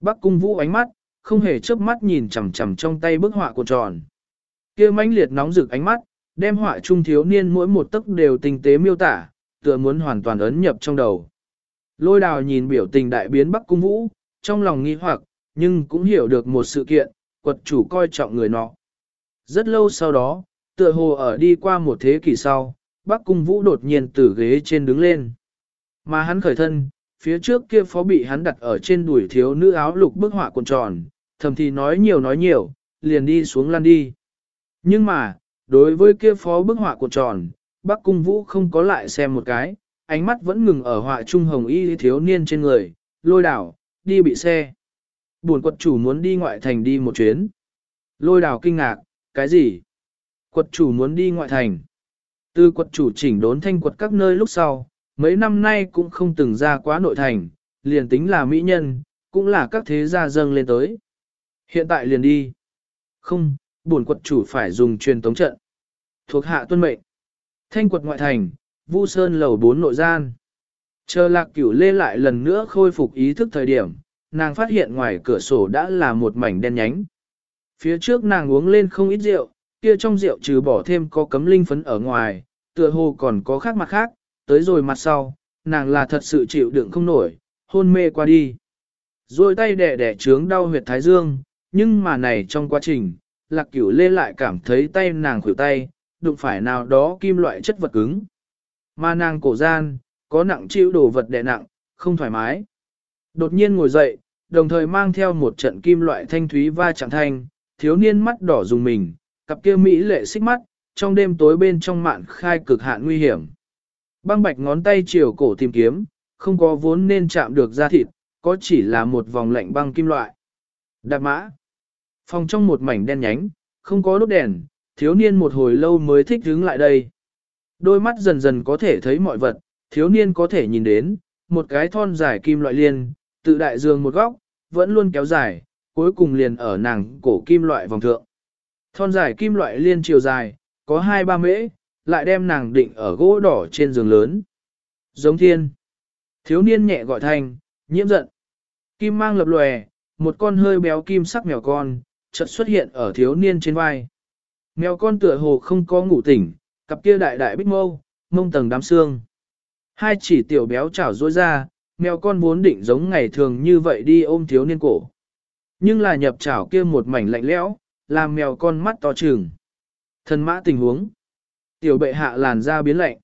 Bắc cung vũ ánh mắt, không hề chớp mắt nhìn chằm chằm trong tay bức họa của tròn. kia mãnh liệt nóng rực ánh mắt, đem họa trung thiếu niên mỗi một tấc đều tinh tế miêu tả, tựa muốn hoàn toàn ấn nhập trong đầu. Lôi đào nhìn biểu tình đại biến Bắc cung vũ, trong lòng nghi hoặc, nhưng cũng hiểu được một sự kiện, quật chủ coi trọng người nọ. Rất lâu sau đó, tựa hồ ở đi qua một thế kỷ sau, Bắc cung vũ đột nhiên từ ghế trên đứng lên. Mà hắn khởi thân, phía trước kia phó bị hắn đặt ở trên đùi thiếu nữ áo lục bức họa cuộn tròn, thầm thì nói nhiều nói nhiều, liền đi xuống lăn đi. Nhưng mà, đối với kia phó bức họa cuộn tròn, Bắc Cung Vũ không có lại xem một cái, ánh mắt vẫn ngừng ở họa trung hồng y thiếu niên trên người, lôi đảo, đi bị xe. Buồn quật chủ muốn đi ngoại thành đi một chuyến. Lôi đảo kinh ngạc, cái gì? Quật chủ muốn đi ngoại thành. Từ quật chủ chỉnh đốn thanh quật các nơi lúc sau, mấy năm nay cũng không từng ra quá nội thành, liền tính là mỹ nhân, cũng là các thế gia dâng lên tới. Hiện tại liền đi. Không, bổn quật chủ phải dùng truyền tống trận. Thuộc hạ tuân mệnh. Thanh quật ngoại thành, Vu Sơn lầu bốn nội gian. Chờ lạc cửu lê lại lần nữa khôi phục ý thức thời điểm, nàng phát hiện ngoài cửa sổ đã là một mảnh đen nhánh. Phía trước nàng uống lên không ít rượu, kia trong rượu trừ bỏ thêm có cấm linh phấn ở ngoài, tựa hồ còn có khác mặt khác, tới rồi mặt sau, nàng là thật sự chịu đựng không nổi, hôn mê qua đi. Rồi tay đẻ đẻ trướng đau huyệt thái dương, nhưng mà này trong quá trình, lạc cửu lê lại cảm thấy tay nàng khuỷu tay, đụng phải nào đó kim loại chất vật cứng. Mà nàng cổ gian, có nặng chịu đồ vật đè nặng, không thoải mái. Đột nhiên ngồi dậy, đồng thời mang theo một trận kim loại thanh thúy va chạm thanh, thiếu niên mắt đỏ dùng mình, cặp kia mỹ lệ xích mắt, trong đêm tối bên trong mạn khai cực hạn nguy hiểm. Băng bạch ngón tay chiều cổ tìm kiếm, không có vốn nên chạm được da thịt, có chỉ là một vòng lạnh băng kim loại. Đạp mã. Phòng trong một mảnh đen nhánh, không có đốt đèn, thiếu niên một hồi lâu mới thích đứng lại đây. Đôi mắt dần dần có thể thấy mọi vật, thiếu niên có thể nhìn đến, một cái thon dài kim loại liên, tự đại dương một góc, vẫn luôn kéo dài, cuối cùng liền ở nàng cổ kim loại vòng thượng. Thon dài kim loại liên chiều dài, có hai ba mễ, lại đem nàng định ở gỗ đỏ trên giường lớn. Giống thiên. Thiếu niên nhẹ gọi thành, nhiễm giận. Kim mang lập lòe, một con hơi béo kim sắc mèo con, chợt xuất hiện ở thiếu niên trên vai. Mèo con tựa hồ không có ngủ tỉnh, cặp kia đại đại bích mâu, mông tầng đám xương. Hai chỉ tiểu béo chảo rối ra, mèo con vốn định giống ngày thường như vậy đi ôm thiếu niên cổ. Nhưng là nhập chảo kia một mảnh lạnh lẽo, làm mèo con mắt to trừng. Thần mã tình huống. Tiểu bệ hạ làn da biến lạnh.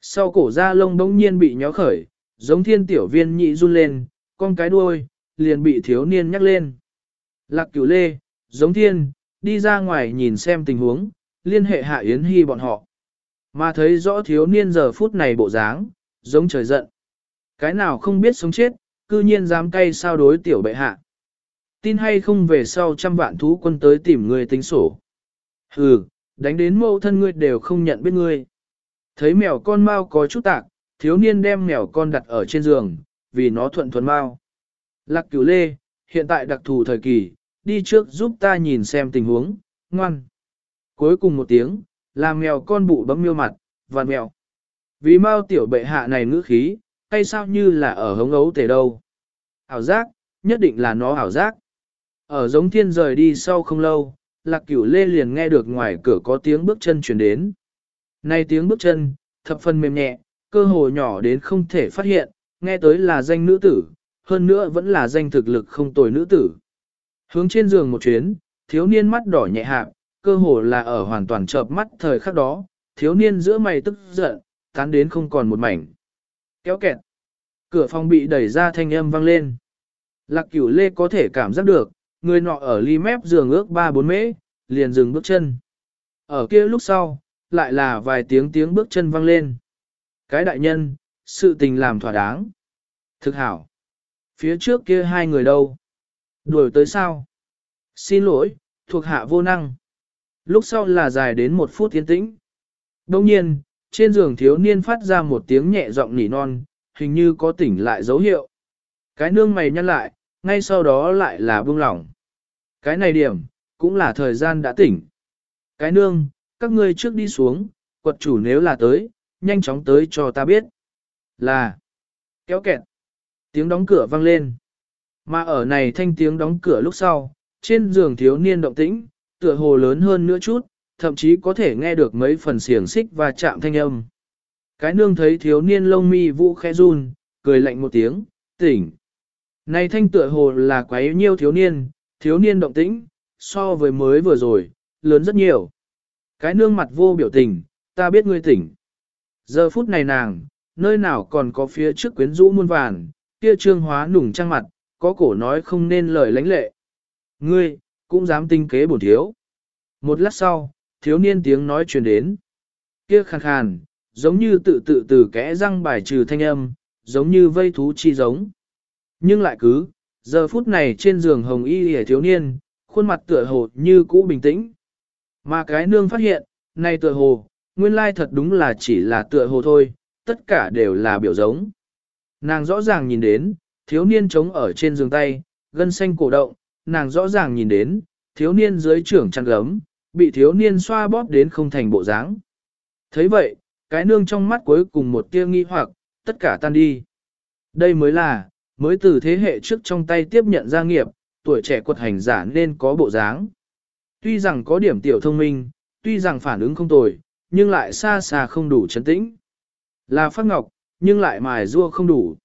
Sau cổ da lông bỗng nhiên bị nhó khởi, giống thiên tiểu viên nhị run lên, con cái đuôi, liền bị thiếu niên nhắc lên. Lạc cửu lê, giống thiên, đi ra ngoài nhìn xem tình huống, liên hệ hạ Yến Hy bọn họ. Mà thấy rõ thiếu niên giờ phút này bộ dáng, giống trời giận. Cái nào không biết sống chết, cư nhiên dám cay sao đối tiểu bệ hạ. Tin hay không về sau trăm vạn thú quân tới tìm người tính sổ. Hừ, đánh đến mâu thân ngươi đều không nhận biết ngươi. Thấy mèo con mau có chút tạc, thiếu niên đem mèo con đặt ở trên giường, vì nó thuận thuần mau. Lạc cửu lê, hiện tại đặc thù thời kỳ, đi trước giúp ta nhìn xem tình huống, ngoan. Cuối cùng một tiếng, làm mèo con bụ bấm miêu mặt, và mèo. Vì mau tiểu bệ hạ này ngữ khí, hay sao như là ở hống ấu tề đâu. Ảo giác, nhất định là nó ảo giác. Ở giống thiên rời đi sau không lâu, lạc cửu lê liền nghe được ngoài cửa có tiếng bước chân chuyển đến. Nay tiếng bước chân, thập phần mềm nhẹ, cơ hồ nhỏ đến không thể phát hiện, nghe tới là danh nữ tử, hơn nữa vẫn là danh thực lực không tồi nữ tử. Hướng trên giường một chuyến, thiếu niên mắt đỏ nhẹ hạp, cơ hồ là ở hoàn toàn chợp mắt thời khắc đó, thiếu niên giữa mày tức giận, tán đến không còn một mảnh. Kéo kẹt. Cửa phòng bị đẩy ra thanh âm vang lên. Lạc cửu lê có thể cảm giác được, người nọ ở ly mép giường ước ba bốn mễ, liền dừng bước chân. Ở kia lúc sau, lại là vài tiếng tiếng bước chân vang lên. Cái đại nhân, sự tình làm thỏa đáng. Thực hảo. Phía trước kia hai người đâu? Đuổi tới sao? Xin lỗi, thuộc hạ vô năng. Lúc sau là dài đến một phút tiến tĩnh. Đông nhiên, trên giường thiếu niên phát ra một tiếng nhẹ giọng nỉ non, hình như có tỉnh lại dấu hiệu. Cái nương mày nhăn lại, ngay sau đó lại là buông lỏng. Cái này điểm, cũng là thời gian đã tỉnh. Cái nương, các ngươi trước đi xuống, quật chủ nếu là tới, nhanh chóng tới cho ta biết. Là, kéo kẹt, tiếng đóng cửa vang lên. Mà ở này thanh tiếng đóng cửa lúc sau, trên giường thiếu niên động tĩnh, tựa hồ lớn hơn nữa chút, thậm chí có thể nghe được mấy phần xiềng xích và chạm thanh âm. Cái nương thấy thiếu niên lông mi vũ khẽ run, cười lạnh một tiếng, tỉnh. Này thanh tựa hồ là quái nhiêu thiếu niên, thiếu niên động tĩnh, so với mới vừa rồi, lớn rất nhiều. Cái nương mặt vô biểu tình, ta biết ngươi tỉnh. Giờ phút này nàng, nơi nào còn có phía trước quyến rũ muôn vàn, kia trương hóa nùng trang mặt, có cổ nói không nên lời lãnh lệ. Ngươi, cũng dám tinh kế bổn thiếu. Một lát sau, thiếu niên tiếng nói truyền đến. Kia khàn khàn, giống như tự tự từ kẽ răng bài trừ thanh âm, giống như vây thú chi giống. Nhưng lại cứ, giờ phút này trên giường hồng y hề thiếu niên, khuôn mặt tựa hồ như cũ bình tĩnh. Mà cái nương phát hiện, này tựa hồ, nguyên lai thật đúng là chỉ là tựa hồ thôi, tất cả đều là biểu giống. Nàng rõ ràng nhìn đến, thiếu niên trống ở trên giường tay, gân xanh cổ động, nàng rõ ràng nhìn đến, thiếu niên dưới trưởng chăn gấm, bị thiếu niên xoa bóp đến không thành bộ dáng. thấy vậy, cái nương trong mắt cuối cùng một tia nghi hoặc, tất cả tan đi. Đây mới là, mới từ thế hệ trước trong tay tiếp nhận gia nghiệp, tuổi trẻ quật hành giả nên có bộ dáng. Tuy rằng có điểm tiểu thông minh, tuy rằng phản ứng không tồi, nhưng lại xa xa không đủ chấn tĩnh. Là phát ngọc, nhưng lại mài rua không đủ.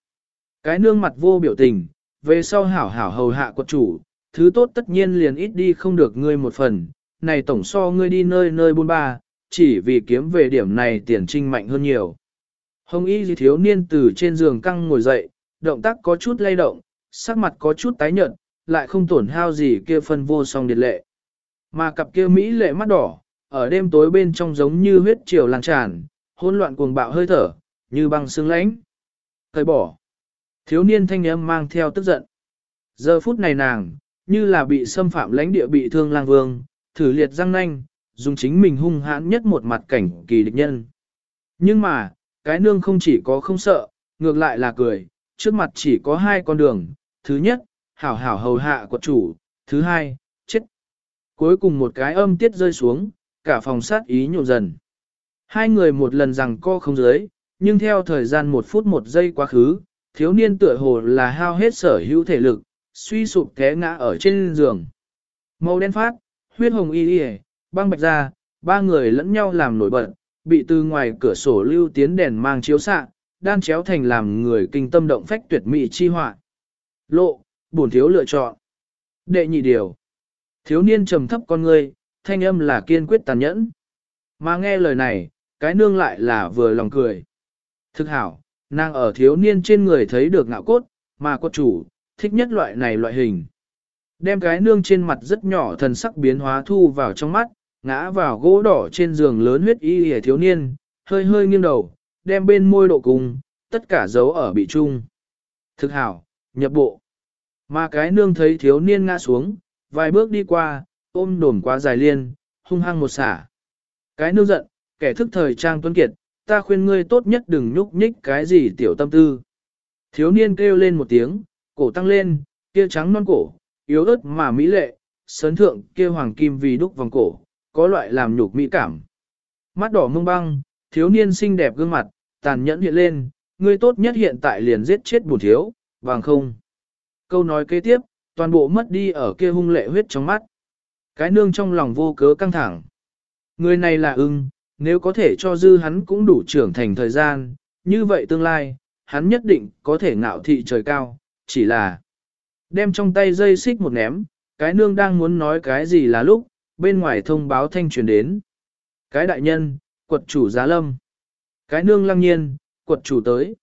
Cái nương mặt vô biểu tình, về sau hảo hảo hầu hạ quật chủ, thứ tốt tất nhiên liền ít đi không được ngươi một phần, này tổng so ngươi đi nơi nơi buôn ba, chỉ vì kiếm về điểm này tiền trinh mạnh hơn nhiều. Hồng y gì thiếu niên từ trên giường căng ngồi dậy, động tác có chút lay động, sắc mặt có chút tái nhợt, lại không tổn hao gì kia phân vô song điệt lệ. Mà cặp kia Mỹ lệ mắt đỏ, ở đêm tối bên trong giống như huyết triều lan tràn, hỗn loạn cuồng bạo hơi thở, như băng xương lãnh. Thời bỏ. Thiếu niên thanh âm mang theo tức giận. Giờ phút này nàng, như là bị xâm phạm lãnh địa bị thương lang vương, thử liệt răng nanh, dùng chính mình hung hãn nhất một mặt cảnh kỳ địch nhân. Nhưng mà, cái nương không chỉ có không sợ, ngược lại là cười, trước mặt chỉ có hai con đường, thứ nhất, hảo hảo hầu hạ quật chủ, thứ hai, chết. Cuối cùng một cái âm tiết rơi xuống, cả phòng sát ý nhộn dần. Hai người một lần rằng co không dưới, nhưng theo thời gian một phút một giây quá khứ, thiếu niên tựa hồ là hao hết sở hữu thể lực, suy sụp té ngã ở trên giường. Màu đen phát, huyết hồng y y, băng bạch ra, ba người lẫn nhau làm nổi bật, bị từ ngoài cửa sổ lưu tiến đèn mang chiếu xạ, đan chéo thành làm người kinh tâm động phách tuyệt mỹ chi họa. Lộ, bổn thiếu lựa chọn. Đệ nhị điều. Thiếu niên trầm thấp con ngươi, thanh âm là kiên quyết tàn nhẫn. Mà nghe lời này, cái nương lại là vừa lòng cười. Thực hảo, nàng ở thiếu niên trên người thấy được ngạo cốt, mà có chủ, thích nhất loại này loại hình. Đem cái nương trên mặt rất nhỏ thần sắc biến hóa thu vào trong mắt, ngã vào gỗ đỏ trên giường lớn huyết y hề thiếu niên, hơi hơi nghiêng đầu, đem bên môi độ cùng, tất cả dấu ở bị trung. Thực hảo, nhập bộ. Mà cái nương thấy thiếu niên ngã xuống, vài bước đi qua, ôm đồm quá dài liên, hung hăng một xả. Cái nương giận, kẻ thức thời trang tuấn kiệt, ta khuyên ngươi tốt nhất đừng nhúc nhích cái gì tiểu tâm tư. Thiếu niên kêu lên một tiếng, cổ tăng lên, kia trắng non cổ, yếu ớt mà mỹ lệ, sấn thượng kia hoàng kim vì đúc vòng cổ, có loại làm nhục mỹ cảm. Mắt đỏ mông băng, thiếu niên xinh đẹp gương mặt, tàn nhẫn hiện lên, ngươi tốt nhất hiện tại liền giết chết bổn thiếu, bằng không. Câu nói kế tiếp, toàn bộ mất đi ở kia hung lệ huyết trong mắt. Cái nương trong lòng vô cớ căng thẳng. Người này là ưng, nếu có thể cho dư hắn cũng đủ trưởng thành thời gian, như vậy tương lai, hắn nhất định có thể ngạo thị trời cao, chỉ là đem trong tay dây xích một ném, cái nương đang muốn nói cái gì là lúc, bên ngoài thông báo thanh truyền đến. Cái đại nhân, quật chủ giá lâm. Cái nương lăng nhiên, quật chủ tới.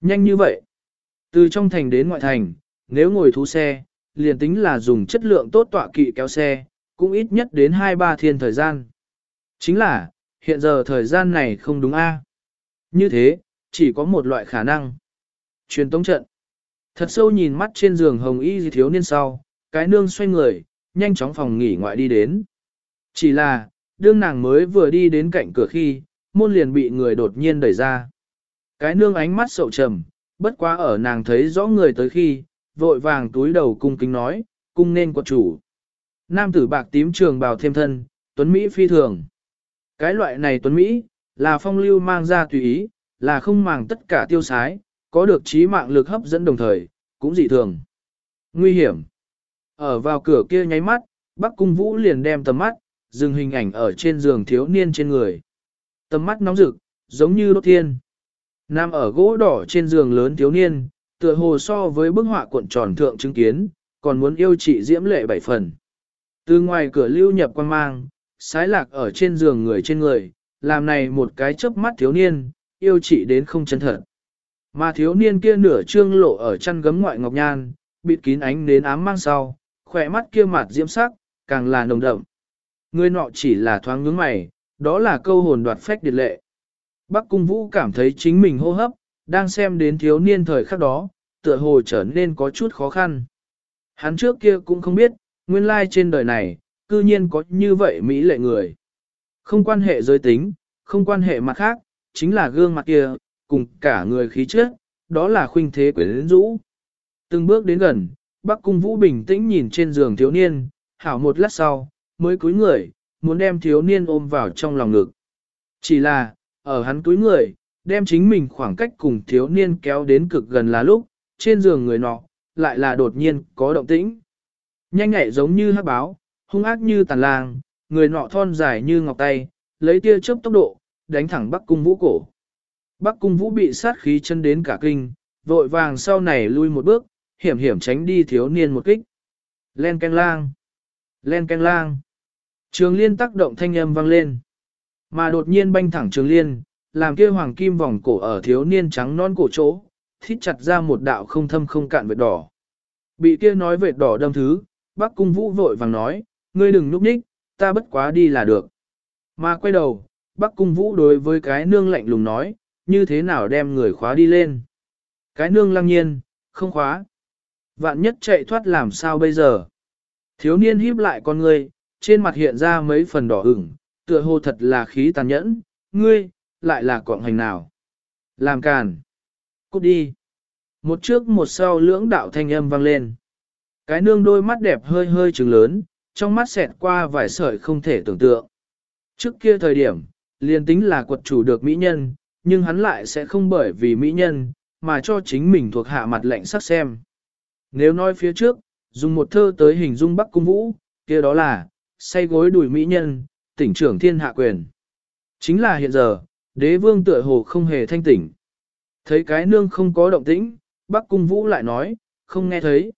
Nhanh như vậy. Từ trong thành đến ngoại thành, nếu ngồi thú xe, liền tính là dùng chất lượng tốt tọa kỵ kéo xe, cũng ít nhất đến 2-3 thiên thời gian. Chính là, hiện giờ thời gian này không đúng a. Như thế, chỉ có một loại khả năng. Truyền tống trận. Thật sâu nhìn mắt trên giường hồng y thiếu niên sau, cái nương xoay người, nhanh chóng phòng nghỉ ngoại đi đến. Chỉ là, đương nàng mới vừa đi đến cạnh cửa khi, môn liền bị người đột nhiên đẩy ra. Cái nương ánh mắt sậu trầm, bất quá ở nàng thấy rõ người tới khi, vội vàng túi đầu cung kính nói, cung nên quật chủ. Nam tử bạc tím trường bào thêm thân, tuấn Mỹ phi thường. Cái loại này tuấn Mỹ, là phong lưu mang ra tùy ý, là không màng tất cả tiêu sái, có được trí mạng lực hấp dẫn đồng thời, cũng dị thường. Nguy hiểm. Ở vào cửa kia nháy mắt, Bắc Cung Vũ liền đem tầm mắt, dừng hình ảnh ở trên giường thiếu niên trên người. Tầm mắt nóng rực, giống như đốt thiên. Nam ở gỗ đỏ trên giường lớn thiếu niên, tựa hồ so với bức họa cuộn tròn thượng chứng kiến, còn muốn yêu trị diễm lệ bảy phần. Từ ngoài cửa lưu nhập quan mang, sái lạc ở trên giường người trên người, làm này một cái chớp mắt thiếu niên, yêu trị đến không chân thật. Mà thiếu niên kia nửa trương lộ ở chân gấm ngoại ngọc nhan, bịt kín ánh đến ám mang sau, khỏe mắt kia mặt diễm sắc, càng là nồng đậm. Người nọ chỉ là thoáng ngưỡng mày, đó là câu hồn đoạt phách điệt lệ. Bắc Cung Vũ cảm thấy chính mình hô hấp, đang xem đến thiếu niên thời khắc đó, tựa hồ trở nên có chút khó khăn. Hắn trước kia cũng không biết, nguyên lai trên đời này, cư nhiên có như vậy mỹ lệ người. Không quan hệ giới tính, không quan hệ mặt khác, chính là gương mặt kia, cùng cả người khí chất, đó là khuynh thế quyến rũ. Từng bước đến gần, Bắc Cung Vũ bình tĩnh nhìn trên giường thiếu niên, hảo một lát sau, mới cúi người, muốn đem thiếu niên ôm vào trong lòng ngực. Chỉ là, ở hắn cúi người, đem chính mình khoảng cách cùng thiếu niên kéo đến cực gần là lúc, trên giường người nọ, lại là đột nhiên có động tĩnh. Nhanh nhẹ giống như hắc báo, hung ác như tàn lang, người nọ thon dài như ngọc tay, lấy tia chớp tốc độ, đánh thẳng Bắc Cung Vũ cổ. Bắc Cung Vũ bị sát khí chân đến cả kinh, vội vàng sau này lui một bước, hiểm hiểm tránh đi thiếu niên một kích. Len canh lang. Len canh lang. Trường liên tác động thanh âm vang lên. Mà đột nhiên banh thẳng trường liên, làm kia hoàng kim vòng cổ ở thiếu niên trắng non cổ chỗ, thít chặt ra một đạo không thâm không cạn vệt đỏ. Bị kia nói vệt đỏ đâm thứ, bác cung vũ vội vàng nói, ngươi đừng núp ních, ta bất quá đi là được. Mà quay đầu, bác cung vũ đối với cái nương lạnh lùng nói, như thế nào đem người khóa đi lên. Cái nương lăng nhiên, không khóa. Vạn nhất chạy thoát làm sao bây giờ. Thiếu niên híp lại con ngươi, trên mặt hiện ra mấy phần đỏ ửng, tựa hồ thật là khí tàn nhẫn, ngươi, lại là quạng hành nào. Làm càn. Cút đi. Một trước một sau lưỡng đạo thanh âm vang lên. Cái nương đôi mắt đẹp hơi hơi trừng lớn, trong mắt xẹt qua vài sợi không thể tưởng tượng. Trước kia thời điểm, liền tính là quật chủ được mỹ nhân, nhưng hắn lại sẽ không bởi vì mỹ nhân, mà cho chính mình thuộc hạ mặt lệnh sắc xem. Nếu nói phía trước, dùng một thơ tới hình dung Bắc Cung Vũ, kia đó là, say gối đùi mỹ nhân, tỉnh trưởng thiên hạ quyền. Chính là hiện giờ, đế vương tựa hồ không hề thanh tỉnh. Thấy cái nương không có động tĩnh, Bắc Cung Vũ lại nói, không nghe thấy.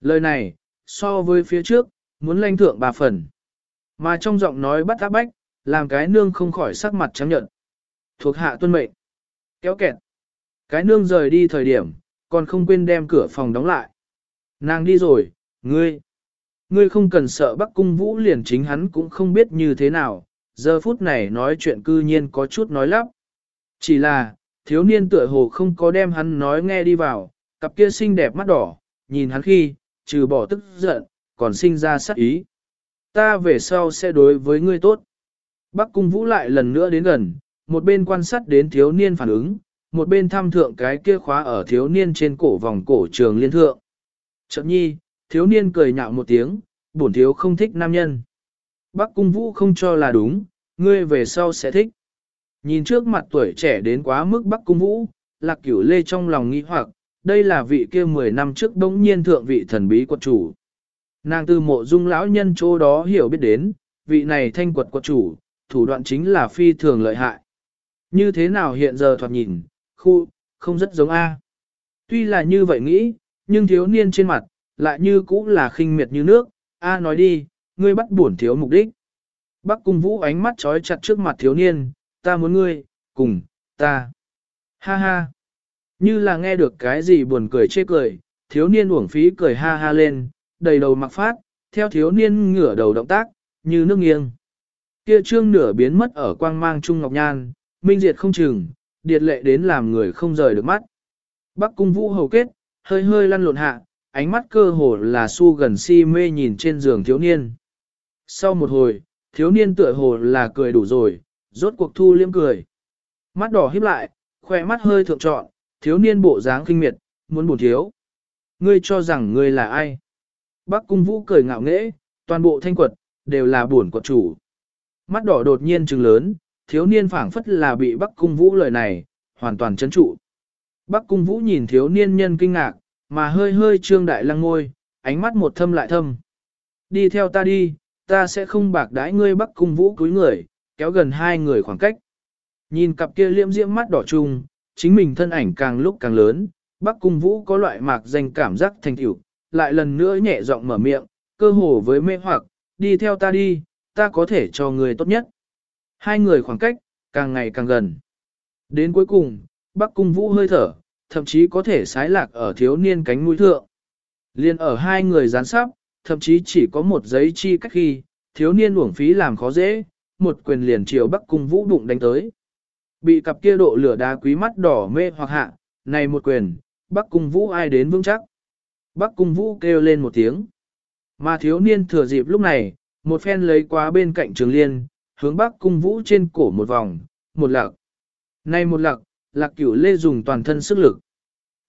Lời này, so với phía trước, muốn lanh thượng bà phần. Mà trong giọng nói bắt áp bách, làm cái nương không khỏi sắc mặt trắng nhận. Thuộc hạ tuân mệnh. Kéo kẹt. Cái nương rời đi thời điểm, còn không quên đem cửa phòng đóng lại. Nàng đi rồi, ngươi. Ngươi không cần sợ Bắc Cung Vũ liền chính hắn cũng không biết như thế nào, giờ phút này nói chuyện cư nhiên có chút nói lắp. Chỉ là, thiếu niên tựa hồ không có đem hắn nói nghe đi vào, cặp kia xinh đẹp mắt đỏ, nhìn hắn khi, trừ bỏ tức giận, còn sinh ra sát ý. Ta về sau sẽ đối với ngươi tốt. Bắc Cung Vũ lại lần nữa đến gần, một bên quan sát đến thiếu niên phản ứng, một bên thăm thượng cái kia khóa ở thiếu niên trên cổ vòng cổ trường liên thượng. Chậm nhi, thiếu niên cười nhạo một tiếng, bổn thiếu không thích nam nhân. Bắc cung vũ không cho là đúng, ngươi về sau sẽ thích. Nhìn trước mặt tuổi trẻ đến quá mức Bắc cung vũ, lạc cửu lê trong lòng nghĩ hoặc, đây là vị kia 10 năm trước đống nhiên thượng vị thần bí quật chủ. Nàng từ mộ dung lão nhân chỗ đó hiểu biết đến, vị này thanh quật quật chủ, thủ đoạn chính là phi thường lợi hại. Như thế nào hiện giờ thoạt nhìn, khu, không rất giống A. Tuy là như vậy nghĩ, nhưng thiếu niên trên mặt, lại như cũ là khinh miệt như nước, A nói đi, ngươi bắt buồn thiếu mục đích. Bắc cung vũ ánh mắt trói chặt trước mặt thiếu niên, ta muốn ngươi, cùng, ta. Ha ha. Như là nghe được cái gì buồn cười chê cười, thiếu niên uổng phí cười ha ha lên, đầy đầu mặc phát, theo thiếu niên ngửa đầu động tác, như nước nghiêng. Kia trương nửa biến mất ở quang mang trung ngọc nhan, minh diệt không chừng, điệt lệ đến làm người không rời được mắt. Bắc cung vũ hầu kết, hơi hơi lăn lộn hạ, ánh mắt cơ hồ là su gần si mê nhìn trên giường thiếu niên. Sau một hồi, thiếu niên tựa hồ là cười đủ rồi, rốt cuộc thu liêm cười. Mắt đỏ híp lại, khỏe mắt hơi thượng trọn, thiếu niên bộ dáng kinh miệt, muốn buồn thiếu. Ngươi cho rằng ngươi là ai? Bắc cung vũ cười ngạo nghễ, toàn bộ thanh quật, đều là buồn quật chủ. Mắt đỏ đột nhiên trừng lớn, thiếu niên phảng phất là bị Bắc cung vũ lời này, hoàn toàn chấn trụ. Bắc cung vũ nhìn thiếu niên nhân kinh ngạc, mà hơi hơi trương đại lăng ngôi, ánh mắt một thâm lại thâm. Đi theo ta đi, ta sẽ không bạc đãi ngươi bắc cung vũ cúi người, kéo gần hai người khoảng cách. Nhìn cặp kia liễm diễm mắt đỏ trùng, chính mình thân ảnh càng lúc càng lớn, bắc cung vũ có loại mạc danh cảm giác thành tiểu, lại lần nữa nhẹ giọng mở miệng, cơ hồ với mê hoặc, đi theo ta đi, ta có thể cho người tốt nhất. Hai người khoảng cách, càng ngày càng gần. Đến cuối cùng, Bắc Cung Vũ hơi thở, thậm chí có thể sái lạc ở thiếu niên cánh mũi thượng. Liên ở hai người gián sắp, thậm chí chỉ có một giấy chi cách khi, thiếu niên uổng phí làm khó dễ, một quyền liền chiều Bắc Cung Vũ đụng đánh tới. Bị cặp kia độ lửa đá quý mắt đỏ mê hoặc hạ, này một quyền, Bắc Cung Vũ ai đến vững chắc. Bắc Cung Vũ kêu lên một tiếng. Mà thiếu niên thừa dịp lúc này, một phen lấy qua bên cạnh trường liên, hướng Bắc Cung Vũ trên cổ một vòng, một lạc. Này một lạc, lạc cửu lê dùng toàn thân sức lực.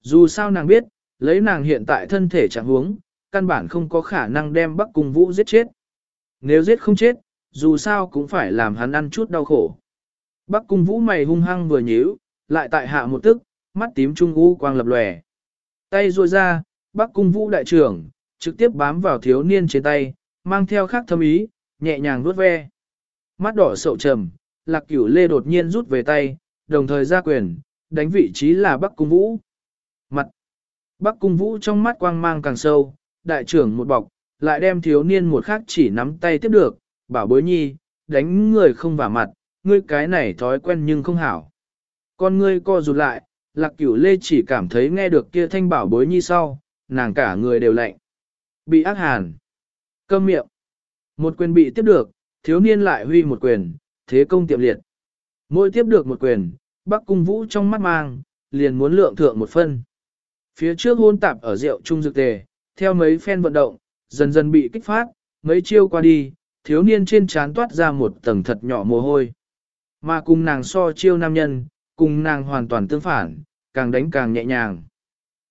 Dù sao nàng biết, lấy nàng hiện tại thân thể trạng huống, căn bản không có khả năng đem Bắc Cung Vũ giết chết. Nếu giết không chết, dù sao cũng phải làm hắn ăn chút đau khổ. Bắc Cung Vũ mày hung hăng vừa nhíu, lại tại hạ một tức, mắt tím trung u quang lập lòe. Tay ruôi ra, Bắc Cung Vũ đại trưởng, trực tiếp bám vào thiếu niên trên tay, mang theo khắc thâm ý, nhẹ nhàng vuốt ve. Mắt đỏ sậu trầm, lạc cửu lê đột nhiên rút về tay, đồng thời ra quyền, đánh vị trí là Bắc Cung Vũ. Mặt. Bắc Cung Vũ trong mắt quang mang càng sâu, đại trưởng một bọc, lại đem thiếu niên một khác chỉ nắm tay tiếp được, bảo bối nhi, đánh người không vào mặt, ngươi cái này thói quen nhưng không hảo. Con ngươi co rụt lại, lạc cửu lê chỉ cảm thấy nghe được kia thanh bảo bối nhi sau, nàng cả người đều lạnh. Bị ác hàn. Câm miệng. Một quyền bị tiếp được, thiếu niên lại huy một quyền, thế công tiệm liệt. Mỗi tiếp được một quyền, Bắc Cung Vũ trong mắt mang, liền muốn lượng thượng một phân. Phía trước hôn tạp ở rượu trung dược tề, theo mấy phen vận động, dần dần bị kích phát, mấy chiêu qua đi, thiếu niên trên trán toát ra một tầng thật nhỏ mồ hôi. Mà cùng nàng so chiêu nam nhân, cùng nàng hoàn toàn tương phản, càng đánh càng nhẹ nhàng.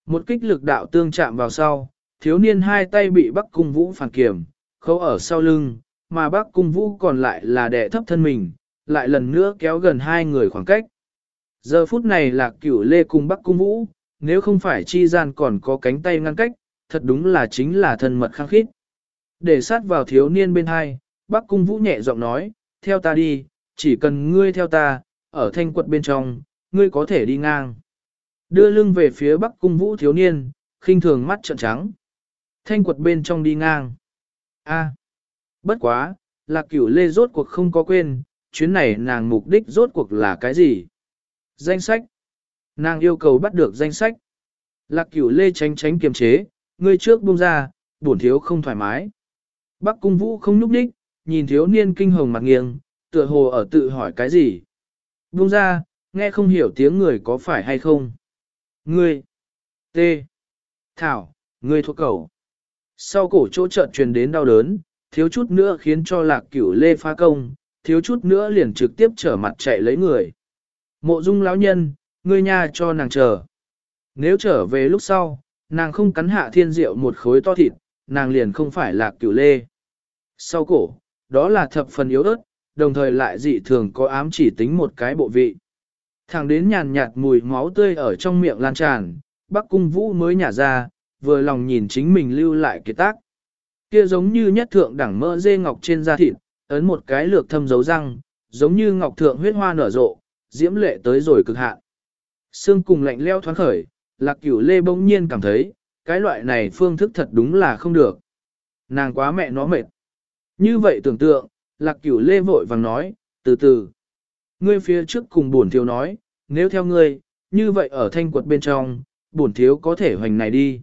Một kích lực đạo tương chạm vào sau, thiếu niên hai tay bị Bắc Cung Vũ phản kiểm, khâu ở sau lưng, mà Bắc Cung Vũ còn lại là đè thấp thân mình, lại lần nữa kéo gần hai người khoảng cách. Giờ phút này là cửu lê cùng Bắc Cung Vũ, nếu không phải chi gian còn có cánh tay ngăn cách, thật đúng là chính là thân mật khăng khít. Để sát vào thiếu niên bên hai, Bắc Cung Vũ nhẹ giọng nói, theo ta đi, chỉ cần ngươi theo ta, ở thanh quật bên trong, ngươi có thể đi ngang. Đưa lưng về phía Bắc Cung Vũ thiếu niên, khinh thường mắt trợn trắng. Thanh quật bên trong đi ngang. A. Bất quá, là cửu lê rốt cuộc không có quên, chuyến này nàng mục đích rốt cuộc là cái gì? Danh sách. Nàng yêu cầu bắt được danh sách. Lạc cửu lê tránh tránh kiềm chế, ngươi trước buông ra, bổn thiếu không thoải mái. Bắc cung vũ không nhúc đích, nhìn thiếu niên kinh hồng mặt nghiêng, tựa hồ ở tự hỏi cái gì. Buông ra, nghe không hiểu tiếng người có phải hay không. Ngươi. T. Thảo, ngươi thuộc cầu. Sau cổ chỗ trợn truyền đến đau đớn, thiếu chút nữa khiến cho lạc cửu lê phá công, thiếu chút nữa liền trực tiếp trở mặt chạy lấy người. Mộ dung lão nhân, ngươi nha cho nàng chờ. Nếu trở về lúc sau, nàng không cắn hạ thiên diệu một khối to thịt, nàng liền không phải là cửu lê. Sau cổ, đó là thập phần yếu ớt, đồng thời lại dị thường có ám chỉ tính một cái bộ vị. Thẳng đến nhàn nhạt mùi máu tươi ở trong miệng lan tràn, Bắc Cung Vũ mới nhả ra, vừa lòng nhìn chính mình lưu lại kiệt tác. Kia giống như nhất thượng đẳng mỡ dê ngọc trên da thịt, ấn một cái lược thâm dấu răng, giống như ngọc thượng huyết hoa nở rộ, diễm lệ tới rồi cực hạn. xương cùng lạnh leo thoáng khởi, lạc cửu lê bỗng nhiên cảm thấy, cái loại này phương thức thật đúng là không được. Nàng quá mẹ nó mệt. Như vậy tưởng tượng, lạc cửu lê vội vàng nói, từ từ. Ngươi phía trước cùng bổn thiếu nói, nếu theo ngươi, như vậy ở thanh quật bên trong, bổn thiếu có thể hoành này đi.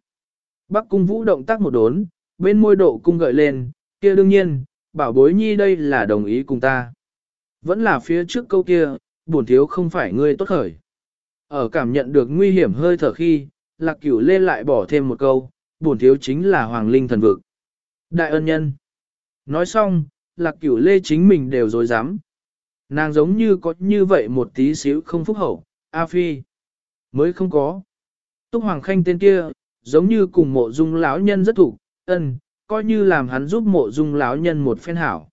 Bắc cung vũ động tác một đốn, bên môi độ cung gợi lên, kia đương nhiên, bảo bối nhi đây là đồng ý cùng ta. Vẫn là phía trước câu kia, bổn thiếu không phải ngươi tốt khởi. Ở cảm nhận được nguy hiểm hơi thở khi, lạc cửu lê lại bỏ thêm một câu, bổn thiếu chính là hoàng linh thần vực. Đại ân nhân. Nói xong, lạc cửu lê chính mình đều dối dám. Nàng giống như có như vậy một tí xíu không phúc hậu, A Phi. Mới không có. Túc Hoàng Khanh tên kia, giống như cùng mộ dung lão nhân rất thủ, ân, coi như làm hắn giúp mộ dung lão nhân một phen hảo.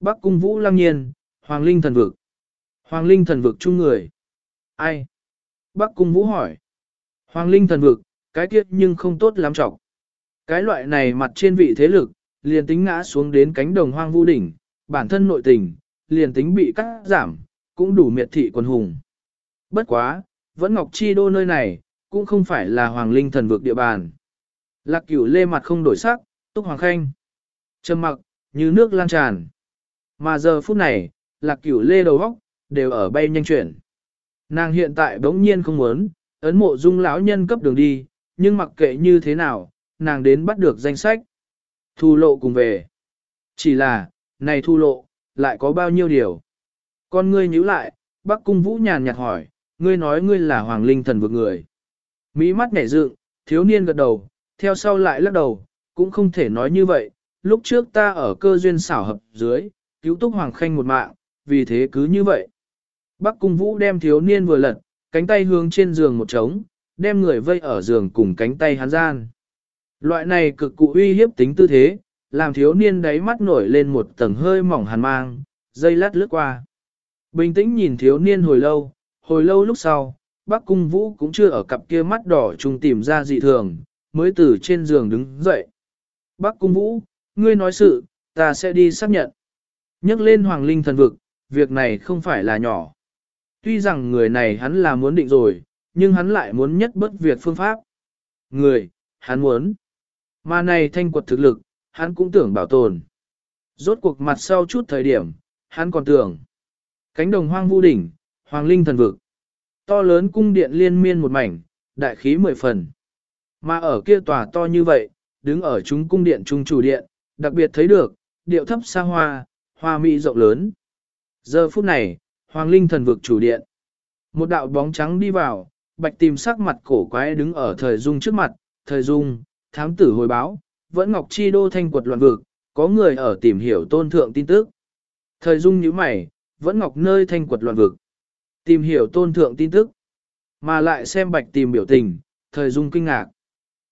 Bắc cung vũ lăng nhiên, Hoàng Linh thần vực. Hoàng Linh thần vực chung người. Ai? Bắc cung vũ hỏi. Hoàng Linh thần vực, cái tiết nhưng không tốt lắm trọng. Cái loại này mặt trên vị thế lực, liền tính ngã xuống đến cánh đồng hoang vu đỉnh, bản thân nội tình, liền tính bị cắt giảm, cũng đủ miệt thị quần hùng. Bất quá, vẫn Ngọc Chi Đô nơi này, cũng không phải là Hoàng Linh thần vực địa bàn. Lạc cửu lê mặt không đổi sắc, túc hoàng khanh. Trầm mặc, như nước lan tràn. Mà giờ phút này, lạc cửu lê đầu góc, đều ở bay nhanh chuyển. Nàng hiện tại bỗng nhiên không muốn, ấn mộ dung lão nhân cấp đường đi, nhưng mặc kệ như thế nào, nàng đến bắt được danh sách. Thu lộ cùng về. Chỉ là, này thu lộ, lại có bao nhiêu điều. Con ngươi nhíu lại, bác cung vũ nhàn nhạt hỏi, ngươi nói ngươi là hoàng linh thần vực người. Mỹ mắt nhảy dựng, thiếu niên gật đầu, theo sau lại lắc đầu, cũng không thể nói như vậy, lúc trước ta ở cơ duyên xảo hợp dưới, cứu túc hoàng khanh một mạng, vì thế cứ như vậy. Bắc cung vũ đem thiếu niên vừa lật, cánh tay hướng trên giường một trống, đem người vây ở giường cùng cánh tay hắn gian. Loại này cực cụ uy hiếp tính tư thế, làm thiếu niên đáy mắt nổi lên một tầng hơi mỏng hàn mang, dây lát lướt qua. Bình tĩnh nhìn thiếu niên hồi lâu, hồi lâu lúc sau, bác cung vũ cũng chưa ở cặp kia mắt đỏ trùng tìm ra dị thường, mới từ trên giường đứng dậy. Bắc cung vũ, ngươi nói sự, ta sẽ đi xác nhận. Nhắc lên hoàng linh thần vực, việc này không phải là nhỏ. Tuy rằng người này hắn là muốn định rồi, nhưng hắn lại muốn nhất bất việc phương pháp. Người, hắn muốn. Mà này thanh quật thực lực, hắn cũng tưởng bảo tồn. Rốt cuộc mặt sau chút thời điểm, hắn còn tưởng. Cánh đồng hoang vu đỉnh, hoàng linh thần vực. To lớn cung điện liên miên một mảnh, đại khí mười phần. Mà ở kia tòa to như vậy, đứng ở chúng cung điện trung chủ điện, đặc biệt thấy được, điệu thấp xa hoa, hoa mỹ rộng lớn. Giờ phút này, hoàng linh thần vực chủ điện. Một đạo bóng trắng đi vào, bạch tìm sắc mặt cổ quái đứng ở thời dung trước mặt, thời dung, thám tử hồi báo, vẫn ngọc chi đô thanh quật loạn vực, có người ở tìm hiểu tôn thượng tin tức. Thời dung như mày, vẫn ngọc nơi thanh quật loạn vực. Tìm hiểu tôn thượng tin tức, mà lại xem bạch tìm biểu tình, thời dung kinh ngạc.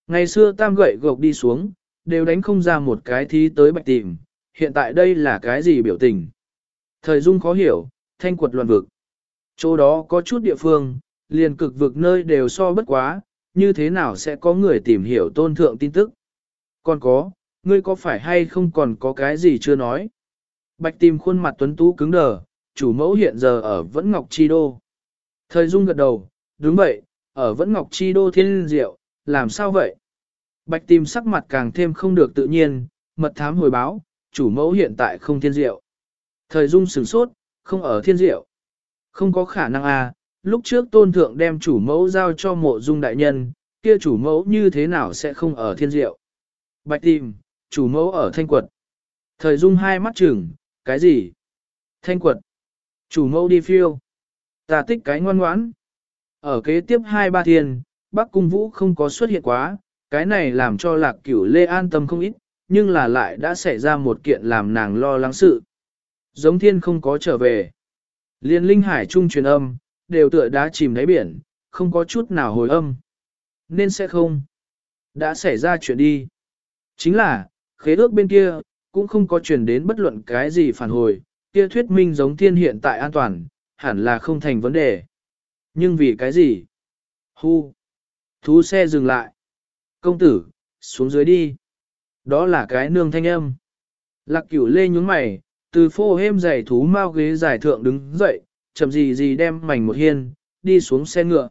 Ngày xưa tam gậy gộc đi xuống, đều đánh không ra một cái thí tới bạch tìm, hiện tại đây là cái gì biểu tình. Thời dung khó hiểu, thanh quật loạn vực. Chỗ đó có chút địa phương, liền cực vực nơi đều so bất quá, như thế nào sẽ có người tìm hiểu tôn thượng tin tức. Còn có, ngươi có phải hay không còn có cái gì chưa nói. Bạch tìm khuôn mặt tuấn tú cứng đờ, chủ mẫu hiện giờ ở Vẫn Ngọc Chi Đô. Thời Dung gật đầu, đúng vậy, ở Vẫn Ngọc Chi Đô thiên diệu, làm sao vậy? Bạch tìm sắc mặt càng thêm không được tự nhiên, mật thám hồi báo, chủ mẫu hiện tại không thiên diệu. Thời Dung sửng sốt, không ở thiên diệu. Không có khả năng à, lúc trước tôn thượng đem chủ mẫu giao cho mộ dung đại nhân, kia chủ mẫu như thế nào sẽ không ở thiên diệu. Bạch tìm, chủ mẫu ở thanh quật. Thời Dung hai mắt chừng, cái gì? Thanh quật. Chủ mẫu đi phiêu. Ta tích cái ngoan ngoãn. Ở kế tiếp hai ba thiên, Bắc Cung Vũ không có xuất hiện quá, cái này làm cho lạc cửu lê an tâm không ít, nhưng là lại đã xảy ra một kiện làm nàng lo lắng sự. Giống thiên không có trở về. Liên linh hải trung truyền âm, đều tựa đá chìm đáy biển, không có chút nào hồi âm. Nên sẽ không. Đã xảy ra chuyện đi. Chính là, khế ước bên kia, cũng không có truyền đến bất luận cái gì phản hồi, kia thuyết minh giống thiên hiện tại an toàn, hẳn là không thành vấn đề. Nhưng vì cái gì? Hu! Thú xe dừng lại. Công tử, xuống dưới đi. Đó là cái nương thanh âm. Lạc cửu lê nhúng mày, từ phô hêm giày thú mau ghế giải thượng đứng dậy, chậm gì gì đem mảnh một hiên, đi xuống xe ngựa.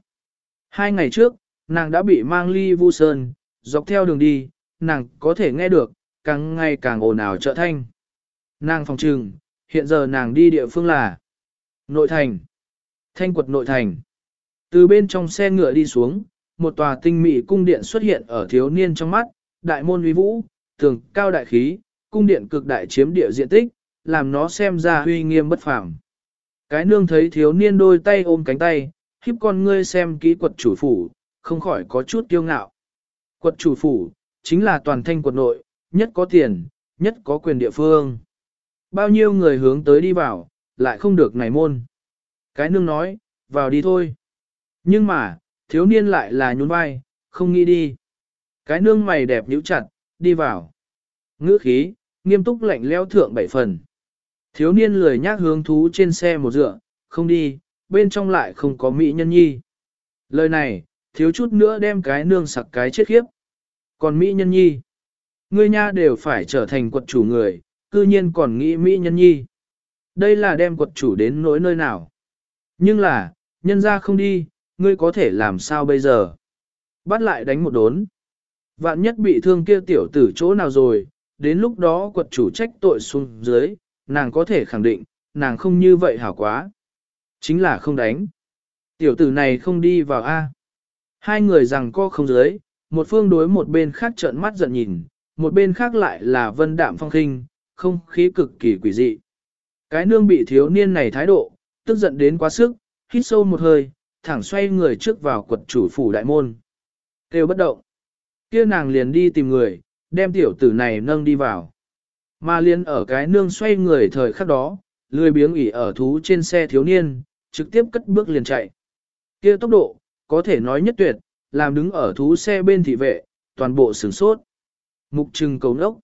Hai ngày trước, nàng đã bị mang ly vu sơn, dọc theo đường đi, nàng có thể nghe được, càng ngày càng ồn ào trợ thanh. Nàng phòng trừng, hiện giờ nàng đi địa phương là nội thành, thanh quật nội thành. Từ bên trong xe ngựa đi xuống, một tòa tinh mỹ cung điện xuất hiện ở thiếu niên trong mắt, đại môn uy vũ, tường cao đại khí, cung điện cực đại chiếm địa diện tích, làm nó xem ra uy nghiêm bất phàm. Cái nương thấy thiếu niên đôi tay ôm cánh tay, khiếp con ngươi xem kỹ quật chủ phủ, không khỏi có chút kiêu ngạo. Quật chủ phủ, chính là toàn thanh quật nội, nhất có tiền, nhất có quyền địa phương. Bao nhiêu người hướng tới đi vào, lại không được này môn. Cái nương nói, vào đi thôi. Nhưng mà, thiếu niên lại là nhún vai, không nghĩ đi. Cái nương mày đẹp nhíu chặt, đi vào. Ngữ khí, nghiêm túc lạnh leo thượng bảy phần. Thiếu niên lười nhác hướng thú trên xe một dựa, không đi, bên trong lại không có mỹ nhân nhi. Lời này, thiếu chút nữa đem cái nương sặc cái chết khiếp. Còn mỹ nhân nhi, ngươi nha đều phải trở thành quật chủ người, cư nhiên còn nghĩ Mỹ nhân nhi. Đây là đem quật chủ đến nỗi nơi nào. Nhưng là, nhân ra không đi, ngươi có thể làm sao bây giờ? Bắt lại đánh một đốn. Vạn nhất bị thương kia tiểu tử chỗ nào rồi, đến lúc đó quật chủ trách tội xuống dưới, nàng có thể khẳng định, nàng không như vậy hảo quá. Chính là không đánh. Tiểu tử này không đi vào A. Hai người rằng co không dưới, một phương đối một bên khác trợn mắt giận nhìn, một bên khác lại là vân đạm phong khinh, không khí cực kỳ quỷ dị. Cái nương bị thiếu niên này thái độ, tức giận đến quá sức, hít sâu một hơi, thẳng xoay người trước vào quật chủ phủ đại môn. Kêu bất động. kia nàng liền đi tìm người, đem tiểu tử này nâng đi vào. Mà liền ở cái nương xoay người thời khắc đó, lười biếng ỉ ở thú trên xe thiếu niên, trực tiếp cất bước liền chạy. kia tốc độ, có thể nói nhất tuyệt, làm đứng ở thú xe bên thị vệ, toàn bộ sửng sốt. Mục trừng cầu nốc.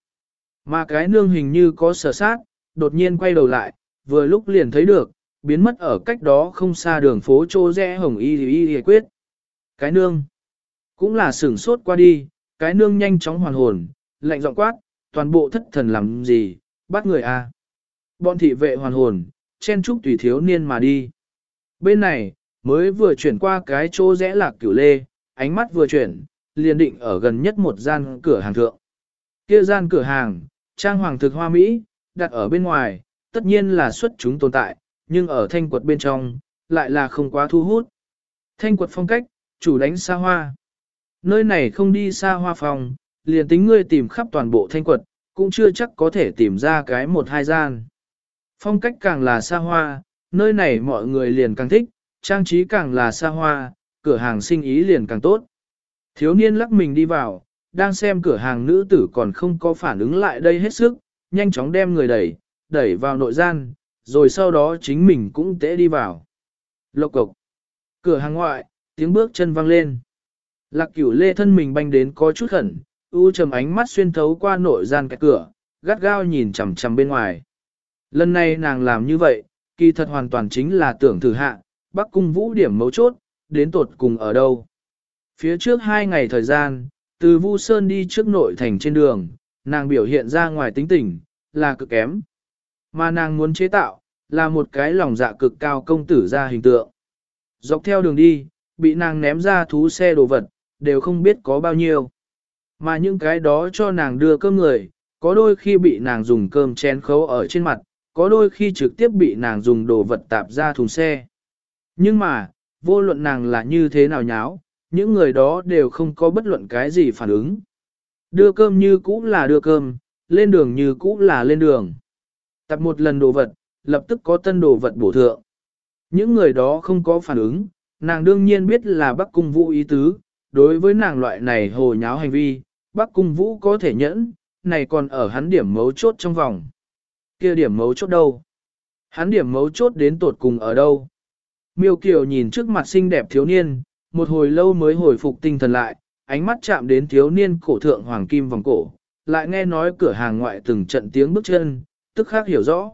Mà cái nương hình như có sở sát, đột nhiên quay đầu lại, vừa lúc liền thấy được, biến mất ở cách đó không xa đường phố trô rẽ hồng y y y quyết. Cái nương, cũng là sửng sốt qua đi, cái nương nhanh chóng hoàn hồn, lạnh giọng quát, toàn bộ thất thần làm gì, bắt người a. À. Bọn thị vệ hoàn hồn, chen trúc tùy thiếu niên mà đi. Bên này, mới vừa chuyển qua cái chỗ rẽ lạc cửu lê, ánh mắt vừa chuyển, liền định ở gần nhất một gian cửa hàng thượng. Kia gian cửa hàng, trang hoàng thực hoa Mỹ, đặt ở bên ngoài, tất nhiên là xuất chúng tồn tại, nhưng ở thanh quật bên trong, lại là không quá thu hút. Thanh quật phong cách, chủ đánh xa hoa. Nơi này không đi xa hoa phòng, liền tính ngươi tìm khắp toàn bộ thanh quật, cũng chưa chắc có thể tìm ra cái một hai gian. Phong cách càng là xa hoa, nơi này mọi người liền càng thích, trang trí càng là xa hoa, cửa hàng sinh ý liền càng tốt. Thiếu niên lắc mình đi vào, đang xem cửa hàng nữ tử còn không có phản ứng lại đây hết sức, nhanh chóng đem người đẩy, đẩy vào nội gian, rồi sau đó chính mình cũng tễ đi vào. Lộc cộc. Cửa hàng ngoại, tiếng bước chân vang lên. Lạc cửu lê thân mình banh đến có chút khẩn, u trầm ánh mắt xuyên thấu qua nội gian cái cửa, gắt gao nhìn chằm chằm bên ngoài. Lần này nàng làm như vậy, kỳ thật hoàn toàn chính là tưởng thử hạ, bắc cung vũ điểm mấu chốt, đến tột cùng ở đâu. Phía trước hai ngày thời gian, từ Vu Sơn đi trước nội thành trên đường, nàng biểu hiện ra ngoài tính tình, là cực kém. Mà nàng muốn chế tạo, là một cái lòng dạ cực cao công tử ra hình tượng. Dọc theo đường đi, bị nàng ném ra thú xe đồ vật, đều không biết có bao nhiêu. Mà những cái đó cho nàng đưa cơm người, có đôi khi bị nàng dùng cơm chén khấu ở trên mặt, có đôi khi trực tiếp bị nàng dùng đồ vật tạp ra thùng xe. Nhưng mà, vô luận nàng là như thế nào nháo, những người đó đều không có bất luận cái gì phản ứng. Đưa cơm như cũ là đưa cơm, lên đường như cũ là lên đường. Tập một lần đồ vật, lập tức có tân đồ vật bổ thượng. Những người đó không có phản ứng, nàng đương nhiên biết là Bắc Cung Vũ ý tứ, đối với nàng loại này hồ nháo hành vi, Bắc Cung Vũ có thể nhẫn, này còn ở hắn điểm mấu chốt trong vòng. kia điểm mấu chốt đâu? Hắn điểm mấu chốt đến tột cùng ở đâu? Miêu Kiều nhìn trước mặt xinh đẹp thiếu niên, một hồi lâu mới hồi phục tinh thần lại, ánh mắt chạm đến thiếu niên cổ thượng hoàng kim vòng cổ, lại nghe nói cửa hàng ngoại từng trận tiếng bước chân, tức khác hiểu rõ.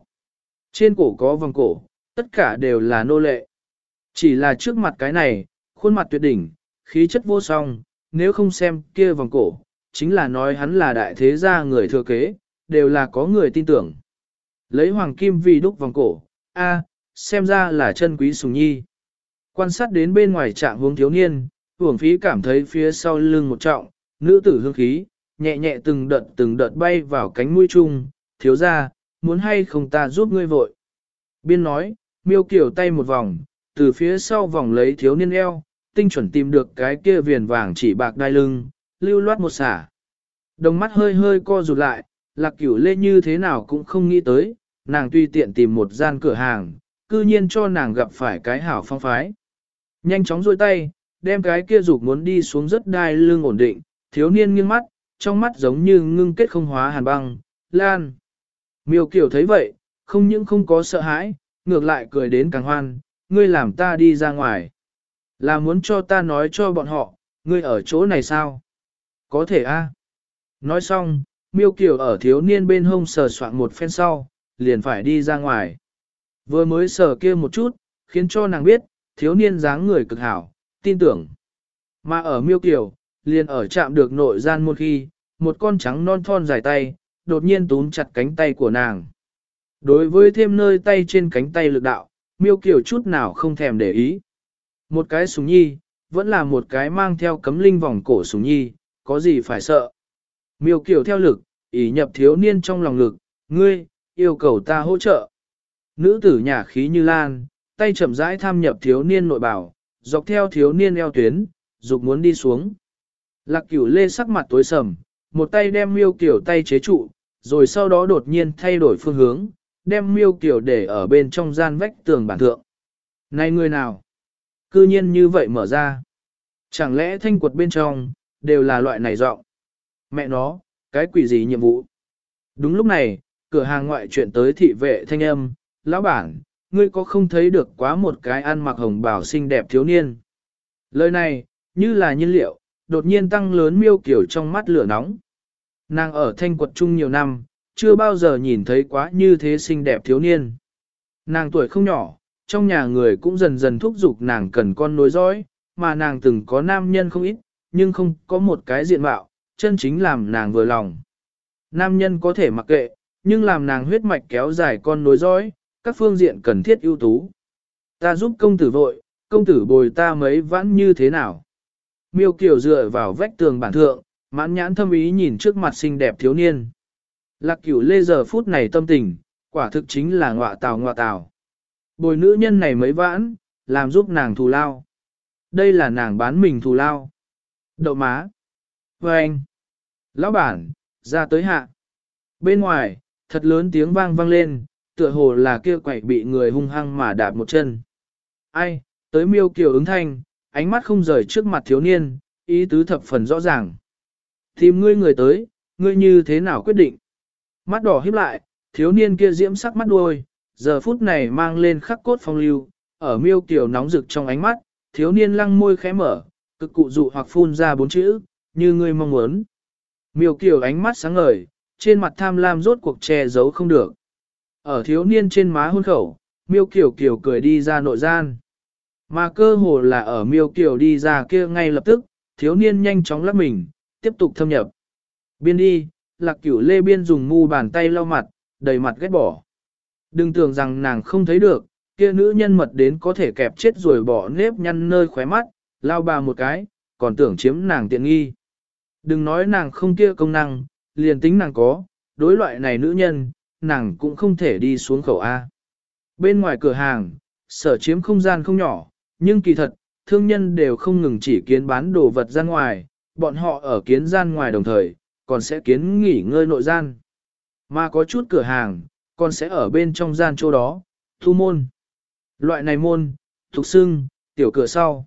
Trên cổ có vòng cổ, tất cả đều là nô lệ. Chỉ là trước mặt cái này, khuôn mặt tuyệt đỉnh, khí chất vô song, nếu không xem kia vòng cổ, chính là nói hắn là đại thế gia người thừa kế, đều là có người tin tưởng. Lấy hoàng kim vì đúc vòng cổ, a, xem ra là chân quý sùng nhi. Quan sát đến bên ngoài trạng hướng thiếu niên, hưởng phí cảm thấy phía sau lưng một trọng, nữ tử hương khí, nhẹ nhẹ từng đợt từng đợt bay vào cánh mũi chung, thiếu ra, muốn hay không ta giúp ngươi vội. Biên nói, miêu kiểu tay một vòng, từ phía sau vòng lấy thiếu niên eo, tinh chuẩn tìm được cái kia viền vàng chỉ bạc đai lưng, lưu loát một xả. Đồng mắt hơi hơi co rụt lại, lạc cửu lê như thế nào cũng không nghĩ tới, nàng tuy tiện tìm một gian cửa hàng, cư nhiên cho nàng gặp phải cái hảo phong phái. Nhanh chóng rôi tay, đem cái kia dục muốn đi xuống rất đai lưng ổn định, thiếu niên nghiêng mắt, trong mắt giống như ngưng kết không hóa hàn băng, lan. Miêu Kiều thấy vậy, không những không có sợ hãi, ngược lại cười đến càng hoan, ngươi làm ta đi ra ngoài. Là muốn cho ta nói cho bọn họ, ngươi ở chỗ này sao? Có thể a. Nói xong, Miêu Kiều ở thiếu niên bên hông sờ soạn một phen sau, liền phải đi ra ngoài. Vừa mới sờ kia một chút, khiến cho nàng biết, thiếu niên dáng người cực hảo, tin tưởng. Mà ở Miêu Kiều, liền ở chạm được nội gian một khi, một con trắng non thon dài tay, đột nhiên túm chặt cánh tay của nàng. Đối với thêm nơi tay trên cánh tay lực đạo, miêu kiểu chút nào không thèm để ý. Một cái súng nhi, vẫn là một cái mang theo cấm linh vòng cổ súng nhi, có gì phải sợ. Miêu kiểu theo lực, ý nhập thiếu niên trong lòng lực, ngươi, yêu cầu ta hỗ trợ. Nữ tử nhà khí như lan, tay chậm rãi tham nhập thiếu niên nội bảo, dọc theo thiếu niên eo tuyến, dục muốn đi xuống. Lạc cửu lê sắc mặt tối sầm, một tay đem miêu kiểu tay chế trụ, rồi sau đó đột nhiên thay đổi phương hướng, đem miêu kiểu để ở bên trong gian vách tường bản thượng. Này người nào? Cư nhiên như vậy mở ra. Chẳng lẽ thanh quật bên trong, đều là loại này giọng Mẹ nó, cái quỷ gì nhiệm vụ? Đúng lúc này, cửa hàng ngoại chuyện tới thị vệ thanh âm, lão bản, ngươi có không thấy được quá một cái ăn mặc hồng bảo xinh đẹp thiếu niên? Lời này, như là nhiên liệu, đột nhiên tăng lớn miêu kiểu trong mắt lửa nóng. Nàng ở thanh quật chung nhiều năm, chưa bao giờ nhìn thấy quá như thế xinh đẹp thiếu niên. Nàng tuổi không nhỏ, trong nhà người cũng dần dần thúc giục nàng cần con nối dõi, mà nàng từng có nam nhân không ít, nhưng không có một cái diện mạo, chân chính làm nàng vừa lòng. Nam nhân có thể mặc kệ, nhưng làm nàng huyết mạch kéo dài con nối dõi, các phương diện cần thiết ưu tú. Ta giúp công tử vội, công tử bồi ta mấy vãn như thế nào? Miêu Kiều dựa vào vách tường bản thượng, mãn nhãn thâm ý nhìn trước mặt xinh đẹp thiếu niên. Lạc cửu lê giờ phút này tâm tình, quả thực chính là ngọa tào ngọa tào. Bồi nữ nhân này mấy vãn, làm giúp nàng thù lao. Đây là nàng bán mình thù lao. Đậu má. Và anh. Lão bản, ra tới hạ. Bên ngoài, thật lớn tiếng vang vang lên, tựa hồ là kia quậy bị người hung hăng mà đạp một chân. Ai, tới miêu kiều ứng thanh, ánh mắt không rời trước mặt thiếu niên, ý tứ thập phần rõ ràng. Tìm ngươi người tới, ngươi như thế nào quyết định? Mắt đỏ híp lại, thiếu niên kia diễm sắc mắt đuôi, giờ phút này mang lên khắc cốt phong lưu, ở miêu tiểu nóng rực trong ánh mắt, thiếu niên lăng môi khẽ mở, cực cụ dụ hoặc phun ra bốn chữ, như ngươi mong muốn. Miêu tiểu ánh mắt sáng ngời, trên mặt tham lam rốt cuộc che giấu không được. Ở thiếu niên trên má hôn khẩu, miêu kiểu kiểu cười đi ra nội gian. Mà cơ hồ là ở miêu kiểu đi ra kia ngay lập tức, thiếu niên nhanh chóng lắp mình, tiếp tục thâm nhập. Biên đi, lạc cửu lê biên dùng mu bàn tay lau mặt, đầy mặt ghét bỏ. Đừng tưởng rằng nàng không thấy được, kia nữ nhân mật đến có thể kẹp chết rồi bỏ nếp nhăn nơi khóe mắt, lao bà một cái, còn tưởng chiếm nàng tiện nghi. Đừng nói nàng không kia công năng, liền tính nàng có, đối loại này nữ nhân, nàng cũng không thể đi xuống khẩu A. Bên ngoài cửa hàng, sở chiếm không gian không nhỏ, nhưng kỳ thật, thương nhân đều không ngừng chỉ kiến bán đồ vật ra ngoài, bọn họ ở kiến gian ngoài đồng thời, còn sẽ kiến nghỉ ngơi nội gian. Mà có chút cửa hàng, còn sẽ ở bên trong gian chỗ đó, thu môn. Loại này môn, thuộc xưng, tiểu cửa sau.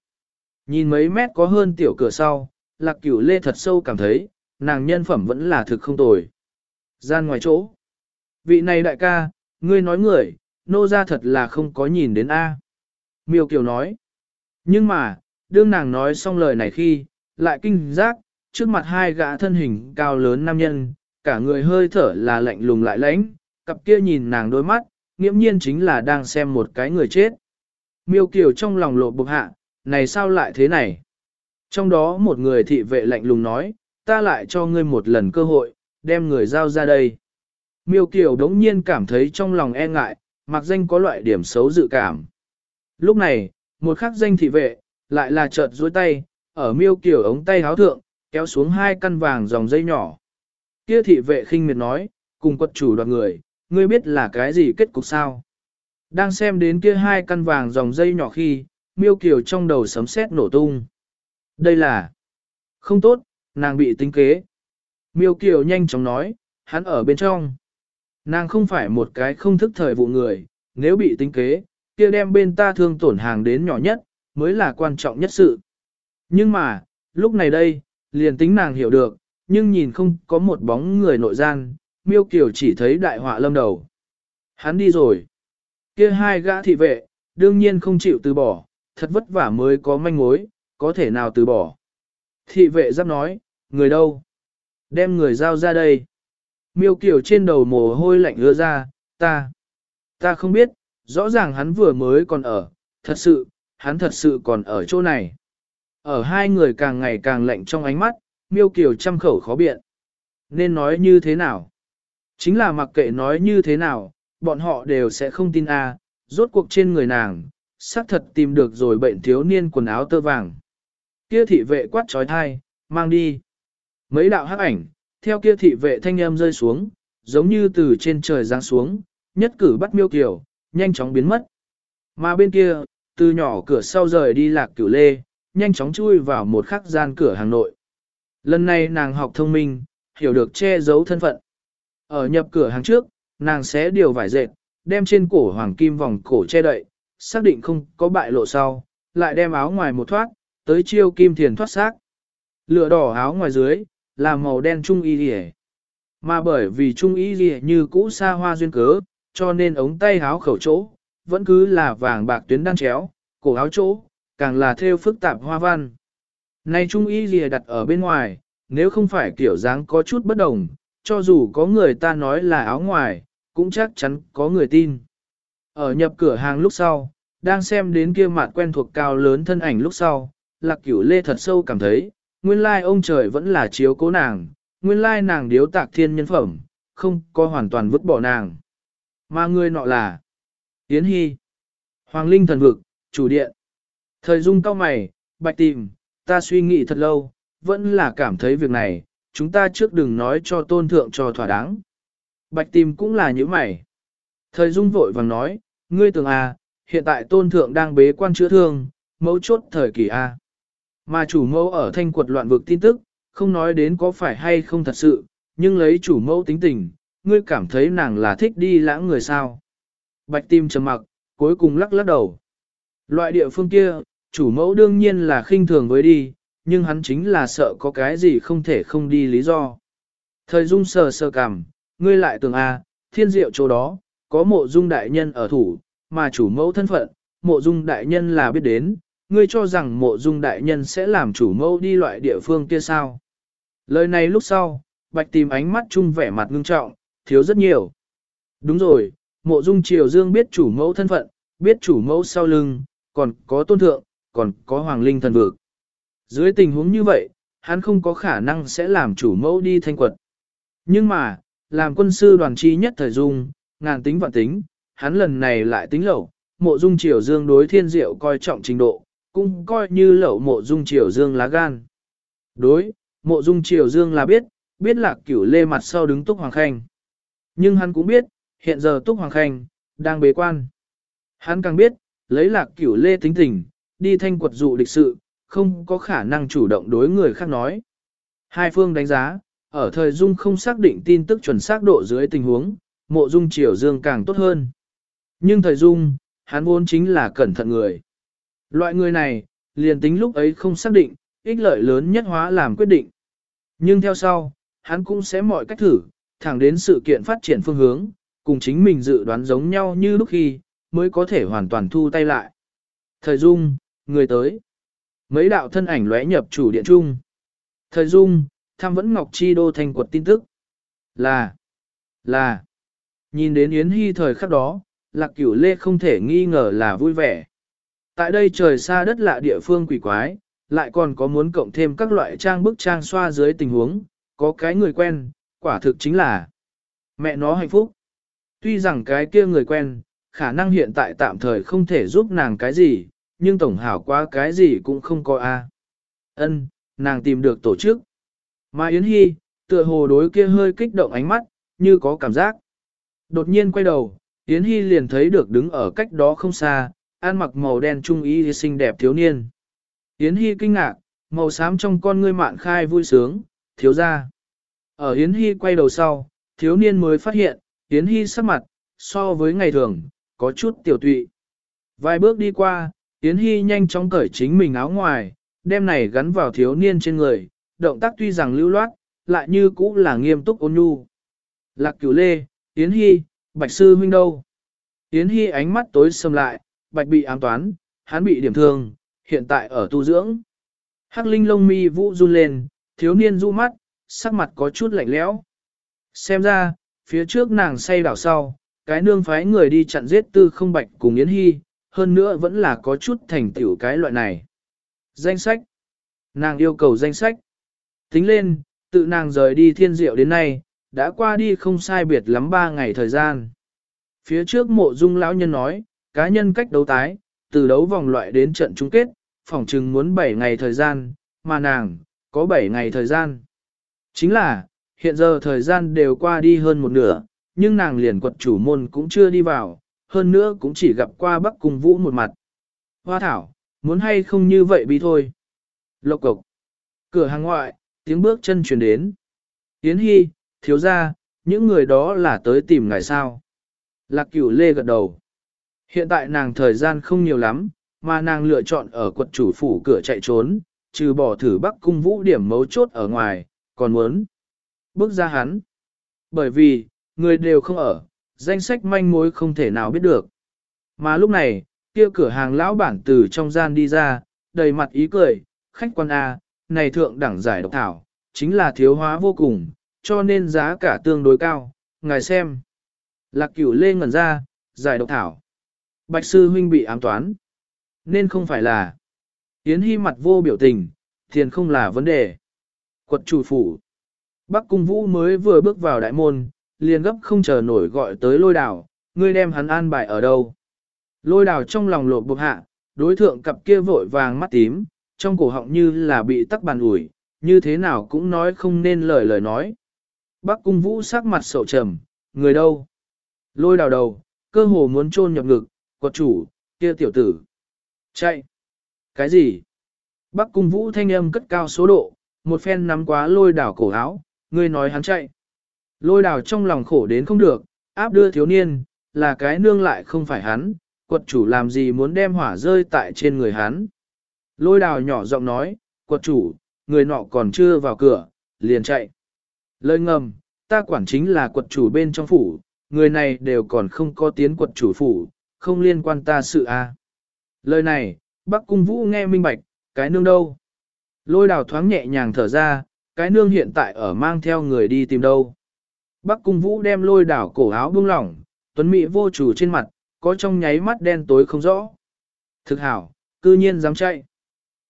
Nhìn mấy mét có hơn tiểu cửa sau, lạc cửu lê thật sâu cảm thấy, nàng nhân phẩm vẫn là thực không tồi. Gian ngoài chỗ. Vị này đại ca, ngươi nói người, nô ra thật là không có nhìn đến A. Miêu Kiều nói. Nhưng mà, đương nàng nói xong lời này khi, lại kinh giác, trước mặt hai gã thân hình cao lớn nam nhân, cả người hơi thở là lạnh lùng lại lãnh, cặp kia nhìn nàng đôi mắt, nghiễm nhiên chính là đang xem một cái người chết. Miêu Kiều trong lòng lộ bục hạ, này sao lại thế này? Trong đó một người thị vệ lạnh lùng nói, ta lại cho ngươi một lần cơ hội, đem người giao ra đây. Miêu Kiều đống nhiên cảm thấy trong lòng e ngại, mặc danh có loại điểm xấu dự cảm. Lúc này, một khắc danh thị vệ, lại là chợt duỗi tay, ở miêu Kiều ống tay háo thượng, kéo xuống hai căn vàng dòng dây nhỏ. Kia thị vệ khinh miệt nói, cùng quật chủ đoàn người, ngươi biết là cái gì kết cục sao? Đang xem đến kia hai căn vàng dòng dây nhỏ khi, miêu kiều trong đầu sấm sét nổ tung. Đây là không tốt, nàng bị tính kế. Miêu kiều nhanh chóng nói, hắn ở bên trong. Nàng không phải một cái không thức thời vụ người, nếu bị tính kế, kia đem bên ta thương tổn hàng đến nhỏ nhất, mới là quan trọng nhất sự. Nhưng mà, lúc này đây, liền tính nàng hiểu được, nhưng nhìn không có một bóng người nội gian, miêu kiều chỉ thấy đại họa lâm đầu. Hắn đi rồi. kia hai gã thị vệ, đương nhiên không chịu từ bỏ, thật vất vả mới có manh mối, có thể nào từ bỏ. Thị vệ giáp nói, người đâu? Đem người giao ra đây. Miêu kiều trên đầu mồ hôi lạnh ưa ra, ta. Ta không biết, rõ ràng hắn vừa mới còn ở, thật sự, hắn thật sự còn ở chỗ này. Ở hai người càng ngày càng lạnh trong ánh mắt, miêu kiều trăm khẩu khó biện. Nên nói như thế nào? Chính là mặc kệ nói như thế nào, bọn họ đều sẽ không tin a. À, rốt cuộc trên người nàng, xác thật tìm được rồi bệnh thiếu niên quần áo tơ vàng. Kia thị vệ quát trói thai, mang đi. Mấy đạo hắc ảnh, theo kia thị vệ thanh âm rơi xuống, giống như từ trên trời giáng xuống, nhất cử bắt miêu kiều nhanh chóng biến mất. Mà bên kia, từ nhỏ cửa sau rời đi lạc cửu lê, nhanh chóng chui vào một khắc gian cửa hàng nội. Lần này nàng học thông minh, hiểu được che giấu thân phận. Ở nhập cửa hàng trước, nàng sẽ điều vải dệt, đem trên cổ hoàng kim vòng cổ che đậy, xác định không có bại lộ sau, lại đem áo ngoài một thoát, tới chiêu kim thiền thoát xác. Lửa đỏ áo ngoài dưới, là màu đen trung y rìa. Mà bởi vì trung y rìa như cũ xa hoa duyên cớ, cho nên ống tay áo khẩu chỗ, vẫn cứ là vàng bạc tuyến đan chéo, cổ áo chỗ, càng là theo phức tạp hoa văn. Này trung y lìa đặt ở bên ngoài, nếu không phải kiểu dáng có chút bất đồng, cho dù có người ta nói là áo ngoài, cũng chắc chắn có người tin. Ở nhập cửa hàng lúc sau, đang xem đến kia mặt quen thuộc cao lớn thân ảnh lúc sau, lạc cửu lê thật sâu cảm thấy, nguyên lai ông trời vẫn là chiếu cố nàng, nguyên lai nàng điếu tạc thiên nhân phẩm, không có hoàn toàn vứt bỏ nàng. Mà người nọ là Yến Hy, Hoàng Linh thần vực, chủ điện. Thời dung cao mày, bạch tìm, ta suy nghĩ thật lâu, vẫn là cảm thấy việc này, chúng ta trước đừng nói cho tôn thượng cho thỏa đáng. Bạch tìm cũng là như mày. Thời dung vội vàng nói, ngươi tưởng à, hiện tại tôn thượng đang bế quan chữa thương, mẫu chốt thời kỳ A. Mà chủ mẫu ở thanh quật loạn vực tin tức, không nói đến có phải hay không thật sự, nhưng lấy chủ mẫu tính tình, ngươi cảm thấy nàng là thích đi lãng người sao. Bạch tim trầm mặc, cuối cùng lắc lắc đầu. Loại địa phương kia, chủ mẫu đương nhiên là khinh thường với đi, nhưng hắn chính là sợ có cái gì không thể không đi lý do. Thời dung sờ sờ cằm, ngươi lại tưởng a, thiên diệu chỗ đó, có mộ dung đại nhân ở thủ, mà chủ mẫu thân phận, mộ dung đại nhân là biết đến, ngươi cho rằng mộ dung đại nhân sẽ làm chủ mẫu đi loại địa phương kia sao. Lời này lúc sau, bạch tìm ánh mắt chung vẻ mặt ngưng trọng, thiếu rất nhiều. Đúng rồi, mộ dung triều dương biết chủ mẫu thân phận, biết chủ mẫu sau lưng, còn có tôn thượng, còn có hoàng linh thần vực. Dưới tình huống như vậy, hắn không có khả năng sẽ làm chủ mẫu đi thanh quật. Nhưng mà, làm quân sư đoàn chi nhất thời dung, ngàn tính vạn tính, hắn lần này lại tính lẩu, mộ dung triều dương đối thiên diệu coi trọng trình độ, cũng coi như lẩu mộ dung triều dương lá gan. Đối, mộ dung triều dương là biết, biết là cửu lê mặt sau đứng túc hoàng khanh. Nhưng hắn cũng biết, hiện giờ túc hoàng khanh, đang bế quan. Hắn càng biết, lấy lạc cửu lê tính tình, đi thanh quật dụ địch sự, không có khả năng chủ động đối người khác nói. Hai phương đánh giá, ở thời dung không xác định tin tức chuẩn xác độ dưới tình huống, mộ dung triều dương càng tốt hơn. Nhưng thời dung, hắn vốn chính là cẩn thận người. Loại người này, liền tính lúc ấy không xác định, ích lợi lớn nhất hóa làm quyết định. Nhưng theo sau, hắn cũng sẽ mọi cách thử, thẳng đến sự kiện phát triển phương hướng, cùng chính mình dự đoán giống nhau như lúc khi, mới có thể hoàn toàn thu tay lại. Thời dung, người tới. Mấy đạo thân ảnh lóe nhập chủ điện trung. Thời dung, tham vẫn Ngọc Chi Đô thành quật tin tức. Là, là, nhìn đến Yến Hy thời khắc đó, lạc cửu lê không thể nghi ngờ là vui vẻ. Tại đây trời xa đất lạ địa phương quỷ quái, lại còn có muốn cộng thêm các loại trang bức trang xoa dưới tình huống, có cái người quen, quả thực chính là mẹ nó hạnh phúc. Tuy rằng cái kia người quen, khả năng hiện tại tạm thời không thể giúp nàng cái gì, nhưng tổng hảo quá cái gì cũng không có a. Ân, nàng tìm được tổ chức. Mà Yến Hy, tựa hồ đối kia hơi kích động ánh mắt, như có cảm giác. Đột nhiên quay đầu, Yến Hy liền thấy được đứng ở cách đó không xa, ăn mặc màu đen trung y xinh đẹp thiếu niên. Yến Hy kinh ngạc, màu xám trong con ngươi mạn khai vui sướng, thiếu ra. Ở Yến Hy quay đầu sau, thiếu niên mới phát hiện, Yến Hy sắc mặt, so với ngày thường, có chút tiểu tụy. Vài bước đi qua, Yến Hy nhanh chóng cởi chính mình áo ngoài, đem này gắn vào thiếu niên trên người, động tác tuy rằng lưu loát, lại như cũ là nghiêm túc ôn nhu. Lạc cửu lê, Yến Hy, Bạch Sư huynh đâu? Yến Hy ánh mắt tối sầm lại, Bạch bị ám toán, hắn bị điểm thương, hiện tại ở tu dưỡng. Hắc Linh lông mi vũ run lên, thiếu niên du mắt, sắc mặt có chút lạnh lẽo. Xem ra, phía trước nàng say đảo sau, cái nương phái người đi chặn giết tư không bạch cùng Yến Hy, hơn nữa vẫn là có chút thành tựu cái loại này. Danh sách. Nàng yêu cầu danh sách. Tính lên, Tự nàng rời đi thiên diệu đến nay, đã qua đi không sai biệt lắm ba ngày thời gian. Phía trước mộ dung lão nhân nói, cá nhân cách đấu tái, từ đấu vòng loại đến trận chung kết, phỏng chừng muốn 7 ngày thời gian, mà nàng, có 7 ngày thời gian. Chính là, hiện giờ thời gian đều qua đi hơn một nửa, nhưng nàng liền quật chủ môn cũng chưa đi vào, hơn nữa cũng chỉ gặp qua Bắc Cung Vũ một mặt. Hoa thảo, muốn hay không như vậy bị thôi. Lộc cộc. Cửa hàng ngoại, tiếng bước chân truyền đến. Yến Hy, thiếu ra, những người đó là tới tìm ngài sao. Lạc cửu lê gật đầu. Hiện tại nàng thời gian không nhiều lắm, mà nàng lựa chọn ở quật chủ phủ cửa chạy trốn, trừ bỏ thử bắc cung vũ điểm mấu chốt ở ngoài, còn muốn bước ra hắn. Bởi vì, người đều không ở, danh sách manh mối không thể nào biết được. Mà lúc này, kia cửa hàng lão bản từ trong gian đi ra, đầy mặt ý cười, khách quan A, này thượng đẳng giải độc thảo, chính là thiếu hóa vô cùng, cho nên giá cả tương đối cao, ngài xem. Lạc cửu lê ngẩn ra, giải độc thảo. Bạch sư huynh bị ám toán. Nên không phải là. Yến Hy mặt vô biểu tình, tiền không là vấn đề. Quật chủ phủ. Bắc cung vũ mới vừa bước vào đại môn, liền gấp không chờ nổi gọi tới lôi đảo, ngươi đem hắn an bài ở đâu. Lôi đảo trong lòng lột bục hạ, đối thượng cặp kia vội vàng mắt tím, trong cổ họng như là bị tắc bàn ủi, như thế nào cũng nói không nên lời lời nói. Bắc cung vũ sắc mặt sầu trầm, người đâu? Lôi đào đầu, cơ hồ muốn chôn nhập ngực, quật chủ, kia tiểu tử. Chạy! Cái gì? Bắc cung vũ thanh âm cất cao số độ, một phen nắm quá lôi đảo cổ áo, người nói hắn chạy. Lôi Đào trong lòng khổ đến không được, áp đưa thiếu niên, là cái nương lại không phải hắn, quật chủ làm gì muốn đem hỏa rơi tại trên người hắn. Lôi đào nhỏ giọng nói, quật chủ, người nọ còn chưa vào cửa, liền chạy. Lời ngầm, ta quản chính là quật chủ bên trong phủ, người này đều còn không có tiến quật chủ phủ, không liên quan ta sự a. À. Lời này, Bắc Cung Vũ nghe minh bạch, cái nương đâu? Lôi đào thoáng nhẹ nhàng thở ra, cái nương hiện tại ở mang theo người đi tìm đâu. Bắc Cung Vũ đem lôi đảo cổ áo buông lỏng, tuấn mỹ vô chủ trên mặt, có trong nháy mắt đen tối không rõ. Thực hảo, cư nhiên dám chạy.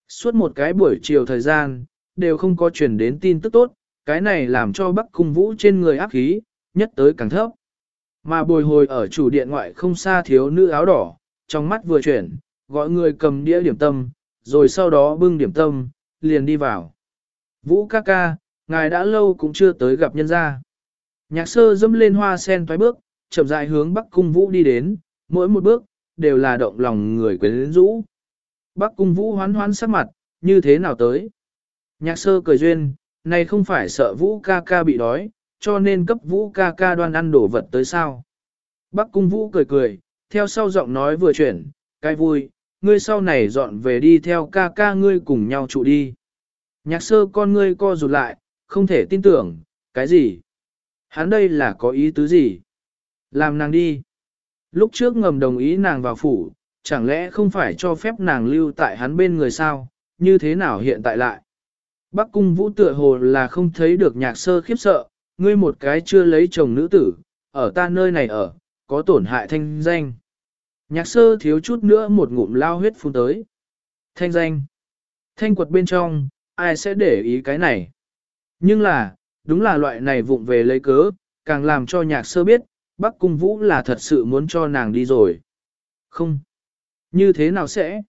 Suốt một cái buổi chiều thời gian, đều không có truyền đến tin tức tốt, cái này làm cho Bắc Cung Vũ trên người áp khí, nhất tới càng thấp. Mà bồi hồi ở chủ điện ngoại không xa thiếu nữ áo đỏ, trong mắt vừa chuyển, gọi người cầm đĩa điểm tâm, rồi sau đó bưng điểm tâm, liền đi vào. Vũ ca ca, ngài đã lâu cũng chưa tới gặp nhân gia. Nhạc sơ dâm lên hoa sen toái bước, chậm rãi hướng Bắc Cung Vũ đi đến, mỗi một bước, đều là động lòng người quyến rũ. Bắc Cung Vũ hoán hoán sắc mặt, như thế nào tới? Nhạc sơ cười duyên, này không phải sợ Vũ ca ca bị đói, cho nên cấp Vũ ca ca đoan ăn đổ vật tới sao? Bắc Cung Vũ cười cười, theo sau giọng nói vừa chuyển, cái vui, ngươi sau này dọn về đi theo ca ca ngươi cùng nhau trụ đi. Nhạc sơ con ngươi co rụt lại, không thể tin tưởng, cái gì? Hắn đây là có ý tứ gì? Làm nàng đi. Lúc trước ngầm đồng ý nàng vào phủ, chẳng lẽ không phải cho phép nàng lưu tại hắn bên người sao, như thế nào hiện tại lại? Bắc cung vũ tựa hồ là không thấy được nhạc sơ khiếp sợ, ngươi một cái chưa lấy chồng nữ tử, ở ta nơi này ở, có tổn hại thanh danh. Nhạc sơ thiếu chút nữa một ngụm lao huyết phun tới. Thanh danh. Thanh quật bên trong, ai sẽ để ý cái này? Nhưng là, đúng là loại này vụng về lấy cớ, càng làm cho nhạc sơ biết, Bắc Cung Vũ là thật sự muốn cho nàng đi rồi. Không. Như thế nào sẽ?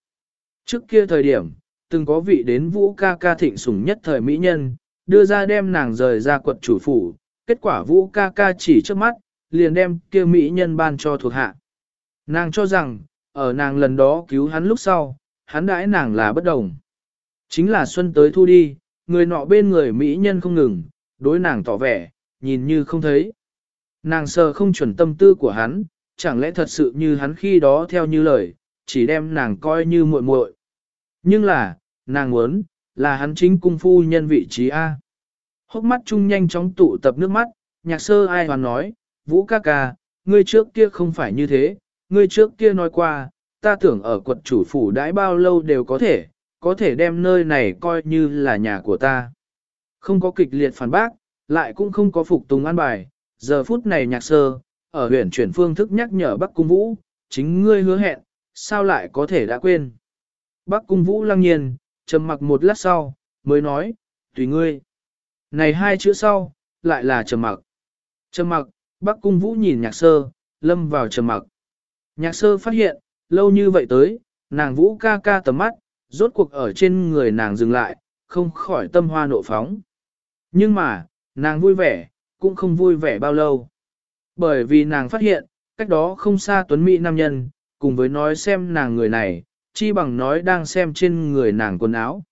Trước kia thời điểm, từng có vị đến Vũ ca ca thịnh sủng nhất thời mỹ nhân, đưa ra đem nàng rời ra quật chủ phủ, kết quả Vũ ca ca chỉ trước mắt, liền đem kia mỹ nhân ban cho thuộc hạ. Nàng cho rằng, ở nàng lần đó cứu hắn lúc sau, hắn đãi nàng là bất đồng. Chính là xuân tới thu đi, người nọ bên người mỹ nhân không ngừng, đối nàng tỏ vẻ, nhìn như không thấy. Nàng sờ không chuẩn tâm tư của hắn, chẳng lẽ thật sự như hắn khi đó theo như lời, chỉ đem nàng coi như muội muội. Nhưng là, nàng muốn, là hắn chính cung phu nhân vị trí A. Hốc mắt chung nhanh chóng tụ tập nước mắt, nhạc sơ ai hoàn nói, Vũ ca ca, ngươi trước kia không phải như thế, ngươi trước kia nói qua, ta tưởng ở quận chủ phủ đãi bao lâu đều có thể, có thể đem nơi này coi như là nhà của ta. Không có kịch liệt phản bác, lại cũng không có phục tùng an bài, giờ phút này nhạc sơ, ở huyện chuyển phương thức nhắc nhở Bắc Cung Vũ, chính ngươi hứa hẹn, sao lại có thể đã quên. Bắc Cung Vũ lăng nhiên, trầm mặc một lát sau, mới nói, tùy ngươi. này hai chữ sau, lại là trầm mặc. Trầm mặc, Bắc Cung Vũ nhìn nhạc sơ, lâm vào trầm mặc. Nhạc sơ phát hiện, lâu như vậy tới, nàng Vũ ca ca tầm mắt, rốt cuộc ở trên người nàng dừng lại, không khỏi tâm hoa nộ phóng. Nhưng mà, nàng vui vẻ, cũng không vui vẻ bao lâu. Bởi vì nàng phát hiện, cách đó không xa tuấn mỹ nam nhân, cùng với nói xem nàng người này, chi bằng nói đang xem trên người nàng quần áo.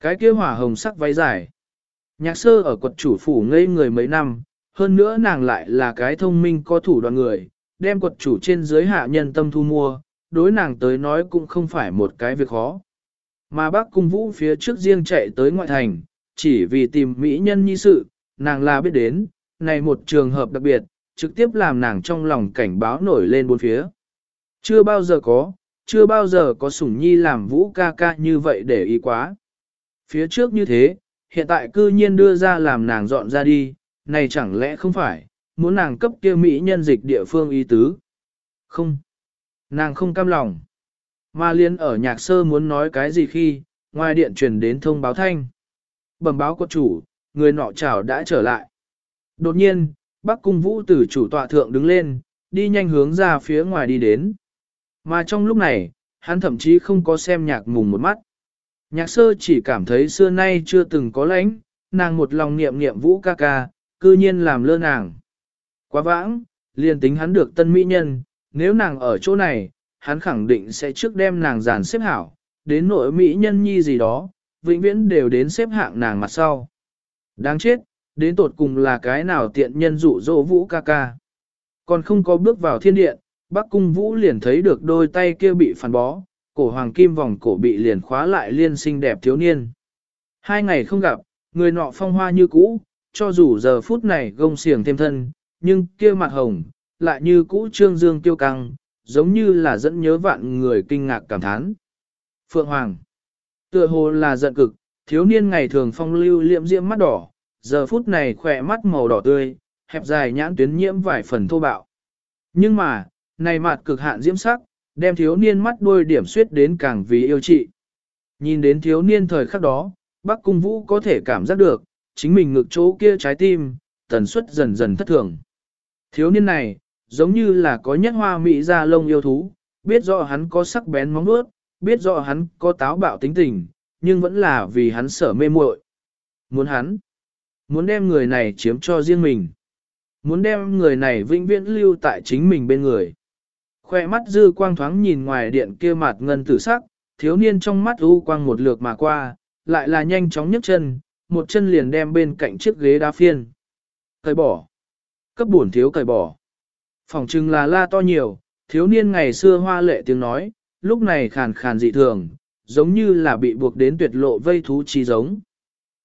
Cái kia hỏa hồng sắc váy dài. Nhạc sơ ở quật chủ phủ ngây người mấy năm, hơn nữa nàng lại là cái thông minh có thủ đoàn người, đem quật chủ trên dưới hạ nhân tâm thu mua, đối nàng tới nói cũng không phải một cái việc khó. Mà bác cung vũ phía trước riêng chạy tới ngoại thành, chỉ vì tìm mỹ nhân nhi sự, nàng là biết đến, này một trường hợp đặc biệt, trực tiếp làm nàng trong lòng cảnh báo nổi lên bốn phía. Chưa bao giờ có, chưa bao giờ có sủng nhi làm vũ ca ca như vậy để ý quá. Phía trước như thế, hiện tại cư nhiên đưa ra làm nàng dọn ra đi, này chẳng lẽ không phải, muốn nàng cấp kia mỹ nhân dịch địa phương y tứ. Không, nàng không cam lòng. Mà liên ở nhạc sơ muốn nói cái gì khi, ngoài điện truyền đến thông báo thanh. Bẩm báo của chủ, người nọ chào đã trở lại. Đột nhiên, Bắc Cung Vũ tử chủ tọa thượng đứng lên, đi nhanh hướng ra phía ngoài đi đến. Mà trong lúc này, hắn thậm chí không có xem nhạc mùng một mắt. Nhạc sơ chỉ cảm thấy xưa nay chưa từng có lãnh, nàng một lòng niệm niệm Vũ ca ca, cư nhiên làm lơ nàng. Quá vãng, liền tính hắn được tân mỹ nhân, nếu nàng ở chỗ này, hắn khẳng định sẽ trước đem nàng giàn xếp hảo, đến nội mỹ nhân nhi gì đó, vĩnh viễn đều đến xếp hạng nàng mặt sau. Đáng chết, đến tột cùng là cái nào tiện nhân dụ dỗ vũ ca ca. Còn không có bước vào thiên điện, Bắc Cung Vũ liền thấy được đôi tay kia bị phản bó, cổ hoàng kim vòng cổ bị liền khóa lại liên sinh đẹp thiếu niên. Hai ngày không gặp, người nọ phong hoa như cũ, cho dù giờ phút này gông xiềng thêm thân, nhưng kia mặt hồng, lại như cũ trương dương tiêu căng, giống như là dẫn nhớ vạn người kinh ngạc cảm thán. Phượng Hoàng Tựa hồ là giận cực, thiếu niên ngày thường phong lưu liệm diễm mắt đỏ, giờ phút này khỏe mắt màu đỏ tươi, hẹp dài nhãn tuyến nhiễm vài phần thô bạo. Nhưng mà, này mặt cực hạn diễm sắc, đem thiếu niên mắt đuôi điểm suyết đến càng vì yêu trị. Nhìn đến thiếu niên thời khắc đó, bác cung vũ có thể cảm giác được, chính mình ngực chỗ kia trái tim, tần suất dần dần thất thường. Thiếu niên này, giống như là có nhất hoa mỹ ra lông yêu thú, biết rõ hắn có sắc bén móng vuốt, biết rõ hắn có táo bạo tính tình, nhưng vẫn là vì hắn sở mê muội. Muốn hắn, muốn đem người này chiếm cho riêng mình. Muốn đem người này vĩnh viễn lưu tại chính mình bên người. Khoe mắt dư quang thoáng nhìn ngoài điện kia mặt ngân tử sắc, thiếu niên trong mắt u quang một lượt mà qua, lại là nhanh chóng nhấc chân, một chân liền đem bên cạnh chiếc ghế đá phiên. Cởi bỏ. Cấp buồn thiếu cởi bỏ. Phòng trưng là la to nhiều, thiếu niên ngày xưa hoa lệ tiếng nói, lúc này khàn khàn dị thường, giống như là bị buộc đến tuyệt lộ vây thú chi giống.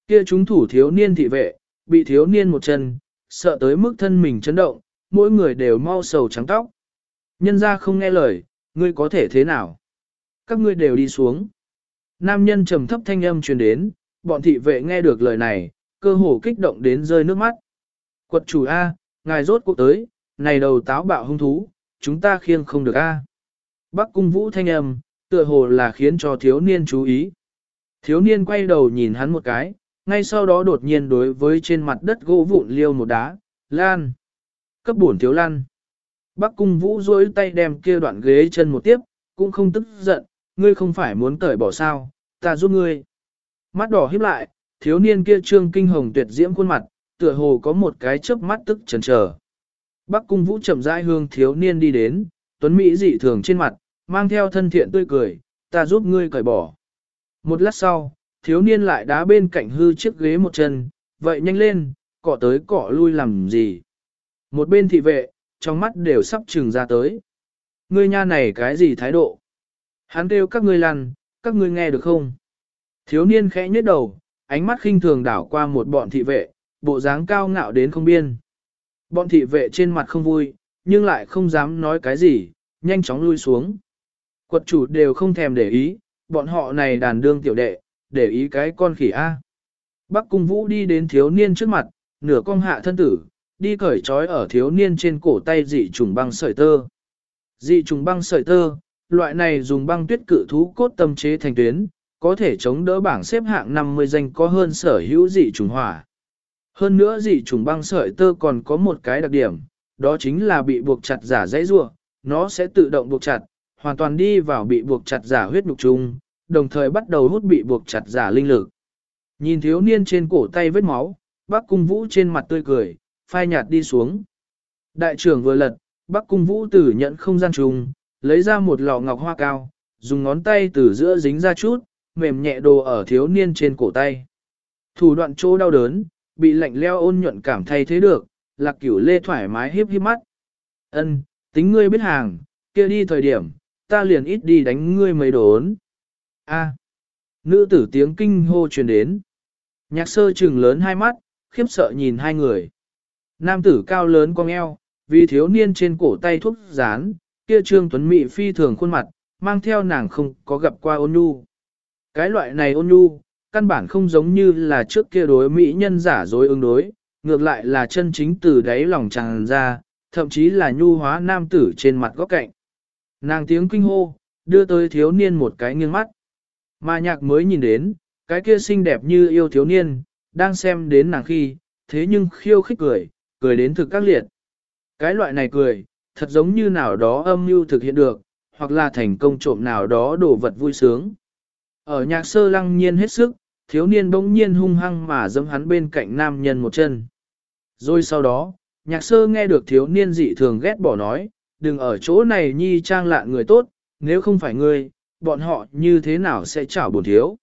Kia chúng thủ thiếu niên thị vệ, bị thiếu niên một chân, sợ tới mức thân mình chấn động, mỗi người đều mau sầu trắng tóc. Nhân ra không nghe lời, ngươi có thể thế nào? Các ngươi đều đi xuống. Nam nhân trầm thấp thanh âm truyền đến, bọn thị vệ nghe được lời này, cơ hồ kích động đến rơi nước mắt. Quật chủ A, ngài rốt cuộc tới, này đầu táo bạo hung thú, chúng ta khiêng không được A. Bắc cung vũ thanh âm, tựa hồ là khiến cho thiếu niên chú ý. Thiếu niên quay đầu nhìn hắn một cái, ngay sau đó đột nhiên đối với trên mặt đất gỗ vụn liêu một đá, lan. Cấp bổn thiếu lan. Bắc cung vũ duỗi tay đem kia đoạn ghế chân một tiếp, cũng không tức giận, ngươi không phải muốn cởi bỏ sao, ta giúp ngươi. Mắt đỏ híp lại, thiếu niên kia trương kinh hồng tuyệt diễm khuôn mặt, tựa hồ có một cái chớp mắt tức chần chờ. Bắc cung vũ chậm rãi hương thiếu niên đi đến, tuấn Mỹ dị thường trên mặt, mang theo thân thiện tươi cười, ta giúp ngươi cởi bỏ. Một lát sau, thiếu niên lại đá bên cạnh hư chiếc ghế một chân, vậy nhanh lên, cọ tới cọ lui làm gì. Một bên thị vệ, trong mắt đều sắp trừng ra tới. Ngươi nha này cái gì thái độ? Hắn kêu các ngươi lăn, các ngươi nghe được không? Thiếu niên khẽ nhếch đầu, ánh mắt khinh thường đảo qua một bọn thị vệ, bộ dáng cao ngạo đến không biên. Bọn thị vệ trên mặt không vui, nhưng lại không dám nói cái gì, nhanh chóng lui xuống. Quật chủ đều không thèm để ý, bọn họ này đàn đương tiểu đệ, để ý cái con khỉ A. Bắc cung vũ đi đến thiếu niên trước mặt, nửa cong hạ thân tử, đi cởi trói ở thiếu niên trên cổ tay dị trùng băng sợi tơ. Dị trùng băng sợi tơ, loại này dùng băng tuyết cự thú cốt tâm chế thành tuyến, có thể chống đỡ bảng xếp hạng 50 danh có hơn sở hữu dị trùng hỏa. Hơn nữa dị trùng băng sợi tơ còn có một cái đặc điểm, đó chính là bị buộc chặt giả dãy rua, nó sẽ tự động buộc chặt, hoàn toàn đi vào bị buộc chặt giả huyết nhục chung, đồng thời bắt đầu hút bị buộc chặt giả linh lực. Nhìn thiếu niên trên cổ tay vết máu, bác cung vũ trên mặt tươi cười, phai nhạt đi xuống. Đại trưởng vừa lật, bác cung vũ tử nhận không gian trùng, lấy ra một lọ ngọc hoa cao, dùng ngón tay từ giữa dính ra chút, mềm nhẹ đồ ở thiếu niên trên cổ tay. Thủ đoạn chỗ đau đớn, bị lạnh leo ôn nhuận cảm thay thế được, lạc cửu lê thoải mái hiếp hiếp mắt. Ân, tính ngươi biết hàng, kia đi thời điểm, ta liền ít đi đánh ngươi mấy đốn. A. nữ tử tiếng kinh hô truyền đến. Nhạc sơ trừng lớn hai mắt, khiếp sợ nhìn hai người. Nam tử cao lớn cong eo, vì thiếu niên trên cổ tay thuốc dán, kia trương tuấn mị phi thường khuôn mặt, mang theo nàng không có gặp qua ôn nhu. Cái loại này ôn nhu, căn bản không giống như là trước kia đối mỹ nhân giả dối ứng đối, ngược lại là chân chính từ đáy lòng tràn ra, thậm chí là nhu hóa nam tử trên mặt góc cạnh. Nàng tiếng kinh hô, đưa tới thiếu niên một cái nghiêng mắt. Mà nhạc mới nhìn đến, cái kia xinh đẹp như yêu thiếu niên, đang xem đến nàng khi, thế nhưng khiêu khích cười, cười đến thực các liệt. Cái loại này cười, thật giống như nào đó âm mưu thực hiện được, hoặc là thành công trộm nào đó đổ vật vui sướng. Ở nhạc sơ lăng nhiên hết sức, thiếu niên bỗng nhiên hung hăng mà dâm hắn bên cạnh nam nhân một chân. Rồi sau đó, nhạc sơ nghe được thiếu niên dị thường ghét bỏ nói, đừng ở chỗ này nhi trang lạ người tốt, nếu không phải ngươi, bọn họ như thế nào sẽ chảo buồn thiếu.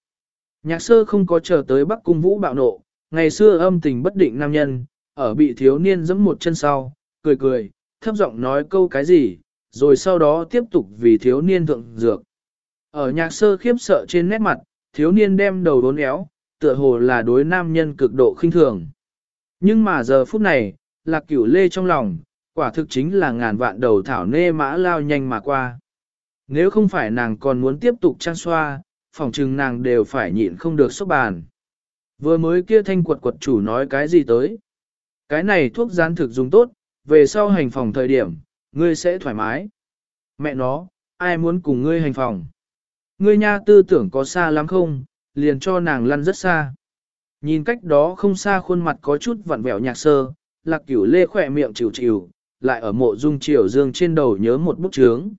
Nhạc sơ không có chờ tới Bắc Cung Vũ bạo nộ, ngày xưa âm tình bất định nam nhân, ở bị thiếu niên giẫm một chân sau, cười cười, thấp giọng nói câu cái gì, rồi sau đó tiếp tục vì thiếu niên thượng dược. Ở nhạc sơ khiếp sợ trên nét mặt, thiếu niên đem đầu đốn éo, tựa hồ là đối nam nhân cực độ khinh thường. Nhưng mà giờ phút này, lạc cửu lê trong lòng, quả thực chính là ngàn vạn đầu thảo nê mã lao nhanh mà qua. Nếu không phải nàng còn muốn tiếp tục trang xoa, phòng trừng nàng đều phải nhịn không được sốc bàn. Vừa mới kia thanh quật quật chủ nói cái gì tới. Cái này thuốc gián thực dùng tốt, về sau hành phòng thời điểm, ngươi sẽ thoải mái. Mẹ nó, ai muốn cùng ngươi hành phòng? Ngươi nha tư tưởng có xa lắm không, liền cho nàng lăn rất xa. Nhìn cách đó không xa khuôn mặt có chút vặn vẹo nhạc sơ, lạc cửu lê khỏe miệng chịu chịu, lại ở mộ dung triều dương trên đầu nhớ một bút chướng.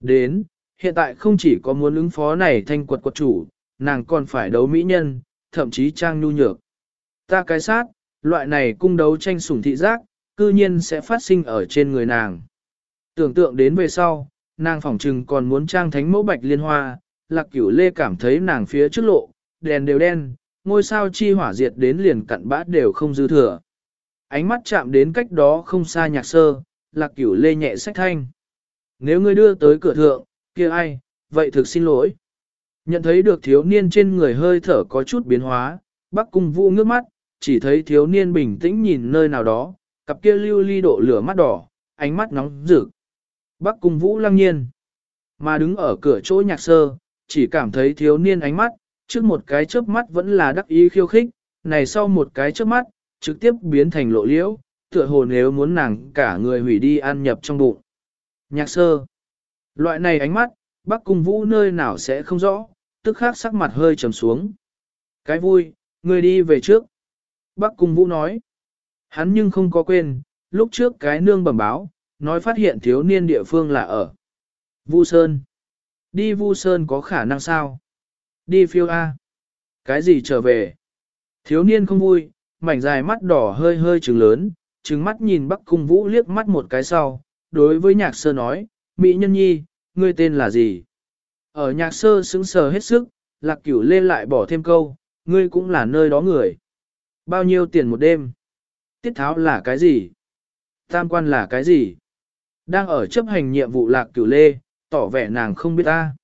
Đến, hiện tại không chỉ có muốn ứng phó này thanh quật quật chủ, nàng còn phải đấu mỹ nhân, thậm chí trang nhu nhược. Ta cái sát, loại này cung đấu tranh sủng thị giác, cư nhiên sẽ phát sinh ở trên người nàng. Tưởng tượng đến về sau, nàng phỏng trừng còn muốn trang thánh mẫu bạch liên hoa, lạc cửu lê cảm thấy nàng phía trước lộ, đèn đều đen, ngôi sao chi hỏa diệt đến liền cặn bát đều không dư thừa. Ánh mắt chạm đến cách đó không xa nhạc sơ, lạc cửu lê nhẹ sách thanh. Nếu ngươi đưa tới cửa thượng, kia ai, vậy thực xin lỗi. Nhận thấy được thiếu niên trên người hơi thở có chút biến hóa, bác cung vũ ngước mắt, chỉ thấy thiếu niên bình tĩnh nhìn nơi nào đó, cặp kia lưu ly độ lửa mắt đỏ, ánh mắt nóng rực. Bác cung vũ lăng nhiên, mà đứng ở cửa chỗ nhạc sơ, chỉ cảm thấy thiếu niên ánh mắt, trước một cái chớp mắt vẫn là đắc ý khiêu khích, này sau một cái chớp mắt, trực tiếp biến thành lộ liễu, tựa hồ nếu muốn nàng cả người hủy đi ăn nhập trong bụng. Nhạc sơ, loại này ánh mắt, bác cung vũ nơi nào sẽ không rõ, tức khác sắc mặt hơi trầm xuống. Cái vui, người đi về trước. Bác cung vũ nói, hắn nhưng không có quên, lúc trước cái nương bẩm báo, nói phát hiện thiếu niên địa phương là ở. Vu Sơn. Đi Vu Sơn có khả năng sao? Đi phiêu A. Cái gì trở về? Thiếu niên không vui, mảnh dài mắt đỏ hơi hơi trừng lớn, trừng mắt nhìn Bắc Cung Vũ liếc mắt một cái sau, đối với nhạc sơ nói, Mỹ nhân nhi, ngươi tên là gì? Ở nhạc sơ sững sờ hết sức, lạc cửu lên lại bỏ thêm câu, ngươi cũng là nơi đó người. Bao nhiêu tiền một đêm? Tiết tháo là cái gì? Tam quan là cái gì? Đang ở chấp hành nhiệm vụ lạc cửu lê, tỏ vẻ nàng không biết ta.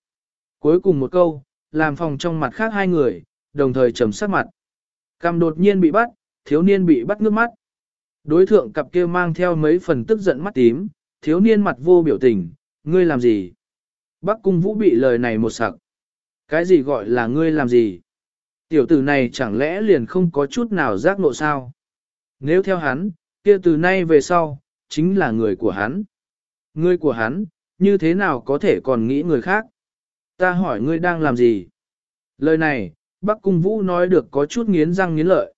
Cuối cùng một câu, làm phòng trong mặt khác hai người, đồng thời trầm sắc mặt. Cam đột nhiên bị bắt, thiếu niên bị bắt nước mắt. Đối thượng cặp kia mang theo mấy phần tức giận mắt tím, thiếu niên mặt vô biểu tình, ngươi làm gì? Bắc cung vũ bị lời này một sặc. Cái gì gọi là ngươi làm gì? Tiểu tử này chẳng lẽ liền không có chút nào giác nộ sao? Nếu theo hắn, kia từ nay về sau, chính là người của hắn. Người của hắn, như thế nào có thể còn nghĩ người khác? Ta hỏi ngươi đang làm gì? Lời này, Bắc Cung Vũ nói được có chút nghiến răng nghiến lợi.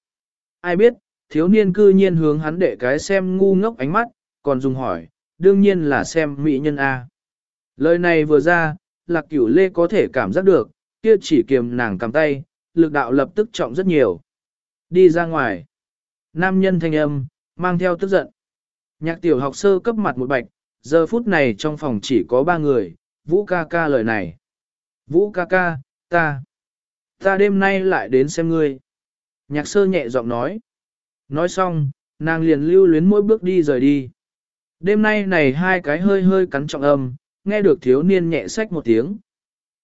Ai biết, thiếu niên cư nhiên hướng hắn để cái xem ngu ngốc ánh mắt, còn dùng hỏi, đương nhiên là xem mỹ nhân A. Lời này vừa ra, lạc cửu lê có thể cảm giác được, kia chỉ kiềm nàng cầm tay, lực đạo lập tức trọng rất nhiều. Đi ra ngoài. Nam nhân thanh âm, mang theo tức giận. Nhạc tiểu học sơ cấp mặt một bạch, giờ phút này trong phòng chỉ có ba người, Vũ ca ca lời này. Vũ ca ca, ta. Ta đêm nay lại đến xem ngươi. Nhạc sơ nhẹ giọng nói. Nói xong, nàng liền lưu luyến mỗi bước đi rời đi. Đêm nay này hai cái hơi hơi cắn trọng âm, nghe được thiếu niên nhẹ sách một tiếng.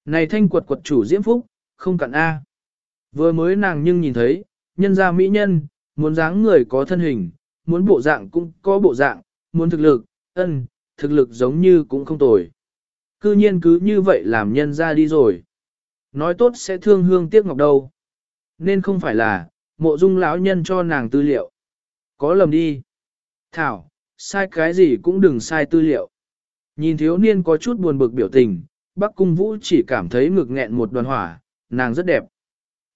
Này thanh quật quật chủ diễm phúc, không cặn A. Vừa mới nàng nhưng nhìn thấy, nhân gia mỹ nhân, muốn dáng người có thân hình, muốn bộ dạng cũng có bộ dạng, muốn thực lực, ân, thực lực giống như cũng không tồi. Cư nhiên cứ như vậy làm nhân ra đi rồi. Nói tốt sẽ thương hương tiếc ngọc đâu. Nên không phải là, mộ dung lão nhân cho nàng tư liệu. Có lầm đi. Thảo, sai cái gì cũng đừng sai tư liệu. Nhìn thiếu niên có chút buồn bực biểu tình, Bắc Cung Vũ chỉ cảm thấy ngực nghẹn một đoàn hỏa, nàng rất đẹp.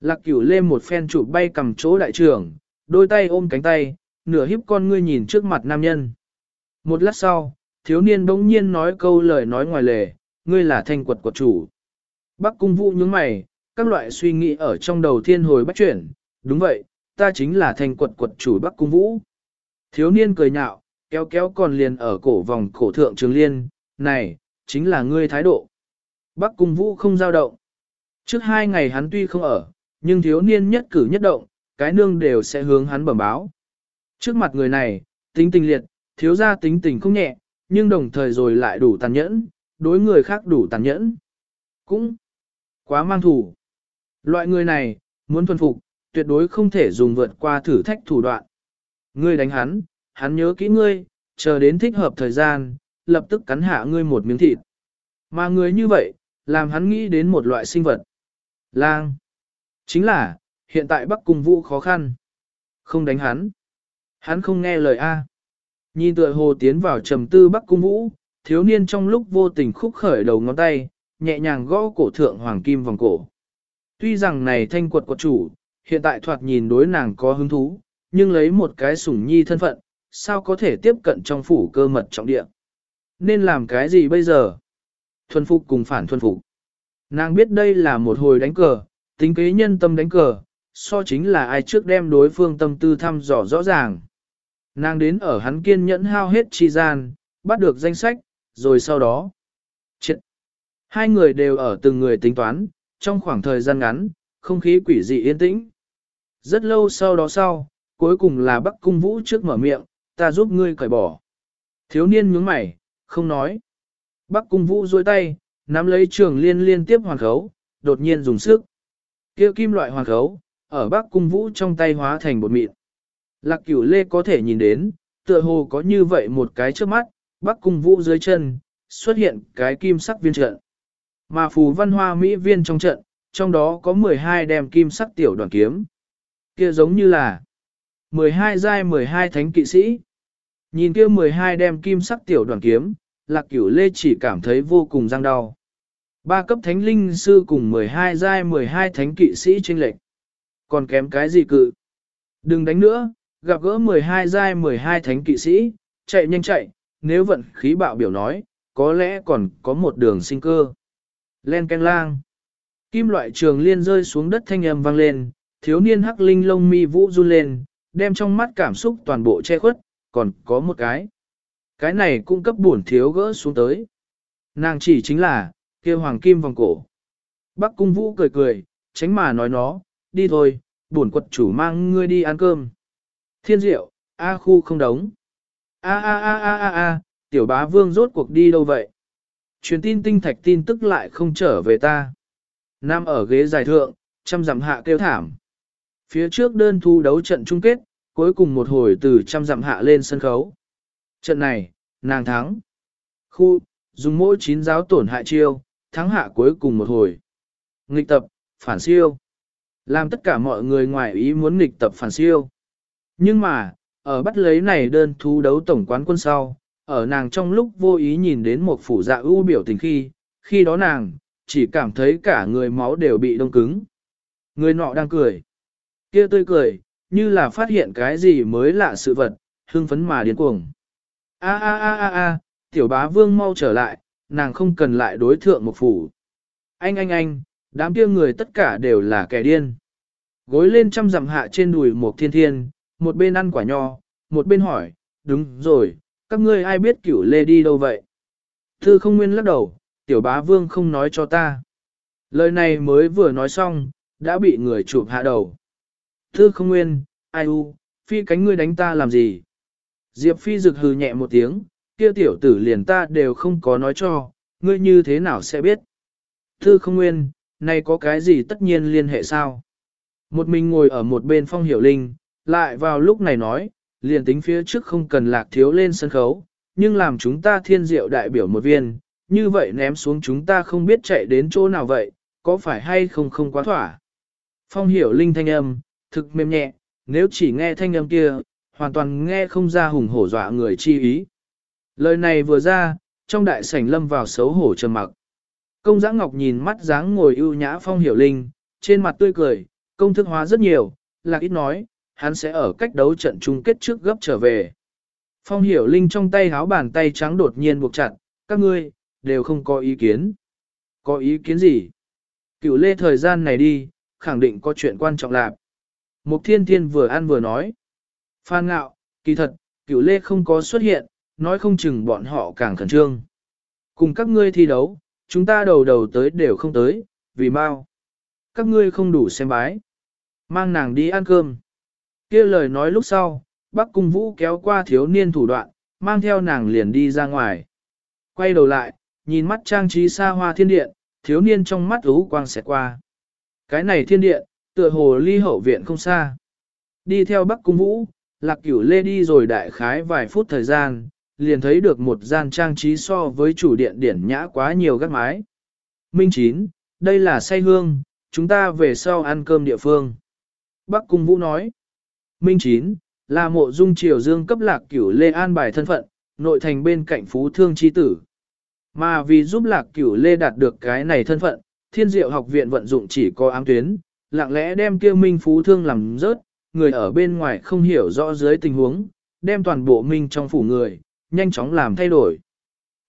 Lạc cửu lên một phen chụp bay cầm chỗ đại trưởng, đôi tay ôm cánh tay, nửa híp con ngươi nhìn trước mặt nam nhân. Một lát sau, thiếu niên bỗng nhiên nói câu lời nói ngoài lề, ngươi là thanh quật quật chủ. Bắc cung vũ nhướng mày, các loại suy nghĩ ở trong đầu thiên hồi bắt chuyển, đúng vậy, ta chính là thành quật quật chủ Bắc cung vũ. Thiếu niên cười nhạo, kéo kéo còn liền ở cổ vòng cổ thượng trường liên, này, chính là ngươi thái độ. Bắc cung vũ không giao động. Trước hai ngày hắn tuy không ở, nhưng thiếu niên nhất cử nhất động, cái nương đều sẽ hướng hắn bẩm báo. Trước mặt người này, tính tình liệt, thiếu ra tính tình không nhẹ, nhưng đồng thời rồi lại đủ tàn nhẫn, đối người khác đủ tàn nhẫn. Cũng quá mang thủ. Loại người này, muốn thuần phục, tuyệt đối không thể dùng vượt qua thử thách thủ đoạn. Ngươi đánh hắn, hắn nhớ kỹ ngươi, chờ đến thích hợp thời gian, lập tức cắn hạ ngươi một miếng thịt. Mà người như vậy, làm hắn nghĩ đến một loại sinh vật. Lang. Chính là, hiện tại Bắc Cung Vũ khó khăn. Không đánh hắn. Hắn không nghe lời A. Nhìn tựa hồ tiến vào trầm tư Bắc Cung Vũ, thiếu niên trong lúc vô tình khúc khởi đầu ngón tay, nhẹ nhàng gõ cổ thượng hoàng kim vòng cổ. Tuy rằng này thanh quật quật chủ, hiện tại thoạt nhìn đối nàng có hứng thú, nhưng lấy một cái sủng nhi thân phận, sao có thể tiếp cận trong phủ cơ mật trọng địa. Nên làm cái gì bây giờ? Thuần phục cùng phản thuần phục. Nàng biết đây là một hồi đánh cờ, tính kế nhân tâm đánh cờ, so chính là ai trước đem đối phương tâm tư thăm dò rõ ràng. Nàng đến ở hắn kiên nhẫn hao hết chi gian, bắt được danh sách, rồi sau đó. Chịt. Hai người đều ở từng người tính toán, trong khoảng thời gian ngắn, không khí quỷ dị yên tĩnh. Rất lâu sau đó sau, cuối cùng là Bắc Cung Vũ trước mở miệng, ta giúp ngươi cởi bỏ. Thiếu niên nhướng mày, không nói. Bắc Cung Vũ duỗi tay, nắm lấy trường liên liên tiếp hoàn khấu, đột nhiên dùng sức. kia kim loại hoàn khấu, ở Bắc Cung Vũ trong tay hóa thành bột mịn. Lạc cửu lê có thể nhìn đến, tựa hồ có như vậy một cái trước mắt, Bắc Cung Vũ dưới chân, xuất hiện cái kim sắc viên trận. Mà phù văn hoa mỹ viên trong trận, trong đó có 12 đem kim sắc tiểu đoàn kiếm. Kia giống như là 12 giai 12 thánh kỵ sĩ. Nhìn kia 12 đem kim sắc tiểu đoàn kiếm, lạc cửu lê chỉ cảm thấy vô cùng răng đau. Ba cấp thánh linh sư cùng 12 giai 12 thánh kỵ sĩ chênh lệch. Còn kém cái gì cự? Đừng đánh nữa, gặp gỡ 12 giai 12 thánh kỵ sĩ, chạy nhanh chạy, nếu vận khí bạo biểu nói, có lẽ còn có một đường sinh cơ. Len canh lang. Kim loại trường liên rơi xuống đất thanh âm vang lên, thiếu niên hắc linh lông mi vũ run lên, đem trong mắt cảm xúc toàn bộ che khuất, còn có một cái. Cái này cung cấp buồn thiếu gỡ xuống tới. Nàng chỉ chính là, kia hoàng kim vòng cổ. Bắc cung vũ cười cười, tránh mà nói nó, đi thôi, buồn quật chủ mang ngươi đi ăn cơm. Thiên diệu, A khu không đóng. A a a a a a, tiểu bá vương rốt cuộc đi đâu vậy? Truyền tin tinh thạch tin tức lại không trở về ta. Nam ở ghế dài thượng, trăm dặm hạ kêu thảm. Phía trước đơn thu đấu trận chung kết, cuối cùng một hồi từ trăm dặm hạ lên sân khấu. Trận này, nàng thắng. Khu, dùng mỗi chín giáo tổn hại chiêu, thắng hạ cuối cùng một hồi. Nghịch tập, phản siêu. Làm tất cả mọi người ngoài ý muốn nghịch tập phản siêu. Nhưng mà, ở bắt lấy này đơn thu đấu tổng quán quân sau, ở nàng trong lúc vô ý nhìn đến một phủ dạ ưu biểu tình khi, khi đó nàng, chỉ cảm thấy cả người máu đều bị đông cứng. Người nọ đang cười. Kia tươi cười, như là phát hiện cái gì mới lạ sự vật, hưng phấn mà điên cuồng. A a a a a, tiểu bá vương mau trở lại, nàng không cần lại đối thượng một phủ. Anh anh anh, đám kia người tất cả đều là kẻ điên. Gối lên trăm dặm hạ trên đùi một thiên thiên, một bên ăn quả nho, một bên hỏi, đúng rồi, các ngươi ai biết cửu lê đi đâu vậy? Thư không nguyên lắc đầu, tiểu bá vương không nói cho ta. Lời này mới vừa nói xong, đã bị người chụp hạ đầu. Thư không nguyên, ai u, phi cánh ngươi đánh ta làm gì? Diệp phi rực hừ nhẹ một tiếng, kia tiểu tử liền ta đều không có nói cho, ngươi như thế nào sẽ biết? Thư không nguyên, nay có cái gì tất nhiên liên hệ sao? Một mình ngồi ở một bên phong hiểu linh, lại vào lúc này nói, liền tính phía trước không cần lạc thiếu lên sân khấu, nhưng làm chúng ta thiên diệu đại biểu một viên, như vậy ném xuống chúng ta không biết chạy đến chỗ nào vậy, có phải hay không không quá thỏa. Phong hiểu linh thanh âm, thực mềm nhẹ, nếu chỉ nghe thanh âm kia, hoàn toàn nghe không ra hùng hổ dọa người chi ý. Lời này vừa ra, trong đại sảnh lâm vào xấu hổ trầm mặc. Công giã ngọc nhìn mắt dáng ngồi ưu nhã phong hiểu linh, trên mặt tươi cười, công thức hóa rất nhiều, lạc ít nói, hắn sẽ ở cách đấu trận chung kết trước gấp trở về. Phong hiểu linh trong tay háo bàn tay trắng đột nhiên buộc chặt, các ngươi, đều không có ý kiến. Có ý kiến gì? Cựu lê thời gian này đi, khẳng định có chuyện quan trọng lạc. Mục thiên thiên vừa ăn vừa nói. Phan ngạo, kỳ thật, cựu lê không có xuất hiện, nói không chừng bọn họ càng khẩn trương. Cùng các ngươi thi đấu, chúng ta đầu đầu tới đều không tới, vì mau. Các ngươi không đủ xem bái. Mang nàng đi ăn cơm kia lời nói lúc sau, bác cung vũ kéo qua thiếu niên thủ đoạn, mang theo nàng liền đi ra ngoài. Quay đầu lại, nhìn mắt trang trí xa hoa thiên điện, thiếu niên trong mắt ú quang xẹt qua. Cái này thiên điện, tựa hồ ly hậu viện không xa. Đi theo bắc cung vũ, lạc cửu lê đi rồi đại khái vài phút thời gian, liền thấy được một gian trang trí so với chủ điện điển nhã quá nhiều gác mái. Minh Chín, đây là say hương, chúng ta về sau ăn cơm địa phương. Bắc Cung Vũ nói, Minh Chín, là mộ dung triều dương cấp lạc cửu lê an bài thân phận, nội thành bên cạnh phú thương chi tử. Mà vì giúp lạc cửu lê đạt được cái này thân phận, thiên diệu học viện vận dụng chỉ có ám tuyến, lặng lẽ đem kia minh phú thương làm rớt, người ở bên ngoài không hiểu rõ dưới tình huống, đem toàn bộ minh trong phủ người, nhanh chóng làm thay đổi.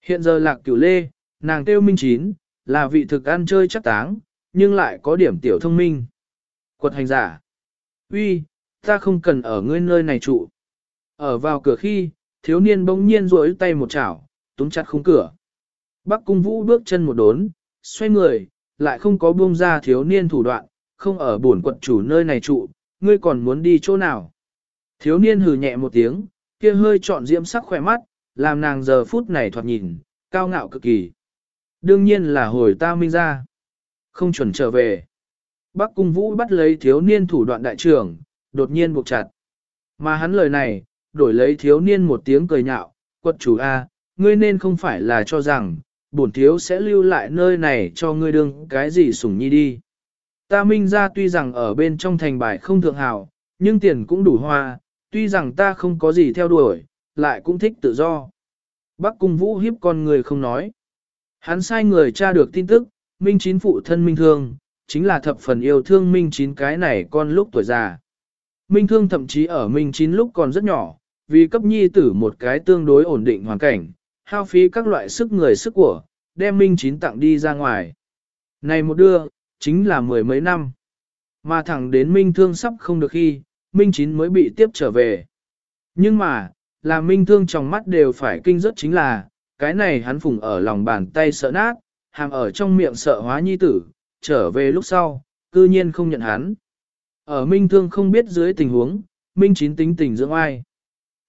Hiện giờ lạc cửu lê, nàng tiêu minh chín, là vị thực ăn chơi chắc táng, nhưng lại có điểm tiểu thông minh. Quật hành giả. uy, ta không cần ở ngươi nơi này trụ. Ở vào cửa khi, thiếu niên bỗng nhiên rỗi tay một chảo, túm chặt khung cửa. Bắc cung vũ bước chân một đốn, xoay người, lại không có buông ra thiếu niên thủ đoạn, không ở bổn quận chủ nơi này trụ, ngươi còn muốn đi chỗ nào. Thiếu niên hừ nhẹ một tiếng, kia hơi trọn diễm sắc khỏe mắt, làm nàng giờ phút này thoạt nhìn, cao ngạo cực kỳ. Đương nhiên là hồi ta minh ra. Không chuẩn trở về. Bắc cung vũ bắt lấy thiếu niên thủ đoạn đại trưởng, đột nhiên buộc chặt. Mà hắn lời này, đổi lấy thiếu niên một tiếng cười nhạo, quật chủ A, ngươi nên không phải là cho rằng, bổn thiếu sẽ lưu lại nơi này cho ngươi đương cái gì sủng nhi đi. Ta minh ra tuy rằng ở bên trong thành bài không thượng hào, nhưng tiền cũng đủ hoa, tuy rằng ta không có gì theo đuổi, lại cũng thích tự do. Bắc cung vũ hiếp con người không nói. Hắn sai người tra được tin tức, minh chín phụ thân minh thương, chính là thập phần yêu thương minh chín cái này con lúc tuổi già. Minh thương thậm chí ở minh chín lúc còn rất nhỏ, vì cấp nhi tử một cái tương đối ổn định hoàn cảnh, hao phí các loại sức người sức của, đem minh chín tặng đi ra ngoài. Này một đưa, chính là mười mấy năm. Mà thẳng đến minh thương sắp không được khi, minh chín mới bị tiếp trở về. Nhưng mà, là minh thương trong mắt đều phải kinh rất chính là, cái này hắn phùng ở lòng bàn tay sợ nát, hàm ở trong miệng sợ hóa nhi tử, trở về lúc sau, cư nhiên không nhận hắn. Ở Minh Thương không biết dưới tình huống, Minh Chín tính tình dưỡng ai.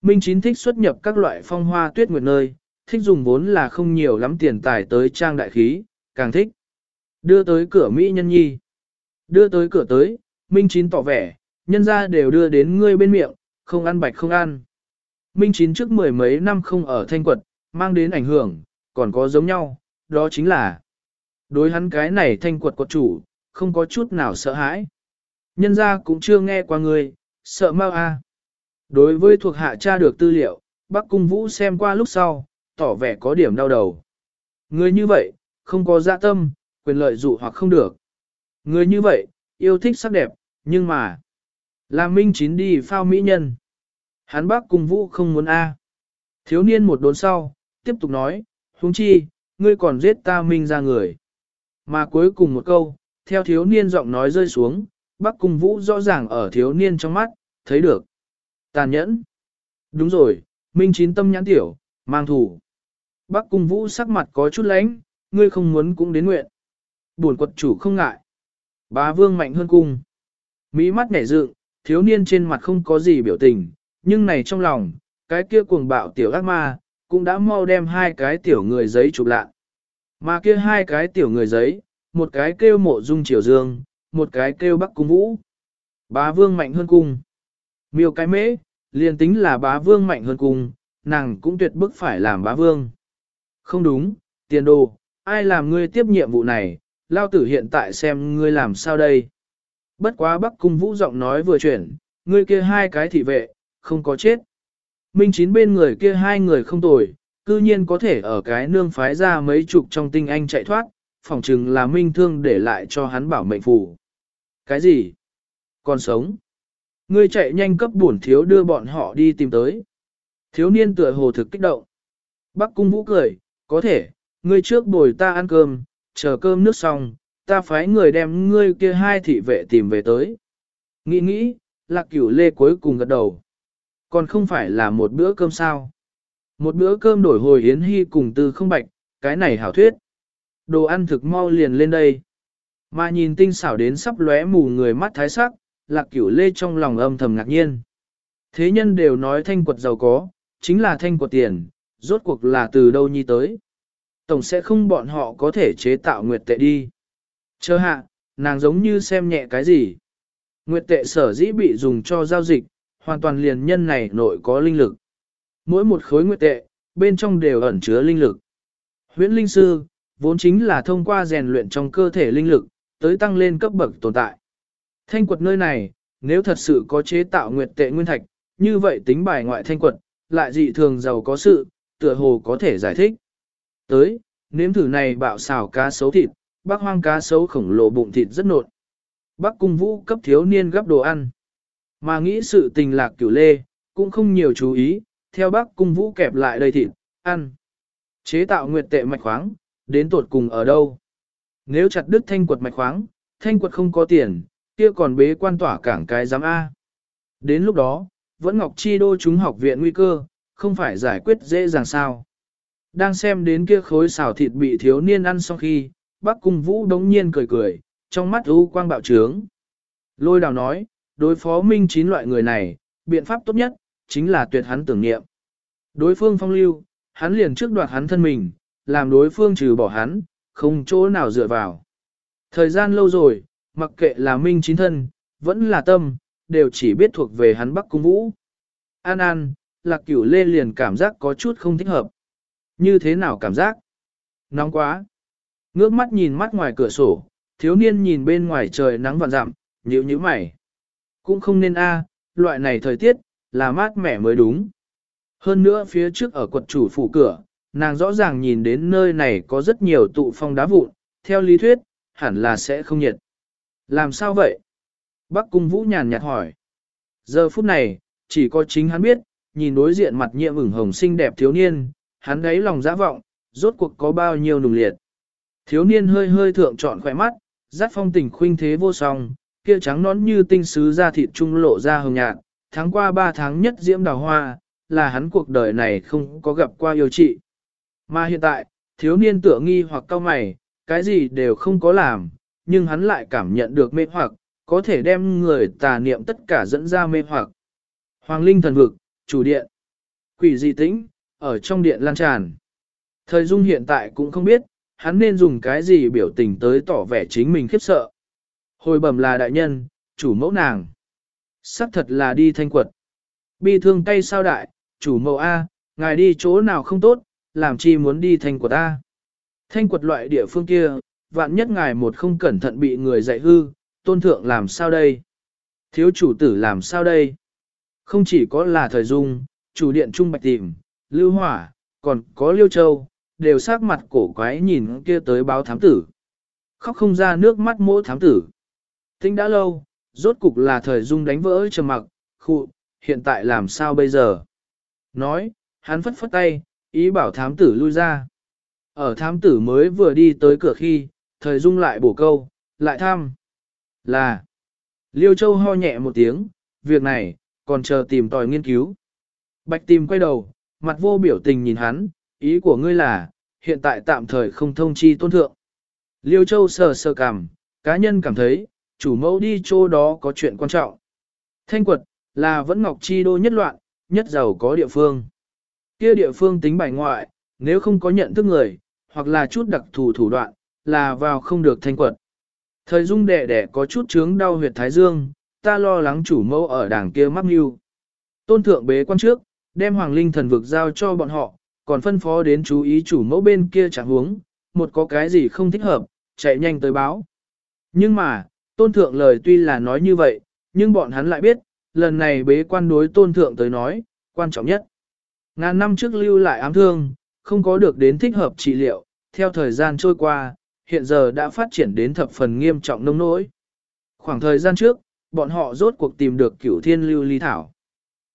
Minh Chín thích xuất nhập các loại phong hoa tuyết nguyệt nơi, thích dùng vốn là không nhiều lắm tiền tài tới trang đại khí, càng thích. Đưa tới cửa Mỹ nhân nhi. Đưa tới cửa tới, Minh Chín tỏ vẻ, nhân ra đều đưa đến ngươi bên miệng, không ăn bạch không ăn. Minh Chín trước mười mấy năm không ở thanh quật, mang đến ảnh hưởng, còn có giống nhau, đó chính là đối hắn cái này thanh quật quật chủ, không có chút nào sợ hãi. Nhân ra cũng chưa nghe qua người sợ mau a. Đối với thuộc hạ tra được tư liệu, Bắc Cung Vũ xem qua lúc sau, tỏ vẻ có điểm đau đầu. Người như vậy, không có dạ tâm, quyền lợi dụ hoặc không được. Người như vậy, yêu thích sắc đẹp, nhưng mà, Là Minh Chín đi phao mỹ nhân. Hắn bắc cung vũ không muốn A. Thiếu niên một đốn sau, tiếp tục nói, huống chi, ngươi còn giết ta Minh ra người. Mà cuối cùng một câu, theo thiếu niên giọng nói rơi xuống, bác cung vũ rõ ràng ở thiếu niên trong mắt, thấy được. Tàn nhẫn. Đúng rồi, Minh Chín tâm nhãn tiểu, mang thủ. Bác cung vũ sắc mặt có chút lánh, ngươi không muốn cũng đến nguyện. Buồn quật chủ không ngại. Bá vương mạnh hơn cung. Mỹ mắt nhảy dựng, thiếu niên trên mặt không có gì biểu tình, nhưng này trong lòng, cái kia cuồng bạo tiểu ác ma, cũng đã mau đem hai cái tiểu người giấy chụp lạ. Mà kia hai cái tiểu người giấy, một cái kêu mộ dung triều dương, một cái kêu bắc cung vũ. Bá vương mạnh hơn cung. Miêu cái mễ, liền tính là bá vương mạnh hơn cung, nàng cũng tuyệt bức phải làm bá vương. Không đúng, tiền đồ, ai làm ngươi tiếp nhiệm vụ này, lao tử hiện tại xem ngươi làm sao đây. Bất quá bắc cung vũ giọng nói vừa chuyển, ngươi kia hai cái thị vệ, không có chết. Minh chín bên người kia hai người không tồi, cư nhiên có thể ở cái nương phái ra mấy chục trong tinh anh chạy thoát, phỏng chừng là minh thương để lại cho hắn bảo mệnh phù. Cái gì? Còn sống? Ngươi chạy nhanh cấp bổn thiếu đưa bọn họ đi tìm tới. Thiếu niên tựa hồ thực kích động. Bắc cung vũ cười, có thể, ngươi trước bồi ta ăn cơm, chờ cơm nước xong, ta phái người đem ngươi kia hai thị vệ tìm về tới. Nghĩ nghĩ, lạc cửu lê cuối cùng gật đầu. Còn không phải là một bữa cơm sao. Một bữa cơm đổi hồi yến hy cùng tư không bạch, cái này hảo thuyết. Đồ ăn thực mau liền lên đây. Mà nhìn tinh xảo đến sắp lóe mù người mắt thái sắc, lạc cửu lê trong lòng âm thầm ngạc nhiên. Thế nhân đều nói thanh quật giàu có, chính là thanh quật tiền, rốt cuộc là từ đâu nhi tới. Tổng sẽ không bọn họ có thể chế tạo nguyệt tệ đi. Chờ hạ, nàng giống như xem nhẹ cái gì. Nguyệt tệ sở dĩ bị dùng cho giao dịch, hoàn toàn liền nhân này nội có linh lực. Mỗi một khối nguyệt tệ, bên trong đều ẩn chứa linh lực. Huyễn linh sư, vốn chính là thông qua rèn luyện trong cơ thể linh lực, tới tăng lên cấp bậc tồn tại. Thanh quật nơi này, nếu thật sự có chế tạo nguyệt tệ nguyên thạch, như vậy tính bài ngoại thanh quật, lại dị thường giàu có sự, tựa hồ có thể giải thích. Tới, nếm thử này bạo xào cá sấu thịt, bác hoang cá sấu khổng lồ bụng thịt rất nột. Bác cung vũ cấp thiếu niên gấp đồ ăn. Mà nghĩ sự tình lạc cửu lê, cũng không nhiều chú ý, theo bác cung vũ kẹp lại đầy thịt, ăn. Chế tạo nguyệt tệ mạch khoáng, đến tột cùng ở đâu? Nếu chặt đứt thanh quật mạch khoáng, thanh quật không có tiền, kia còn bế quan tỏa cảng cái giám A. Đến lúc đó, vẫn Ngọc Chi đô chúng học viện nguy cơ, không phải giải quyết dễ dàng sao. Đang xem đến kia khối xào thịt bị thiếu niên ăn sau khi, bác cung vũ đống nhiên cười cười, trong mắt u quang bạo trướng. Lôi đào nói, đối phó minh chín loại người này, biện pháp tốt nhất, chính là tuyệt hắn tưởng niệm. Đối phương phong lưu, hắn liền trước đoạt hắn thân mình, làm đối phương trừ bỏ hắn, không chỗ nào dựa vào. Thời gian lâu rồi, mặc kệ là minh chính thân, vẫn là tâm, đều chỉ biết thuộc về hắn Bắc Cung Vũ. An An, lạc cửu lê liền cảm giác có chút không thích hợp. Như thế nào cảm giác? Nóng quá. Ngước mắt nhìn mắt ngoài cửa sổ, thiếu niên nhìn bên ngoài trời nắng vạn dặm, nhíu nhíu mày. Cũng không nên a, loại này thời tiết, là mát mẻ mới đúng. Hơn nữa phía trước ở quật chủ phủ cửa, nàng rõ ràng nhìn đến nơi này có rất nhiều tụ phong đá vụn, theo lý thuyết, hẳn là sẽ không nhiệt. Làm sao vậy? Bắc cung vũ nhàn nhạt hỏi. Giờ phút này, chỉ có chính hắn biết, nhìn đối diện mặt nhiệm ửng hồng xinh đẹp thiếu niên, hắn đáy lòng dã vọng, rốt cuộc có bao nhiêu nùng liệt. Thiếu niên hơi hơi thượng trọn khỏe mắt, giác phong tình khuynh thế vô song, kia trắng nón như tinh sứ da thịt trung lộ ra hồng nhạt, tháng qua ba tháng nhất diễm đào hoa, là hắn cuộc đời này không có gặp qua yêu trị. Mà hiện tại, thiếu niên tựa nghi hoặc cao mày, cái gì đều không có làm, nhưng hắn lại cảm nhận được mê hoặc, có thể đem người tà niệm tất cả dẫn ra mê hoặc. Hoàng linh thần vực, chủ điện, quỷ dị tĩnh, ở trong điện lan tràn. Thời dung hiện tại cũng không biết, hắn nên dùng cái gì biểu tình tới tỏ vẻ chính mình khiếp sợ. Hồi bẩm là đại nhân, chủ mẫu nàng. Sắc thật là đi thanh quật. Bi thương tay sao đại, chủ mẫu A, ngài đi chỗ nào không tốt, làm chi muốn đi thanh quật ta, Thanh quật loại địa phương kia, vạn nhất ngài một không cẩn thận bị người dạy hư, tôn thượng làm sao đây? Thiếu chủ tử làm sao đây? Không chỉ có là thời dung, chủ điện trung bạch tìm, lưu hỏa, còn có liêu châu, đều sắc mặt cổ quái nhìn kia tới báo thám tử. Khóc không ra nước mắt mỗi thám tử. Tính đã lâu, Rốt cục là thời dung đánh vỡ trầm mặc, khụ, hiện tại làm sao bây giờ? Nói, hắn phất phất tay, ý bảo thám tử lui ra. Ở thám tử mới vừa đi tới cửa khi, thời dung lại bổ câu, lại thăm. Là, Liêu Châu ho nhẹ một tiếng, việc này, còn chờ tìm tòi nghiên cứu. Bạch tìm quay đầu, mặt vô biểu tình nhìn hắn, ý của ngươi là, hiện tại tạm thời không thông chi tôn thượng. Liêu Châu sờ sờ cảm, cá nhân cảm thấy, chủ mẫu đi chỗ đó có chuyện quan trọng. Thanh quật, là vẫn ngọc chi đô nhất loạn, nhất giàu có địa phương. Kia địa phương tính bài ngoại, nếu không có nhận thức người, hoặc là chút đặc thù thủ đoạn, là vào không được thanh quật. Thời dung đệ đệ có chút chướng đau huyệt thái dương, ta lo lắng chủ mẫu ở đảng kia mắc mưu. Tôn thượng bế quan trước, đem hoàng linh thần vực giao cho bọn họ, còn phân phó đến chú ý chủ mẫu bên kia chẳng huống, một có cái gì không thích hợp, chạy nhanh tới báo. Nhưng mà, tôn thượng lời tuy là nói như vậy, nhưng bọn hắn lại biết, lần này bế quan đối tôn thượng tới nói, quan trọng nhất. Ngàn năm trước lưu lại ám thương, không có được đến thích hợp trị liệu, theo thời gian trôi qua, hiện giờ đã phát triển đến thập phần nghiêm trọng nông nỗi. Khoảng thời gian trước, bọn họ rốt cuộc tìm được cửu thiên lưu ly thảo.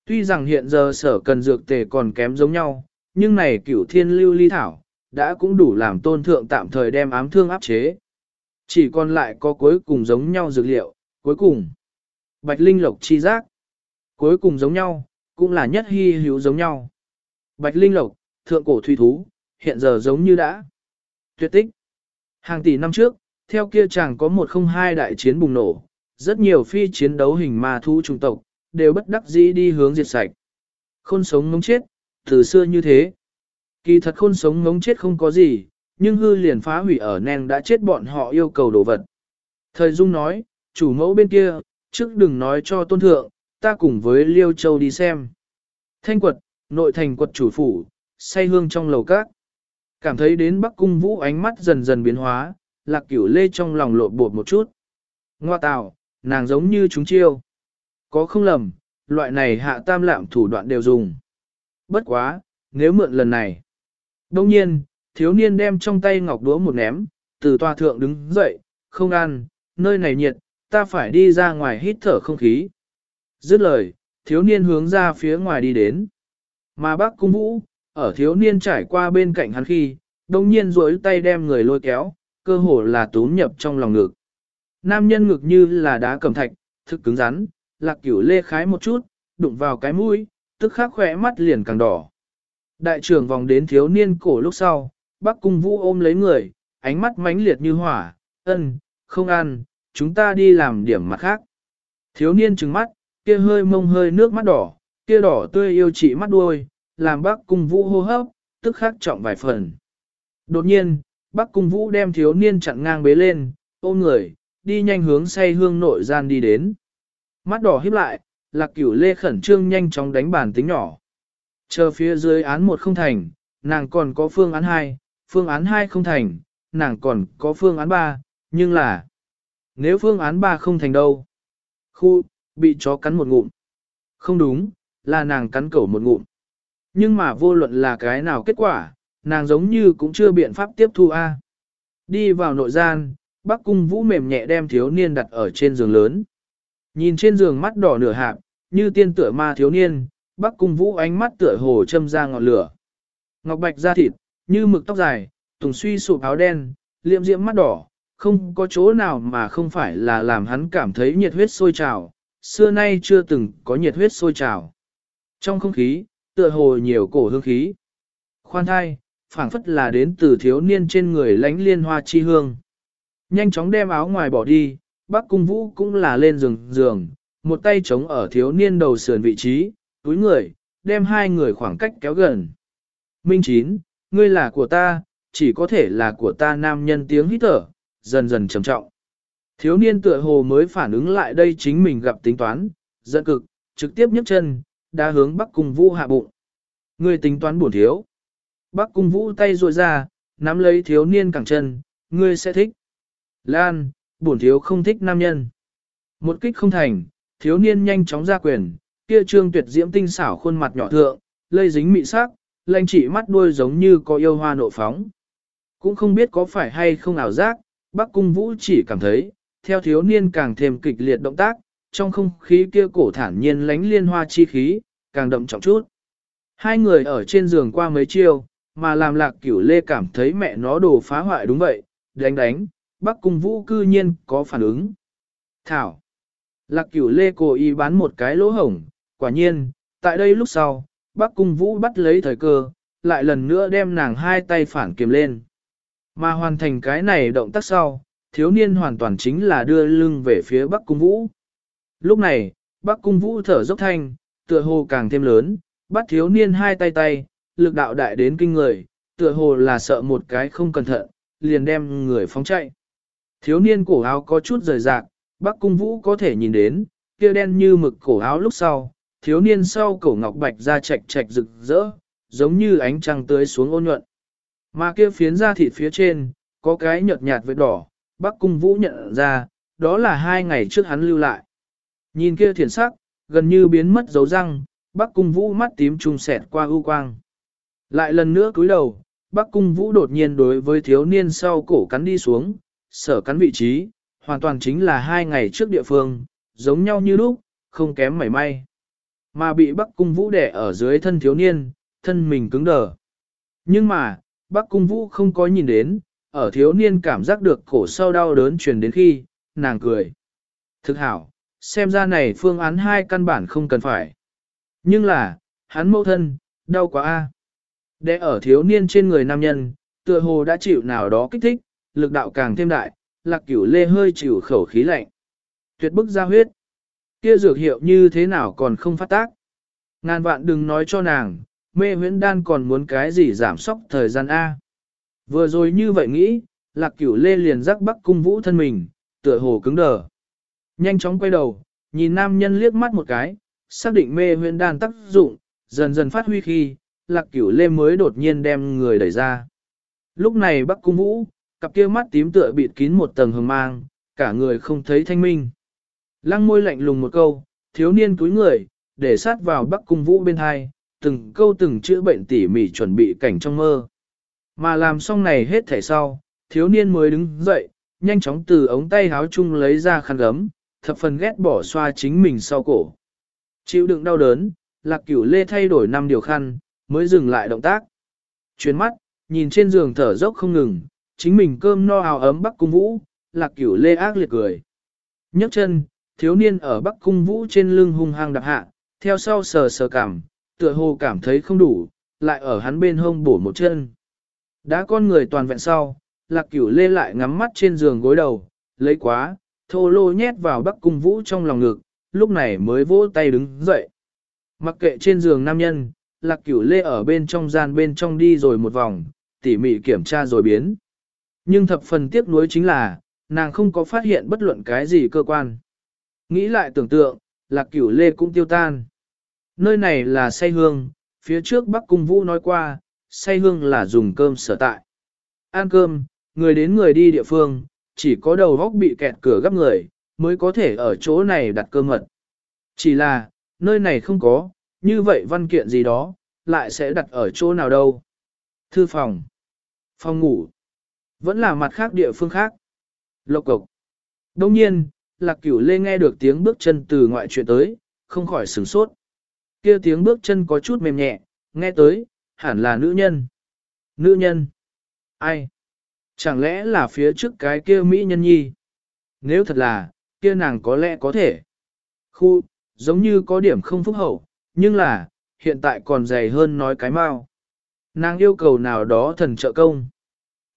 Tuy rằng hiện giờ sở cần dược tề còn kém giống nhau, nhưng này cửu thiên lưu ly thảo, đã cũng đủ làm tôn thượng tạm thời đem ám thương áp chế. Chỉ còn lại có cuối cùng giống nhau dược liệu, cuối cùng. Bạch Linh Lộc chi giác. Cuối cùng giống nhau, cũng là nhất hy hữu giống nhau. Bạch Linh Lộc, thượng cổ thủy thú, hiện giờ giống như đã. Tuyệt tích. Hàng tỷ năm trước, theo kia chàng có một không hai đại chiến bùng nổ, rất nhiều phi chiến đấu hình ma thú trung tộc, đều bất đắc dĩ đi hướng diệt sạch. Khôn sống ngống chết, từ xưa như thế. Kỳ thật khôn sống ngống chết không có gì, nhưng hư liền phá hủy ở neng đã chết bọn họ yêu cầu đồ vật. Thời Dung nói, chủ mẫu bên kia, trước đừng nói cho tôn thượng, ta cùng với Liêu Châu đi xem. Thanh quật, nội thành quật chủ phủ, say hương trong lầu các. Cảm thấy đến Bắc Cung Vũ ánh mắt dần dần biến hóa, lạc cửu lê trong lòng lộn bột một chút. Ngoa tào, nàng giống như chúng chiêu. Có không lầm, loại này hạ tam lạm thủ đoạn đều dùng. Bất quá, nếu mượn lần này. Đông nhiên, thiếu niên đem trong tay ngọc đũa một ném, từ tòa thượng đứng dậy, không ăn, nơi này nhiệt, ta phải đi ra ngoài hít thở không khí. Dứt lời, thiếu niên hướng ra phía ngoài đi đến. Mà bác cung vũ, ở thiếu niên trải qua bên cạnh hắn khi, đông nhiên rối tay đem người lôi kéo, cơ hồ là tốn nhập trong lòng ngực. Nam nhân ngực như là đá cẩm thạch, thực cứng rắn, lạc cửu lê khái một chút, đụng vào cái mũi, tức khắc khỏe mắt liền càng đỏ. Đại trưởng vòng đến thiếu niên cổ lúc sau, bác cung vũ ôm lấy người, ánh mắt mãnh liệt như hỏa, ân, không ăn, chúng ta đi làm điểm mặt khác. Thiếu niên trừng mắt, kia hơi mông hơi nước mắt đỏ, kia đỏ tươi yêu chị mắt đuôi, làm bác cung vũ hô hấp, tức khắc trọng vài phần. Đột nhiên, bác cung vũ đem thiếu niên chặn ngang bế lên, ôm người, đi nhanh hướng say hương nội gian đi đến. Mắt đỏ híp lại, lạc cửu lê khẩn trương nhanh chóng đánh bản tính nhỏ. Chờ phía dưới án một không thành, nàng còn có phương án hai, phương án hai không thành, nàng còn có phương án ba, nhưng là nếu phương án ba không thành đâu. Khu, bị chó cắn một ngụm. Không đúng, là nàng cắn cẩu một ngụm. Nhưng mà vô luận là cái nào kết quả, nàng giống như cũng chưa biện pháp tiếp thu A. Đi vào nội gian, bác cung vũ mềm nhẹ đem thiếu niên đặt ở trên giường lớn. Nhìn trên giường mắt đỏ nửa hạp, như tiên tựa ma thiếu niên, bác cung vũ ánh mắt tựa hồ châm ra ngọn lửa. Ngọc bạch da thịt, như mực tóc dài, tùng suy sụp áo đen, liệm diễm mắt đỏ, không có chỗ nào mà không phải là làm hắn cảm thấy nhiệt huyết sôi trào, xưa nay chưa từng có nhiệt huyết sôi trào. Trong không khí, tựa hồ nhiều cổ hương khí. Khoan thai, phảng phất là đến từ thiếu niên trên người lánh liên hoa chi hương. Nhanh chóng đem áo ngoài bỏ đi, bác cung vũ cũng là lên giường giường, một tay chống ở thiếu niên đầu sườn vị trí, túi người, đem hai người khoảng cách kéo gần. Minh chín, ngươi là của ta, chỉ có thể là của ta nam nhân tiếng hít thở, dần dần trầm trọng. Thiếu niên tựa hồ mới phản ứng lại đây chính mình gặp tính toán, giận cực, trực tiếp nhấc chân, đã hướng Bắc Cung Vũ hạ bụng. Ngươi tính toán buồn thiếu. Bắc Cung Vũ tay ruội ra, nắm lấy thiếu niên cẳng chân, ngươi sẽ thích. Lan, buồn thiếu không thích nam nhân. Một kích không thành, thiếu niên nhanh chóng ra quyền, kia trương tuyệt diễm tinh xảo khuôn mặt nhỏ thượng, lây dính mị sắc, lanh chỉ mắt đuôi giống như có yêu hoa nộ phóng. Cũng không biết có phải hay không ảo giác, Bắc Cung Vũ chỉ cảm thấy, theo thiếu niên càng thêm kịch liệt động tác, trong không khí kia cổ thản nhiên lánh liên hoa chi khí, càng đậm trọng chút. Hai người ở trên giường qua mấy chiêu, mà làm lạc cửu lê cảm thấy mẹ nó đồ phá hoại đúng vậy, đánh đánh, bác cung vũ cư nhiên có phản ứng. Thảo. Lạc cửu lê cố ý bán một cái lỗ hổng, quả nhiên, tại đây lúc sau, bác cung vũ bắt lấy thời cơ, lại lần nữa đem nàng hai tay phản kiềm lên. Mà hoàn thành cái này động tác sau, thiếu niên hoàn toàn chính là đưa lưng về phía bắc cung vũ. Lúc này, bắc cung vũ thở dốc thanh, tựa hồ càng thêm lớn, bắt thiếu niên hai tay tay, lực đạo đại đến kinh người, tựa hồ là sợ một cái không cẩn thận, liền đem người phóng chạy. Thiếu niên cổ áo có chút rời rạc, Bắc Cung Vũ có thể nhìn đến, kia đen như mực cổ áo lúc sau, thiếu niên sau cổ ngọc bạch ra chạch chạch rực rỡ, giống như ánh trăng tưới xuống ôn nhuận. Mà kia phiến da thịt phía trên, có cái nhợt nhạt vết đỏ, Bắc Cung Vũ nhận ra, đó là hai ngày trước hắn lưu lại. Nhìn kia thiền sắc, gần như biến mất dấu răng, Bắc Cung Vũ mắt tím trùng sẹt qua ưu quang. Lại lần nữa cúi đầu, Bắc Cung Vũ đột nhiên đối với thiếu niên sau cổ cắn đi xuống, sở cắn vị trí, hoàn toàn chính là hai ngày trước địa phương, giống nhau như lúc, không kém mảy may. Mà bị Bắc Cung Vũ đẻ ở dưới thân thiếu niên, thân mình cứng đờ. Nhưng mà, Bắc Cung Vũ không có nhìn đến, ở thiếu niên cảm giác được cổ sau đau đớn truyền đến khi, nàng cười. Thực hảo, xem ra này phương án hai căn bản không cần phải. Nhưng là, hắn mẫu thân, đau quá a. Để ở thiếu niên trên người nam nhân, tựa hồ đã chịu nào đó kích thích, lực đạo càng thêm đại, lạc cửu lê hơi chịu khẩu khí lạnh. Tuyệt bức ra huyết. Kia dược hiệu như thế nào còn không phát tác. Ngàn vạn đừng nói cho nàng, mê huyễn đan còn muốn cái gì giảm sóc thời gian A. Vừa rồi như vậy nghĩ, lạc cửu lê liền rắc bắc cung vũ thân mình, tựa hồ cứng đờ. Nhanh chóng quay đầu, nhìn nam nhân liếc mắt một cái, xác định mê huyễn đan tác dụng, dần dần phát huy khi, lạc cửu lê mới đột nhiên đem người đẩy ra. Lúc này bắc cung vũ, cặp kia mắt tím tựa bịt kín một tầng hờ mang, cả người không thấy thanh minh. Lăng môi lạnh lùng một câu, thiếu niên túi người, để sát vào bắc cung vũ bên hai, từng câu từng chữ bệnh tỉ mỉ chuẩn bị cảnh trong mơ. Mà làm xong này hết thể sau, thiếu niên mới đứng dậy, nhanh chóng từ ống tay háo chung lấy ra khăn gấm, thập phần ghét bỏ xoa chính mình sau cổ. Chịu đựng đau đớn, lạc cửu lê thay đổi năm điều khăn, mới dừng lại động tác. Chuyến mắt, nhìn trên giường thở dốc không ngừng, chính mình cơm no ào ấm bắc cung vũ, lạc cửu lê ác liệt cười. nhấc chân, thiếu niên ở bắc cung vũ trên lưng hung hăng đạp hạ, theo sau sờ sờ cảm, tựa hồ cảm thấy không đủ, lại ở hắn bên hông bổ một chân. Đã con người toàn vẹn sau, lạc cửu lê lại ngắm mắt trên giường gối đầu, lấy quá, thô lô nhét vào bắc cung vũ trong lòng ngực, lúc này mới vỗ tay đứng dậy. Mặc kệ trên giường nam nhân, lạc cửu lê ở bên trong gian bên trong đi rồi một vòng, tỉ mỉ kiểm tra rồi biến. Nhưng thập phần tiếc nuối chính là, nàng không có phát hiện bất luận cái gì cơ quan. Nghĩ lại tưởng tượng, lạc cửu lê cũng tiêu tan. Nơi này là say hương, phía trước Bắc Cung Vũ nói qua, say hương là dùng cơm sở tại. Ăn cơm, người đến người đi địa phương, chỉ có đầu góc bị kẹt cửa gấp người, mới có thể ở chỗ này đặt cơm mật. Chỉ là, nơi này không có, như vậy văn kiện gì đó, lại sẽ đặt ở chỗ nào đâu. Thư phòng, phòng ngủ, vẫn là mặt khác địa phương khác. Lộc cộc. Đông nhiên, lạc cửu lê nghe được tiếng bước chân từ ngoại chuyện tới, không khỏi sửng sốt. Kia tiếng bước chân có chút mềm nhẹ, nghe tới, hẳn là nữ nhân. Nữ nhân? Ai? Chẳng lẽ là phía trước cái kia Mỹ nhân nhi? Nếu thật là, kia nàng có lẽ có thể. Khu, giống như có điểm không phúc hậu, nhưng là, hiện tại còn dày hơn nói cái mau. Nàng yêu cầu nào đó thần trợ công.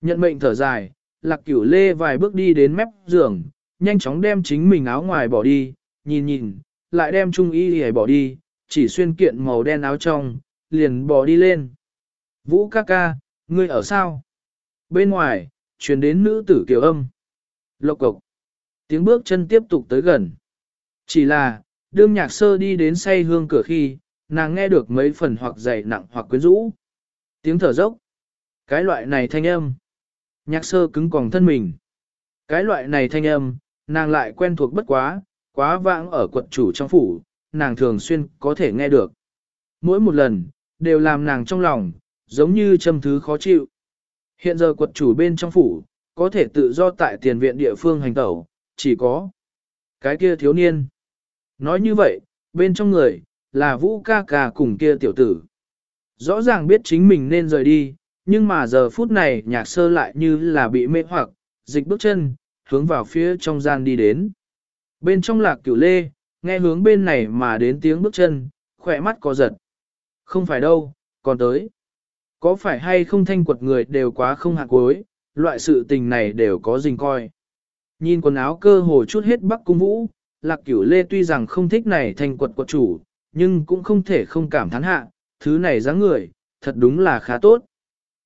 Nhận mệnh thở dài, lạc cửu lê vài bước đi đến mép giường, nhanh chóng đem chính mình áo ngoài bỏ đi, nhìn nhìn, lại đem trung y hề bỏ đi, chỉ xuyên kiện màu đen áo trong, liền bỏ đi lên. Vũ ca ca, ngươi ở sao? Bên ngoài, truyền đến nữ tử kiều âm. Lộc cộc. Tiếng bước chân tiếp tục tới gần. Chỉ là, đương nhạc sơ đi đến say hương cửa khi, nàng nghe được mấy phần hoặc dày nặng hoặc quyến rũ. Tiếng thở dốc. Cái loại này thanh âm. Nhạc sơ cứng còng thân mình. Cái loại này thanh âm, nàng lại quen thuộc bất quá, quá vãng ở quận chủ trong phủ, nàng thường xuyên có thể nghe được. Mỗi một lần, đều làm nàng trong lòng, giống như châm thứ khó chịu. Hiện giờ quật chủ bên trong phủ, có thể tự do tại tiền viện địa phương hành tẩu, chỉ có cái kia thiếu niên. Nói như vậy, bên trong người, là vũ ca ca cùng kia tiểu tử. Rõ ràng biết chính mình nên rời đi, nhưng mà giờ phút này nhạc sơ lại như là bị mê hoặc, dịch bước chân, hướng vào phía trong gian đi đến. Bên trong lạc cửu lê, nghe hướng bên này mà đến tiếng bước chân, khỏe mắt có giật. Không phải đâu, còn tới. Có phải hay không thanh quật người đều quá không hạt cuối, loại sự tình này đều có dình coi. Nhìn quần áo cơ hồ chút hết bắc cung vũ, lạc cửu lê tuy rằng không thích này thanh quật quật chủ, nhưng cũng không thể không cảm thán hạ, thứ này dáng người, thật đúng là khá tốt.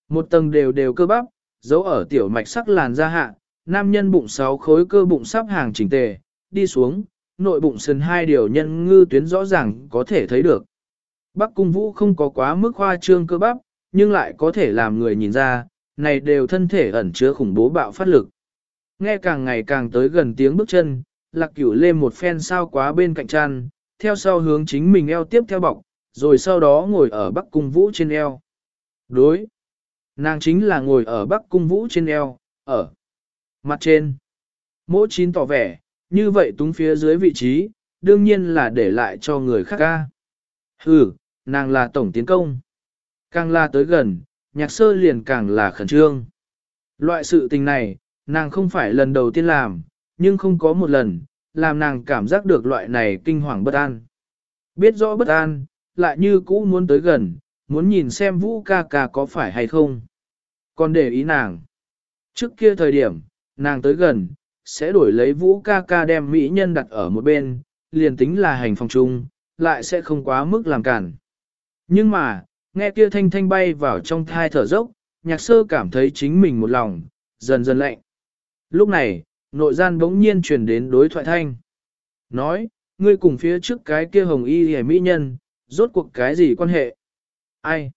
Một tầng đều đều cơ bắp, giấu ở tiểu mạch sắc làn da hạ, nam nhân bụng sáu khối cơ bụng sắp hàng chỉnh tề, đi xuống, nội bụng sườn hai điều nhân ngư tuyến rõ ràng có thể thấy được. Bắc cung vũ không có quá mức khoa trương cơ bắp, nhưng lại có thể làm người nhìn ra, này đều thân thể ẩn chứa khủng bố bạo phát lực. Nghe càng ngày càng tới gần tiếng bước chân, lạc cửu lên một phen sao quá bên cạnh chăn, theo sau hướng chính mình eo tiếp theo bọc, rồi sau đó ngồi ở bắc cung vũ trên eo. Đối. Nàng chính là ngồi ở bắc cung vũ trên eo, ở mặt trên. Mỗ chín tỏ vẻ, như vậy túng phía dưới vị trí, đương nhiên là để lại cho người khác ca. Ừ, nàng là tổng tiến công. Càng la tới gần, nhạc sơ liền càng là khẩn trương. Loại sự tình này, nàng không phải lần đầu tiên làm, nhưng không có một lần, làm nàng cảm giác được loại này kinh hoàng bất an. Biết rõ bất an, lại như cũ muốn tới gần, muốn nhìn xem vũ ca ca có phải hay không. Còn để ý nàng. Trước kia thời điểm, nàng tới gần, sẽ đổi lấy vũ ca ca đem mỹ nhân đặt ở một bên, liền tính là hành phòng chung, lại sẽ không quá mức làm cản. Nhưng mà, nghe kia thanh thanh bay vào trong thai thở dốc, nhạc sơ cảm thấy chính mình một lòng, dần dần lạnh. Lúc này, nội gian bỗng nhiên truyền đến đối thoại thanh. Nói, ngươi cùng phía trước cái kia hồng y hề mỹ nhân, rốt cuộc cái gì quan hệ? Ai?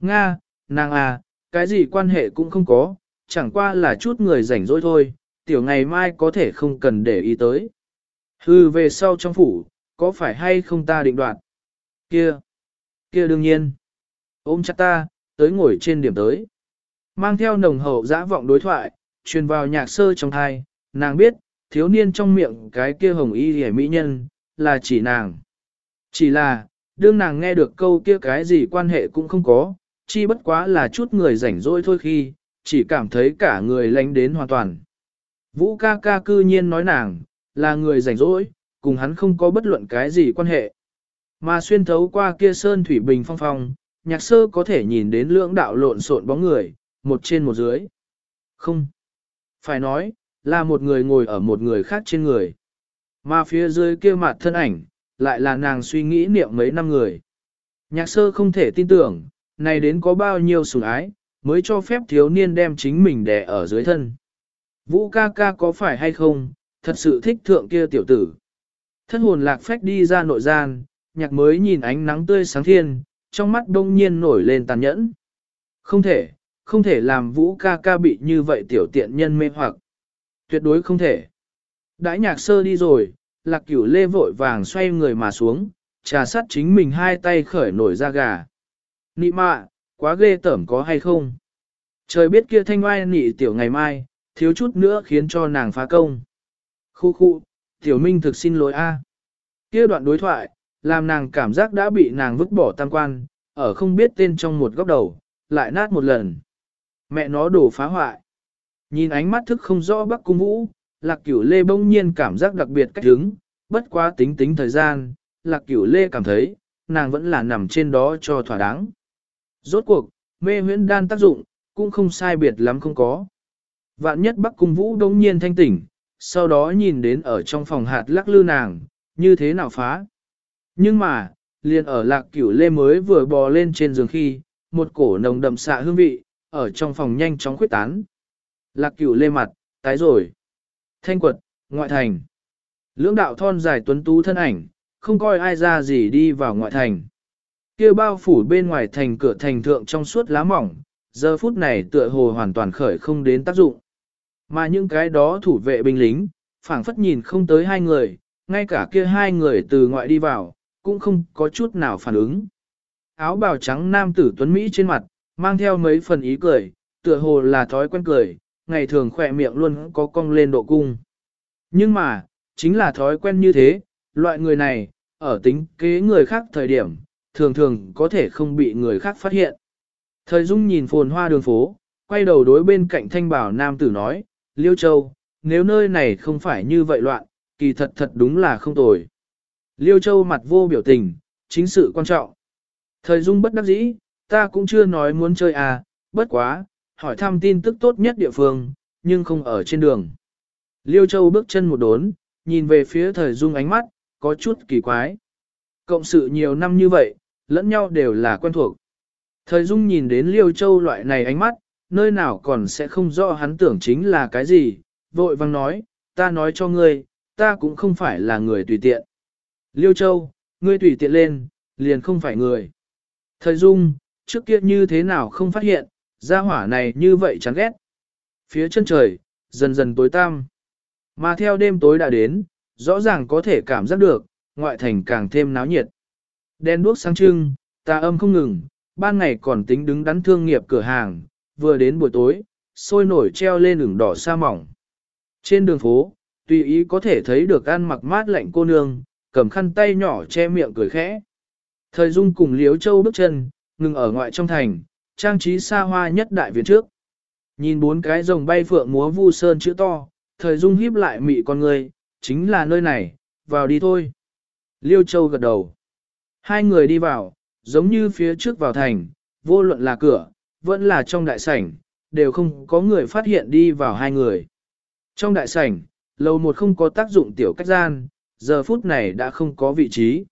Nga, nàng à, cái gì quan hệ cũng không có, chẳng qua là chút người rảnh rỗi thôi, tiểu ngày mai có thể không cần để ý tới. Hư về sau trong phủ, có phải hay không ta định đoạt? Kia, kia đương nhiên. Ôm chặt ta, tới ngồi trên điểm tới. Mang theo nồng hậu dã vọng đối thoại, truyền vào nhạc sơ trong thai, nàng biết, thiếu niên trong miệng cái kia hồng y hề mỹ nhân, là chỉ nàng. Chỉ là, đương nàng nghe được câu kia cái gì quan hệ cũng không có, chi bất quá là chút người rảnh rỗi thôi khi, chỉ cảm thấy cả người lánh đến hoàn toàn. Vũ ca ca cư nhiên nói nàng, là người rảnh rỗi, cùng hắn không có bất luận cái gì quan hệ. Mà xuyên thấu qua kia sơn thủy bình phong phong, nhạc sơ có thể nhìn đến lưỡng đạo lộn xộn bóng người, một trên một dưới. Không. Phải nói, là một người ngồi ở một người khác trên người. Mà phía dưới kia mặt thân ảnh, lại là nàng suy nghĩ niệm mấy năm người. Nhạc sơ không thể tin tưởng, này đến có bao nhiêu sủng ái, mới cho phép thiếu niên đem chính mình đè ở dưới thân. Vũ ca ca có phải hay không, thật sự thích thượng kia tiểu tử. Thân hồn lạc phách đi ra nội gian, nhạc mới nhìn ánh nắng tươi sáng thiên, trong mắt đông nhiên nổi lên tàn nhẫn. Không thể, không thể làm vũ ca ca bị như vậy tiểu tiện nhân mê hoặc. Tuyệt đối không thể. Đãi nhạc sơ đi rồi, lạc cửu lê vội vàng xoay người mà xuống, trà sắt chính mình hai tay khởi nổi ra gà. Nị mạ, quá ghê tởm có hay không? Trời biết kia thanh oai nị tiểu ngày mai, thiếu chút nữa khiến cho nàng phá công. Khu khu, tiểu minh thực xin lỗi a. Kia đoạn đối thoại, làm nàng cảm giác đã bị nàng vứt bỏ tam quan, ở không biết tên trong một góc đầu, lại nát một lần. Mẹ nó đổ phá hoại. Nhìn ánh mắt thức không rõ bắc cung vũ, lạc cửu lê bỗng nhiên cảm giác đặc biệt cách hứng, bất quá tính tính thời gian, lạc cửu lê cảm thấy, nàng vẫn là nằm trên đó cho thỏa đáng. Rốt cuộc, mê huyễn đan tác dụng, cũng không sai biệt lắm không có. Vạn nhất bắc cung vũ đống nhiên thanh tỉnh, sau đó nhìn đến ở trong phòng hạt lắc lư nàng, như thế nào phá. Nhưng mà, liền ở lạc cửu lê mới vừa bò lên trên giường khi, một cổ nồng đậm xạ hương vị, ở trong phòng nhanh chóng khuyết tán. Lạc cửu lê mặt, tái rồi. Thanh quật, ngoại thành. Lưỡng đạo thon dài tuấn tú thân ảnh, không coi ai ra gì đi vào ngoại thành. kia bao phủ bên ngoài thành cửa thành thượng trong suốt lá mỏng, giờ phút này tựa hồ hoàn toàn khởi không đến tác dụng. Mà những cái đó thủ vệ binh lính, phảng phất nhìn không tới hai người, ngay cả kia hai người từ ngoại đi vào, cũng không có chút nào phản ứng. Áo bào trắng nam tử tuấn Mỹ trên mặt, mang theo mấy phần ý cười, tựa hồ là thói quen cười, ngày thường khỏe miệng luôn có cong lên độ cung. Nhưng mà, chính là thói quen như thế, Loại người này, ở tính kế người khác thời điểm, thường thường có thể không bị người khác phát hiện. Thời Dung nhìn phồn hoa đường phố, quay đầu đối bên cạnh thanh bảo nam tử nói, Liêu Châu, nếu nơi này không phải như vậy loạn, kỳ thật thật đúng là không tồi. Liêu Châu mặt vô biểu tình, chính sự quan trọng. Thời Dung bất đắc dĩ, ta cũng chưa nói muốn chơi à, bất quá, hỏi thăm tin tức tốt nhất địa phương, nhưng không ở trên đường. Liêu Châu bước chân một đốn, nhìn về phía thời Dung ánh mắt, có chút kỳ quái. Cộng sự nhiều năm như vậy, lẫn nhau đều là quen thuộc. Thời Dung nhìn đến Liêu Châu loại này ánh mắt, nơi nào còn sẽ không rõ hắn tưởng chính là cái gì, vội vang nói, ta nói cho ngươi, ta cũng không phải là người tùy tiện. Liêu Châu, ngươi tùy tiện lên, liền không phải người. Thời Dung, trước kia như thế nào không phát hiện, gia hỏa này như vậy chán ghét. Phía chân trời, dần dần tối tăm. Mà theo đêm tối đã đến, rõ ràng có thể cảm giác được, ngoại thành càng thêm náo nhiệt. Đen đuốc sáng trưng, tà âm không ngừng, ban ngày còn tính đứng đắn thương nghiệp cửa hàng, vừa đến buổi tối, sôi nổi treo lên ửng đỏ sa mỏng. Trên đường phố, tùy ý có thể thấy được ăn mặc mát lạnh cô nương, cầm khăn tay nhỏ che miệng cười khẽ. Thời Dung cùng Liếu Châu bước chân, ngừng ở ngoại trong thành, trang trí xa hoa nhất đại viện trước. Nhìn bốn cái rồng bay phượng múa vu sơn chữ to, thời Dung híp lại mị con người, chính là nơi này, vào đi thôi. Liêu Châu gật đầu. Hai người đi vào, giống như phía trước vào thành, vô luận là cửa, vẫn là trong đại sảnh, đều không có người phát hiện đi vào hai người. Trong đại sảnh, lầu một không có tác dụng tiểu cách gian, giờ phút này đã không có vị trí.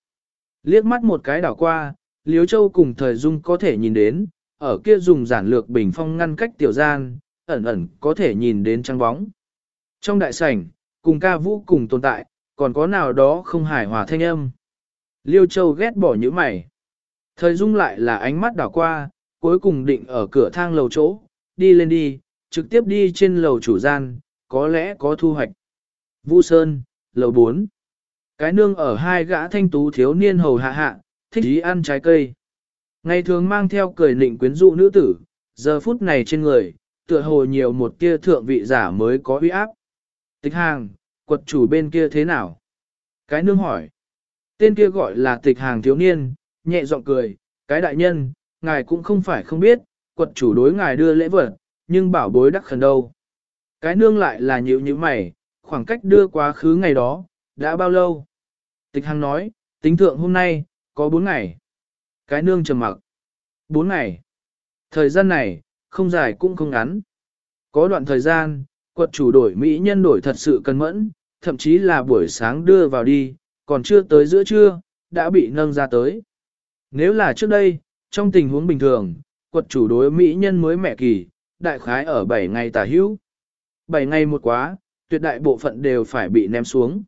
Liếc mắt một cái đảo qua, Liếu Châu cùng thời dung có thể nhìn đến, ở kia dùng giản lược bình phong ngăn cách tiểu gian, ẩn ẩn có thể nhìn đến trăng bóng. Trong đại sảnh, cùng ca vũ cùng tồn tại, còn có nào đó không hài hòa thanh âm. Liêu Châu ghét bỏ những mày. Thời dung lại là ánh mắt đảo qua, cuối cùng định ở cửa thang lầu chỗ, đi lên đi, trực tiếp đi trên lầu chủ gian, có lẽ có thu hoạch. Vũ Sơn, lầu 4. Cái nương ở hai gã thanh tú thiếu niên hầu hạ hạ, thích ý ăn trái cây. Ngày thường mang theo cười nịnh quyến rũ nữ tử, giờ phút này trên người, tựa hồ nhiều một tia thượng vị giả mới có uy áp. Tịch hàng, quật chủ bên kia thế nào? Cái nương hỏi. Tên kia gọi là tịch hàng thiếu niên, nhẹ giọng cười, cái đại nhân, ngài cũng không phải không biết, quật chủ đối ngài đưa lễ vật, nhưng bảo bối đắc khẩn đâu. Cái nương lại là nhịu như mày, khoảng cách đưa quá khứ ngày đó, đã bao lâu? Tịch Hằng nói, tính thượng hôm nay, có bốn ngày. Cái nương trầm mặc. Bốn ngày. Thời gian này, không dài cũng không ngắn. Có đoạn thời gian, quật chủ đổi Mỹ nhân đổi thật sự cân mẫn, thậm chí là buổi sáng đưa vào đi, còn chưa tới giữa trưa, đã bị nâng ra tới. Nếu là trước đây, trong tình huống bình thường, quật chủ đối Mỹ nhân mới mẹ kỳ, đại khái ở 7 ngày tả hữu. 7 ngày một quá, tuyệt đại bộ phận đều phải bị ném xuống.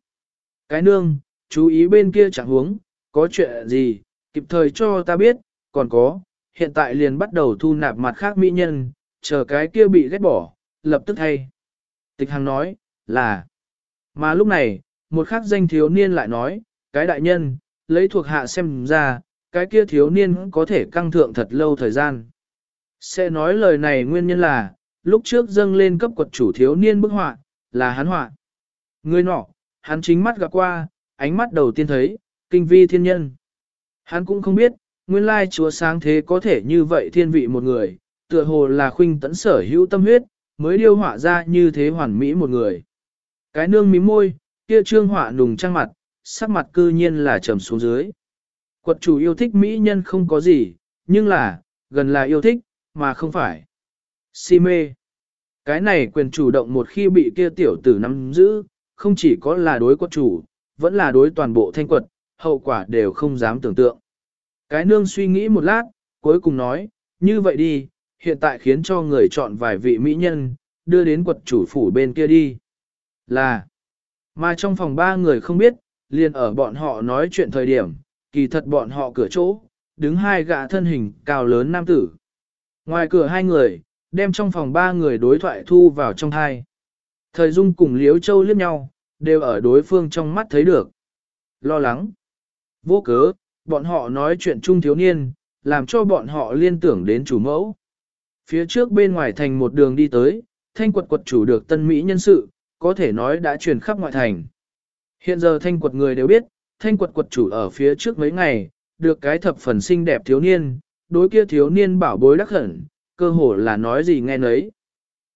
Cái nương, chú ý bên kia chẳng huống, có chuyện gì, kịp thời cho ta biết, còn có, hiện tại liền bắt đầu thu nạp mặt khác mỹ nhân, chờ cái kia bị ghét bỏ, lập tức thay. Tịch Hằng nói, là, mà lúc này, một khác danh thiếu niên lại nói, cái đại nhân, lấy thuộc hạ xem ra, cái kia thiếu niên có thể căng thượng thật lâu thời gian. Sẽ nói lời này nguyên nhân là, lúc trước dâng lên cấp quật chủ thiếu niên bức họa, là hắn họa. Người nọ, hắn chính mắt gặp qua, ánh mắt đầu tiên thấy, kinh vi thiên nhân. Hắn cũng không biết, nguyên lai chúa sáng thế có thể như vậy thiên vị một người, tựa hồ là khuynh tấn sở hữu tâm huyết, mới điêu họa ra như thế hoàn mỹ một người. Cái nương mím môi, kia trương họa nùng trang mặt, sắc mặt cư nhiên là trầm xuống dưới. Quật chủ yêu thích mỹ nhân không có gì, nhưng là, gần là yêu thích, mà không phải. Si mê. Cái này quyền chủ động một khi bị kia tiểu tử nắm giữ, không chỉ có là đối quật chủ, vẫn là đối toàn bộ thanh quật, hậu quả đều không dám tưởng tượng. Cái nương suy nghĩ một lát, cuối cùng nói, như vậy đi, hiện tại khiến cho người chọn vài vị mỹ nhân, đưa đến quật chủ phủ bên kia đi. Là, mà trong phòng ba người không biết, liền ở bọn họ nói chuyện thời điểm, kỳ thật bọn họ cửa chỗ, đứng hai gã thân hình cao lớn nam tử. Ngoài cửa hai người, đem trong phòng ba người đối thoại thu vào trong hai. Thời Dung cùng Liếu Châu liếc nhau, đều ở đối phương trong mắt thấy được. Lo lắng. Vô cớ, bọn họ nói chuyện chung thiếu niên, làm cho bọn họ liên tưởng đến chủ mẫu. Phía trước bên ngoài thành một đường đi tới, thanh quật quật chủ được tân Mỹ nhân sự, có thể nói đã truyền khắp ngoại thành. Hiện giờ thanh quật người đều biết, thanh quật quật chủ ở phía trước mấy ngày, được cái thập phần xinh đẹp thiếu niên, đối kia thiếu niên bảo bối đắc hẳn, cơ hồ là nói gì nghe nấy.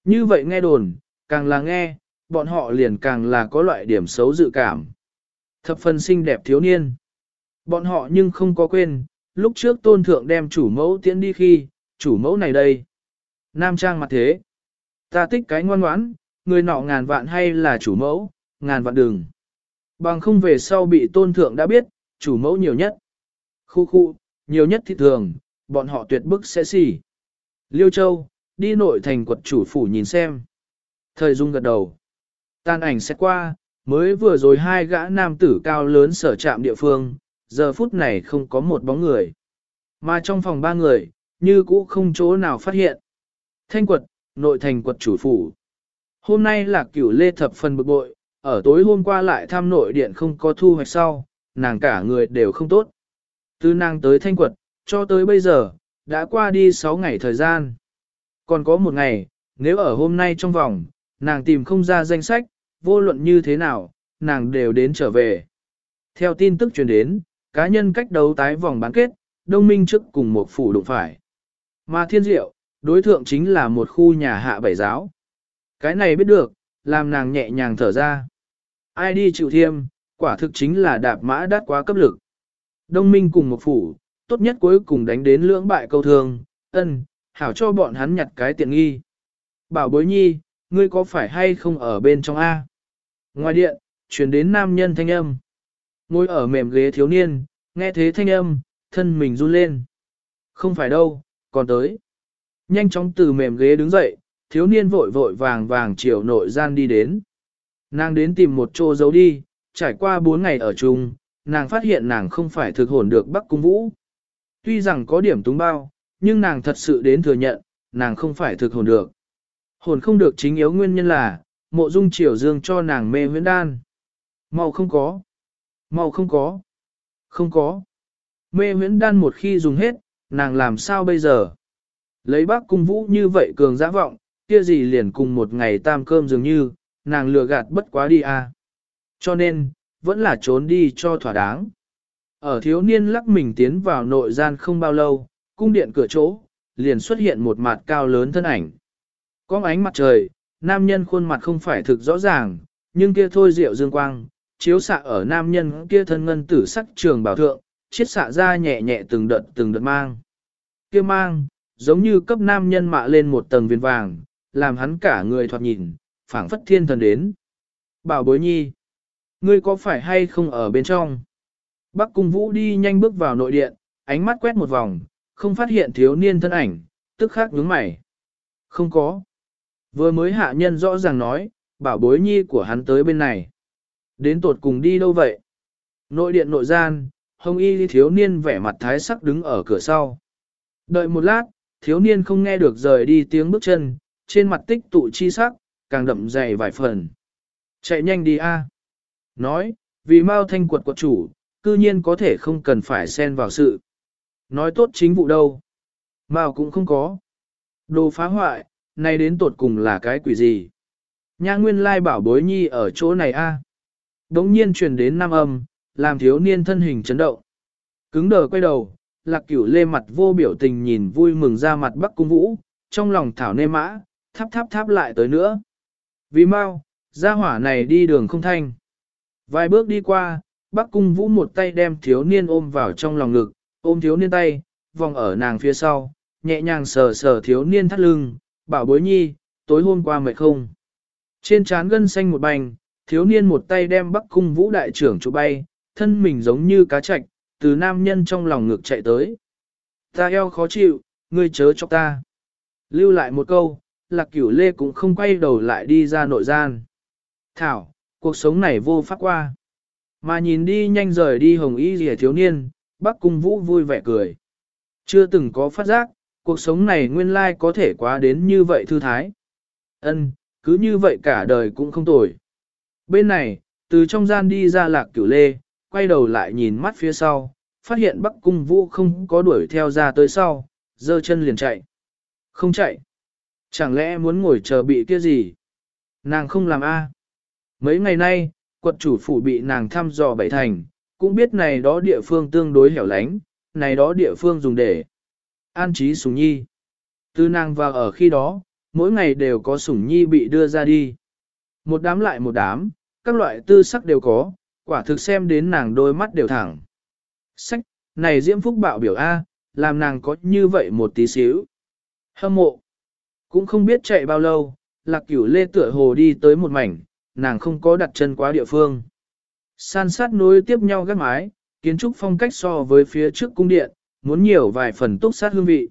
Như vậy nghe đồn, càng là nghe, bọn họ liền càng là có loại điểm xấu dự cảm. Thập phần xinh đẹp thiếu niên. Bọn họ nhưng không có quên, lúc trước tôn thượng đem chủ mẫu tiễn đi khi, chủ mẫu này đây. Nam trang mặt thế. Ta thích cái ngoan ngoãn, người nọ ngàn vạn hay là chủ mẫu, ngàn vạn đừng. Bằng không về sau bị tôn thượng đã biết, chủ mẫu nhiều nhất. Khu khu, nhiều nhất thì thường, bọn họ tuyệt bức sẽ xỉ. Liêu Châu, đi nội thành quật chủ phủ nhìn xem. Thời Dung gật đầu. Tàn ảnh sẽ qua, mới vừa rồi hai gã nam tử cao lớn sở trạm địa phương, giờ phút này không có một bóng người. Mà trong phòng ba người, như cũ không chỗ nào phát hiện. Thanh quật, nội thành quật chủ phủ. Hôm nay là cửu lê thập phần bực bội, ở tối hôm qua lại thăm nội điện không có thu hoạch sau, nàng cả người đều không tốt. Từ nàng tới thanh quật, cho tới bây giờ, đã qua đi 6 ngày thời gian. Còn có một ngày, nếu ở hôm nay trong vòng, nàng tìm không ra danh sách, vô luận như thế nào, nàng đều đến trở về. Theo tin tức truyền đến, cá nhân cách đấu tái vòng bán kết, đông minh trước cùng một phủ đụng phải. Mà thiên diệu, đối thượng chính là một khu nhà hạ bảy giáo. Cái này biết được, làm nàng nhẹ nhàng thở ra. Ai đi chịu thiêm, quả thực chính là đạp mã đắt quá cấp lực. Đông minh cùng một phủ, tốt nhất cuối cùng đánh đến lưỡng bại câu thương, ân, hảo cho bọn hắn nhặt cái tiện nghi. Bảo bối nhi, ngươi có phải hay không ở bên trong A? Ngoài điện, chuyển đến nam nhân thanh âm. Ngồi ở mềm ghế thiếu niên, nghe thế thanh âm, thân mình run lên. Không phải đâu, còn tới. Nhanh chóng từ mềm ghế đứng dậy, thiếu niên vội vội vàng vàng chiều nội gian đi đến. Nàng đến tìm một chỗ giấu đi, trải qua bốn ngày ở chung, nàng phát hiện nàng không phải thực hồn được Bắc Cung Vũ. Tuy rằng có điểm túng bao, nhưng nàng thật sự đến thừa nhận, nàng không phải thực hồn được. Hồn không được chính yếu nguyên nhân là, mộ dung triều dương cho nàng mê huyễn đan. Màu không có. Màu không có. Không có. Mê huyễn đan một khi dùng hết, nàng làm sao bây giờ? Lấy bác cung vũ như vậy cường giã vọng, kia gì liền cùng một ngày tam cơm dường như, nàng lừa gạt bất quá đi à. Cho nên, vẫn là trốn đi cho thỏa đáng. Ở thiếu niên lắc mình tiến vào nội gian không bao lâu, cung điện cửa chỗ, liền xuất hiện một mặt cao lớn thân ảnh. Có ánh mặt trời, nam nhân khuôn mặt không phải thực rõ ràng, nhưng kia thôi rượu dương quang, chiếu xạ ở nam nhân kia thân ngân tử sắc trường bảo thượng, chiết xạ ra nhẹ nhẹ từng đợt từng đợt mang. Kia mang, giống như cấp nam nhân mạ lên một tầng viên vàng, làm hắn cả người thoạt nhìn, phảng phất thiên thần đến. Bảo bối nhi, ngươi có phải hay không ở bên trong? Bắc cung vũ đi nhanh bước vào nội điện, ánh mắt quét một vòng, không phát hiện thiếu niên thân ảnh, tức khắc nhướng mày. Không có. Vừa mới hạ nhân rõ ràng nói, bảo bối nhi của hắn tới bên này. Đến tột cùng đi đâu vậy? Nội điện nội gian, hồng y thiếu niên vẻ mặt thái sắc đứng ở cửa sau. Đợi một lát, thiếu niên không nghe được rời đi tiếng bước chân, trên mặt tích tụ chi sắc, càng đậm dày vài phần. Chạy nhanh đi a. Nói, vì mau thanh quật quật chủ, cư nhiên có thể không cần phải xen vào sự. Nói tốt chính vụ đâu. Mao cũng không có. Đồ phá hoại, nay đến tột cùng là cái quỷ gì? Nha nguyên lai bảo bối nhi ở chỗ này a. Đống nhiên truyền đến nam âm, làm thiếu niên thân hình chấn động. Cứng đờ quay đầu, lạc cửu lê mặt vô biểu tình nhìn vui mừng ra mặt bắc cung vũ, trong lòng thảo nê mã, tháp tháp tháp lại tới nữa. Vì mau, gia hỏa này đi đường không thanh. Vài bước đi qua, bắc cung vũ một tay đem thiếu niên ôm vào trong lòng ngực, ôm thiếu niên tay, vòng ở nàng phía sau, nhẹ nhàng sờ sờ thiếu niên thắt lưng, bảo bối nhi, tối hôm qua mệt không. Trên trán gân xanh một bành, thiếu niên một tay đem bắc cung vũ đại trưởng chụp bay, thân mình giống như cá chạch, từ nam nhân trong lòng ngực chạy tới. Ta eo khó chịu, ngươi chớ cho ta. Lưu lại một câu, lạc cửu lê cũng không quay đầu lại đi ra nội gian. Thảo, cuộc sống này vô pháp qua. Mà nhìn đi nhanh rời đi hồng y rìa thiếu niên, bắc cung vũ vui vẻ cười. Chưa từng có phát giác, cuộc sống này nguyên lai có thể quá đến như vậy thư thái. Ân, cứ như vậy cả đời cũng không tồi. Bên này, từ trong gian đi ra lạc cửu lê, quay đầu lại nhìn mắt phía sau, phát hiện Bắc Cung Vũ không có đuổi theo ra tới sau, giơ chân liền chạy. Không chạy. Chẳng lẽ muốn ngồi chờ bị kia gì? Nàng không làm a. Mấy ngày nay, quật chủ phủ bị nàng thăm dò bảy thành, cũng biết này đó địa phương tương đối hẻo lánh, này đó địa phương dùng để an trí sủng nhi. Tư nàng vào ở khi đó, mỗi ngày đều có sủng nhi bị đưa ra đi. Một đám lại một đám, các loại tư sắc đều có, quả thực xem đến nàng đôi mắt đều thẳng. Sách, này diễm phúc bạo biểu A, làm nàng có như vậy một tí xíu. Hâm mộ. Cũng không biết chạy bao lâu, lạc cửu lê tựa hồ đi tới một mảnh, nàng không có đặt chân quá địa phương. San sát nối tiếp nhau gác mái, kiến trúc phong cách so với phía trước cung điện, muốn nhiều vài phần túc sát hương vị.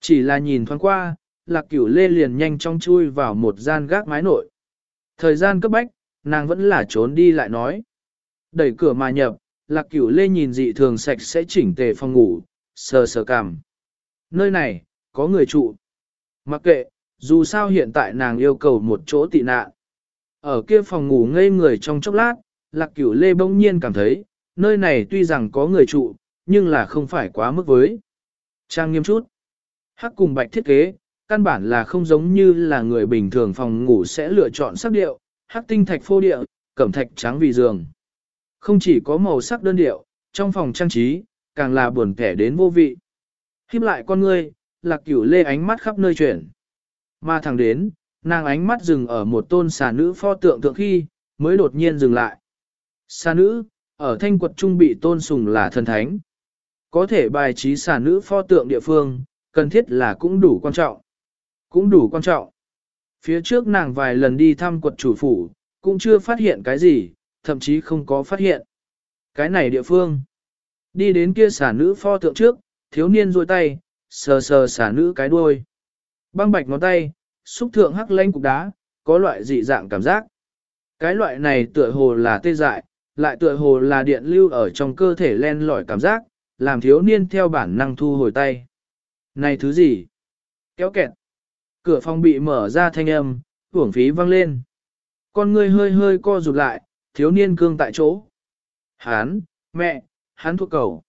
Chỉ là nhìn thoáng qua, lạc cửu lê liền nhanh chóng chui vào một gian gác mái nội. Thời gian cấp bách, nàng vẫn là trốn đi lại nói. Đẩy cửa mà nhập, lạc cửu lê nhìn dị thường sạch sẽ chỉnh tề phòng ngủ, sờ sờ cằm. Nơi này, có người trụ. Mặc kệ, dù sao hiện tại nàng yêu cầu một chỗ tị nạn. Ở kia phòng ngủ ngây người trong chốc lát, lạc cửu lê bỗng nhiên cảm thấy, nơi này tuy rằng có người trụ, nhưng là không phải quá mức với. Trang nghiêm chút. Hắc cùng bạch thiết kế, căn bản là không giống như là người bình thường phòng ngủ sẽ lựa chọn sắc điệu, hắc tinh thạch phô địa, cẩm thạch trắng vì giường. Không chỉ có màu sắc đơn điệu, trong phòng trang trí, càng là buồn kẻ đến vô vị. Khiếp lại con ngươi, lạc cửu lê ánh mắt khắp nơi chuyển. Mà thẳng đến, nàng ánh mắt dừng ở một tôn xà nữ pho tượng tượng khi, mới đột nhiên dừng lại. Xà nữ, ở thanh quật trung bị tôn sùng là thần thánh. Có thể bài trí xà nữ pho tượng địa phương, cần thiết là cũng đủ quan trọng. Cũng đủ quan trọng. Phía trước nàng vài lần đi thăm quật chủ phủ, cũng chưa phát hiện cái gì, thậm chí không có phát hiện. Cái này địa phương. Đi đến kia xà nữ pho tượng trước, thiếu niên duỗi tay, sờ sờ xà nữ cái đuôi. Băng bạch ngón tay, xúc thượng hắc lanh cục đá, có loại dị dạng cảm giác. Cái loại này tựa hồ là tê dại, lại tựa hồ là điện lưu ở trong cơ thể len lỏi cảm giác, làm thiếu niên theo bản năng thu hồi tay. Này thứ gì? Kéo kẹt. Cửa phòng bị mở ra thanh âm, hưởng phí vang lên. Con ngươi hơi hơi co rụt lại, thiếu niên cương tại chỗ. Hán, mẹ, hắn thuộc cầu.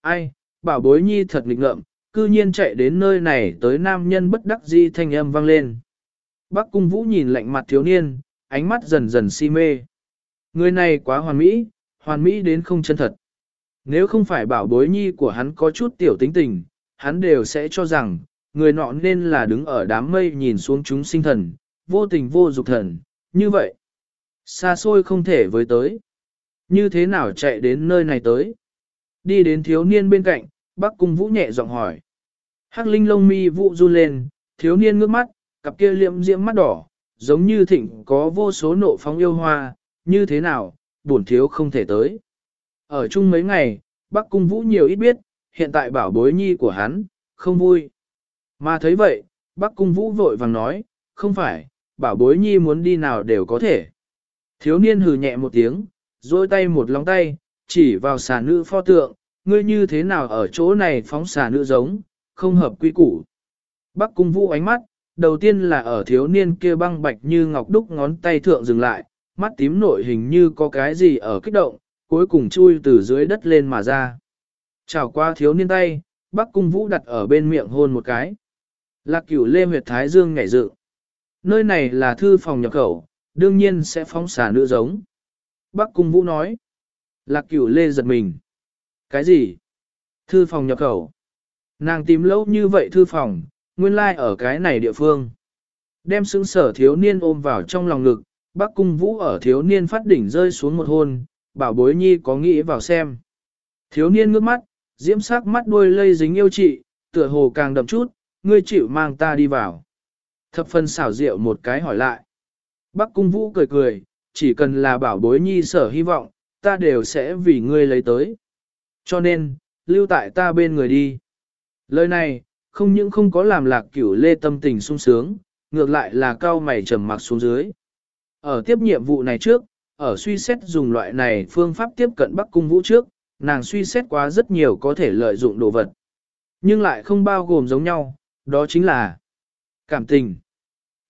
Ai, bảo bối nhi thật nghịch ngợm, cư nhiên chạy đến nơi này tới nam nhân bất đắc di thanh âm vang lên. Bác cung vũ nhìn lạnh mặt thiếu niên, ánh mắt dần dần si mê. Người này quá hoàn mỹ, hoàn mỹ đến không chân thật. Nếu không phải bảo bối nhi của hắn có chút tiểu tính tình, hắn đều sẽ cho rằng, người nọ nên là đứng ở đám mây nhìn xuống chúng sinh thần, vô tình vô dục thần, như vậy. Xa xôi không thể với tới. Như thế nào chạy đến nơi này tới? Đi đến thiếu niên bên cạnh, bác cung vũ nhẹ giọng hỏi. Hắc linh lông mi vụ run lên, thiếu niên ngước mắt, cặp kia liệm diễm mắt đỏ, giống như thịnh có vô số nộ phóng yêu hoa, như thế nào, buồn thiếu không thể tới. Ở chung mấy ngày, bác cung vũ nhiều ít biết, hiện tại bảo bối nhi của hắn, không vui. Mà thấy vậy, bác cung vũ vội vàng nói, không phải, bảo bối nhi muốn đi nào đều có thể. Thiếu niên hừ nhẹ một tiếng, dôi tay một lòng tay, chỉ vào xà nữ pho tượng, ngươi như thế nào ở chỗ này phóng xà nữ giống, không hợp quy củ. Bắc cung vũ ánh mắt, đầu tiên là ở thiếu niên kia băng bạch như ngọc đúc ngón tay thượng dừng lại, mắt tím nội hình như có cái gì ở kích động, cuối cùng chui từ dưới đất lên mà ra. Chào qua thiếu niên tay, Bắc cung vũ đặt ở bên miệng hôn một cái. Lạc cửu lê huyệt thái dương nhảy dự. Nơi này là thư phòng nhập khẩu, đương nhiên sẽ phóng xả nữ giống. Bắc cung vũ nói. Lạc cửu lê giật mình. Cái gì? Thư phòng nhập khẩu. Nàng tìm lâu như vậy thư phòng, nguyên lai like ở cái này địa phương. Đem xứng sở thiếu niên ôm vào trong lòng ngực, bác cung vũ ở thiếu niên phát đỉnh rơi xuống một hôn, bảo bối nhi có nghĩ vào xem. Thiếu niên ngước mắt, diễm sắc mắt đuôi lây dính yêu chị, tựa hồ càng đậm chút, ngươi chịu mang ta đi vào. Thập phân xảo diệu một cái hỏi lại. Bắc cung vũ cười cười, chỉ cần là bảo bối nhi sở hy vọng, ta đều sẽ vì ngươi lấy tới. Cho nên, lưu tại ta bên người đi. Lời này, không những không có làm lạc cửu lê tâm tình sung sướng, ngược lại là cao mày trầm mặc xuống dưới. Ở tiếp nhiệm vụ này trước, ở suy xét dùng loại này phương pháp tiếp cận Bắc Cung Vũ trước, nàng suy xét quá rất nhiều có thể lợi dụng đồ vật. Nhưng lại không bao gồm giống nhau, đó chính là cảm tình.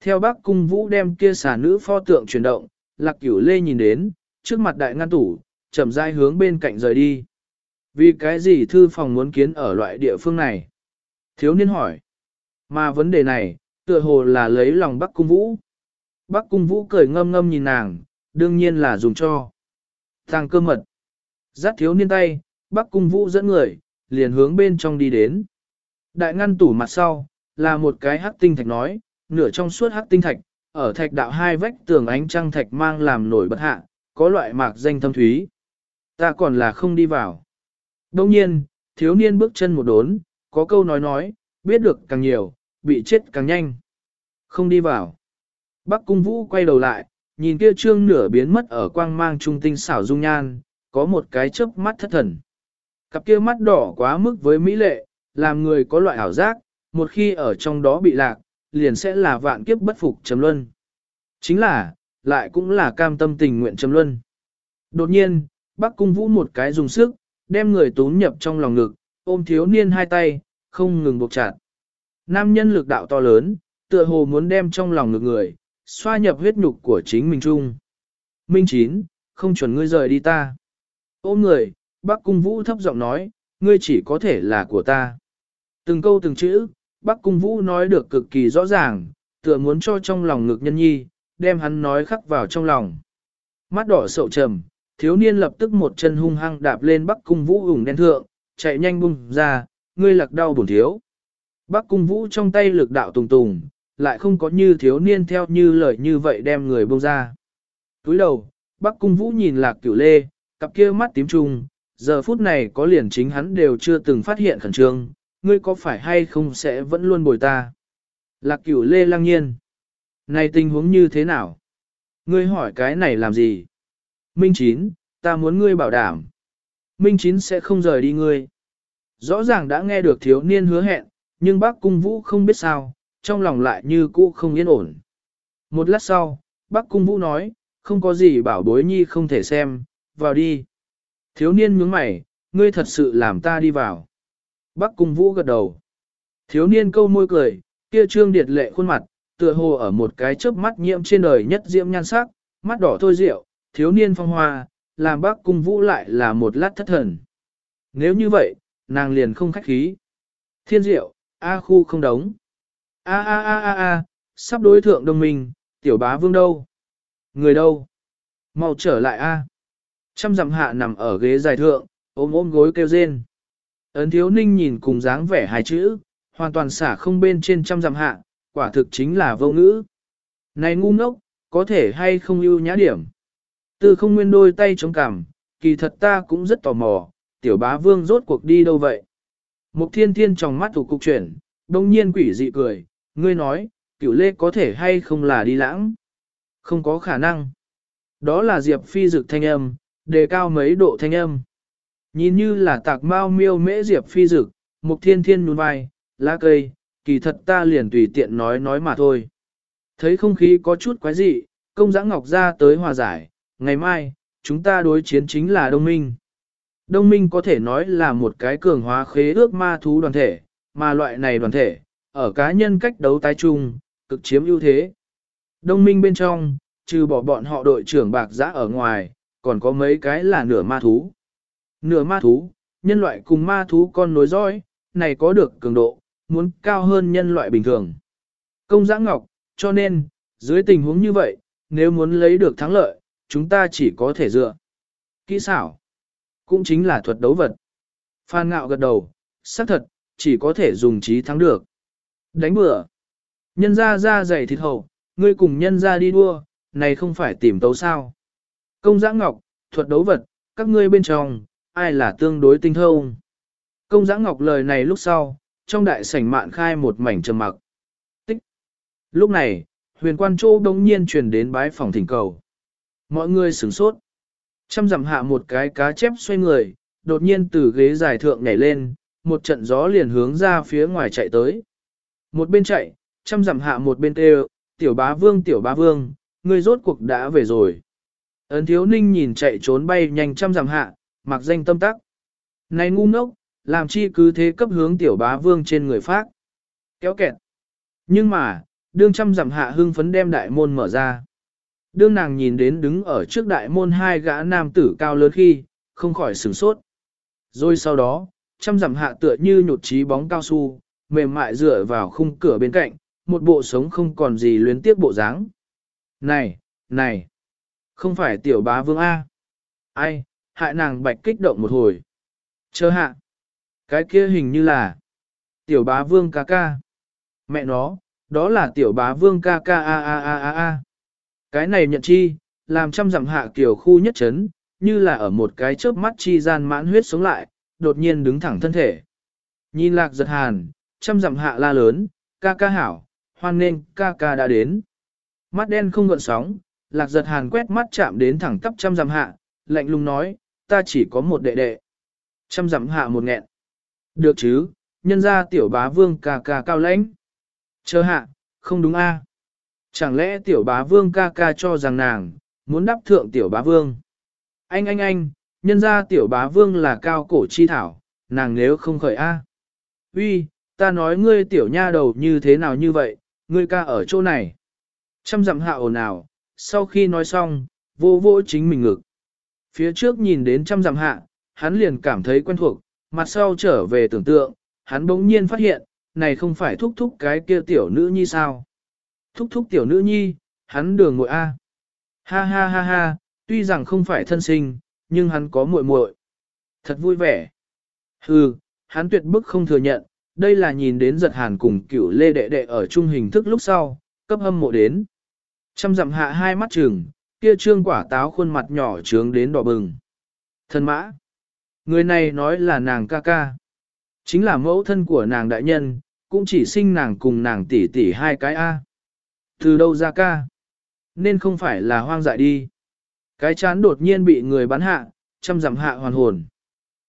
Theo Bắc Cung Vũ đem kia xà nữ pho tượng chuyển động, Lạc Cửu Lê nhìn đến, trước mặt đại ngăn tủ, chậm rãi hướng bên cạnh rời đi. Vì cái gì thư phòng muốn kiến ở loại địa phương này? Thiếu niên hỏi. Mà vấn đề này, tựa hồ là lấy lòng Bắc Cung Vũ. Bắc Cung Vũ cười ngâm ngâm nhìn nàng, đương nhiên là dùng cho. tàng cơ mật. Giác thiếu niên tay, Bắc Cung Vũ dẫn người, liền hướng bên trong đi đến. Đại ngăn tủ mặt sau, là một cái hắc tinh thạch nói, nửa trong suốt hắc tinh thạch, ở thạch đạo hai vách tường ánh trăng thạch mang làm nổi bật hạ, có loại mạc danh thâm thúy. Ta còn là không đi vào. Đông nhiên, thiếu niên bước chân một đốn, có câu nói nói, biết được càng nhiều, bị chết càng nhanh. Không đi vào. Bắc cung vũ quay đầu lại, nhìn kia trương nửa biến mất ở quang mang trung tinh xảo dung nhan, có một cái chớp mắt thất thần. Cặp kia mắt đỏ quá mức với mỹ lệ, làm người có loại ảo giác, một khi ở trong đó bị lạc, liền sẽ là vạn kiếp bất phục chấm luân. Chính là, lại cũng là cam tâm tình nguyện chấm luân. Đột nhiên, Bắc Cung Vũ một cái dùng sức, đem người tốn nhập trong lòng ngực, ôm thiếu niên hai tay, không ngừng buộc chặt. Nam nhân lực đạo to lớn, tựa hồ muốn đem trong lòng ngực người, xoa nhập huyết nhục của chính mình chung. Minh Chín, không chuẩn ngươi rời đi ta. Ôm người, Bắc Cung Vũ thấp giọng nói, ngươi chỉ có thể là của ta. Từng câu từng chữ, Bắc Cung Vũ nói được cực kỳ rõ ràng, tựa muốn cho trong lòng ngực nhân nhi, đem hắn nói khắc vào trong lòng. Mắt đỏ sậu trầm, thiếu niên lập tức một chân hung hăng đạp lên Bắc Cung Vũ ủng đen thượng, chạy nhanh bung ra, ngươi lạc đau bổn thiếu. Bắc Cung Vũ trong tay lực đạo tùng tùng, lại không có như thiếu niên theo như lời như vậy đem người bông ra. Túi đầu, Bắc Cung Vũ nhìn lạc cửu lê, cặp kia mắt tím trùng, giờ phút này có liền chính hắn đều chưa từng phát hiện khẩn trương, ngươi có phải hay không sẽ vẫn luôn bồi ta. Lạc cửu lê lăng nhiên. Này tình huống như thế nào? Ngươi hỏi cái này làm gì? Minh Chín, ta muốn ngươi bảo đảm. Minh Chín sẽ không rời đi ngươi. Rõ ràng đã nghe được thiếu niên hứa hẹn, nhưng bác cung vũ không biết sao, trong lòng lại như cũ không yên ổn. Một lát sau, bác cung vũ nói, không có gì bảo bối nhi không thể xem, vào đi. Thiếu niên nhướng mày, ngươi thật sự làm ta đi vào. Bác cung vũ gật đầu. Thiếu niên câu môi cười, kia trương điệt lệ khuôn mặt, tựa hồ ở một cái chớp mắt nhiễm trên đời nhất diễm nhan sắc, mắt đỏ thôi rượu, thiếu niên phong hoa, làm bác cung vũ lại là một lát thất thần. Nếu như vậy, nàng liền không khách khí. Thiên diệu, A khu không đóng. A a a a a, sắp đối thượng đồng minh, tiểu bá vương đâu? Người đâu? Mau trở lại A. Trăm dặm hạ nằm ở ghế dài thượng, ôm ôm gối kêu rên. Ấn thiếu ninh nhìn cùng dáng vẻ hai chữ, hoàn toàn xả không bên trên trăm dặm hạ, quả thực chính là vô ngữ. Này ngu ngốc, có thể hay không ưu nhã điểm. Từ không nguyên đôi tay chống cằm, kỳ thật ta cũng rất tò mò, tiểu bá vương rốt cuộc đi đâu vậy? Mục thiên thiên trong mắt thủ cục chuyển, đông nhiên quỷ dị cười, ngươi nói, cửu lê có thể hay không là đi lãng? Không có khả năng. Đó là diệp phi dực thanh âm, đề cao mấy độ thanh âm. Nhìn như là tạc mau miêu mễ diệp phi dực, mục thiên thiên nhún vai, lá cây, kỳ thật ta liền tùy tiện nói nói mà thôi. Thấy không khí có chút quái dị, công giã ngọc ra tới hòa giải, ngày mai, chúng ta đối chiến chính là đông minh. Đông minh có thể nói là một cái cường hóa khế ước ma thú đoàn thể, mà loại này đoàn thể, ở cá nhân cách đấu tái chung, cực chiếm ưu thế. Đông minh bên trong, trừ bỏ bọn họ đội trưởng bạc giã ở ngoài, còn có mấy cái là nửa ma thú. Nửa ma thú, nhân loại cùng ma thú con nối dõi, này có được cường độ, muốn cao hơn nhân loại bình thường. Công giã ngọc, cho nên, dưới tình huống như vậy, nếu muốn lấy được thắng lợi, chúng ta chỉ có thể dựa. Kỹ xảo, cũng chính là thuật đấu vật. Phan ngạo gật đầu, xác thật, chỉ có thể dùng trí thắng được. Đánh bừa. Nhân ra ra dày thịt hậu, ngươi cùng nhân ra đi đua, này không phải tìm tấu sao. Công giã ngọc, thuật đấu vật, các ngươi bên trong, ai là tương đối tinh thông. Công giã ngọc lời này lúc sau, trong đại sảnh mạn khai một mảnh trầm mặc. Tích. Lúc này, huyền quan châu đống nhiên truyền đến bái phòng thỉnh cầu. Mọi người sửng sốt. Trăm dặm hạ một cái cá chép xoay người, đột nhiên từ ghế dài thượng nhảy lên, một trận gió liền hướng ra phía ngoài chạy tới. Một bên chạy, trăm dặm hạ một bên kêu, tiểu bá vương tiểu bá vương, ngươi rốt cuộc đã về rồi. Ấn thiếu ninh nhìn chạy trốn bay nhanh trăm dặm hạ, mặc danh tâm tắc. Này ngu ngốc, làm chi cứ thế cấp hướng tiểu bá vương trên người phát. Kéo kẹt. Nhưng mà, đương trăm dặm hạ hưng phấn đem đại môn mở ra. Đương nàng nhìn đến đứng ở trước đại môn hai gã nam tử cao lớn khi, không khỏi sửng sốt. Rồi sau đó, trăm dặm hạ tựa như nhột trí bóng cao su, mềm mại dựa vào khung cửa bên cạnh, một bộ sống không còn gì luyến tiếc bộ dáng. Này, này, không phải tiểu bá vương A. Ai, hại nàng bạch kích động một hồi. Chờ hạ. Cái kia hình như là tiểu bá vương ca ca. Mẹ nó, đó là tiểu bá vương ca ca a a a a a. Cái này nhận chi, làm trăm dặm hạ kiểu khu nhất chấn, như là ở một cái chớp mắt chi gian mãn huyết sống lại, đột nhiên đứng thẳng thân thể. Nhìn lạc giật hàn, chăm dặm hạ la lớn, ca ca hảo, hoan nên ca ca đã đến. Mắt đen không gợn sóng, lạc giật hàn quét mắt chạm đến thẳng tắp chăm dặm hạ, lạnh lùng nói, ta chỉ có một đệ đệ. Chăm dặm hạ một nghẹn. Được chứ, nhân ra tiểu bá vương ca ca cao lãnh. Chờ hạ, không đúng a? Chẳng lẽ tiểu bá vương ca ca cho rằng nàng, muốn đáp thượng tiểu bá vương? Anh anh anh, nhân ra tiểu bá vương là cao cổ chi thảo, nàng nếu không khởi a. Uy, ta nói ngươi tiểu nha đầu như thế nào như vậy, ngươi ca ở chỗ này. Trăm dặm hạ ồn ào, sau khi nói xong, vô vô chính mình ngực. Phía trước nhìn đến trăm dặm hạ, hắn liền cảm thấy quen thuộc, mặt sau trở về tưởng tượng, hắn bỗng nhiên phát hiện, này không phải thúc thúc cái kia tiểu nữ nhi sao. Thúc thúc tiểu nữ nhi, hắn đường muội A. Ha ha ha ha, tuy rằng không phải thân sinh, nhưng hắn có muội muội, Thật vui vẻ. Hừ, hắn tuyệt bức không thừa nhận, đây là nhìn đến giật hàn cùng cửu lê đệ đệ ở chung hình thức lúc sau, cấp hâm mộ đến. Trăm dặm hạ hai mắt trừng, kia trương quả táo khuôn mặt nhỏ trướng đến đỏ bừng. Thân mã. Người này nói là nàng ca ca. Chính là mẫu thân của nàng đại nhân, cũng chỉ sinh nàng cùng nàng tỷ tỷ hai cái A. Từ đâu ra ca? Nên không phải là hoang dại đi. Cái chán đột nhiên bị người bắn hạ, trăm dặm hạ hoàn hồn.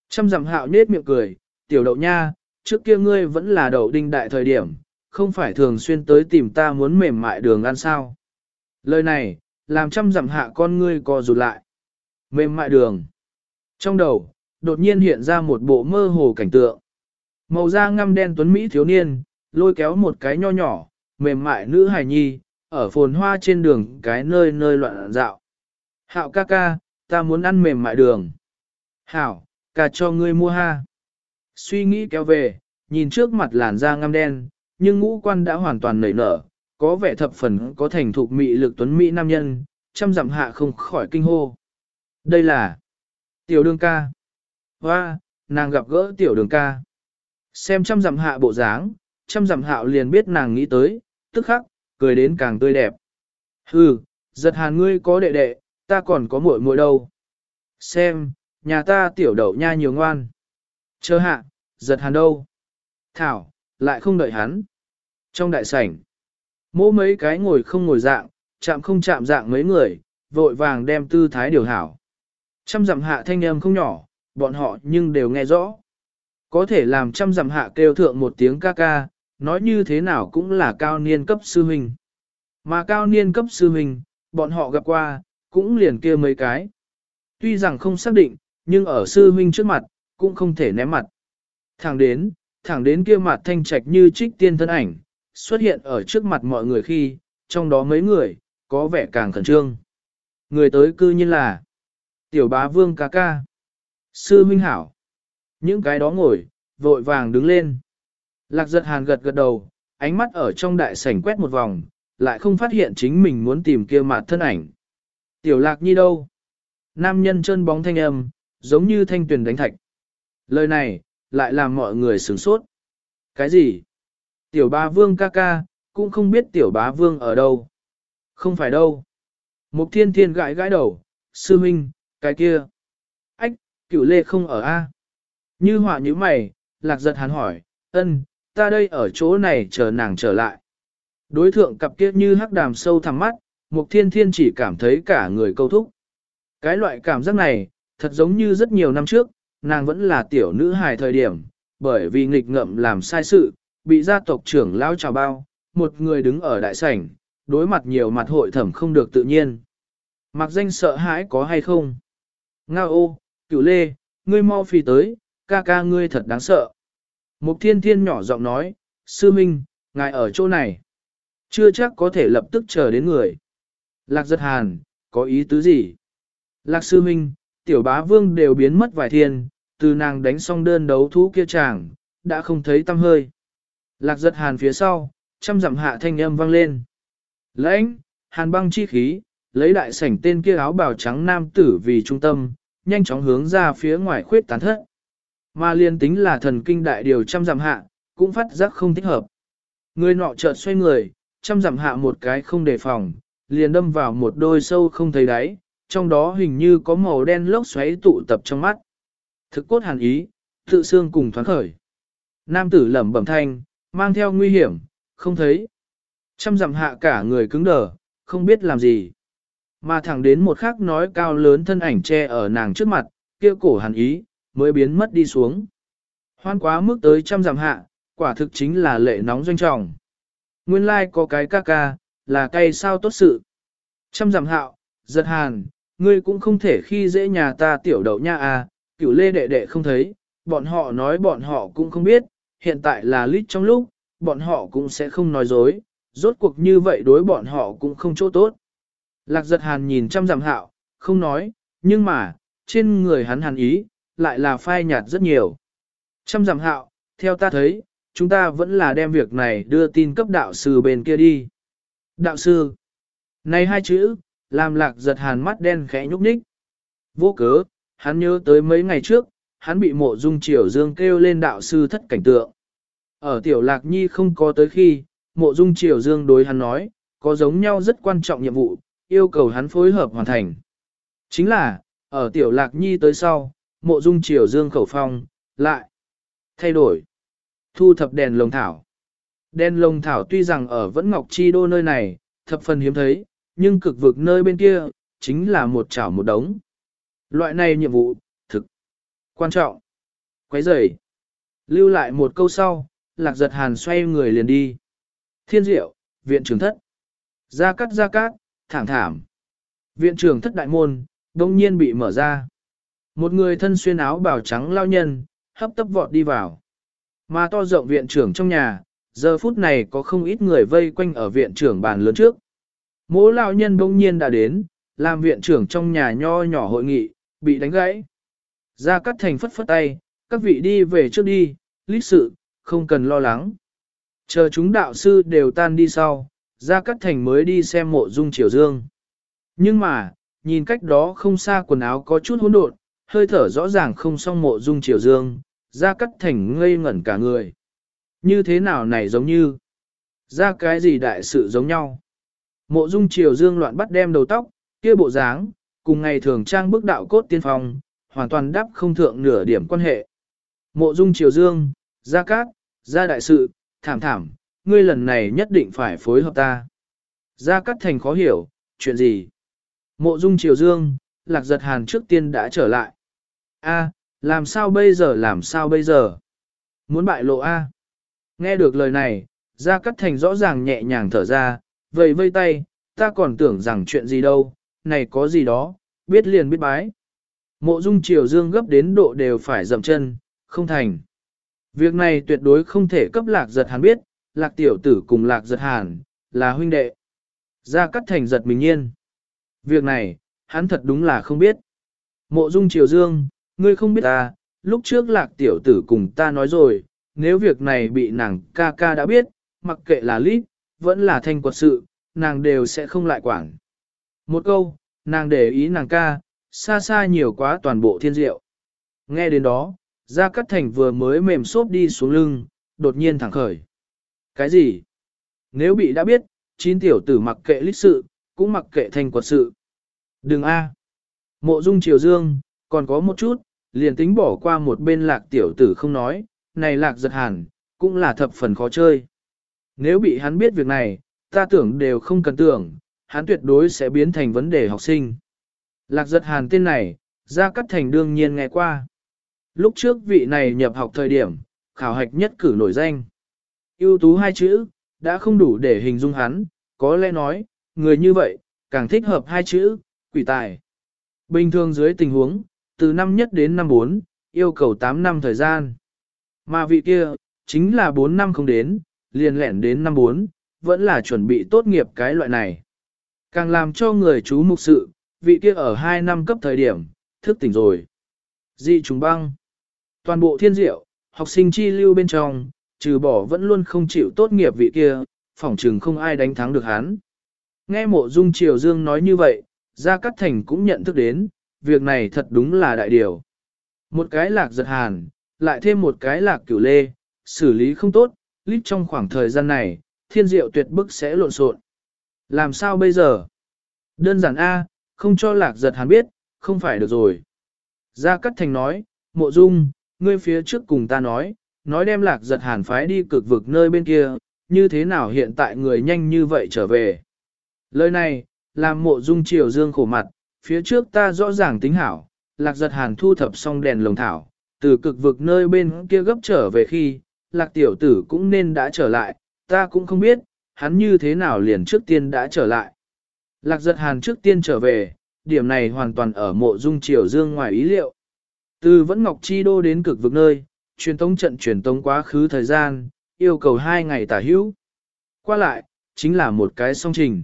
Trăm dặm hạo nết miệng cười, tiểu đậu nha, trước kia ngươi vẫn là đậu đinh đại thời điểm, không phải thường xuyên tới tìm ta muốn mềm mại đường ăn sao. Lời này, làm trăm dặm hạ con ngươi co rụt lại. Mềm mại đường. Trong đầu, đột nhiên hiện ra một bộ mơ hồ cảnh tượng. Màu da ngăm đen tuấn Mỹ thiếu niên, lôi kéo một cái nho nhỏ, mềm mại nữ hài nhi, ở phồn hoa trên đường cái nơi nơi loạn dạo. Hạo ca ca, ta muốn ăn mềm mại đường. Hảo, ca cho ngươi mua ha. Suy nghĩ kéo về, nhìn trước mặt làn da ngăm đen, nhưng ngũ quan đã hoàn toàn nảy nở, có vẻ thập phần có thành thục mị lực tuấn Mỹ nam nhân, trăm dặm hạ không khỏi kinh hô. Đây là tiểu đường ca. Hoa, nàng gặp gỡ tiểu đường ca. Xem trăm dặm hạ bộ dáng, trăm dặm hạo liền biết nàng nghĩ tới, tức khắc, cười đến càng tươi đẹp. Hừ, giật hàn ngươi có đệ đệ, ta còn có muội muội đâu. Xem, nhà ta tiểu đậu nha nhiều ngoan. Chờ hạ, giật hàn đâu? Thảo, lại không đợi hắn. Trong đại sảnh, mỗ mấy cái ngồi không ngồi dạng, chạm không chạm dạng mấy người, vội vàng đem tư thái điều hảo. Trăm dặm hạ thanh âm không nhỏ, bọn họ nhưng đều nghe rõ. Có thể làm trăm dặm hạ kêu thượng một tiếng ca ca, nói như thế nào cũng là cao niên cấp sư huynh. Mà cao niên cấp sư huynh, bọn họ gặp qua, cũng liền kia mấy cái. Tuy rằng không xác định, nhưng ở sư huynh trước mặt, cũng không thể ném mặt. Thẳng đến, thẳng đến kia mặt thanh trạch như trích tiên thân ảnh, xuất hiện ở trước mặt mọi người khi, trong đó mấy người, có vẻ càng khẩn trương. Người tới cư nhiên là Tiểu bá vương ca ca. Sư huynh hảo. Những cái đó ngồi, vội vàng đứng lên. Lạc giật hàn gật gật đầu, ánh mắt ở trong đại sảnh quét một vòng, lại không phát hiện chính mình muốn tìm kia mặt thân ảnh. Tiểu lạc nhi đâu? Nam nhân chân bóng thanh âm, giống như thanh tuyển đánh thạch. Lời này, lại làm mọi người sửng sốt. Cái gì? Tiểu bá vương ca ca, cũng không biết tiểu bá vương ở đâu. Không phải đâu. Mục thiên thiên gãi gãi đầu, sư minh, cái kia. Ách, cửu lê không ở A. Như họa như mày, lạc giật hắn hỏi, ân, ta đây ở chỗ này chờ nàng trở lại. Đối thượng cặp kia như hắc đàm sâu thẳm mắt, mục thiên thiên chỉ cảm thấy cả người câu thúc. Cái loại cảm giác này, thật giống như rất nhiều năm trước, nàng vẫn là tiểu nữ hài thời điểm, bởi vì nghịch ngợm làm sai sự, bị gia tộc trưởng lao trào bao, một người đứng ở đại sảnh, đối mặt nhiều mặt hội thẩm không được tự nhiên. Mặc danh sợ hãi có hay không? Nga ô, cửu lê, ngươi mau phi tới, ca ca ngươi thật đáng sợ. Mục thiên thiên nhỏ giọng nói, sư minh, ngài ở chỗ này. Chưa chắc có thể lập tức chờ đến người. Lạc giật hàn, có ý tứ gì? Lạc sư minh, tiểu bá vương đều biến mất vài thiên, từ nàng đánh xong đơn đấu thú kia chàng, đã không thấy tâm hơi. Lạc giật hàn phía sau, trăm dặm hạ thanh âm vang lên. Lãnh, hàn băng chi khí, lấy đại sảnh tên kia áo bào trắng nam tử vì trung tâm, nhanh chóng hướng ra phía ngoài khuyết tán thất. Mà liên tính là thần kinh đại điều trăm dặm hạ, cũng phát giác không thích hợp. Người nọ chợt xoay người, trăm dặm hạ một cái không đề phòng, liền đâm vào một đôi sâu không thấy đáy, trong đó hình như có màu đen lốc xoáy tụ tập trong mắt. Thực cốt hàn ý, tự xương cùng thoáng khởi. Nam tử lẩm bẩm thanh, mang theo nguy hiểm, không thấy. Trăm dặm hạ cả người cứng đờ, không biết làm gì. Mà thẳng đến một khắc nói cao lớn thân ảnh che ở nàng trước mặt, kia cổ hàn ý, mới biến mất đi xuống. Hoan quá mức tới trăm dặm hạ, quả thực chính là lệ nóng doanh trọng. Nguyên lai like có cái ca ca, là cây sao tốt sự. Trăm dặm hạo, giật hàn, ngươi cũng không thể khi dễ nhà ta tiểu đậu nha à, cửu lê đệ đệ không thấy, bọn họ nói bọn họ cũng không biết, hiện tại là lít trong lúc, bọn họ cũng sẽ không nói dối, rốt cuộc như vậy đối bọn họ cũng không chỗ tốt. Lạc giật hàn nhìn trăm dặm hạo, không nói, nhưng mà, trên người hắn hàn ý, lại là phai nhạt rất nhiều. Trăm dặm hạo, theo ta thấy, chúng ta vẫn là đem việc này đưa tin cấp đạo sư bên kia đi. Đạo sư, này hai chữ, làm lạc giật hàn mắt đen khẽ nhúc nhích. Vô cớ, hắn nhớ tới mấy ngày trước, hắn bị mộ dung triều dương kêu lên đạo sư thất cảnh tượng. Ở tiểu lạc nhi không có tới khi, mộ dung triều dương đối hắn nói, có giống nhau rất quan trọng nhiệm vụ, yêu cầu hắn phối hợp hoàn thành. Chính là, ở tiểu lạc nhi tới sau, mộ dung triều dương khẩu phong, lại, thay đổi, thu thập đèn lồng thảo. Đèn lồng thảo tuy rằng ở vẫn ngọc chi đô nơi này, thập phần hiếm thấy, nhưng cực vực nơi bên kia, chính là một chảo một đống. Loại này nhiệm vụ, thực, quan trọng, quấy rầy. Lưu lại một câu sau, lạc giật hàn xoay người liền đi. Thiên diệu, viện trưởng thất. Gia cắt gia cát, thảm thảm. Viện trưởng thất đại môn, đông nhiên bị mở ra. Một người thân xuyên áo bào trắng lao nhân, hấp tấp vọt đi vào. Mà to rộng viện trưởng trong nhà, giờ phút này có không ít người vây quanh ở viện trưởng bàn lớn trước. Mỗ lao nhân bỗng nhiên đã đến, làm viện trưởng trong nhà nho nhỏ hội nghị, bị đánh gãy. Ra cắt thành phất phất tay, các vị đi về trước đi, lịch sự, không cần lo lắng. Chờ chúng đạo sư đều tan đi sau, ra cắt thành mới đi xem mộ dung triều dương. Nhưng mà, nhìn cách đó không xa quần áo có chút hỗn độn, hơi thở rõ ràng không xong mộ dung triều dương, ra cắt thành ngây ngẩn cả người. Như thế nào này giống như, ra cái gì đại sự giống nhau. Mộ dung triều dương loạn bắt đem đầu tóc, kia bộ dáng, cùng ngày thường trang bức đạo cốt tiên phong, hoàn toàn đắp không thượng nửa điểm quan hệ. Mộ dung triều dương, ra cát, ra đại sự, thảm thảm, ngươi lần này nhất định phải phối hợp ta. Ra cát thành khó hiểu, chuyện gì? Mộ dung triều dương, lạc giật hàn trước tiên đã trở lại. A, làm sao bây giờ làm sao bây giờ? Muốn bại lộ A. Nghe được lời này, ra cát thành rõ ràng nhẹ nhàng thở ra, vầy vây tay, ta còn tưởng rằng chuyện gì đâu, này có gì đó, biết liền biết bái. Mộ dung triều dương gấp đến độ đều phải dậm chân, không thành. Việc này tuyệt đối không thể cấp lạc giật hàn biết, lạc tiểu tử cùng lạc giật hàn, là huynh đệ. Ra cắt thành giật mình nhiên. Việc này, hắn thật đúng là không biết. Mộ dung triều dương, ngươi không biết ta, lúc trước lạc tiểu tử cùng ta nói rồi, nếu việc này bị nàng ca ca đã biết, mặc kệ là lít, vẫn là thanh quật sự, nàng đều sẽ không lại quản. Một câu, nàng để ý nàng ca, xa xa nhiều quá toàn bộ thiên diệu. Nghe đến đó, Gia Cát Thành vừa mới mềm xốp đi xuống lưng, đột nhiên thẳng khởi. Cái gì? Nếu bị đã biết, chín tiểu tử mặc kệ lịch sự, cũng mặc kệ thanh quật sự. Đừng a. Mộ dung triều dương, còn có một chút, liền tính bỏ qua một bên lạc tiểu tử không nói, này lạc giật hẳn, cũng là thập phần khó chơi. Nếu bị hắn biết việc này, ta tưởng đều không cần tưởng, hắn tuyệt đối sẽ biến thành vấn đề học sinh. Lạc giật hàn tên này, ra cắt thành đương nhiên nghe qua. Lúc trước vị này nhập học thời điểm, khảo hạch nhất cử nổi danh. ưu tú hai chữ, đã không đủ để hình dung hắn, có lẽ nói, người như vậy, càng thích hợp hai chữ, quỷ tài. Bình thường dưới tình huống, từ năm nhất đến năm bốn, yêu cầu 8 năm thời gian. Mà vị kia, chính là 4 năm không đến, liền lẻn đến năm bốn vẫn là chuẩn bị tốt nghiệp cái loại này. Càng làm cho người chú mục sự, vị kia ở 2 năm cấp thời điểm, thức tỉnh rồi. Dị trùng băng. Toàn bộ thiên diệu, học sinh chi lưu bên trong, trừ bỏ vẫn luôn không chịu tốt nghiệp vị kia, phỏng trừng không ai đánh thắng được hắn. Nghe mộ dung triều dương nói như vậy, Gia Cát Thành cũng nhận thức đến, việc này thật đúng là đại điều. Một cái lạc giật hàn, lại thêm một cái lạc cửu lê, xử lý không tốt, lít trong khoảng thời gian này, thiên diệu tuyệt bức sẽ lộn xộn. Làm sao bây giờ? Đơn giản A, không cho lạc giật hàn biết, không phải được rồi. Gia Cát Thành nói, mộ dung, ngươi phía trước cùng ta nói, nói đem lạc giật hàn phái đi cực vực nơi bên kia, như thế nào hiện tại người nhanh như vậy trở về. Lời này, làm mộ dung triều dương khổ mặt, phía trước ta rõ ràng tính hảo, lạc giật hàn thu thập xong đèn lồng thảo, từ cực vực nơi bên kia gấp trở về khi, lạc tiểu tử cũng nên đã trở lại, ta cũng không biết, hắn như thế nào liền trước tiên đã trở lại. Lạc giật hàn trước tiên trở về, điểm này hoàn toàn ở mộ dung triều dương ngoài ý liệu. Từ vẫn ngọc chi đô đến cực vực nơi, truyền tống trận truyền tống quá khứ thời gian, yêu cầu hai ngày tả hữu. Qua lại, chính là một cái song trình.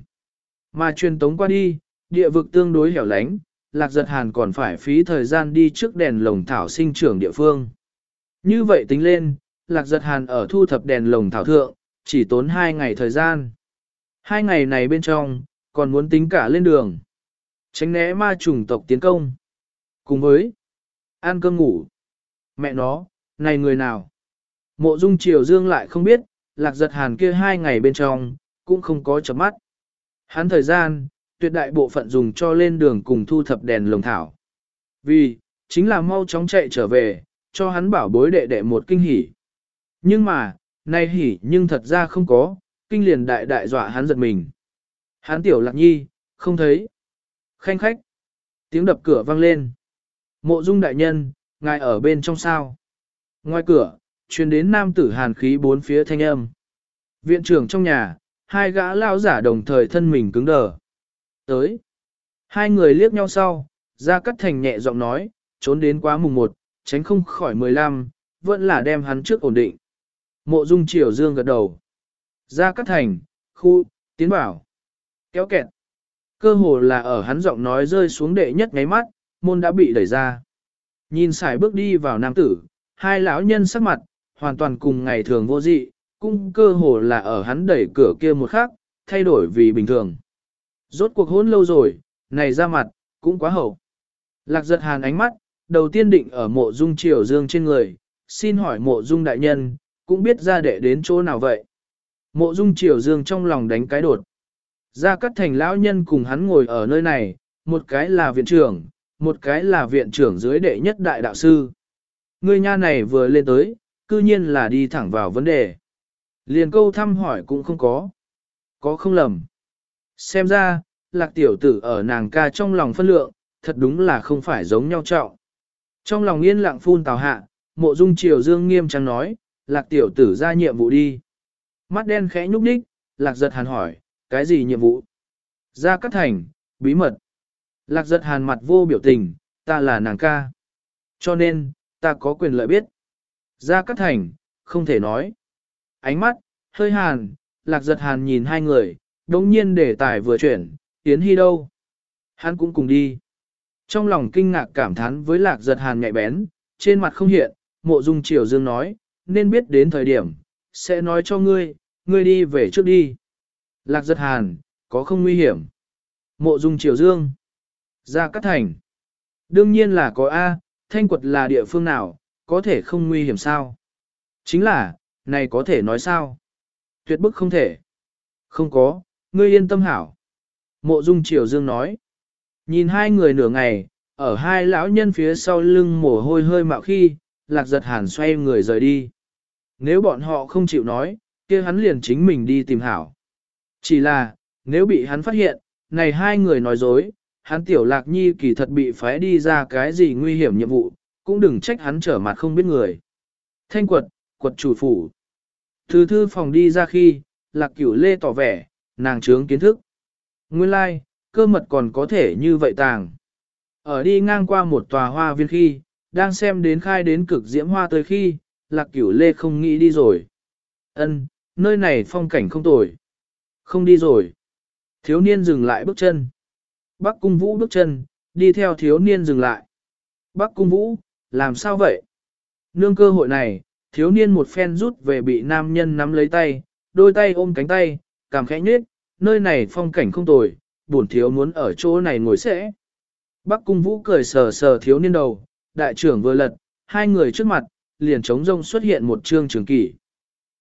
Mà truyền tống qua đi, địa vực tương đối hẻo lánh, lạc giật hàn còn phải phí thời gian đi trước đèn lồng thảo sinh trưởng địa phương. Như vậy tính lên, lạc giật hàn ở thu thập đèn lồng thảo thượng, chỉ tốn hai ngày thời gian. Hai ngày này bên trong, còn muốn tính cả lên đường. Tránh né ma trùng tộc tiến công. Cùng với ăn cơm ngủ. Mẹ nó, này người nào? Mộ dung triều dương lại không biết, lạc giật hàn kia hai ngày bên trong, cũng không có chấm mắt. Hắn thời gian, tuyệt đại bộ phận dùng cho lên đường cùng thu thập đèn lồng thảo. Vì, chính là mau chóng chạy trở về, cho hắn bảo bối đệ đệ một kinh hỉ. Nhưng mà, nay hỉ nhưng thật ra không có, kinh liền đại đại dọa hắn giật mình. Hắn tiểu lạc nhi, không thấy. Khanh khách. Tiếng đập cửa vang lên. Mộ dung đại nhân, ngài ở bên trong sao. Ngoài cửa, truyền đến nam tử hàn khí bốn phía thanh âm. Viện trưởng trong nhà, hai gã lao giả đồng thời thân mình cứng đờ. Tới. Hai người liếc nhau sau, ra cắt thành nhẹ giọng nói, trốn đến quá mùng một, tránh không khỏi mười lăm, vẫn là đem hắn trước ổn định. Mộ dung triều dương gật đầu. Ra cắt thành, khu, tiến bảo. Kéo kẹt. Cơ hồ là ở hắn giọng nói rơi xuống đệ nhất ngáy mắt, môn đã bị đẩy ra. Nhìn xài bước đi vào nam tử, hai lão nhân sắc mặt, hoàn toàn cùng ngày thường vô dị, cũng cơ hồ là ở hắn đẩy cửa kia một khắc, thay đổi vì bình thường. Rốt cuộc hôn lâu rồi, này ra mặt, cũng quá hậu. Lạc giật hàn ánh mắt, đầu tiên định ở mộ dung triều dương trên người, xin hỏi mộ dung đại nhân, cũng biết ra đệ đến chỗ nào vậy. Mộ dung triều dương trong lòng đánh cái đột. Ra cắt thành lão nhân cùng hắn ngồi ở nơi này, một cái là viện trưởng, một cái là viện trưởng dưới đệ nhất đại đạo sư. Người nha này vừa lên tới, cư nhiên là đi thẳng vào vấn đề. Liền câu thăm hỏi cũng không có. Có không lầm. Xem ra, lạc tiểu tử ở nàng ca trong lòng phân lượng, thật đúng là không phải giống nhau trọng. Trong lòng yên lặng phun tào hạ, mộ dung triều dương nghiêm trang nói, lạc tiểu tử ra nhiệm vụ đi. Mắt đen khẽ nhúc đích, lạc giật hàn hỏi, cái gì nhiệm vụ? Ra cắt thành, bí mật. Lạc giật hàn mặt vô biểu tình, ta là nàng ca. Cho nên, ta có quyền lợi biết. Ra cắt thành, không thể nói. Ánh mắt, hơi hàn, lạc giật hàn nhìn hai người, đồng nhiên để tài vừa chuyển, tiến hy đâu. Hắn cũng cùng đi. Trong lòng kinh ngạc cảm thán với lạc giật hàn nhạy bén, trên mặt không hiện, mộ dung triều dương nói, nên biết đến thời điểm, sẽ nói cho ngươi, ngươi đi về trước đi. Lạc giật hàn, có không nguy hiểm. Mộ dung triều dương. Ra cắt thành. Đương nhiên là có A, thanh quật là địa phương nào, có thể không nguy hiểm sao? Chính là, này có thể nói sao? Tuyệt bức không thể. Không có, ngươi yên tâm hảo. Mộ dung triều dương nói. Nhìn hai người nửa ngày, ở hai lão nhân phía sau lưng mồ hôi hơi mạo khi, lạc giật hàn xoay người rời đi. Nếu bọn họ không chịu nói, kia hắn liền chính mình đi tìm hảo. Chỉ là, nếu bị hắn phát hiện, này hai người nói dối, hắn tiểu lạc nhi kỳ thật bị phái đi ra cái gì nguy hiểm nhiệm vụ, cũng đừng trách hắn trở mặt không biết người. Thanh quật, quật chủ phủ. Thư thư phòng đi ra khi, lạc cửu lê tỏ vẻ, nàng trướng kiến thức. Nguyên lai, like, cơ mật còn có thể như vậy tàng. Ở đi ngang qua một tòa hoa viên khi, đang xem đến khai đến cực diễm hoa tới khi, lạc cửu lê không nghĩ đi rồi. Ân, nơi này phong cảnh không tồi. Không đi rồi. Thiếu niên dừng lại bước chân. Bắc cung vũ bước chân, đi theo thiếu niên dừng lại. Bắc cung vũ, làm sao vậy? Nương cơ hội này, thiếu niên một phen rút về bị nam nhân nắm lấy tay, đôi tay ôm cánh tay, cảm khẽ nhết, nơi này phong cảnh không tồi, buồn thiếu muốn ở chỗ này ngồi sẽ. Bắc cung vũ cười sờ sờ thiếu niên đầu, đại trưởng vừa lật, hai người trước mặt, liền trống rông xuất hiện một trương trường kỷ.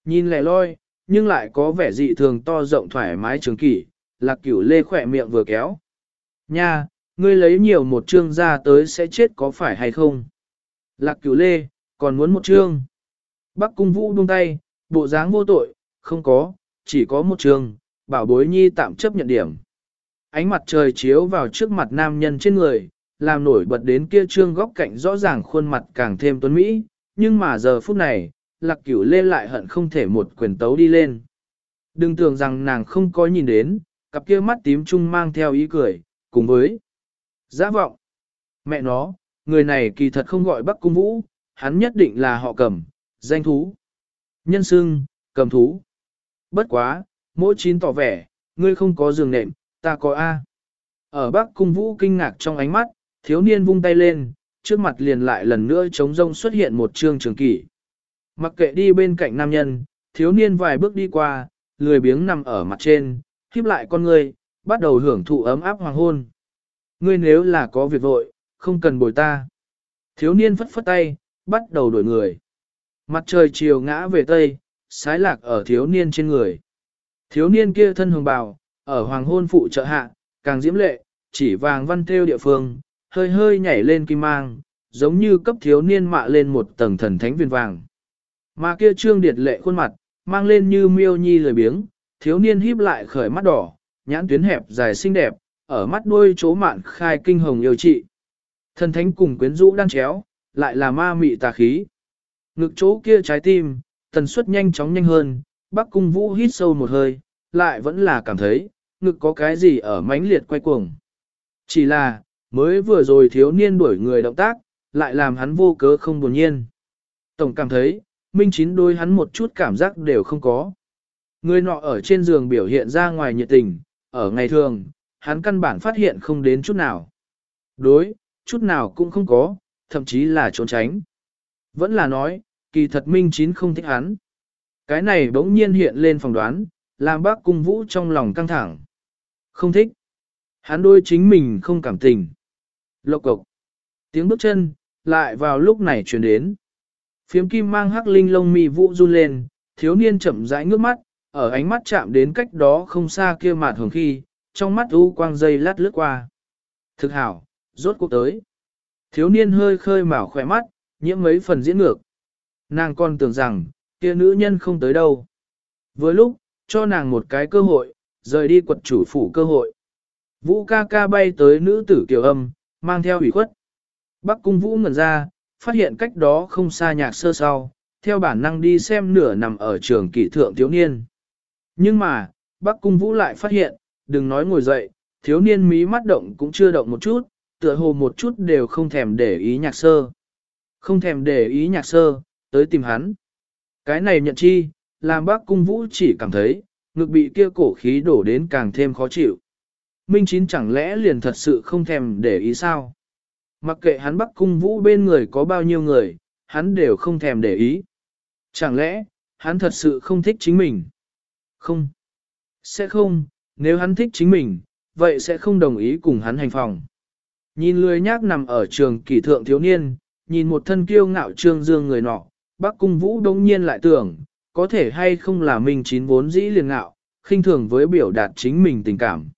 Nhìn lẻ loi, nhưng lại có vẻ dị thường to rộng thoải mái trường kỷ, lạc cửu lê khỏe miệng vừa kéo. Nha, ngươi lấy nhiều một trương ra tới sẽ chết có phải hay không? Lạc cửu lê, còn muốn một trương. Bắc cung vũ buông tay, bộ dáng vô tội, không có, chỉ có một trương, bảo bối nhi tạm chấp nhận điểm. Ánh mặt trời chiếu vào trước mặt nam nhân trên người, làm nổi bật đến kia trương góc cạnh rõ ràng khuôn mặt càng thêm tuấn mỹ, nhưng mà giờ phút này, lạc cửu lê lại hận không thể một quyền tấu đi lên. Đừng tưởng rằng nàng không có nhìn đến, cặp kia mắt tím trung mang theo ý cười, cùng với giã vọng. Mẹ nó, người này kỳ thật không gọi Bắc Cung Vũ, hắn nhất định là họ cầm, danh thú. Nhân sưng cầm thú. Bất quá, mỗi chín tỏ vẻ, ngươi không có giường nệm, ta có A. Ở Bắc Cung Vũ kinh ngạc trong ánh mắt, thiếu niên vung tay lên, trước mặt liền lại lần nữa trống rông xuất hiện một trương trường kỷ. Mặc kệ đi bên cạnh nam nhân, thiếu niên vài bước đi qua, lười biếng nằm ở mặt trên, khiếp lại con ngươi, bắt đầu hưởng thụ ấm áp hoàng hôn. Ngươi nếu là có việc vội, không cần bồi ta. Thiếu niên phất phất tay, bắt đầu đổi người. Mặt trời chiều ngã về tây, sái lạc ở thiếu niên trên người. Thiếu niên kia thân hồng bào, ở hoàng hôn phụ trợ hạ, càng diễm lệ, chỉ vàng văn theo địa phương, hơi hơi nhảy lên kim mang, giống như cấp thiếu niên mạ lên một tầng thần thánh viên vàng. Mà kia trương điệt lệ khuôn mặt, mang lên như miêu nhi lười biếng, thiếu niên híp lại khởi mắt đỏ, nhãn tuyến hẹp dài xinh đẹp, ở mắt đuôi chố mạn khai kinh hồng yêu trị. Thần thánh cùng quyến rũ đang chéo, lại là ma mị tà khí. Ngực chỗ kia trái tim, tần suất nhanh chóng nhanh hơn, bác cung vũ hít sâu một hơi, lại vẫn là cảm thấy, ngực có cái gì ở mãnh liệt quay cuồng. Chỉ là, mới vừa rồi thiếu niên đuổi người động tác, lại làm hắn vô cớ không buồn nhiên. Tổng cảm thấy, Minh Chín đôi hắn một chút cảm giác đều không có. Người nọ ở trên giường biểu hiện ra ngoài nhiệt tình, ở ngày thường, hắn căn bản phát hiện không đến chút nào. Đối, chút nào cũng không có, thậm chí là trốn tránh. Vẫn là nói, kỳ thật Minh Chín không thích hắn. Cái này bỗng nhiên hiện lên phòng đoán, làm bác cung vũ trong lòng căng thẳng. Không thích. Hắn đôi chính mình không cảm tình. Lộc cộc. Tiếng bước chân, lại vào lúc này chuyển đến. Phiếm kim mang hắc linh lông mì vũ run lên, thiếu niên chậm rãi ngước mắt, ở ánh mắt chạm đến cách đó không xa kia mạt hồng khi, trong mắt u quang dây lát lướt qua. Thực hảo, rốt cuộc tới. Thiếu niên hơi khơi mào khỏe mắt, nhiễm mấy phần diễn ngược. Nàng còn tưởng rằng, kia nữ nhân không tới đâu. Với lúc, cho nàng một cái cơ hội, rời đi quật chủ phủ cơ hội. Vũ ca ca bay tới nữ tử kiều âm, mang theo ủy khuất. Bắc cung vũ ngẩn ra, phát hiện cách đó không xa nhạc sơ sau, theo bản năng đi xem nửa nằm ở trường kỷ thượng thiếu niên. Nhưng mà, Bắc cung vũ lại phát hiện, đừng nói ngồi dậy, thiếu niên mí mắt động cũng chưa động một chút, tựa hồ một chút đều không thèm để ý nhạc sơ. Không thèm để ý nhạc sơ, tới tìm hắn. Cái này nhận chi, làm bác cung vũ chỉ cảm thấy, ngực bị kia cổ khí đổ đến càng thêm khó chịu. Minh Chín chẳng lẽ liền thật sự không thèm để ý sao? Mặc kệ hắn bắc cung vũ bên người có bao nhiêu người, hắn đều không thèm để ý. Chẳng lẽ, hắn thật sự không thích chính mình? Không. Sẽ không, nếu hắn thích chính mình, vậy sẽ không đồng ý cùng hắn hành phòng. Nhìn lười nhác nằm ở trường kỷ thượng thiếu niên, nhìn một thân kiêu ngạo trương dương người nọ, bác cung vũ đông nhiên lại tưởng, có thể hay không là mình chín vốn dĩ liền ngạo, khinh thường với biểu đạt chính mình tình cảm.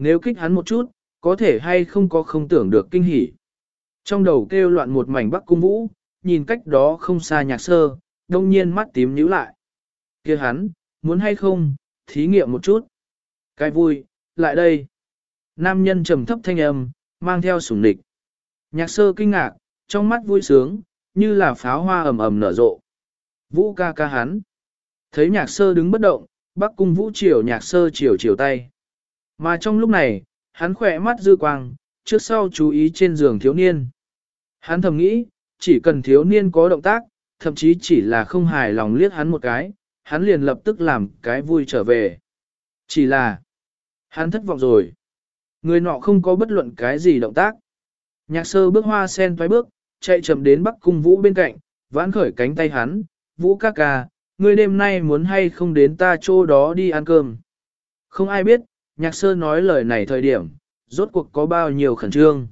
Nếu kích hắn một chút, có thể hay không có không tưởng được kinh hỉ. Trong đầu kêu loạn một mảnh bắc cung vũ, nhìn cách đó không xa nhạc sơ, đông nhiên mắt tím nhíu lại. kia hắn, muốn hay không, thí nghiệm một chút. Cái vui, lại đây. Nam nhân trầm thấp thanh âm, mang theo sủng nịch. Nhạc sơ kinh ngạc, trong mắt vui sướng, như là pháo hoa ầm ầm nở rộ. Vũ ca ca hắn. Thấy nhạc sơ đứng bất động, bắc cung vũ chiều nhạc sơ chiều chiều tay. Mà trong lúc này, hắn khỏe mắt dư quang, trước sau chú ý trên giường thiếu niên. Hắn thầm nghĩ, chỉ cần thiếu niên có động tác, thậm chí chỉ là không hài lòng liếc hắn một cái, hắn liền lập tức làm cái vui trở về. Chỉ là, hắn thất vọng rồi. Người nọ không có bất luận cái gì động tác. Nhạc sơ bước hoa sen thoái bước, chạy chậm đến bắc cung vũ bên cạnh, vãn khởi cánh tay hắn, vũ ca ca, ngươi đêm nay muốn hay không đến ta chỗ đó đi ăn cơm. Không ai biết, nhạc sơ nói lời này thời điểm, rốt cuộc có bao nhiêu khẩn trương.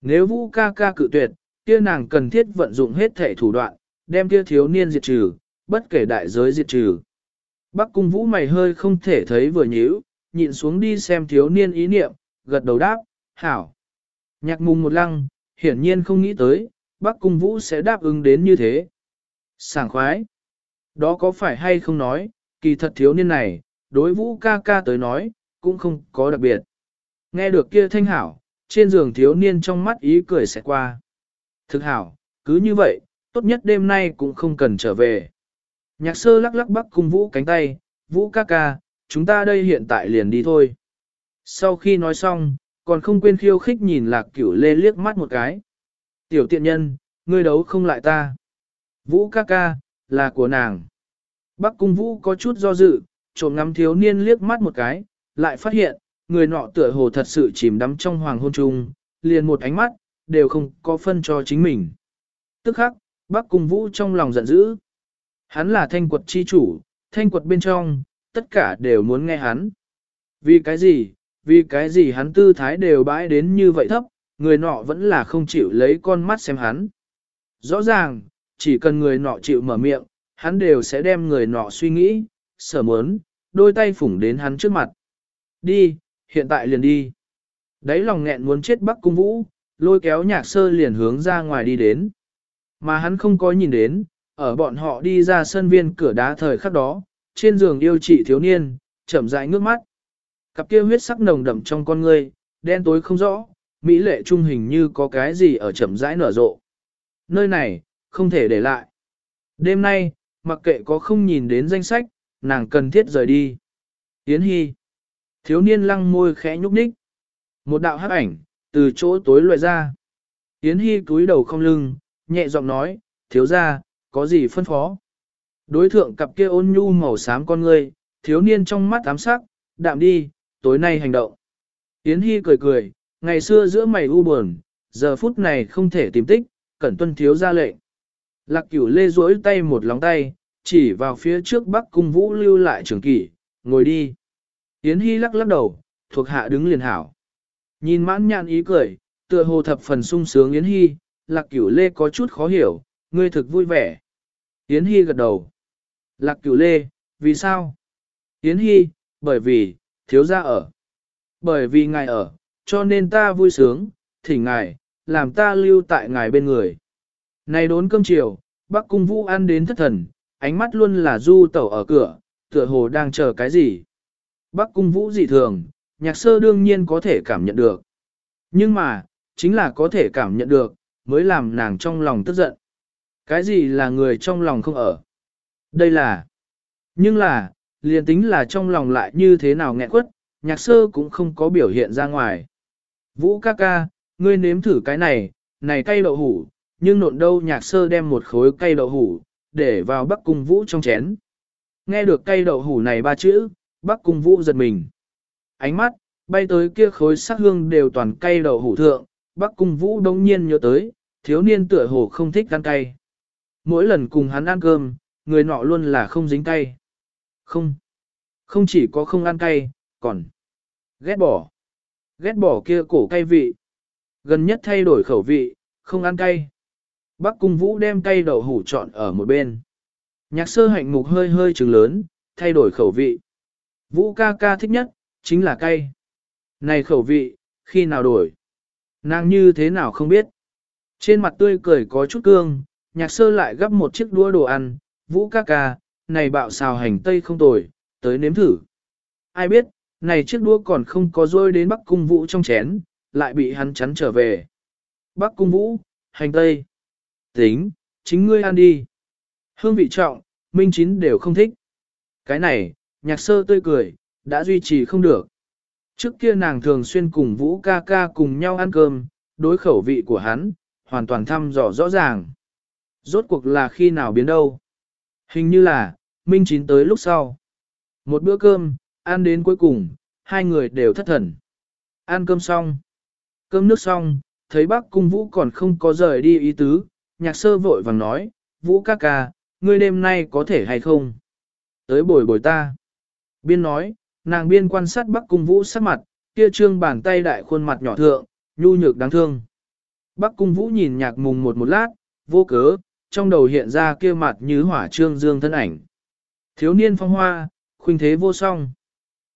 Nếu vũ ca ca cự tuyệt, kia nàng cần thiết vận dụng hết thể thủ đoạn, đem kia thiếu niên diệt trừ, bất kể đại giới diệt trừ. Bắc cung vũ mày hơi không thể thấy vừa nhíu, nhịn xuống đi xem thiếu niên ý niệm, gật đầu đáp, hảo. Nhạc mùng một lăng, hiển nhiên không nghĩ tới, Bắc cung vũ sẽ đáp ứng đến như thế. Sảng khoái. Đó có phải hay không nói, kỳ thật thiếu niên này, đối vũ ca ca tới nói, cũng không có đặc biệt. Nghe được kia thanh hảo, trên giường thiếu niên trong mắt ý cười sẽ qua. Thực hảo, cứ như vậy, tốt nhất đêm nay cũng không cần trở về. Nhạc sơ lắc lắc bắc cung vũ cánh tay, vũ ca ca, chúng ta đây hiện tại liền đi thôi. Sau khi nói xong, còn không quên khiêu khích nhìn lạc cửu lê liếc mắt một cái. Tiểu tiện nhân, ngươi đấu không lại ta. Vũ ca ca, là của nàng. Bắc cung vũ có chút do dự, trộm ngắm thiếu niên liếc mắt một cái, lại phát hiện, người nọ tựa hồ thật sự chìm đắm trong hoàng hôn trung, liền một ánh mắt, đều không có phân cho chính mình. Tức khắc, Bắc cung vũ trong lòng giận dữ. Hắn là thanh quật chi chủ, thanh quật bên trong, tất cả đều muốn nghe hắn. Vì cái gì, vì cái gì hắn tư thái đều bãi đến như vậy thấp, người nọ vẫn là không chịu lấy con mắt xem hắn. Rõ ràng, chỉ cần người nọ chịu mở miệng, hắn đều sẽ đem người nọ suy nghĩ, sở mớn, đôi tay phủng đến hắn trước mặt. Đi, hiện tại liền đi. Đấy lòng nghẹn muốn chết Bắc Cung Vũ, lôi kéo nhạc sơ liền hướng ra ngoài đi đến. Mà hắn không có nhìn đến, ở bọn họ đi ra sân viên cửa đá thời khắc đó, trên giường yêu trị thiếu niên, chậm rãi ngước mắt. Cặp kia huyết sắc nồng đậm trong con ngươi, đen tối không rõ, mỹ lệ trung hình như có cái gì ở chậm rãi nở rộ. Nơi này, không thể để lại. Đêm nay, mặc kệ có không nhìn đến danh sách, nàng cần thiết rời đi. Yến Hy. Thiếu niên lăng môi khẽ nhúc nhích. Một đạo hắc ảnh, từ chỗ tối loại ra. Yến Hy cúi đầu không lưng, nhẹ giọng nói, thiếu ra, có gì phân phó. Đối thượng cặp kia ôn nhu màu xám con ngươi, thiếu niên trong mắt ám sắc, đạm đi, tối nay hành động. Yến Hy cười cười, ngày xưa giữa mày u buồn, giờ phút này không thể tìm tích, cẩn tuân thiếu ra lệnh. Lạc cửu lê duỗi tay một lóng tay, chỉ vào phía trước bắc cung vũ lưu lại trường kỷ, ngồi đi. Yến Hy lắc lắc đầu, thuộc hạ đứng liền hảo. Nhìn mãn nhạn ý cười, tựa hồ thập phần sung sướng Yến Hy, lạc cửu lê có chút khó hiểu, ngươi thực vui vẻ. Yến Hy gật đầu. Lạc cửu lê, vì sao? Yến Hy, bởi vì, thiếu gia ở. Bởi vì ngài ở, cho nên ta vui sướng, thỉnh ngài, làm ta lưu tại ngài bên người. Này đốn cơm chiều, bác cung vũ ăn đến thất thần, ánh mắt luôn là du tẩu ở cửa, tựa hồ đang chờ cái gì bắc cung vũ dị thường, nhạc sơ đương nhiên có thể cảm nhận được. Nhưng mà, chính là có thể cảm nhận được, mới làm nàng trong lòng tức giận. Cái gì là người trong lòng không ở? Đây là... Nhưng là, liền tính là trong lòng lại như thế nào nghẹn quất, nhạc sơ cũng không có biểu hiện ra ngoài. Vũ ca ca, ngươi nếm thử cái này, này cây đậu hủ, nhưng nộn đâu nhạc sơ đem một khối cây đậu hủ, để vào bắc cung vũ trong chén. Nghe được cây đậu hủ này ba chữ, bắc cung vũ giật mình. Ánh mắt, bay tới kia khối sắc hương đều toàn cay đầu hủ thượng, bắc cung vũ đông nhiên nhớ tới, thiếu niên tựa hồ không thích ăn cay. Mỗi lần cùng hắn ăn cơm, người nọ luôn là không dính cay. Không. Không chỉ có không ăn cay, còn ghét bỏ. Ghét bỏ kia cổ cay vị. Gần nhất thay đổi khẩu vị, không ăn cay. Bắc cung vũ đem cay đậu hủ chọn ở một bên. Nhạc sơ hạnh mục hơi hơi trứng lớn, thay đổi khẩu vị. Vũ ca ca thích nhất, chính là cay. Này khẩu vị, khi nào đổi? Nàng như thế nào không biết. Trên mặt tươi cười có chút cương, nhạc sơ lại gấp một chiếc đũa đồ ăn, vũ ca ca, này bạo xào hành tây không tồi, tới nếm thử. Ai biết, này chiếc đũa còn không có rơi đến bắc cung vũ trong chén, lại bị hắn chắn trở về. Bắc cung vũ, hành tây. Tính, chính ngươi ăn đi. Hương vị trọng, minh chín đều không thích. Cái này, nhạc sơ tươi cười, đã duy trì không được. Trước kia nàng thường xuyên cùng Vũ ca ca cùng nhau ăn cơm, đối khẩu vị của hắn, hoàn toàn thăm dò rõ ràng. Rốt cuộc là khi nào biến đâu? Hình như là, Minh Chín tới lúc sau. Một bữa cơm, ăn đến cuối cùng, hai người đều thất thần. Ăn cơm xong. Cơm nước xong, thấy bác cung Vũ còn không có rời đi ý tứ, nhạc sơ vội vàng nói, Vũ ca ca, ngươi đêm nay có thể hay không? Tới bồi bồi ta. Biên nói, nàng biên quan sát bắc cung Vũ sắc mặt, kia trương bàn tay đại khuôn mặt nhỏ thượng, nhu nhược đáng thương. Bắc cung vũ nhìn nhạc mùng một một lát, vô cớ, trong đầu hiện ra kia mặt như hỏa trương dương thân ảnh. Thiếu niên phong hoa, khuynh thế vô song.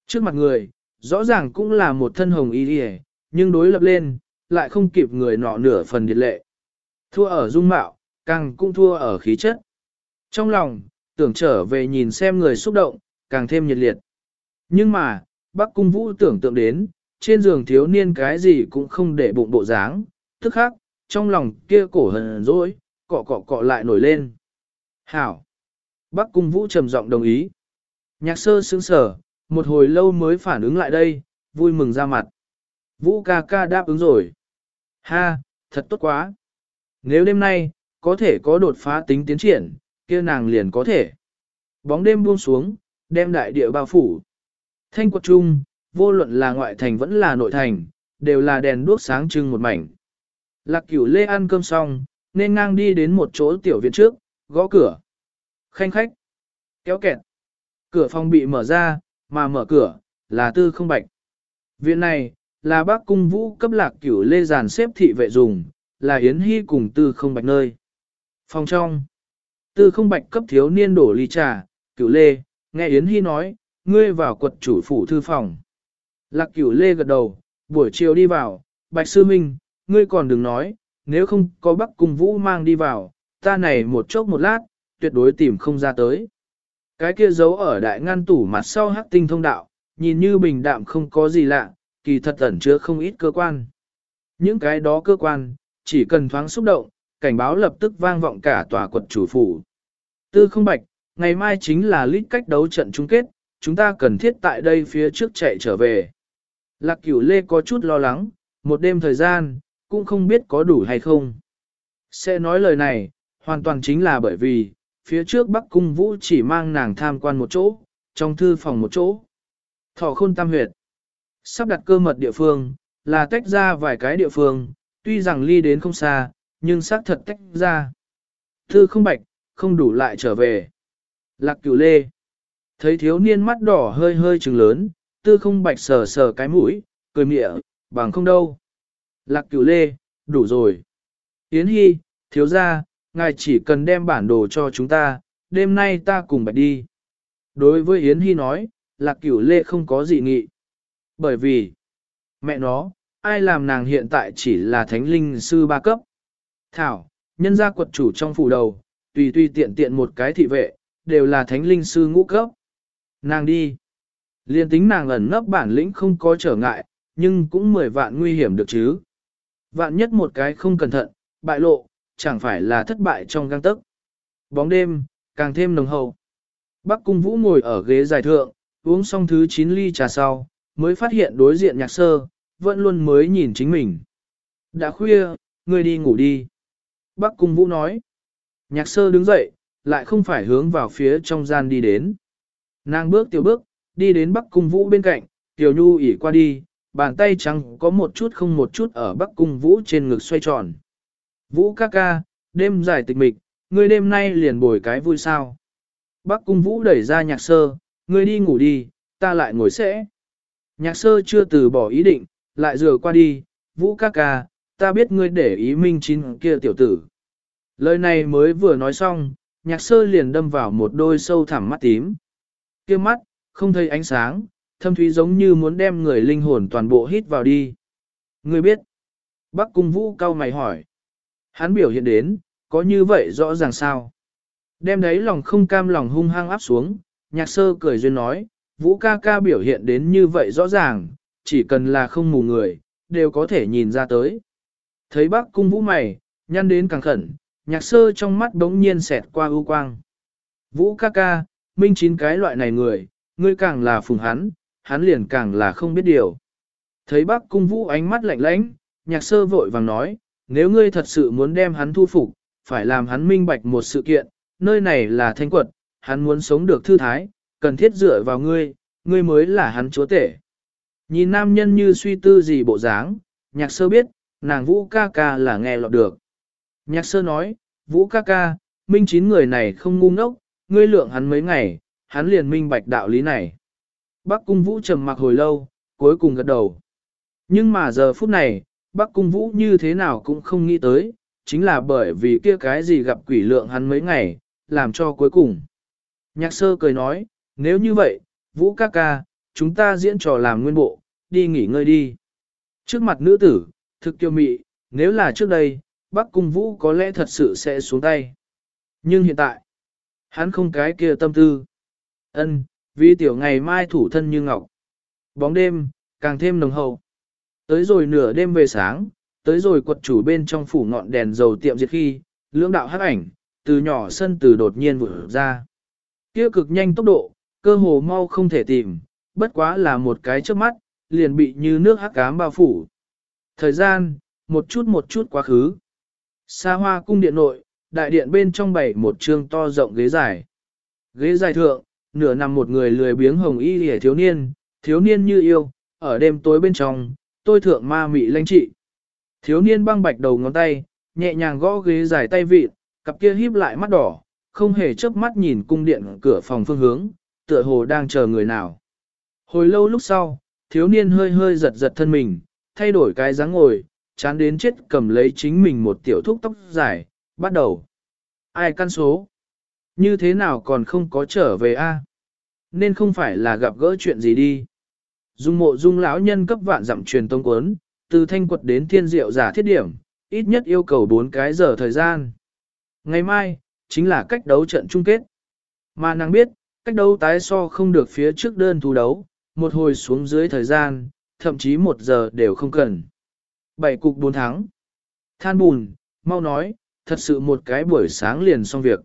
Trước mặt người, rõ ràng cũng là một thân hồng y đi nhưng đối lập lên, lại không kịp người nọ nửa phần điệt lệ. Thua ở dung mạo, càng cũng thua ở khí chất. Trong lòng, tưởng trở về nhìn xem người xúc động, càng thêm nhiệt liệt. Nhưng mà, bác cung vũ tưởng tượng đến, trên giường thiếu niên cái gì cũng không để bụng bộ dáng, tức khác, trong lòng kia cổ hờn dỗi, cọ cọ cọ lại nổi lên. Hảo! Bác cung vũ trầm giọng đồng ý. Nhạc sơ sững sở, một hồi lâu mới phản ứng lại đây, vui mừng ra mặt. Vũ ca ca đáp ứng rồi. Ha, thật tốt quá. Nếu đêm nay, có thể có đột phá tính tiến triển, kia nàng liền có thể. Bóng đêm buông xuống, đem đại địa bao phủ. Thanh quật trung, vô luận là ngoại thành vẫn là nội thành, đều là đèn đuốc sáng trưng một mảnh. Lạc cửu lê ăn cơm xong, nên ngang đi đến một chỗ tiểu viện trước, gõ cửa. Khanh khách, kéo kẹt. Cửa phòng bị mở ra, mà mở cửa, là tư không bạch. Viện này, là bác cung vũ cấp lạc cửu lê giàn xếp thị vệ dùng, là Yến Hy cùng tư không bạch nơi. Phòng trong, tư không bạch cấp thiếu niên đổ ly trà, cửu lê, nghe Yến Hy nói, ngươi vào quật chủ phủ thư phòng. Lạc cửu lê gật đầu, buổi chiều đi vào, bạch sư minh, ngươi còn đừng nói, nếu không có bắc cung vũ mang đi vào, ta này một chốc một lát, tuyệt đối tìm không ra tới. Cái kia giấu ở đại ngăn tủ mặt sau hắc tinh thông đạo, nhìn như bình đạm không có gì lạ, kỳ thật ẩn chứa không ít cơ quan. Những cái đó cơ quan, chỉ cần thoáng xúc động, cảnh báo lập tức vang vọng cả tòa quật chủ phủ. Tư không bạch, ngày mai chính là lít cách đấu trận chung kết, chúng ta cần thiết tại đây phía trước chạy trở về. Lạc cửu lê có chút lo lắng, một đêm thời gian, cũng không biết có đủ hay không. Sẽ nói lời này, hoàn toàn chính là bởi vì, phía trước Bắc Cung Vũ chỉ mang nàng tham quan một chỗ, trong thư phòng một chỗ. Thỏ khôn tam huyệt. Sắp đặt cơ mật địa phương, là tách ra vài cái địa phương, tuy rằng ly đến không xa, nhưng xác thật tách ra. Thư không bạch, không đủ lại trở về. Lạc cửu lê. Thấy thiếu niên mắt đỏ hơi hơi trừng lớn, tư không bạch sờ sờ cái mũi, cười mịa, bằng không đâu. Lạc cửu lê, đủ rồi. Yến Hy, thiếu ra, ngài chỉ cần đem bản đồ cho chúng ta, đêm nay ta cùng bạch đi. Đối với Yến Hy nói, lạc cửu lê không có gì nghị. Bởi vì, mẹ nó, ai làm nàng hiện tại chỉ là thánh linh sư ba cấp. Thảo, nhân gia quật chủ trong phủ đầu, tùy tùy tiện tiện một cái thị vệ, đều là thánh linh sư ngũ cấp. Nàng đi. Liên tính nàng ẩn nấp bản lĩnh không có trở ngại, nhưng cũng mười vạn nguy hiểm được chứ. Vạn nhất một cái không cẩn thận, bại lộ, chẳng phải là thất bại trong găng tấc. Bóng đêm, càng thêm nồng hậu. Bắc Cung Vũ ngồi ở ghế dài thượng, uống xong thứ 9 ly trà sau, mới phát hiện đối diện nhạc sơ, vẫn luôn mới nhìn chính mình. Đã khuya, ngươi đi ngủ đi. Bắc Cung Vũ nói. Nhạc sơ đứng dậy, lại không phải hướng vào phía trong gian đi đến. Nàng bước tiểu bước, đi đến Bắc Cung Vũ bên cạnh, Tiểu Nhu ỉ qua đi, bàn tay trắng có một chút không một chút ở Bắc Cung Vũ trên ngực xoay tròn. Vũ ca ca, đêm dài tịch mịch, ngươi đêm nay liền bồi cái vui sao. Bắc Cung Vũ đẩy ra nhạc sơ, ngươi đi ngủ đi, ta lại ngồi sẽ. Nhạc sơ chưa từ bỏ ý định, lại rửa qua đi, Vũ ca ca, ta biết ngươi để ý minh chín kia tiểu tử. Lời này mới vừa nói xong, nhạc sơ liền đâm vào một đôi sâu thẳm mắt tím. Kia mắt, không thấy ánh sáng, thâm thúy giống như muốn đem người linh hồn toàn bộ hít vào đi. Người biết. Bắc cung vũ cao mày hỏi. Hắn biểu hiện đến, có như vậy rõ ràng sao? Đem đấy lòng không cam lòng hung hăng áp xuống, nhạc sơ cười duyên nói, vũ ca ca biểu hiện đến như vậy rõ ràng, chỉ cần là không mù người, đều có thể nhìn ra tới. Thấy bác cung vũ mày, nhăn đến càng khẩn, nhạc sơ trong mắt đống nhiên xẹt qua ưu quang. Vũ ca ca, minh chín cái loại này người, ngươi càng là phùng hắn, hắn liền càng là không biết điều. Thấy bác cung vũ ánh mắt lạnh lãnh, nhạc sơ vội vàng nói, nếu ngươi thật sự muốn đem hắn thu phục, phải làm hắn minh bạch một sự kiện, nơi này là thanh quật, hắn muốn sống được thư thái, cần thiết dựa vào ngươi, ngươi mới là hắn chúa tể. Nhìn nam nhân như suy tư gì bộ dáng, nhạc sơ biết, nàng vũ ca ca là nghe lọt được. Nhạc sơ nói, vũ ca ca, minh chín người này không ngu ngốc, ngươi lượng hắn mấy ngày, hắn liền minh bạch đạo lý này. Bắc cung vũ trầm mặc hồi lâu, cuối cùng gật đầu. Nhưng mà giờ phút này, Bắc Cung Vũ như thế nào cũng không nghĩ tới, chính là bởi vì kia cái gì gặp quỷ lượng hắn mấy ngày, làm cho cuối cùng. Nhạc sơ cười nói, nếu như vậy, Vũ ca ca, chúng ta diễn trò làm nguyên bộ, đi nghỉ ngơi đi. Trước mặt nữ tử, thực kiêu mị, nếu là trước đây, Bắc Cung Vũ có lẽ thật sự sẽ xuống tay. Nhưng hiện tại, hắn không cái kia tâm tư. Ân, vì tiểu ngày mai thủ thân như ngọc. Bóng đêm, càng thêm nồng hậu. Tới rồi nửa đêm về sáng, tới rồi quật chủ bên trong phủ ngọn đèn dầu tiệm diệt khi, lưỡng đạo hắc ảnh, từ nhỏ sân từ đột nhiên vừa ra. Kia cực nhanh tốc độ, cơ hồ mau không thể tìm, bất quá là một cái trước mắt, liền bị như nước hắc cám bao phủ. Thời gian, một chút một chút quá khứ. Xa hoa cung điện nội, đại điện bên trong bày một trương to rộng ghế dài. Ghế dài thượng, nửa nằm một người lười biếng hồng y hề thiếu niên, thiếu niên như yêu, ở đêm tối bên trong, tôi thượng ma mị lãnh trị. Thiếu niên băng bạch đầu ngón tay, nhẹ nhàng gõ ghế dài tay vịt, cặp kia híp lại mắt đỏ, không hề chớp mắt nhìn cung điện cửa phòng phương hướng, tựa hồ đang chờ người nào. Hồi lâu lúc sau, thiếu niên hơi hơi giật giật thân mình, thay đổi cái dáng ngồi, chán đến chết cầm lấy chính mình một tiểu thúc tóc dài, bắt đầu. Ai căn số? Như thế nào còn không có trở về a? Nên không phải là gặp gỡ chuyện gì đi. Dung mộ dung lão nhân cấp vạn dặm truyền tông cuốn, từ thanh quật đến thiên diệu giả thiết điểm, ít nhất yêu cầu 4 cái giờ thời gian. Ngày mai, chính là cách đấu trận chung kết. Mà nàng biết, cách đấu tái so không được phía trước đơn thú đấu, một hồi xuống dưới thời gian, thậm chí một giờ đều không cần. Bảy cục bốn tháng. Than bùn, mau nói, thật sự một cái buổi sáng liền xong việc.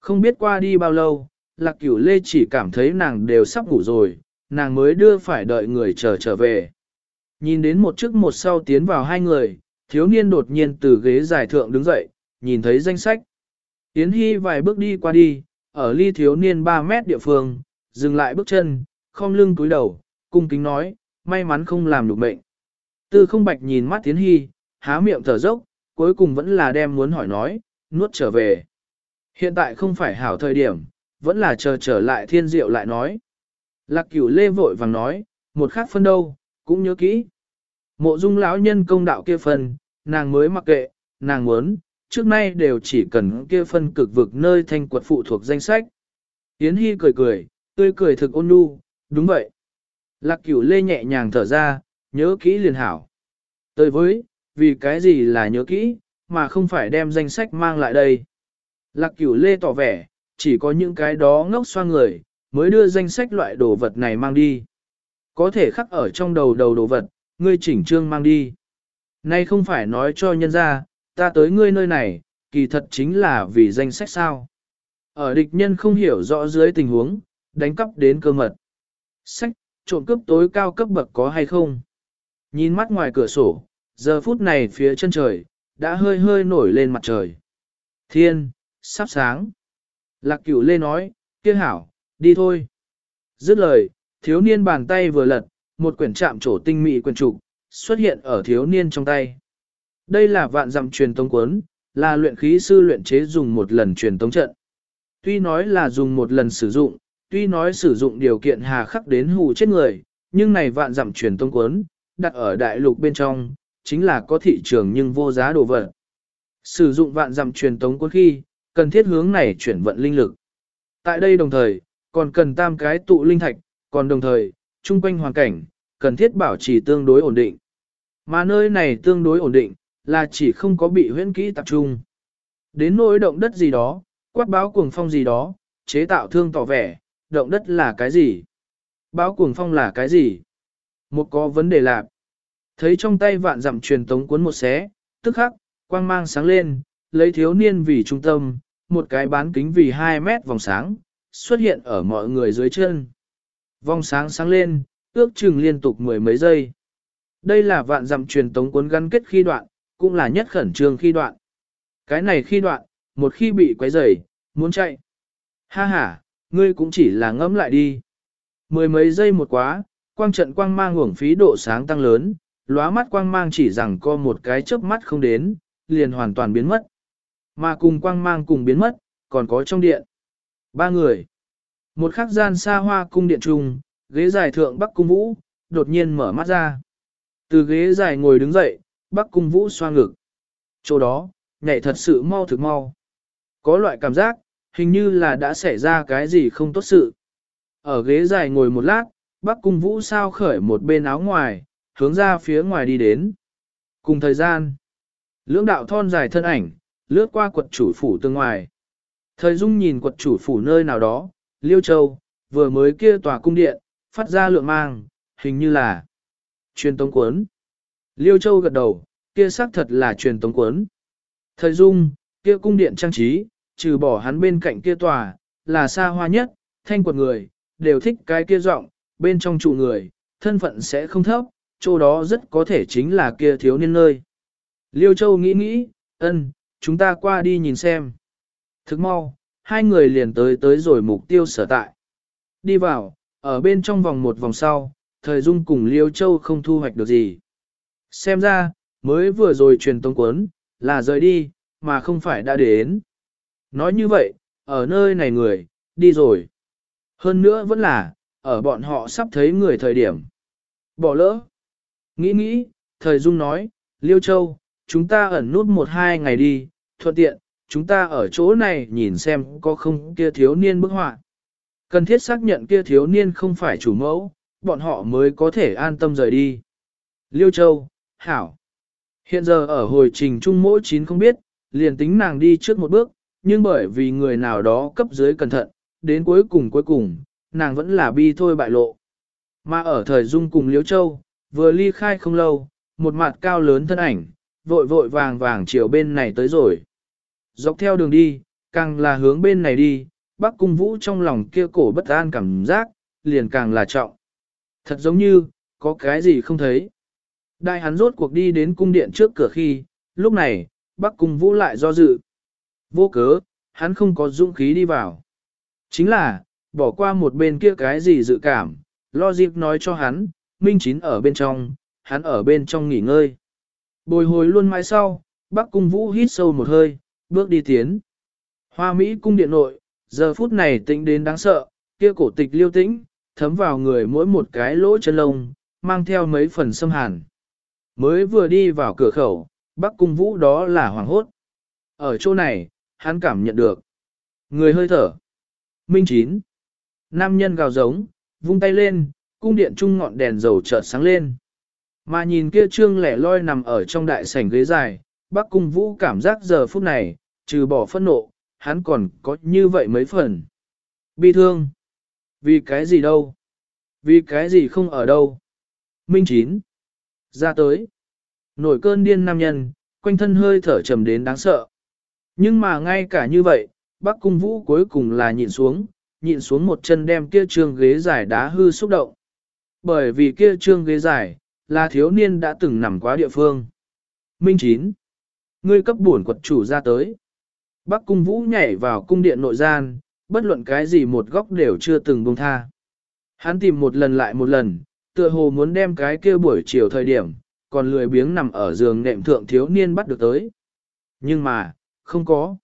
Không biết qua đi bao lâu, lạc cửu lê chỉ cảm thấy nàng đều sắp ngủ rồi, nàng mới đưa phải đợi người chờ trở về. Nhìn đến một trước một sau tiến vào hai người, thiếu niên đột nhiên từ ghế giải thượng đứng dậy, nhìn thấy danh sách. Tiến hy vài bước đi qua đi, ở ly thiếu niên 3 mét địa phương, dừng lại bước chân, không lưng túi đầu, cung kính nói, may mắn không làm được bệnh. Tư không bạch nhìn mắt Tiến hy, há miệng thở dốc, cuối cùng vẫn là đem muốn hỏi nói, nuốt trở về. Hiện tại không phải hảo thời điểm, vẫn là chờ trở lại thiên diệu lại nói. Lạc cửu lê vội vàng nói, một khác phân đâu, cũng nhớ kỹ. Mộ dung lão nhân công đạo kia phân, nàng mới mặc kệ, nàng muốn, trước nay đều chỉ cần kia phân cực vực nơi thanh quật phụ thuộc danh sách. Yến Hy cười cười, tươi cười thực ôn nhu, đúng vậy. Lạc cửu lê nhẹ nhàng thở ra, nhớ kỹ liền hảo. Tới với, vì cái gì là nhớ kỹ, mà không phải đem danh sách mang lại đây. Lạc cửu lê tỏ vẻ, chỉ có những cái đó ngốc xoa người, mới đưa danh sách loại đồ vật này mang đi. Có thể khắc ở trong đầu đầu đồ vật, ngươi chỉnh trương mang đi. Nay không phải nói cho nhân ra, ta tới ngươi nơi này, kỳ thật chính là vì danh sách sao. Ở địch nhân không hiểu rõ dưới tình huống, đánh cắp đến cơ mật. Sách, trộm cướp tối cao cấp bậc có hay không? Nhìn mắt ngoài cửa sổ, giờ phút này phía chân trời, đã hơi hơi nổi lên mặt trời. Thiên, sắp sáng. Lạc cửu lê nói, kia hảo, đi thôi. Dứt lời, thiếu niên bàn tay vừa lật, một quyển chạm trổ tinh mỹ quyển trục, xuất hiện ở thiếu niên trong tay. Đây là vạn dặm truyền tống cuốn, là luyện khí sư luyện chế dùng một lần truyền tống trận. Tuy nói là dùng một lần sử dụng, tuy nói sử dụng điều kiện hà khắc đến hù chết người, nhưng này vạn dặm truyền tống cuốn, đặt ở đại lục bên trong, chính là có thị trường nhưng vô giá đồ vật. Sử dụng vạn dặm truyền tống cuốn khi, cần thiết hướng này chuyển vận linh lực. Tại đây đồng thời, còn cần tam cái tụ linh thạch, còn đồng thời, chung quanh hoàn cảnh, cần thiết bảo trì tương đối ổn định. Mà nơi này tương đối ổn định, là chỉ không có bị huyễn kỹ tập trung. Đến nỗi động đất gì đó, quát báo cuồng phong gì đó, chế tạo thương tỏ vẻ, động đất là cái gì? Báo cuồng phong là cái gì? Một có vấn đề lạc. Thấy trong tay vạn dặm truyền tống cuốn một xé, tức khắc, quang mang sáng lên, lấy thiếu niên vì trung tâm, một cái bán kính vì 2 mét vòng sáng, xuất hiện ở mọi người dưới chân. Vòng sáng sáng lên, ước chừng liên tục mười mấy giây. Đây là vạn dặm truyền tống cuốn gắn kết khi đoạn, cũng là nhất khẩn trương khi đoạn. Cái này khi đoạn, một khi bị quấy rầy, muốn chạy. Ha ha, ngươi cũng chỉ là ngẫm lại đi. Mười mấy giây một quá, quang trận quang mang hưởng phí độ sáng tăng lớn, lóa mắt quang mang chỉ rằng có một cái chớp mắt không đến, liền hoàn toàn biến mất. Mà cùng quang mang cùng biến mất, còn có trong điện. Ba người. Một khắc gian xa hoa cung điện trung, ghế dài thượng bắc cung vũ, đột nhiên mở mắt ra. Từ ghế dài ngồi đứng dậy, Bắc Cung Vũ xoa ngực. Chỗ đó, nhảy thật sự mau thực mau. Có loại cảm giác, hình như là đã xảy ra cái gì không tốt sự. Ở ghế dài ngồi một lát, Bắc Cung Vũ sao khởi một bên áo ngoài, hướng ra phía ngoài đi đến. Cùng thời gian, lưỡng đạo thon dài thân ảnh, lướt qua quật chủ phủ tương ngoài. Thời Dung nhìn quật chủ phủ nơi nào đó, Liêu Châu, vừa mới kia tòa cung điện, phát ra lượng mang, hình như là truyền tống cuốn. Liêu Châu gật đầu, kia xác thật là truyền tống cuốn. Thời Dung, kia cung điện trang trí, trừ bỏ hắn bên cạnh kia tòa, là xa hoa nhất, thanh quật người, đều thích cái kia rộng bên trong trụ người, thân phận sẽ không thấp, chỗ đó rất có thể chính là kia thiếu niên nơi. Liêu Châu nghĩ nghĩ, ân, chúng ta qua đi nhìn xem. Thức mau, hai người liền tới tới rồi mục tiêu sở tại. Đi vào, ở bên trong vòng một vòng sau, thời dung cùng Liêu Châu không thu hoạch được gì. Xem ra, mới vừa rồi truyền tông cuốn, là rời đi, mà không phải đã đến. Nói như vậy, ở nơi này người, đi rồi. Hơn nữa vẫn là, ở bọn họ sắp thấy người thời điểm. Bỏ lỡ. Nghĩ nghĩ, thời dung nói, Liêu Châu, chúng ta ẩn nút một hai ngày đi, thuận tiện, chúng ta ở chỗ này nhìn xem có không kia thiếu niên bức họa. Cần thiết xác nhận kia thiếu niên không phải chủ mẫu, bọn họ mới có thể an tâm rời đi. Liêu Châu, Hảo. Hiện giờ ở hồi trình trung mỗi chín không biết, liền tính nàng đi trước một bước, nhưng bởi vì người nào đó cấp dưới cẩn thận, đến cuối cùng cuối cùng, nàng vẫn là bi thôi bại lộ. Mà ở thời dung cùng Liễu Châu, vừa ly khai không lâu, một mặt cao lớn thân ảnh, vội vội vàng vàng chiều bên này tới rồi. Dọc theo đường đi, càng là hướng bên này đi, bác cung vũ trong lòng kia cổ bất an cảm giác, liền càng là trọng. Thật giống như, có cái gì không thấy. Đại hắn rốt cuộc đi đến cung điện trước cửa khi, lúc này, bác cung vũ lại do dự. Vô cớ, hắn không có dũng khí đi vào. Chính là, bỏ qua một bên kia cái gì dự cảm, lo dịp nói cho hắn, Minh Chín ở bên trong, hắn ở bên trong nghỉ ngơi. Bồi hồi luôn mãi sau, bác cung vũ hít sâu một hơi, bước đi tiến. Hoa Mỹ cung điện nội, giờ phút này tĩnh đến đáng sợ, kia cổ tịch liêu tĩnh, thấm vào người mỗi một cái lỗ chân lông, mang theo mấy phần xâm hàn. Mới vừa đi vào cửa khẩu, bác cung vũ đó là hoàng hốt. Ở chỗ này, hắn cảm nhận được. Người hơi thở. Minh chín. Nam nhân gào giống, vung tay lên, cung điện trung ngọn đèn dầu chợt sáng lên. Mà nhìn kia trương lẻ loi nằm ở trong đại sảnh ghế dài, bác cung vũ cảm giác giờ phút này, trừ bỏ phẫn nộ, hắn còn có như vậy mấy phần. Bi thương. Vì cái gì đâu? Vì cái gì không ở đâu? Minh chín. Ra tới. Nổi cơn điên nam nhân, quanh thân hơi thở trầm đến đáng sợ. Nhưng mà ngay cả như vậy, bác cung vũ cuối cùng là nhìn xuống, nhịn xuống một chân đem kia trương ghế dài đá hư xúc động. Bởi vì kia trương ghế dài, là thiếu niên đã từng nằm quá địa phương. Minh chín. Ngươi cấp bổn quật chủ ra tới. Bắc cung vũ nhảy vào cung điện nội gian, bất luận cái gì một góc đều chưa từng buông tha. Hắn tìm một lần lại một lần, tựa hồ muốn đem cái kia buổi chiều thời điểm, còn lười biếng nằm ở giường nệm thượng thiếu niên bắt được tới. Nhưng mà, không có.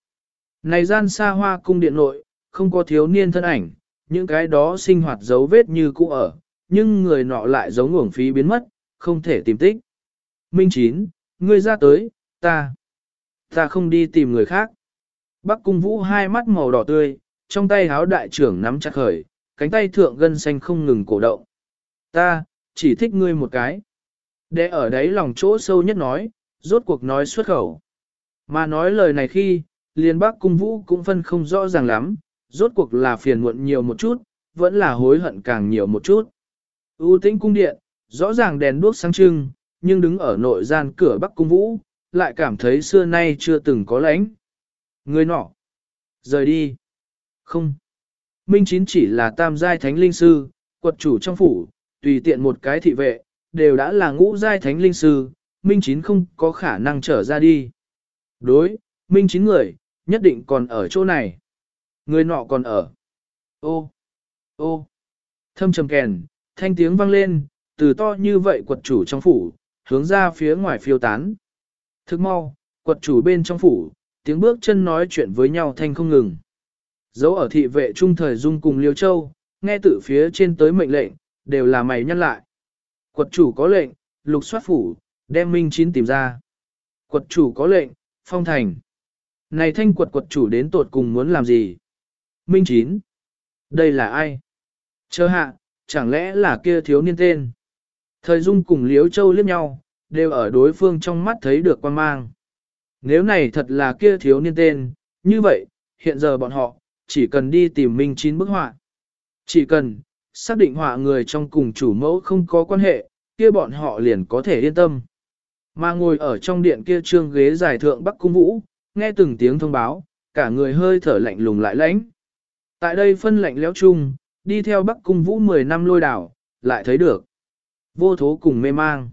Này gian xa hoa cung điện nội, không có thiếu niên thân ảnh, những cái đó sinh hoạt dấu vết như cũ ở, nhưng người nọ lại giống uổng phí biến mất, không thể tìm tích. Minh Chín, ngươi ra tới, ta, ta không đi tìm người khác. Bắc cung vũ hai mắt màu đỏ tươi, trong tay háo đại trưởng nắm chặt khởi, cánh tay thượng gân xanh không ngừng cổ động. Ta, chỉ thích ngươi một cái. Để ở đấy lòng chỗ sâu nhất nói, rốt cuộc nói xuất khẩu. Mà nói lời này khi, liền bác cung vũ cũng phân không rõ ràng lắm, rốt cuộc là phiền muộn nhiều một chút, vẫn là hối hận càng nhiều một chút. U tĩnh cung điện, rõ ràng đèn đuốc sáng trưng, nhưng đứng ở nội gian cửa bắc cung vũ, lại cảm thấy xưa nay chưa từng có lãnh. Người nọ. Rời đi. Không. Minh Chín chỉ là tam giai thánh linh sư, quật chủ trong phủ, tùy tiện một cái thị vệ, đều đã là ngũ giai thánh linh sư, Minh Chín không có khả năng trở ra đi. Đối, Minh Chín người, nhất định còn ở chỗ này. Người nọ còn ở. Ô, ô, thâm trầm kèn, thanh tiếng vang lên, từ to như vậy quật chủ trong phủ, hướng ra phía ngoài phiêu tán. Thức mau, quật chủ bên trong phủ, tiếng bước chân nói chuyện với nhau thanh không ngừng. Dấu ở thị vệ trung thời dung cùng Liêu Châu, nghe từ phía trên tới mệnh lệnh, đều là mày nhăn lại. Quật chủ có lệnh, lục soát phủ, Đem Minh Chín tìm ra. Quật chủ có lệnh, phong thành. Này thanh quật quật chủ đến tột cùng muốn làm gì? Minh Chín. Đây là ai? Chờ hạ, chẳng lẽ là kia thiếu niên tên? Thời Dung cùng Liếu Châu liếc nhau, đều ở đối phương trong mắt thấy được quan mang. Nếu này thật là kia thiếu niên tên, như vậy, hiện giờ bọn họ, chỉ cần đi tìm Minh Chín bức họa. Chỉ cần, xác định họa người trong cùng chủ mẫu không có quan hệ, kia bọn họ liền có thể yên tâm. Mà ngồi ở trong điện kia trương ghế giải thượng Bắc Cung Vũ, nghe từng tiếng thông báo, cả người hơi thở lạnh lùng lại lãnh. Tại đây phân lạnh léo chung, đi theo Bắc Cung Vũ 10 năm lôi đảo, lại thấy được. Vô thố cùng mê mang.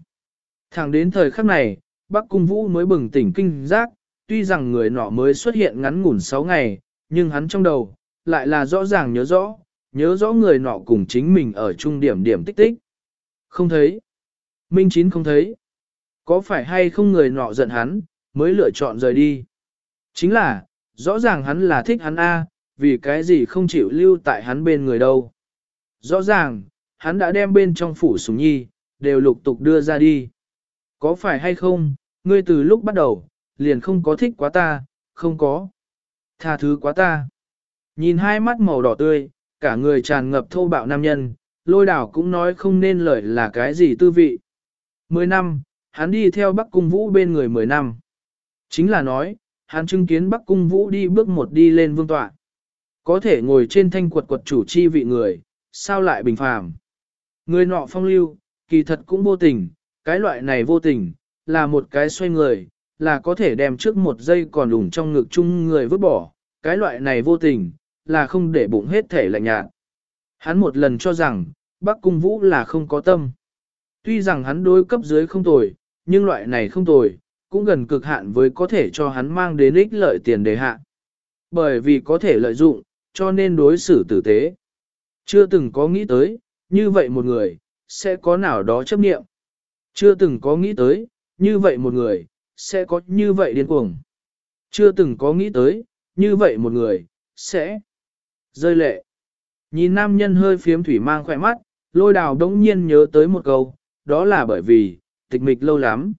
Thẳng đến thời khắc này, Bắc Cung Vũ mới bừng tỉnh kinh giác, tuy rằng người nọ mới xuất hiện ngắn ngủn 6 ngày, nhưng hắn trong đầu, lại là rõ ràng nhớ rõ, nhớ rõ người nọ cùng chính mình ở trung điểm điểm tích tích. Không thấy. Minh Chín không thấy. Có phải hay không người nọ giận hắn, mới lựa chọn rời đi. Chính là, rõ ràng hắn là thích hắn A, vì cái gì không chịu lưu tại hắn bên người đâu. Rõ ràng, hắn đã đem bên trong phủ súng nhi, đều lục tục đưa ra đi. Có phải hay không, ngươi từ lúc bắt đầu, liền không có thích quá ta, không có. Tha thứ quá ta. Nhìn hai mắt màu đỏ tươi, cả người tràn ngập thô bạo nam nhân, lôi đảo cũng nói không nên lời là cái gì tư vị. Mười năm, hắn đi theo Bắc Cung Vũ bên người mười năm. Chính là nói, hắn chứng kiến Bắc Cung Vũ đi bước một đi lên vương tọa. Có thể ngồi trên thanh quật quật chủ chi vị người, sao lại bình phàm. Người nọ phong lưu, kỳ thật cũng vô tình, cái loại này vô tình, là một cái xoay người, là có thể đem trước một giây còn đủng trong ngực chung người vứt bỏ, cái loại này vô tình, là không để bụng hết thể lạnh nhạt. Hắn một lần cho rằng, Bắc Cung Vũ là không có tâm. Tuy rằng hắn đối cấp dưới không tồi, nhưng loại này không tồi, cũng gần cực hạn với có thể cho hắn mang đến ích lợi tiền đề hạ. Bởi vì có thể lợi dụng, cho nên đối xử tử tế. Chưa từng có nghĩ tới, như vậy một người, sẽ có nào đó chấp nghiệm. Chưa từng có nghĩ tới, như vậy một người, sẽ có như vậy điên cuồng. Chưa từng có nghĩ tới, như vậy một người, sẽ rơi lệ. Nhìn nam nhân hơi phiếm thủy mang khỏe mắt, lôi đào đống nhiên nhớ tới một câu, đó là bởi vì, tịch mịch lâu lắm.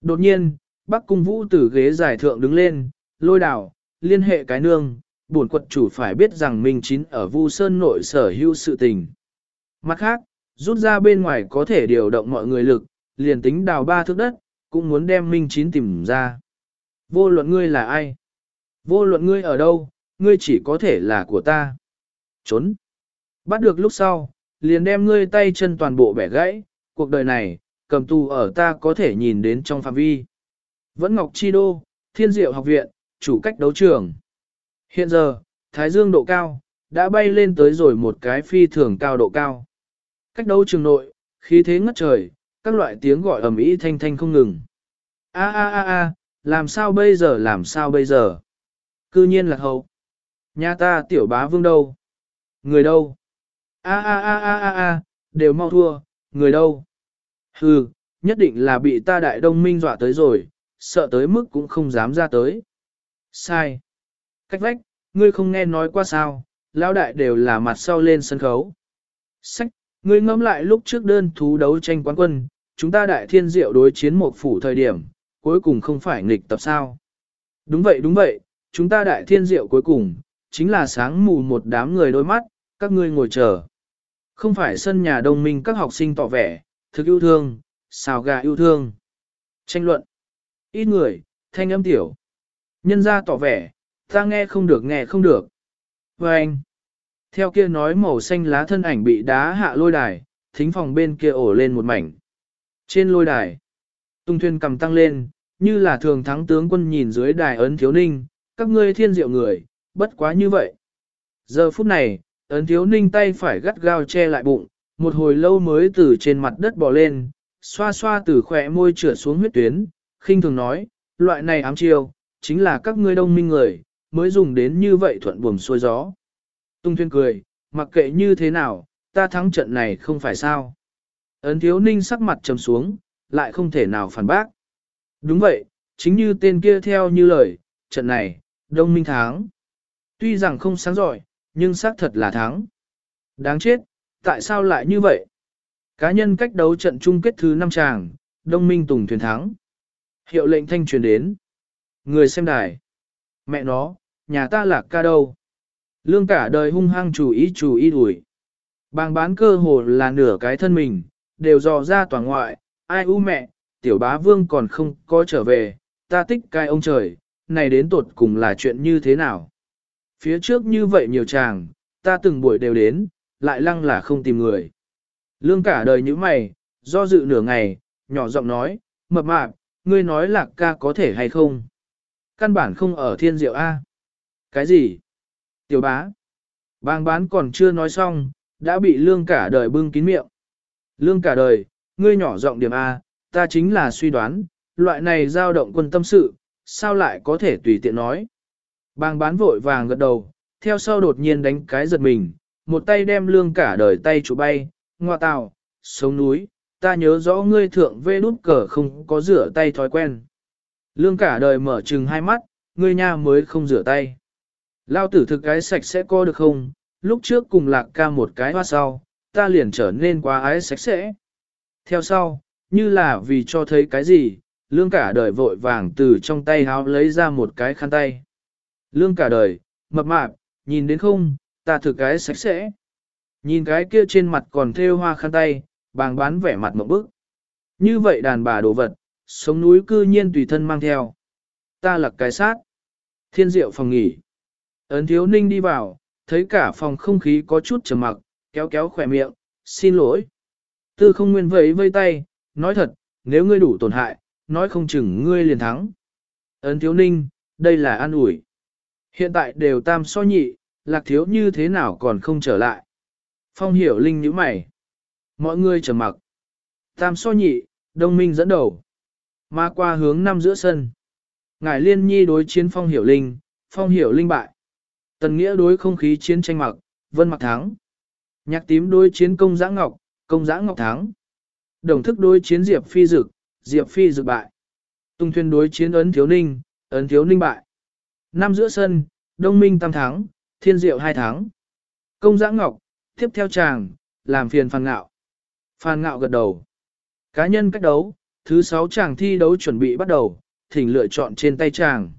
Đột nhiên, bác cung vũ từ ghế giải thượng đứng lên, lôi đào, liên hệ cái nương, bổn quật chủ phải biết rằng Minh Chín ở Vu Sơn nội sở hữu sự tình. Mặt khác, rút ra bên ngoài có thể điều động mọi người lực, liền tính đào ba thước đất, cũng muốn đem Minh Chín tìm ra. Vô luận ngươi là ai? Vô luận ngươi ở đâu, ngươi chỉ có thể là của ta. Trốn. Bắt được lúc sau, liền đem ngươi tay chân toàn bộ bẻ gãy, cuộc đời này, cầm tù ở ta có thể nhìn đến trong phạm vi. Vẫn Ngọc Chi Đô, Thiên Diệu Học Viện, chủ cách đấu trường. Hiện giờ, Thái Dương độ cao, đã bay lên tới rồi một cái phi thường cao độ cao. Cách đấu trường nội, khí thế ngất trời, các loại tiếng gọi ầm ĩ thanh thanh không ngừng. A a a a, làm sao bây giờ làm sao bây giờ? Cư nhiên là hậu. Nhà ta tiểu bá vương đâu? Người đâu? A a a a a a, đều mau thua, người đâu? Hừ, nhất định là bị ta đại đông minh dọa tới rồi, sợ tới mức cũng không dám ra tới. Sai. Cách vách, ngươi không nghe nói qua sao, lão đại đều là mặt sau lên sân khấu. Sách, ngươi ngẫm lại lúc trước đơn thú đấu tranh quán quân, chúng ta đại thiên diệu đối chiến một phủ thời điểm, cuối cùng không phải nghịch tập sao. Đúng vậy đúng vậy, chúng ta đại thiên diệu cuối cùng, chính là sáng mù một đám người đôi mắt, các ngươi ngồi chờ. Không phải sân nhà đồng minh các học sinh tỏ vẻ, thực yêu thương, xào gà yêu thương. Tranh luận. Ít người, thanh âm tiểu. Nhân ra tỏ vẻ, ta nghe không được nghe không được. Và anh. Theo kia nói màu xanh lá thân ảnh bị đá hạ lôi đài, thính phòng bên kia ổ lên một mảnh. Trên lôi đài, tung thuyền cầm tăng lên, như là thường thắng tướng quân nhìn dưới đài ấn thiếu ninh, các ngươi thiên diệu người, bất quá như vậy. Giờ phút này, ấn thiếu ninh tay phải gắt gao che lại bụng, một hồi lâu mới từ trên mặt đất bò lên, xoa xoa từ khỏe môi trượt xuống huyết tuyến, khinh thường nói, loại này ám chiêu, chính là các ngươi đông minh người, mới dùng đến như vậy thuận buồm xuôi gió. Tung thuyên cười, mặc kệ như thế nào, ta thắng trận này không phải sao. Ấn thiếu ninh sắc mặt trầm xuống, lại không thể nào phản bác. Đúng vậy, chính như tên kia theo như lời, trận này, đông minh thắng. Tuy rằng không sáng giỏi, nhưng xác thật là thắng. Đáng chết, tại sao lại như vậy? Cá nhân cách đấu trận chung kết thứ năm tràng, đông minh tùng thuyền thắng. Hiệu lệnh thanh truyền đến. Người xem đài. Mẹ nó, nhà ta lạc ca đâu? Lương cả đời hung hăng chủ ý chủ ý đuổi. Bàng bán cơ hồ là nửa cái thân mình, đều dò ra toàn ngoại, ai u mẹ, tiểu bá vương còn không có trở về, ta tích cai ông trời, này đến tột cùng là chuyện như thế nào? Phía trước như vậy nhiều chàng, ta từng buổi đều đến, lại lăng là không tìm người. Lương cả đời như mày, do dự nửa ngày, nhỏ giọng nói, mập mạp, ngươi nói lạc ca có thể hay không? Căn bản không ở thiên diệu A. Cái gì? Tiểu bá. Bang bán còn chưa nói xong, đã bị lương cả đời bưng kín miệng. Lương cả đời, ngươi nhỏ giọng điểm A, ta chính là suy đoán, loại này dao động quân tâm sự, sao lại có thể tùy tiện nói. Bang bán vội vàng gật đầu, theo sau đột nhiên đánh cái giật mình, một tay đem lương cả đời tay chủ bay, ngoa tào, sống núi, ta nhớ rõ ngươi thượng vê nút cờ không có rửa tay thói quen. Lương cả đời mở trừng hai mắt, ngươi nha mới không rửa tay. Lao tử thực cái sạch sẽ có được không, lúc trước cùng lạc ca một cái hoa sau, ta liền trở nên quá ái sạch sẽ. Theo sau, như là vì cho thấy cái gì, lương cả đời vội vàng từ trong tay háo lấy ra một cái khăn tay. Lương cả đời, mập mạp, nhìn đến không, ta thực cái sạch sẽ. Nhìn cái kia trên mặt còn thêu hoa khăn tay, bàng bán vẻ mặt một bức. Như vậy đàn bà đồ vật, sống núi cư nhiên tùy thân mang theo. Ta là cái sát. Thiên diệu phòng nghỉ. Ấn thiếu ninh đi vào, thấy cả phòng không khí có chút trầm mặc, kéo kéo khỏe miệng, xin lỗi. Tư không nguyên vẫy vây tay, nói thật, nếu ngươi đủ tổn hại, nói không chừng ngươi liền thắng. Ấn thiếu ninh, đây là an ủi. Hiện tại đều tam so nhị, lạc thiếu như thế nào còn không trở lại. Phong hiểu linh nhíu mày. Mọi người trầm mặc. Tam so nhị, đông minh dẫn đầu. Mà qua hướng năm giữa sân. Ngải liên nhi đối chiến phong hiểu linh, phong hiểu linh bại. Tần nghĩa đối không khí chiến tranh mặc, vân mặc thắng. Nhạc tím đối chiến công giã ngọc, công giã ngọc thắng. Đồng thức đối chiến diệp phi dực, diệp phi dực bại. Tung thuyền đối chiến ấn thiếu ninh, ấn thiếu ninh bại. Năm giữa sân, đông minh tam thắng, thiên diệu hai thắng. Công giã ngọc, tiếp theo chàng, làm phiền phàn ngạo. Phan ngạo gật đầu. Cá nhân cách đấu, thứ sáu chàng thi đấu chuẩn bị bắt đầu, thỉnh lựa chọn trên tay chàng.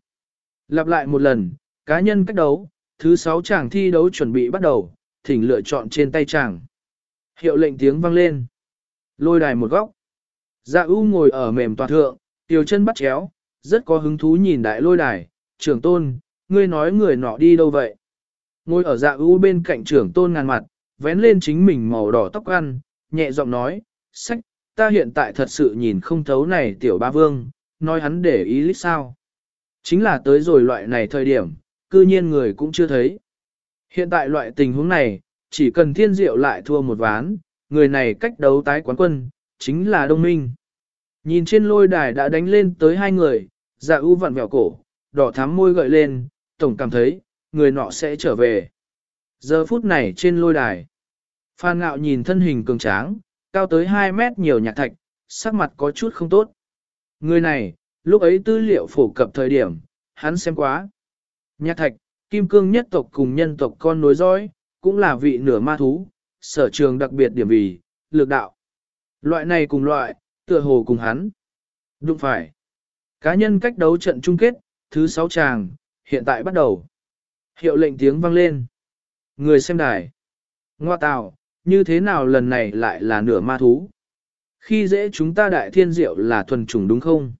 Lặp lại một lần, cá nhân cách đấu, thứ sáu chàng thi đấu chuẩn bị bắt đầu, thỉnh lựa chọn trên tay chàng. Hiệu lệnh tiếng vang lên. Lôi đài một góc. Dạ U ngồi ở mềm toàn thượng, tiểu chân bắt chéo, rất có hứng thú nhìn đại lôi đài. Trưởng tôn, ngươi nói người nọ đi đâu vậy? Ngồi ở dạ U bên cạnh trưởng tôn ngàn mặt, vén lên chính mình màu đỏ tóc ăn, nhẹ giọng nói, sách, ta hiện tại thật sự nhìn không thấu này tiểu ba vương, nói hắn để ý lít sao. Chính là tới rồi loại này thời điểm, cư nhiên người cũng chưa thấy. Hiện tại loại tình huống này, chỉ cần thiên diệu lại thua một ván, người này cách đấu tái quán quân, chính là đông minh. Nhìn trên lôi đài đã đánh lên tới hai người, dạ ưu vặn vẹo cổ, đỏ thắm môi gợi lên, tổng cảm thấy, người nọ sẽ trở về. Giờ phút này trên lôi đài, Phan ngạo nhìn thân hình cường tráng, cao tới 2 mét nhiều nhạc thạch, sắc mặt có chút không tốt. Người này, lúc ấy tư liệu phổ cập thời điểm, hắn xem quá. Nhạc thạch, kim cương nhất tộc cùng nhân tộc con nối dõi, cũng là vị nửa ma thú, sở trường đặc biệt điểm vì, lược đạo. Loại này cùng loại, tựa hồ cùng hắn. Đúng phải. Cá nhân cách đấu trận chung kết, thứ 6 tràng, hiện tại bắt đầu. Hiệu lệnh tiếng vang lên. Người xem đài. Ngoa tào, như thế nào lần này lại là nửa ma thú? Khi dễ chúng ta đại thiên diệu là thuần chủng đúng không?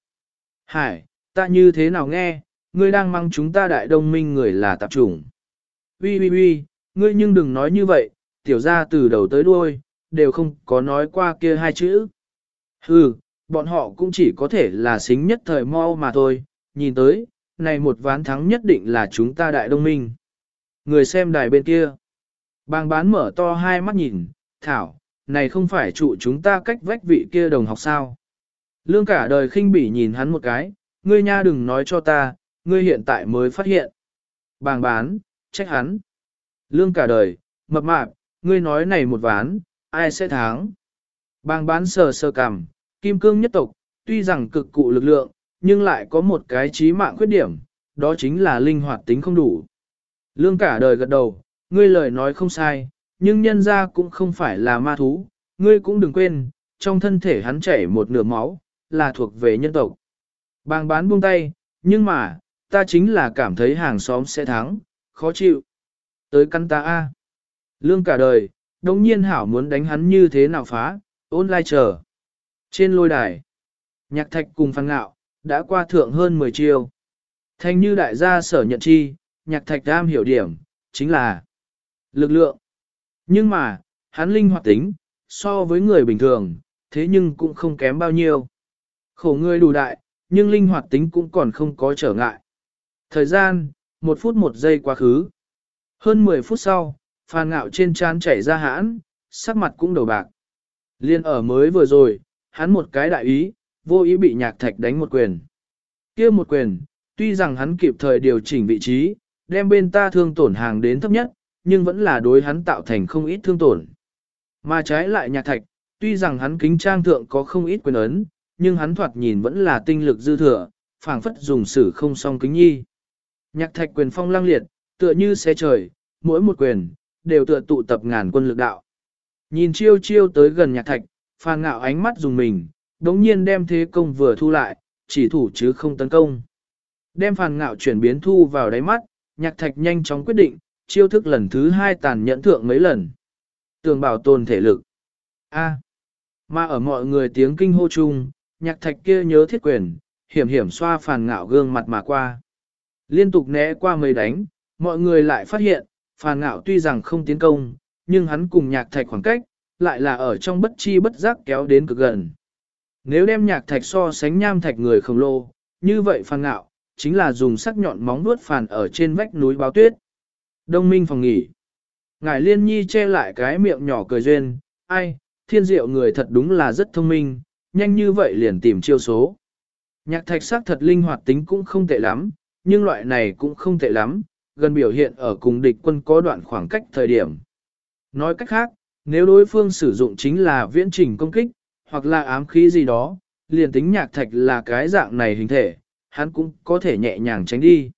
Hải, ta như thế nào nghe, ngươi đang mang chúng ta đại đông minh người là tạp chủng. Ui ui ui, ngươi nhưng đừng nói như vậy, tiểu ra từ đầu tới đuôi, đều không có nói qua kia hai chữ. Hừ, bọn họ cũng chỉ có thể là xính nhất thời mau mà thôi, nhìn tới, này một ván thắng nhất định là chúng ta đại đông minh. Người xem đài bên kia. Bàng bán mở to hai mắt nhìn, thảo, này không phải trụ chúng ta cách vách vị kia đồng học sao. Lương cả đời khinh bỉ nhìn hắn một cái, ngươi nha đừng nói cho ta, ngươi hiện tại mới phát hiện. Bàng bán, trách hắn. Lương cả đời, mập mạp, ngươi nói này một ván, ai sẽ thắng? Bàng bán sờ sờ cằm, kim cương nhất tộc, tuy rằng cực cụ lực lượng, nhưng lại có một cái trí mạng khuyết điểm, đó chính là linh hoạt tính không đủ. Lương cả đời gật đầu, ngươi lời nói không sai, nhưng nhân ra cũng không phải là ma thú, ngươi cũng đừng quên, trong thân thể hắn chảy một nửa máu, là thuộc về nhân tộc. Bàng bán buông tay, nhưng mà, ta chính là cảm thấy hàng xóm sẽ thắng, khó chịu. Tới căn ta A. Lương cả đời, đồng nhiên hảo muốn đánh hắn như thế nào phá, ôn lai chờ. Trên lôi đài, nhạc thạch cùng phan ngạo, đã qua thượng hơn 10 chiêu. Thanh như đại gia sở nhận chi, nhạc thạch đam hiểu điểm, chính là lực lượng. Nhưng mà, hắn linh hoạt tính, so với người bình thường, thế nhưng cũng không kém bao nhiêu. Khổ người đủ đại, nhưng linh hoạt tính cũng còn không có trở ngại. Thời gian, một phút một giây quá khứ. Hơn 10 phút sau, phàn ngạo trên trán chảy ra hãn, sắc mặt cũng đầu bạc. Liên ở mới vừa rồi, hắn một cái đại ý, vô ý bị nhạc thạch đánh một quyền. kia một quyền, tuy rằng hắn kịp thời điều chỉnh vị trí, đem bên ta thương tổn hàng đến thấp nhất, nhưng vẫn là đối hắn tạo thành không ít thương tổn. Mà trái lại nhạc thạch, tuy rằng hắn kính trang thượng có không ít quyền ấn, nhưng hắn thoạt nhìn vẫn là tinh lực dư thừa, phảng phất dùng sử không song kính nhi. Nhạc thạch quyền phong lang liệt, tựa như xe trời, mỗi một quyền, đều tựa tụ tập ngàn quân lực đạo. Nhìn chiêu chiêu tới gần nhạc thạch, phàn ngạo ánh mắt dùng mình, đống nhiên đem thế công vừa thu lại, chỉ thủ chứ không tấn công. Đem phàn ngạo chuyển biến thu vào đáy mắt, nhạc thạch nhanh chóng quyết định, chiêu thức lần thứ hai tàn nhẫn thượng mấy lần. Tường bảo tồn thể lực. A. Mà ở mọi người tiếng kinh hô chung, nhạc thạch kia nhớ thiết quyền, hiểm hiểm xoa phàn ngạo gương mặt mà qua. Liên tục né qua mấy đánh, mọi người lại phát hiện, phàn ngạo tuy rằng không tiến công, nhưng hắn cùng nhạc thạch khoảng cách, lại là ở trong bất chi bất giác kéo đến cực gần. Nếu đem nhạc thạch so sánh nham thạch người khổng lồ, như vậy phàn ngạo, chính là dùng sắc nhọn móng vuốt phàn ở trên vách núi báo tuyết. Đông minh phòng nghỉ. Ngải liên nhi che lại cái miệng nhỏ cười duyên, ai, thiên diệu người thật đúng là rất thông minh, nhanh như vậy liền tìm chiêu số. Nhạc thạch sắc thật linh hoạt tính cũng không tệ lắm, nhưng loại này cũng không tệ lắm, gần biểu hiện ở cùng địch quân có đoạn khoảng cách thời điểm. Nói cách khác, nếu đối phương sử dụng chính là viễn trình công kích, hoặc là ám khí gì đó, liền tính nhạc thạch là cái dạng này hình thể, hắn cũng có thể nhẹ nhàng tránh đi.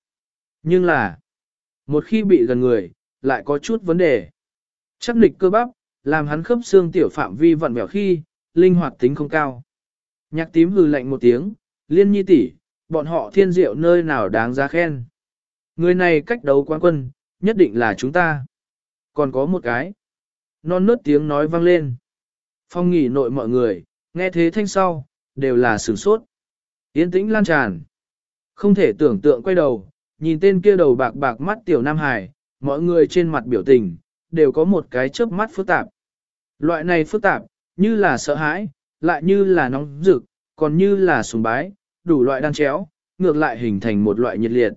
Nhưng là, một khi bị gần người, lại có chút vấn đề. Chắc địch cơ bắp, làm hắn khớp xương tiểu phạm vi vặn vẹo khi, linh hoạt tính không cao. Nhạc tím hừ lạnh một tiếng, liên nhi tỷ, bọn họ thiên diệu nơi nào đáng giá khen. Người này cách đấu quan quân, nhất định là chúng ta. Còn có một cái. Non nớt tiếng nói vang lên. Phong nghỉ nội mọi người, nghe thế thanh sau, đều là sửng sốt. Yên tĩnh lan tràn. Không thể tưởng tượng quay đầu, nhìn tên kia đầu bạc bạc mắt tiểu Nam Hải, mọi người trên mặt biểu tình, đều có một cái chớp mắt phức tạp. Loại này phức tạp, như là sợ hãi, lại như là nóng rực, còn như là sùng bái, đủ loại đan chéo, ngược lại hình thành một loại nhiệt liệt.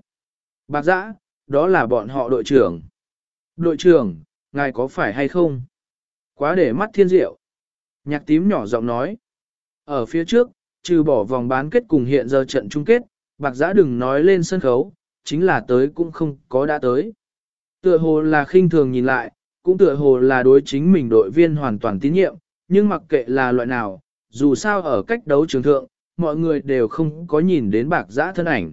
Bạc giã, đó là bọn họ đội trưởng. Đội trưởng, ngài có phải hay không? Quá để mắt thiên diệu. Nhạc tím nhỏ giọng nói. Ở phía trước, trừ bỏ vòng bán kết cùng hiện giờ trận chung kết, bạc giã đừng nói lên sân khấu, chính là tới cũng không có đã tới. Tựa hồ là khinh thường nhìn lại, cũng tựa hồ là đối chính mình đội viên hoàn toàn tín nhiệm, nhưng mặc kệ là loại nào, dù sao ở cách đấu trường thượng, mọi người đều không có nhìn đến bạc giã thân ảnh.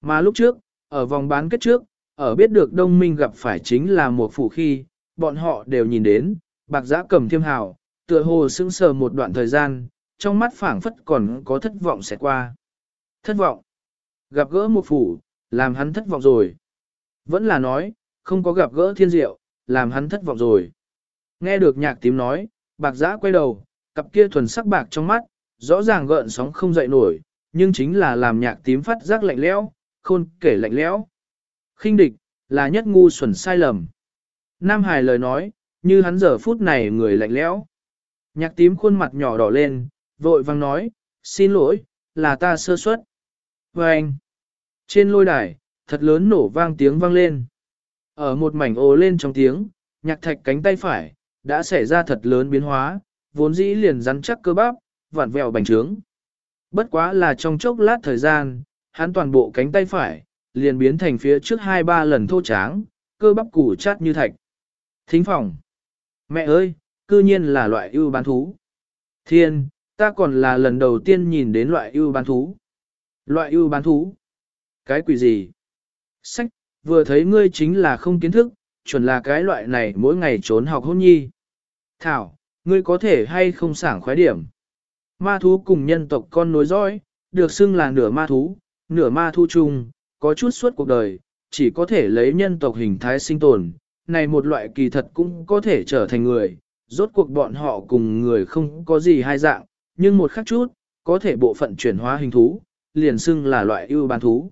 Mà lúc trước, ở vòng bán kết trước, ở biết được đông minh gặp phải chính là một phủ khi, bọn họ đều nhìn đến, bạc giã cầm thiêm hào, tựa hồ sững sờ một đoạn thời gian, trong mắt phảng phất còn có thất vọng sẽ qua. Thất vọng. Gặp gỡ một phủ, làm hắn thất vọng rồi. Vẫn là nói, không có gặp gỡ thiên diệu, làm hắn thất vọng rồi. Nghe được nhạc tím nói, bạc giã quay đầu, cặp kia thuần sắc bạc trong mắt, rõ ràng gợn sóng không dậy nổi, nhưng chính là làm nhạc tím phát giác lạnh lẽo, khôn kể lạnh lẽo. khinh địch, là nhất ngu xuẩn sai lầm. Nam Hải lời nói, như hắn giờ phút này người lạnh lẽo. Nhạc tím khuôn mặt nhỏ đỏ lên, vội vang nói, xin lỗi, là ta sơ suất. Và anh, trên lôi đài, thật lớn nổ vang tiếng vang lên. Ở một mảnh ồ lên trong tiếng, nhạc thạch cánh tay phải, đã xảy ra thật lớn biến hóa, vốn dĩ liền rắn chắc cơ bắp, vặn vẹo bành trướng. Bất quá là trong chốc lát thời gian, hắn toàn bộ cánh tay phải, liền biến thành phía trước hai ba lần thô tráng, cơ bắp củ chát như thạch. Thính phòng. Mẹ ơi, cư nhiên là loại ưu bán thú. Thiên, ta còn là lần đầu tiên nhìn đến loại ưu bán thú. Loại ưu bán thú. Cái quỷ gì? Sách, vừa thấy ngươi chính là không kiến thức, chuẩn là cái loại này mỗi ngày trốn học hôn nhi. Thảo, ngươi có thể hay không sảng khoái điểm. Ma thú cùng nhân tộc con nối dõi, được xưng là nửa ma thú, nửa ma thú chung, có chút suốt cuộc đời, chỉ có thể lấy nhân tộc hình thái sinh tồn. Này một loại kỳ thật cũng có thể trở thành người, rốt cuộc bọn họ cùng người không có gì hai dạng, nhưng một khắc chút, có thể bộ phận chuyển hóa hình thú, liền xưng là loại ưu bán thú.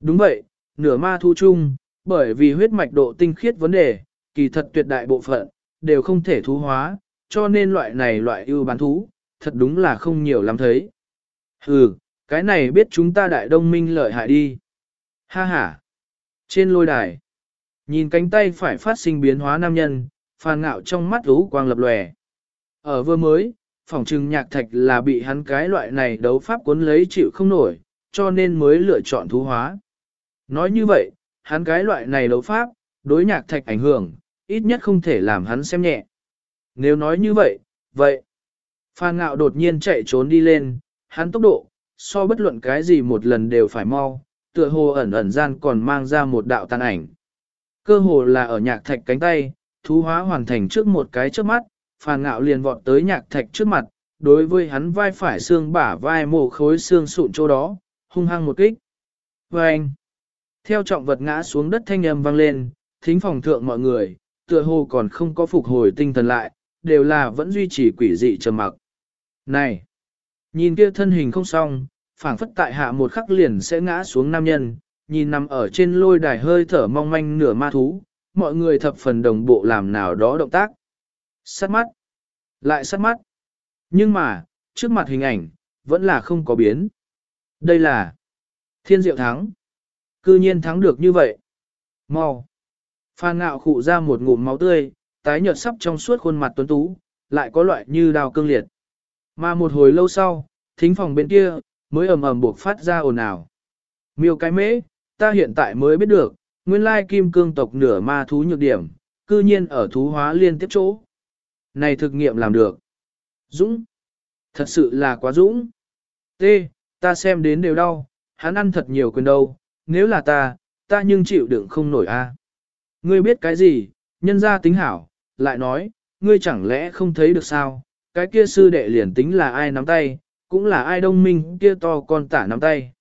Đúng vậy, nửa ma thú chung, bởi vì huyết mạch độ tinh khiết vấn đề, kỳ thật tuyệt đại bộ phận, đều không thể thú hóa, cho nên loại này loại ưu bán thú, thật đúng là không nhiều lắm thấy. Ừ, cái này biết chúng ta đại đông minh lợi hại đi. Ha ha. Trên lôi đài, nhìn cánh tay phải phát sinh biến hóa nam nhân, phàn ngạo trong mắt lũ quang lập lòe. Ở vừa mới, phỏng trừng nhạc thạch là bị hắn cái loại này đấu pháp cuốn lấy chịu không nổi, cho nên mới lựa chọn thú hóa. Nói như vậy, hắn cái loại này đấu pháp, đối nhạc thạch ảnh hưởng, ít nhất không thể làm hắn xem nhẹ. Nếu nói như vậy, vậy, Phan Ngạo đột nhiên chạy trốn đi lên, hắn tốc độ, so bất luận cái gì một lần đều phải mau, tựa hồ ẩn ẩn gian còn mang ra một đạo tàn ảnh. Cơ hồ là ở nhạc thạch cánh tay, thú hóa hoàn thành trước một cái trước mắt, Phan Ngạo liền vọt tới nhạc thạch trước mặt, đối với hắn vai phải xương bả vai mồ khối xương sụn chỗ đó, hung hăng một kích. Và anh, theo trọng vật ngã xuống đất thanh âm vang lên, thính phòng thượng mọi người, tựa hồ còn không có phục hồi tinh thần lại, đều là vẫn duy trì quỷ dị trầm mặc. Này! Nhìn kia thân hình không xong, phảng phất tại hạ một khắc liền sẽ ngã xuống nam nhân, nhìn nằm ở trên lôi đài hơi thở mong manh nửa ma thú, mọi người thập phần đồng bộ làm nào đó động tác. Sát mắt! Lại sát mắt! Nhưng mà, trước mặt hình ảnh, vẫn là không có biến. Đây là thiên diệu thắng. Cư nhiên thắng được như vậy. Mau! Phan ngạo khụ ra một ngụm máu tươi, tái nhợt sắp trong suốt khuôn mặt tuấn tú, lại có loại như đào cương liệt. Mà một hồi lâu sau, thính phòng bên kia, mới ầm ầm buộc phát ra ồn ào. Miêu cái mễ, ta hiện tại mới biết được, nguyên lai kim cương tộc nửa ma thú nhược điểm, cư nhiên ở thú hóa liên tiếp chỗ. Này thực nghiệm làm được. Dũng. Thật sự là quá dũng. T, ta xem đến đều đau, hắn ăn thật nhiều quyền đâu, nếu là ta, ta nhưng chịu đựng không nổi a. Ngươi biết cái gì, nhân gia tính hảo, lại nói, ngươi chẳng lẽ không thấy được sao, cái kia sư đệ liền tính là ai nắm tay, cũng là ai đông minh kia to con tả nắm tay.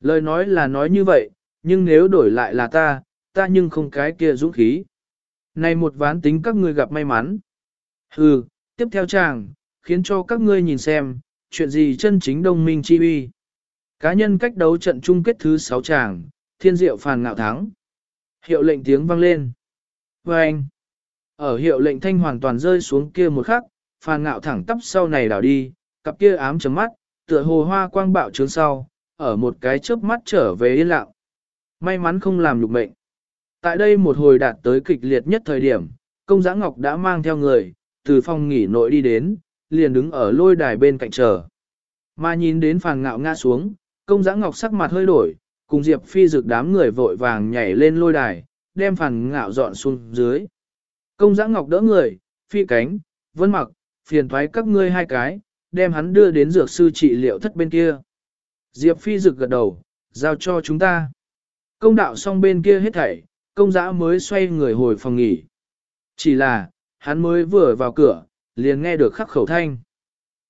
Lời nói là nói như vậy, nhưng nếu đổi lại là ta, ta nhưng không cái kia dũng khí. Này một ván tính các ngươi gặp may mắn. Hừ, tiếp theo chàng, khiến cho các ngươi nhìn xem, chuyện gì chân chính đông minh chi uy. Cá nhân cách đấu trận chung kết thứ 6 chàng, thiên diệu phàn ngạo thắng. Hiệu lệnh tiếng vang lên. Và anh, ở hiệu lệnh thanh hoàn toàn rơi xuống kia một khắc, phàn ngạo thẳng tắp sau này đảo đi, cặp kia ám chấm mắt, tựa hồ hoa quang bạo trướng sau, ở một cái chớp mắt trở về yên lặng. May mắn không làm lục mệnh. Tại đây một hồi đạt tới kịch liệt nhất thời điểm, công giã ngọc đã mang theo người, từ phòng nghỉ nội đi đến, liền đứng ở lôi đài bên cạnh chờ. Mà nhìn đến phàn ngạo ngã xuống, công giã ngọc sắc mặt hơi đổi, cùng Diệp Phi rực đám người vội vàng nhảy lên lôi đài, đem phàn ngạo dọn xuống dưới. Công giã ngọc đỡ người, phi cánh, vân mặc, phiền thoái các ngươi hai cái, đem hắn đưa đến dược sư trị liệu thất bên kia. Diệp Phi rực gật đầu, giao cho chúng ta. Công đạo xong bên kia hết thảy, công giã mới xoay người hồi phòng nghỉ. Chỉ là, hắn mới vừa vào cửa, liền nghe được khắc khẩu thanh.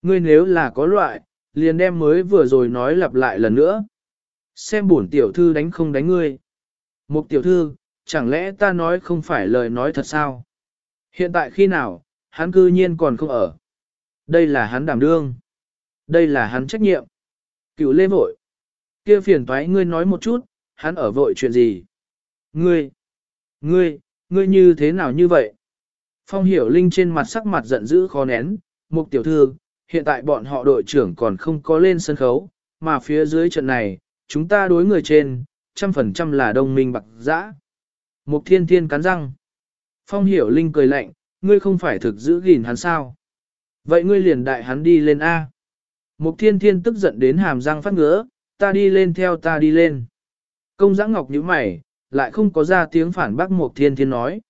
Ngươi nếu là có loại, liền đem mới vừa rồi nói lặp lại lần nữa. Xem bổn tiểu thư đánh không đánh ngươi. Một tiểu thư, chẳng lẽ ta nói không phải lời nói thật sao? Hiện tại khi nào, hắn cư nhiên còn không ở. Đây là hắn đảm đương. Đây là hắn trách nhiệm. Cựu lê vội. kia phiền toái ngươi nói một chút, hắn ở vội chuyện gì? Ngươi, ngươi, ngươi như thế nào như vậy? Phong hiểu linh trên mặt sắc mặt giận dữ khó nén, mục tiểu thư, hiện tại bọn họ đội trưởng còn không có lên sân khấu, mà phía dưới trận này, chúng ta đối người trên, trăm phần trăm là đồng minh bạc giã. Mục thiên thiên cắn răng. Phong hiểu linh cười lạnh, ngươi không phải thực giữ gìn hắn sao? Vậy ngươi liền đại hắn đi lên A. Mục thiên thiên tức giận đến hàm răng phát ngứa, ta đi lên theo ta đi lên. Công giã ngọc như mày, lại không có ra tiếng phản bác mục thiên thiên nói.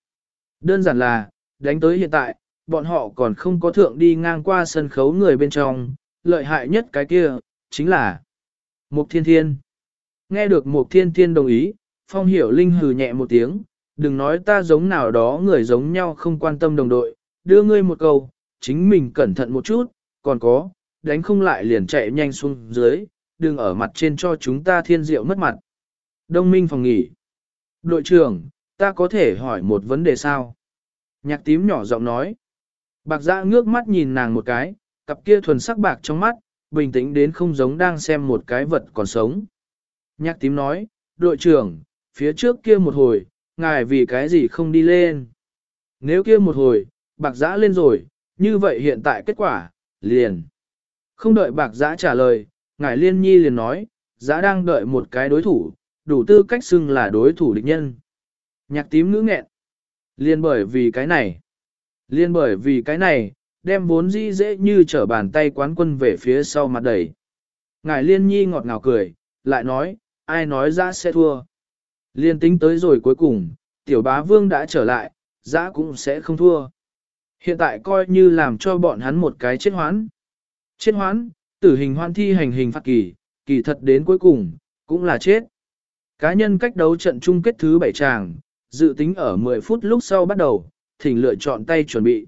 Đơn giản là, đánh tới hiện tại, bọn họ còn không có thượng đi ngang qua sân khấu người bên trong, lợi hại nhất cái kia, chính là Mục Thiên Thiên. Nghe được Mục Thiên Thiên đồng ý, Phong Hiểu Linh hừ nhẹ một tiếng, đừng nói ta giống nào đó người giống nhau không quan tâm đồng đội, đưa ngươi một câu, chính mình cẩn thận một chút, còn có, đánh không lại liền chạy nhanh xuống dưới, đừng ở mặt trên cho chúng ta thiên diệu mất mặt. Đông minh phòng nghỉ. Đội trưởng, ta có thể hỏi một vấn đề sao? Nhạc tím nhỏ giọng nói. Bạc dạ ngước mắt nhìn nàng một cái, cặp kia thuần sắc bạc trong mắt, bình tĩnh đến không giống đang xem một cái vật còn sống. Nhạc tím nói, đội trưởng, phía trước kia một hồi, ngài vì cái gì không đi lên? Nếu kia một hồi, bạc giã lên rồi, như vậy hiện tại kết quả, liền. Không đợi bạc giã trả lời, ngài liên nhi liền nói, giã đang đợi một cái đối thủ, đủ tư cách xưng là đối thủ địch nhân. Nhạc tím ngữ nghẹn. Liên bởi vì cái này. Liên bởi vì cái này, đem vốn dĩ dễ như trở bàn tay quán quân về phía sau mặt đẩy. Ngài liên nhi ngọt ngào cười, lại nói, ai nói giã sẽ thua. Liên tính tới rồi cuối cùng, tiểu bá vương đã trở lại, giã cũng sẽ không thua. Hiện tại coi như làm cho bọn hắn một cái chết hoãn. Chết hoãn, tử hình hoan thi hành hình phạt kỳ, kỳ thật đến cuối cùng, cũng là chết. Cá nhân cách đấu trận chung kết thứ bảy tràng, dự tính ở 10 phút lúc sau bắt đầu, thỉnh lựa chọn tay chuẩn bị.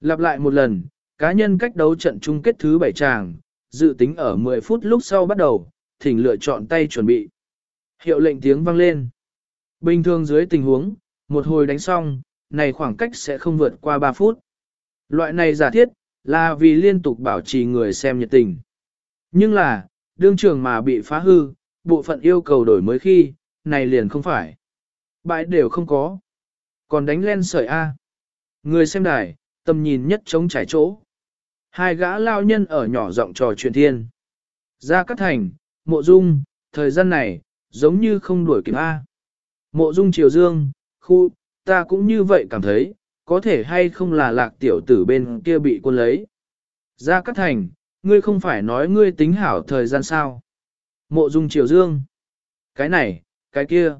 Lặp lại một lần, cá nhân cách đấu trận chung kết thứ bảy tràng, dự tính ở 10 phút lúc sau bắt đầu, thỉnh lựa chọn tay chuẩn bị. Hiệu lệnh tiếng vang lên. Bình thường dưới tình huống, một hồi đánh xong, này khoảng cách sẽ không vượt qua 3 phút. Loại này giả thiết, là vì liên tục bảo trì người xem nhiệt tình. Nhưng là, đương trường mà bị phá hư, bộ phận yêu cầu đổi mới khi, này liền không phải. Bãi đều không có. Còn đánh len sợi A. Người xem đài, tầm nhìn nhất chống trải chỗ. Hai gã lao nhân ở nhỏ giọng trò chuyện thiên. Ra cát thành, mộ dung, thời gian này, giống như không đuổi kịp A. Mộ dung triều dương, khu, ta cũng như vậy cảm thấy, có thể hay không là lạc tiểu tử bên kia bị quân lấy. Ra cắt thành, ngươi không phải nói ngươi tính hảo thời gian sao. Mộ dung triều dương. Cái này, cái kia.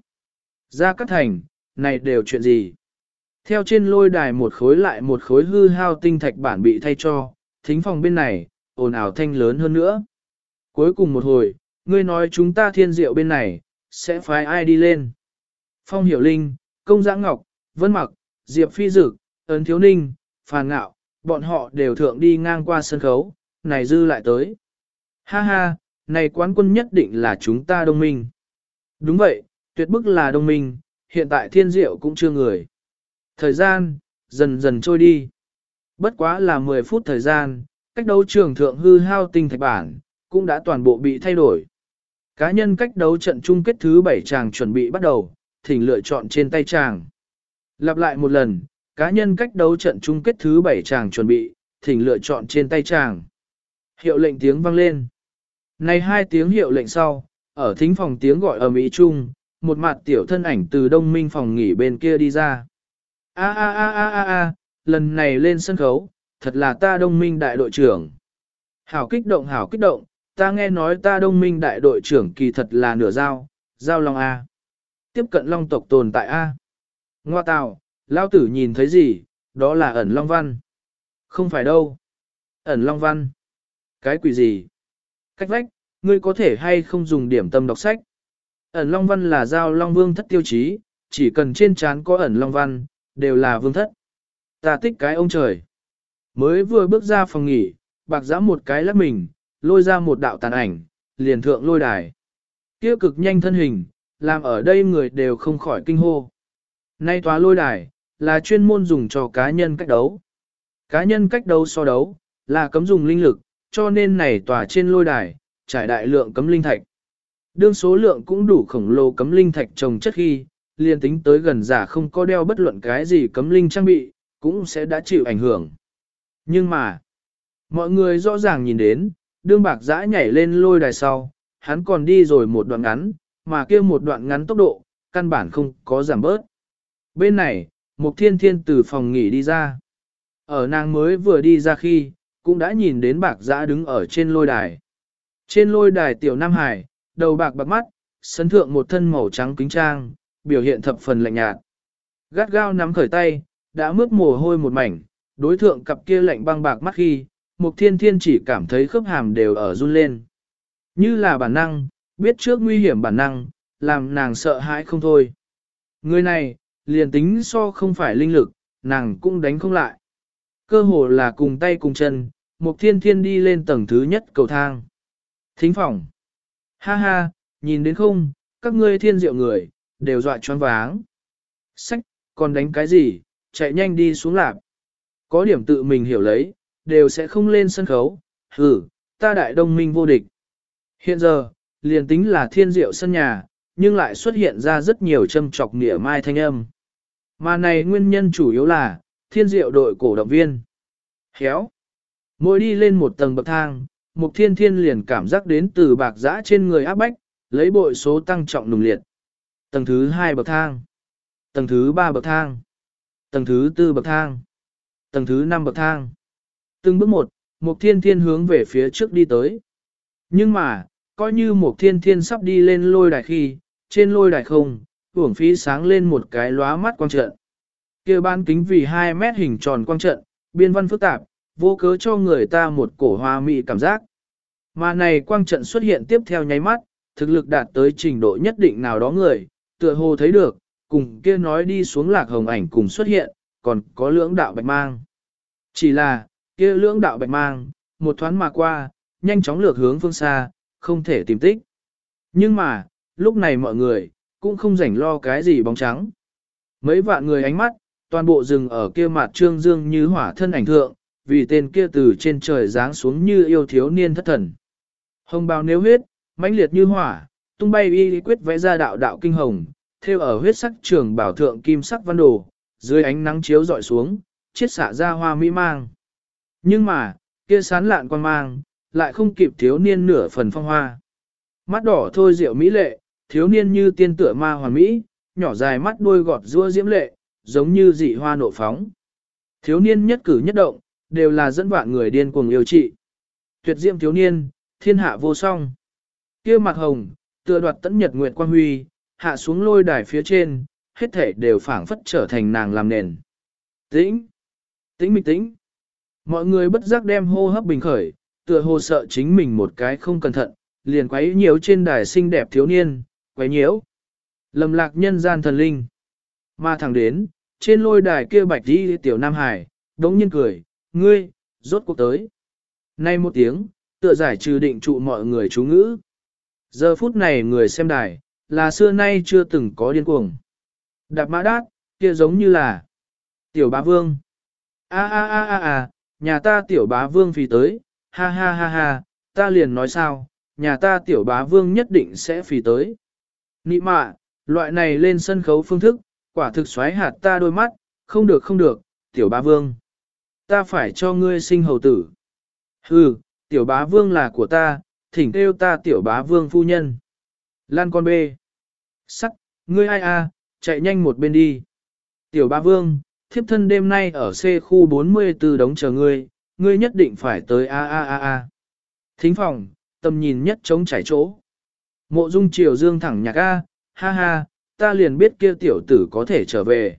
Ra cắt thành, này đều chuyện gì? Theo trên lôi đài một khối lại một khối hư hao tinh thạch bản bị thay cho, thính phòng bên này, ồn ào thanh lớn hơn nữa. Cuối cùng một hồi, ngươi nói chúng ta thiên diệu bên này, sẽ phái ai đi lên? Phong Hiểu Linh, Công Giã Ngọc, Vân Mặc, Diệp Phi Dực, Ấn Thiếu Ninh, Phàn Ngạo, bọn họ đều thượng đi ngang qua sân khấu, này dư lại tới. Ha ha, này quán quân nhất định là chúng ta đồng minh. Đúng vậy, tuyệt bức là đồng minh, hiện tại thiên diệu cũng chưa người. Thời gian, dần dần trôi đi. Bất quá là 10 phút thời gian, cách đấu trường thượng hư hao tinh thạch bản, cũng đã toàn bộ bị thay đổi. Cá nhân cách đấu trận chung kết thứ 7 chàng chuẩn bị bắt đầu, thỉnh lựa chọn trên tay chàng. Lặp lại một lần, cá nhân cách đấu trận chung kết thứ 7 chàng chuẩn bị, thỉnh lựa chọn trên tay chàng. Hiệu lệnh tiếng vang lên. Này hai tiếng hiệu lệnh sau, ở thính phòng tiếng gọi ở Mỹ Trung, một mặt tiểu thân ảnh từ đông minh phòng nghỉ bên kia đi ra. A a a a a a, lần này lên sân khấu, thật là ta đông minh đại đội trưởng. Hảo kích động hảo kích động, ta nghe nói ta đông minh đại đội trưởng kỳ thật là nửa dao, dao long A. Tiếp cận long tộc tồn tại A. Ngoa tào, lao tử nhìn thấy gì, đó là ẩn long văn. Không phải đâu. Ẩn long văn. Cái quỷ gì? Cách vách, ngươi có thể hay không dùng điểm tâm đọc sách? Ẩn long văn là giao long vương thất tiêu chí, chỉ cần trên trán có ẩn long văn, đều là vương thất. Ta thích cái ông trời. Mới vừa bước ra phòng nghỉ, bạc giã một cái lắc mình, lôi ra một đạo tàn ảnh, liền thượng lôi đài. Kia cực nhanh thân hình, làm ở đây người đều không khỏi kinh hô. Nay tòa lôi đài, là chuyên môn dùng cho cá nhân cách đấu. Cá nhân cách đấu so đấu, là cấm dùng linh lực, cho nên này tòa trên lôi đài, trải đại lượng cấm linh thạch. Đương số lượng cũng đủ khổng lồ cấm linh thạch trồng chất khi, liền tính tới gần giả không có đeo bất luận cái gì cấm linh trang bị, cũng sẽ đã chịu ảnh hưởng. Nhưng mà, mọi người rõ ràng nhìn đến, đương bạc giã nhảy lên lôi đài sau, hắn còn đi rồi một đoạn ngắn, mà kia một đoạn ngắn tốc độ, căn bản không có giảm bớt. Bên này, Mục Thiên Thiên từ phòng nghỉ đi ra. Ở nàng mới vừa đi ra khi, cũng đã nhìn đến bạc giã đứng ở trên lôi đài. Trên lôi đài tiểu Nam Hải, đầu bạc bạc mắt, sấn thượng một thân màu trắng kính trang, biểu hiện thập phần lạnh nhạt. Gắt gao nắm khởi tay, đã mướt mồ hôi một mảnh, đối thượng cặp kia lạnh băng bạc mắt khi, Mục Thiên Thiên chỉ cảm thấy khớp hàm đều ở run lên. Như là bản năng, biết trước nguy hiểm bản năng, làm nàng sợ hãi không thôi. Người này, liền tính so không phải linh lực, nàng cũng đánh không lại. Cơ hồ là cùng tay cùng chân, Mục Thiên Thiên đi lên tầng thứ nhất cầu thang. Thính phòng. Ha ha, nhìn đến không, các ngươi thiên diệu người, đều dọa choáng váng. Sách, còn đánh cái gì, chạy nhanh đi xuống lạp. Có điểm tự mình hiểu lấy, đều sẽ không lên sân khấu, hừ, ta đại đông minh vô địch. Hiện giờ, liền tính là thiên diệu sân nhà, nhưng lại xuất hiện ra rất nhiều châm trọc nghĩa mai thanh âm. Mà này nguyên nhân chủ yếu là, thiên diệu đội cổ động viên. Khéo. Mỗi đi lên một tầng bậc thang, mục thiên thiên liền cảm giác đến từ bạc giã trên người áp bách, lấy bội số tăng trọng nùng liệt. Tầng thứ hai bậc thang. Tầng thứ ba bậc thang. Tầng thứ tư bậc thang. Tầng thứ năm bậc thang. Từng bước một, mục thiên thiên hướng về phía trước đi tới. Nhưng mà, coi như mục thiên thiên sắp đi lên lôi đài khi, trên lôi đài không, uổng phí sáng lên một cái lóa mắt quang trận. kia ban kính vì 2 mét hình tròn quang trận, biên văn phức tạp, vô cớ cho người ta một cổ hoa mị cảm giác. Mà này quang trận xuất hiện tiếp theo nháy mắt, thực lực đạt tới trình độ nhất định nào đó người, tựa hồ thấy được, cùng kia nói đi xuống lạc hồng ảnh cùng xuất hiện, còn có lưỡng đạo bạch mang. Chỉ là, kia lưỡng đạo bạch mang, một thoáng mà qua, nhanh chóng lược hướng phương xa, không thể tìm tích. Nhưng mà, lúc này mọi người, cũng không rảnh lo cái gì bóng trắng. Mấy vạn người ánh mắt, toàn bộ rừng ở kia mặt trương dương như hỏa thân ảnh thượng, vì tên kia từ trên trời giáng xuống như yêu thiếu niên thất thần. Hồng bào nếu huyết, mãnh liệt như hỏa, tung bay y quyết vẽ ra đạo đạo kinh hồng, theo ở huyết sắc trường bảo thượng kim sắc văn đồ, dưới ánh nắng chiếu dọi xuống, chiết xạ ra hoa mỹ mang. Nhưng mà, kia sán lạn quan mang, lại không kịp thiếu niên nửa phần phong hoa. Mắt đỏ thôi rượu mỹ lệ, thiếu niên như tiên tựa ma hoàn mỹ, nhỏ dài mắt đuôi gọt rua diễm lệ, giống như dị hoa nộ phóng. Thiếu niên nhất cử nhất động, đều là dẫn vạn người điên cuồng yêu trị. Tuyệt diễm thiếu niên, thiên hạ vô song. kia mặt hồng, tựa đoạt tẫn nhật nguyệt quang huy, hạ xuống lôi đài phía trên, hết thể đều phảng phất trở thành nàng làm nền. Tĩnh! Tĩnh mịch tĩnh! Mọi người bất giác đem hô hấp bình khởi, tựa hồ sợ chính mình một cái không cẩn thận, liền quấy nhiễu trên đài xinh đẹp thiếu niên, quấy nhiễu. Lầm lạc nhân gian thần linh. Mà thẳng đến, trên lôi đài kia bạch đi tiểu Nam Hải, đống nhiên cười, ngươi, rốt cuộc tới. Nay một tiếng, tựa giải trừ định trụ mọi người chú ngữ. Giờ phút này người xem đài, là xưa nay chưa từng có điên cuồng. Đạp mã đát, kia giống như là tiểu bá vương. A a a a a, nhà ta tiểu bá vương phi tới, ha ha ha ha, ta liền nói sao, nhà ta tiểu bá vương nhất định sẽ phì tới. Nị mạ, loại này lên sân khấu phương thức, quả thực xoáy hạt ta đôi mắt, không được không được, tiểu bá vương. Ta phải cho ngươi sinh hầu tử. Hừ, tiểu bá vương là của ta, thỉnh kêu ta tiểu bá vương phu nhân. Lan con bê. Sắc, ngươi ai a, chạy nhanh một bên đi. Tiểu bá vương, thiếp thân đêm nay ở C khu 44 đóng chờ ngươi, ngươi nhất định phải tới a a a a. Thính phòng, tầm nhìn nhất chống trải chỗ. Mộ dung triều dương thẳng nhạc a, ha ha, ta liền biết kia tiểu tử có thể trở về.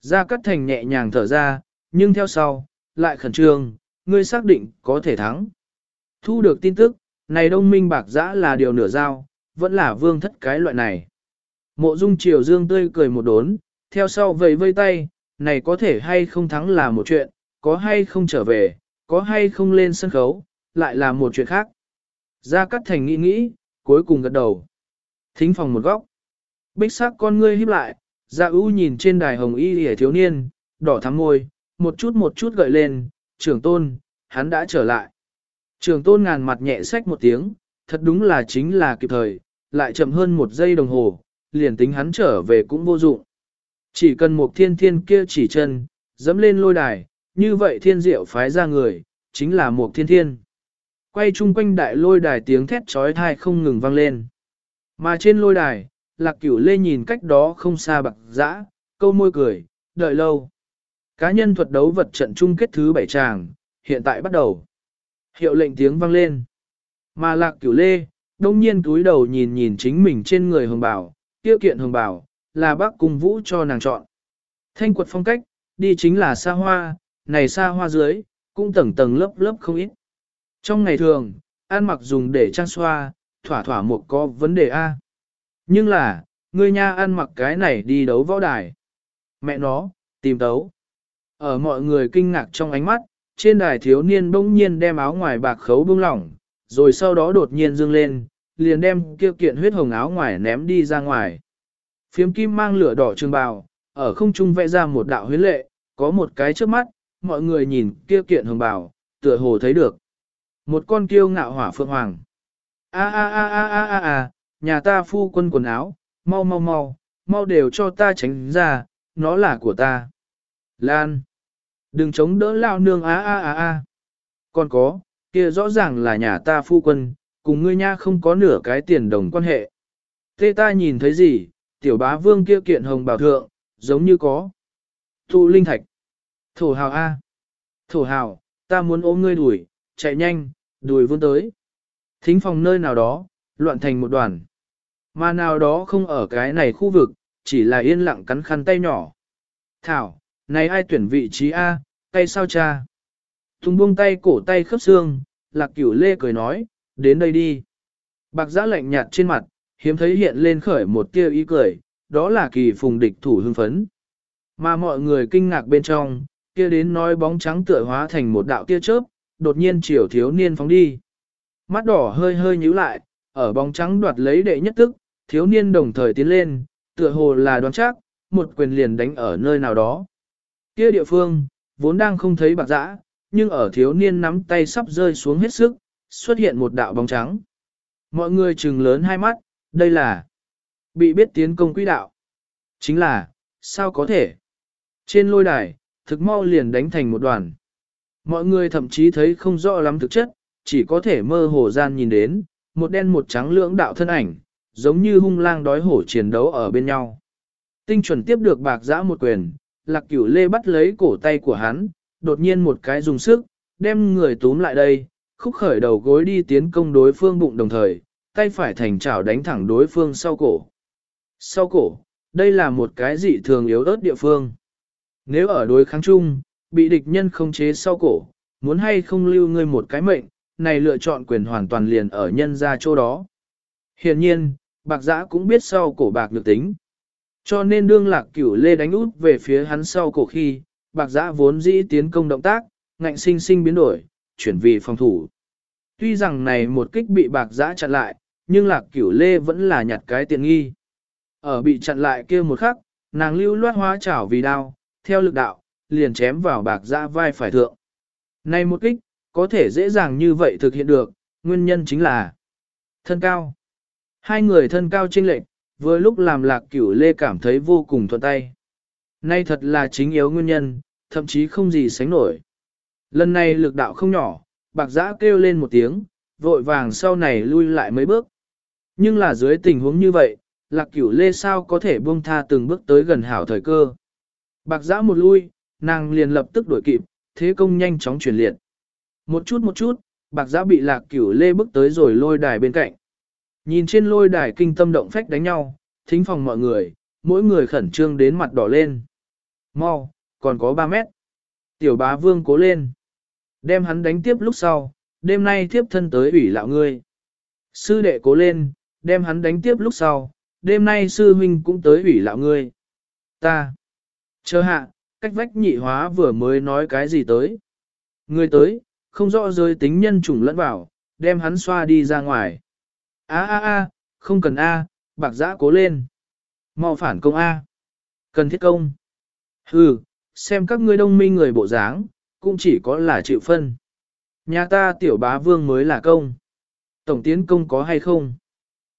Gia Cát Thành nhẹ nhàng thở ra, nhưng theo sau, lại khẩn trương, ngươi xác định có thể thắng. Thu được tin tức, này đông minh bạc giã là điều nửa giao, vẫn là vương thất cái loại này. Mộ dung triều dương tươi cười một đốn, theo sau vầy vây tay, này có thể hay không thắng là một chuyện, có hay không trở về, có hay không lên sân khấu, lại là một chuyện khác. Gia Cát Thành nghĩ nghĩ, cuối cùng gật đầu. Thính phòng một góc. Bích sắc con ngươi híp lại, dạ Gia ưu nhìn trên đài hồng y hề thiếu niên, đỏ thắm môi, một chút một chút gợi lên, trưởng tôn, hắn đã trở lại. Trưởng tôn ngàn mặt nhẹ sách một tiếng, thật đúng là chính là kịp thời, lại chậm hơn một giây đồng hồ, liền tính hắn trở về cũng vô dụng. Chỉ cần một thiên thiên kia chỉ chân, dẫm lên lôi đài, như vậy thiên diệu phái ra người, chính là một thiên thiên. Quay chung quanh đại lôi đài tiếng thét trói thai không ngừng vang lên. Mà trên lôi đài, lạc cửu lê nhìn cách đó không xa bạc dã, câu môi cười, đợi lâu. Cá nhân thuật đấu vật trận chung kết thứ bảy tràng, hiện tại bắt đầu. Hiệu lệnh tiếng vang lên. Mà lạc cửu lê, đông nhiên túi đầu nhìn nhìn chính mình trên người hồng bảo, tiêu kiện hồng bảo, là bác cung vũ cho nàng chọn. Thanh quật phong cách, đi chính là xa hoa, này xa hoa dưới, cũng tầng tầng lớp lớp không ít. Trong ngày thường, ăn mặc dùng để trang xoa, thỏa thỏa một có vấn đề A. Nhưng là, người nha ăn mặc cái này đi đấu võ đài. Mẹ nó, tìm đấu. Ở mọi người kinh ngạc trong ánh mắt, trên đài thiếu niên bỗng nhiên đem áo ngoài bạc khấu bông lỏng, rồi sau đó đột nhiên dương lên, liền đem kia kiện huyết hồng áo ngoài ném đi ra ngoài. Phiếm kim mang lửa đỏ trường bào, ở không trung vẽ ra một đạo huyến lệ, có một cái trước mắt, mọi người nhìn kia kiện hồng bào, tựa hồ thấy được. Một con kiêu ngạo hỏa phượng hoàng. A a a a a a a, nhà ta phu quân quần áo, mau mau mau, mau đều cho ta tránh ra, nó là của ta. Lan. Đừng chống đỡ lao nương a a a a. Còn có, kia rõ ràng là nhà ta phu quân, cùng ngươi nha không có nửa cái tiền đồng quan hệ. Tê ta nhìn thấy gì, tiểu bá vương kia kiện hồng bảo thượng, giống như có. Thụ linh thạch. Thổ hào A. Thổ hào, ta muốn ôm ngươi đuổi, chạy nhanh, đuổi vươn tới. Thính phòng nơi nào đó, loạn thành một đoàn. Mà nào đó không ở cái này khu vực, chỉ là yên lặng cắn khăn tay nhỏ. Thảo, này ai tuyển vị trí A, tay sao cha? Thùng buông tay cổ tay khớp xương, lạc cửu lê cười nói, đến đây đi. Bạc giã lạnh nhạt trên mặt, hiếm thấy hiện lên khởi một tia ý cười, đó là kỳ phùng địch thủ hưng phấn. Mà mọi người kinh ngạc bên trong, kia đến nói bóng trắng tựa hóa thành một đạo tia chớp, đột nhiên chiều thiếu niên phóng đi. Mắt đỏ hơi hơi nhíu lại, ở bóng trắng đoạt lấy đệ nhất tức, thiếu niên đồng thời tiến lên, tựa hồ là đoán chắc, một quyền liền đánh ở nơi nào đó. Kia địa phương, vốn đang không thấy bạc dã, nhưng ở thiếu niên nắm tay sắp rơi xuống hết sức, xuất hiện một đạo bóng trắng. Mọi người trừng lớn hai mắt, đây là bị biết tiến công quỹ đạo. Chính là, sao có thể? Trên lôi đài, thực mau liền đánh thành một đoàn. Mọi người thậm chí thấy không rõ lắm thực chất, chỉ có thể mơ hồ gian nhìn đến, một đen một trắng lưỡng đạo thân ảnh, giống như hung lang đói hổ chiến đấu ở bên nhau. Tinh chuẩn tiếp được bạc giã một quyền, lạc cửu lê bắt lấy cổ tay của hắn, đột nhiên một cái dùng sức, đem người túm lại đây, khúc khởi đầu gối đi tiến công đối phương bụng đồng thời, tay phải thành chảo đánh thẳng đối phương sau cổ. Sau cổ, đây là một cái dị thường yếu ớt địa phương. Nếu ở đối kháng chung, bị địch nhân không chế sau cổ, muốn hay không lưu ngươi một cái mệnh, này lựa chọn quyền hoàn toàn liền ở nhân ra chỗ đó. Hiện nhiên, bạc giã cũng biết sau cổ bạc được tính. Cho nên đương lạc cửu lê đánh út về phía hắn sau cổ khi, bạc giã vốn dĩ tiến công động tác, ngạnh sinh sinh biến đổi, chuyển vì phòng thủ. Tuy rằng này một kích bị bạc giã chặn lại, nhưng lạc cửu lê vẫn là nhặt cái tiện nghi. Ở bị chặn lại kia một khắc, nàng lưu loát hóa chảo vì đao, theo lực đạo, liền chém vào bạc giã vai phải thượng. Này một kích, có thể dễ dàng như vậy thực hiện được, nguyên nhân chính là thân cao. Hai người thân cao chênh lệch, vừa lúc làm lạc cửu lê cảm thấy vô cùng thuận tay. Nay thật là chính yếu nguyên nhân, thậm chí không gì sánh nổi. Lần này lực đạo không nhỏ, bạc giã kêu lên một tiếng, vội vàng sau này lui lại mấy bước. Nhưng là dưới tình huống như vậy, lạc cửu lê sao có thể buông tha từng bước tới gần hảo thời cơ. Bạc giã một lui, nàng liền lập tức đổi kịp, thế công nhanh chóng chuyển liệt. Một chút một chút, bạc giã bị lạc cửu lê bước tới rồi lôi đài bên cạnh. Nhìn trên lôi đài kinh tâm động phách đánh nhau, thính phòng mọi người, mỗi người khẩn trương đến mặt đỏ lên. Mau, còn có 3 mét. Tiểu bá vương cố lên. Đem hắn đánh tiếp lúc sau, đêm nay tiếp thân tới ủy lạo ngươi. Sư đệ cố lên, đem hắn đánh tiếp lúc sau, đêm nay sư huynh cũng tới ủy lạo ngươi. Ta. Chờ hạ, cách vách nhị hóa vừa mới nói cái gì tới. Ngươi tới, không rõ rơi tính nhân chủng lẫn vào, đem hắn xoa đi ra ngoài. A a a, không cần A, bạc giã cố lên. mau phản công A. Cần thiết công. Hừ, xem các ngươi đông minh người bộ dáng, cũng chỉ có là chịu phân. Nhà ta tiểu bá vương mới là công. Tổng tiến công có hay không?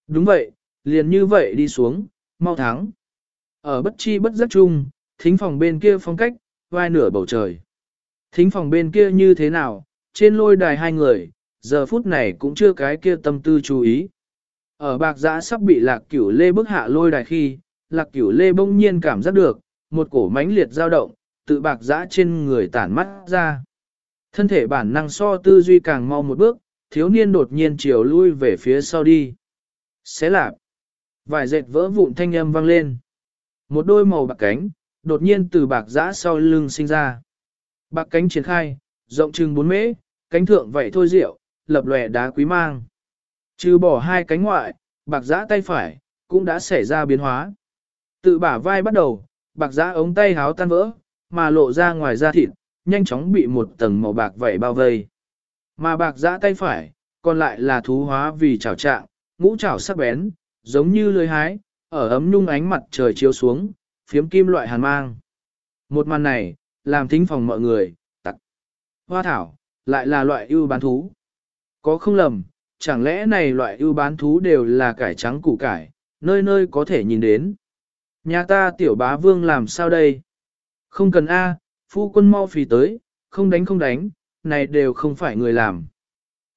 Đúng vậy, liền như vậy đi xuống, mau thắng. Ở bất chi bất giác chung, thính phòng bên kia phong cách, vai nửa bầu trời. Thính phòng bên kia như thế nào, trên lôi đài hai người, giờ phút này cũng chưa cái kia tâm tư chú ý. Ở bạc giã sắp bị lạc cửu lê bức hạ lôi đài khi, lạc cửu lê bỗng nhiên cảm giác được, một cổ mãnh liệt dao động, tự bạc giã trên người tản mắt ra. Thân thể bản năng so tư duy càng mau một bước, thiếu niên đột nhiên chiều lui về phía sau đi. Xé lạp. Vài dệt vỡ vụn thanh âm vang lên. Một đôi màu bạc cánh, đột nhiên từ bạc giã sau lưng sinh ra. Bạc cánh triển khai, rộng chừng 4 mễ, cánh thượng vậy thôi rượu, lập lòe đá quý mang. Trừ bỏ hai cánh ngoại, bạc giã tay phải, cũng đã xảy ra biến hóa. Tự bả vai bắt đầu, bạc giã ống tay háo tan vỡ, mà lộ ra ngoài da thịt, nhanh chóng bị một tầng màu bạc vảy bao vây. Mà bạc giã tay phải, còn lại là thú hóa vì chảo trạng, ngũ chảo sắc bén, giống như lưới hái, ở ấm nhung ánh mặt trời chiếu xuống, phiếm kim loại hàn mang. Một màn này, làm thính phòng mọi người, tặc. Hoa thảo, lại là loại ưu bán thú. Có không lầm, chẳng lẽ này loại ưu bán thú đều là cải trắng củ cải, nơi nơi có thể nhìn đến. Nhà ta tiểu bá vương làm sao đây? Không cần A, phu quân mau phì tới, không đánh không đánh, này đều không phải người làm.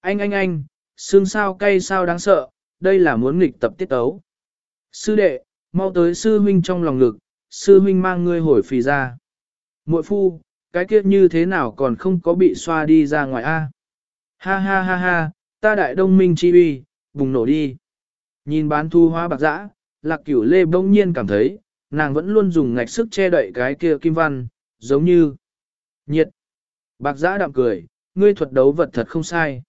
Anh anh anh, xương sao cay sao đáng sợ, đây là muốn nghịch tập tiết tấu. Sư đệ, mau tới sư huynh trong lòng ngực, sư huynh mang ngươi hồi phì ra. Muội phu, cái kia như thế nào còn không có bị xoa đi ra ngoài a? Ha ha ha ha, ta đại đông minh chi uy, bùng nổ đi. Nhìn bán thu hóa bạc dã, lạc cửu lê bỗng nhiên cảm thấy, nàng vẫn luôn dùng ngạch sức che đậy cái kia kim văn, giống như nhiệt. Bạc giã đạm cười, ngươi thuật đấu vật thật không sai.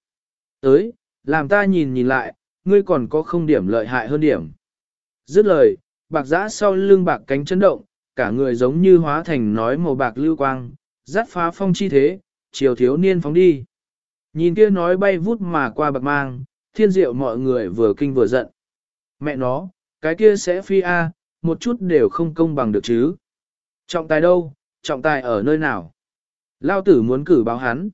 Tới, làm ta nhìn nhìn lại, ngươi còn có không điểm lợi hại hơn điểm. Dứt lời, bạc giã sau lưng bạc cánh chấn động, cả người giống như hóa thành nói màu bạc lưu quang, dắt phá phong chi thế, chiều thiếu niên phóng đi. Nhìn kia nói bay vút mà qua bạc mang, thiên diệu mọi người vừa kinh vừa giận. Mẹ nó, cái kia sẽ phi a, một chút đều không công bằng được chứ. Trọng tài đâu, trọng tài ở nơi nào? Lao tử muốn cử báo hắn.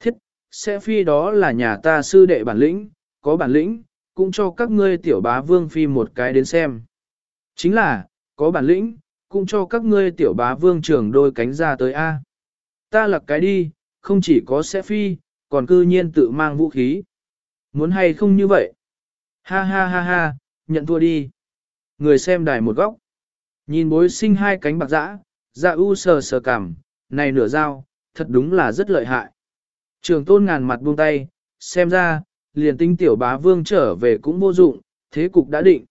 Thiết, sẽ phi đó là nhà ta sư đệ bản lĩnh, có bản lĩnh, cũng cho các ngươi tiểu bá vương phi một cái đến xem. Chính là, có bản lĩnh, cũng cho các ngươi tiểu bá vương trưởng đôi cánh ra tới A. Ta lặc cái đi, không chỉ có sẽ phi, còn cư nhiên tự mang vũ khí. Muốn hay không như vậy? Ha ha ha ha, nhận thua đi. Người xem đài một góc. Nhìn bối sinh hai cánh bạc dã, dạ u sờ sờ cảm, này nửa dao, thật đúng là rất lợi hại. Trường tôn ngàn mặt buông tay, xem ra, liền tinh tiểu bá vương trở về cũng vô dụng, thế cục đã định.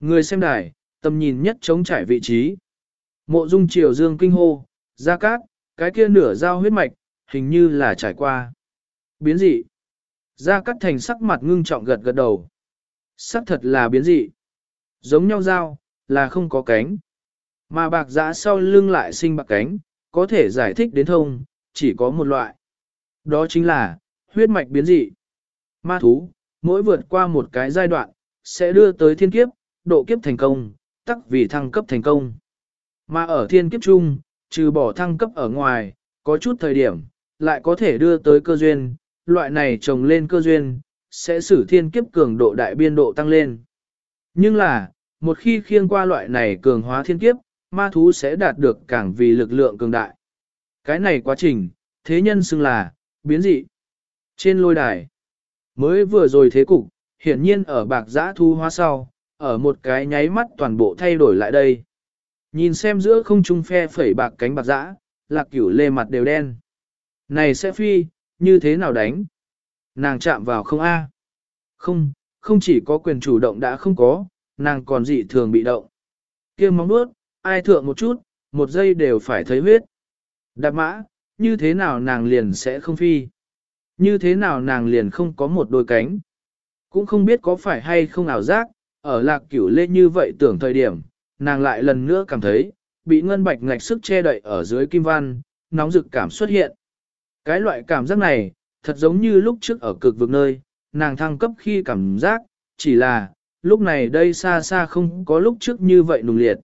Người xem đài, tầm nhìn nhất chống trải vị trí. Mộ dung triều dương kinh hô, ra cát, cái kia nửa dao huyết mạch, hình như là trải qua. Biến dị. Ra cát thành sắc mặt ngưng trọng gật gật đầu. Sắc thật là biến dị. Giống nhau dao, là không có cánh. Mà bạc giã sau lưng lại sinh bạc cánh, có thể giải thích đến thông, chỉ có một loại. Đó chính là, huyết mạch biến dị. Ma thú, mỗi vượt qua một cái giai đoạn, sẽ đưa tới thiên kiếp, độ kiếp thành công, tắc vì thăng cấp thành công. Mà ở thiên kiếp chung, trừ bỏ thăng cấp ở ngoài, có chút thời điểm, lại có thể đưa tới cơ duyên, loại này trồng lên cơ duyên, sẽ sử thiên kiếp cường độ đại biên độ tăng lên. Nhưng là, một khi khiêng qua loại này cường hóa thiên kiếp, ma thú sẽ đạt được càng vì lực lượng cường đại. Cái này quá trình, thế nhân xưng là, biến dị. Trên lôi đài, mới vừa rồi thế cục, hiển nhiên ở bạc giã thu hóa sau, ở một cái nháy mắt toàn bộ thay đổi lại đây. Nhìn xem giữa không trung phe phẩy bạc cánh bạc giã, lạc cửu lê mặt đều đen. Này sẽ phi, như thế nào đánh? Nàng chạm vào không A. Không, không chỉ có quyền chủ động đã không có, nàng còn dị thường bị động. kia móng nuốt, ai thượng một chút, một giây đều phải thấy huyết. Đạp mã, như thế nào nàng liền sẽ không phi? Như thế nào nàng liền không có một đôi cánh? Cũng không biết có phải hay không ảo giác, ở lạc cửu lê như vậy tưởng thời điểm, nàng lại lần nữa cảm thấy, bị ngân bạch ngạch sức che đậy ở dưới kim văn, nóng rực cảm xuất hiện. Cái loại cảm giác này, thật giống như lúc trước ở cực vực nơi, nàng thăng cấp khi cảm giác, chỉ là, lúc này đây xa xa không có lúc trước như vậy nùng liệt.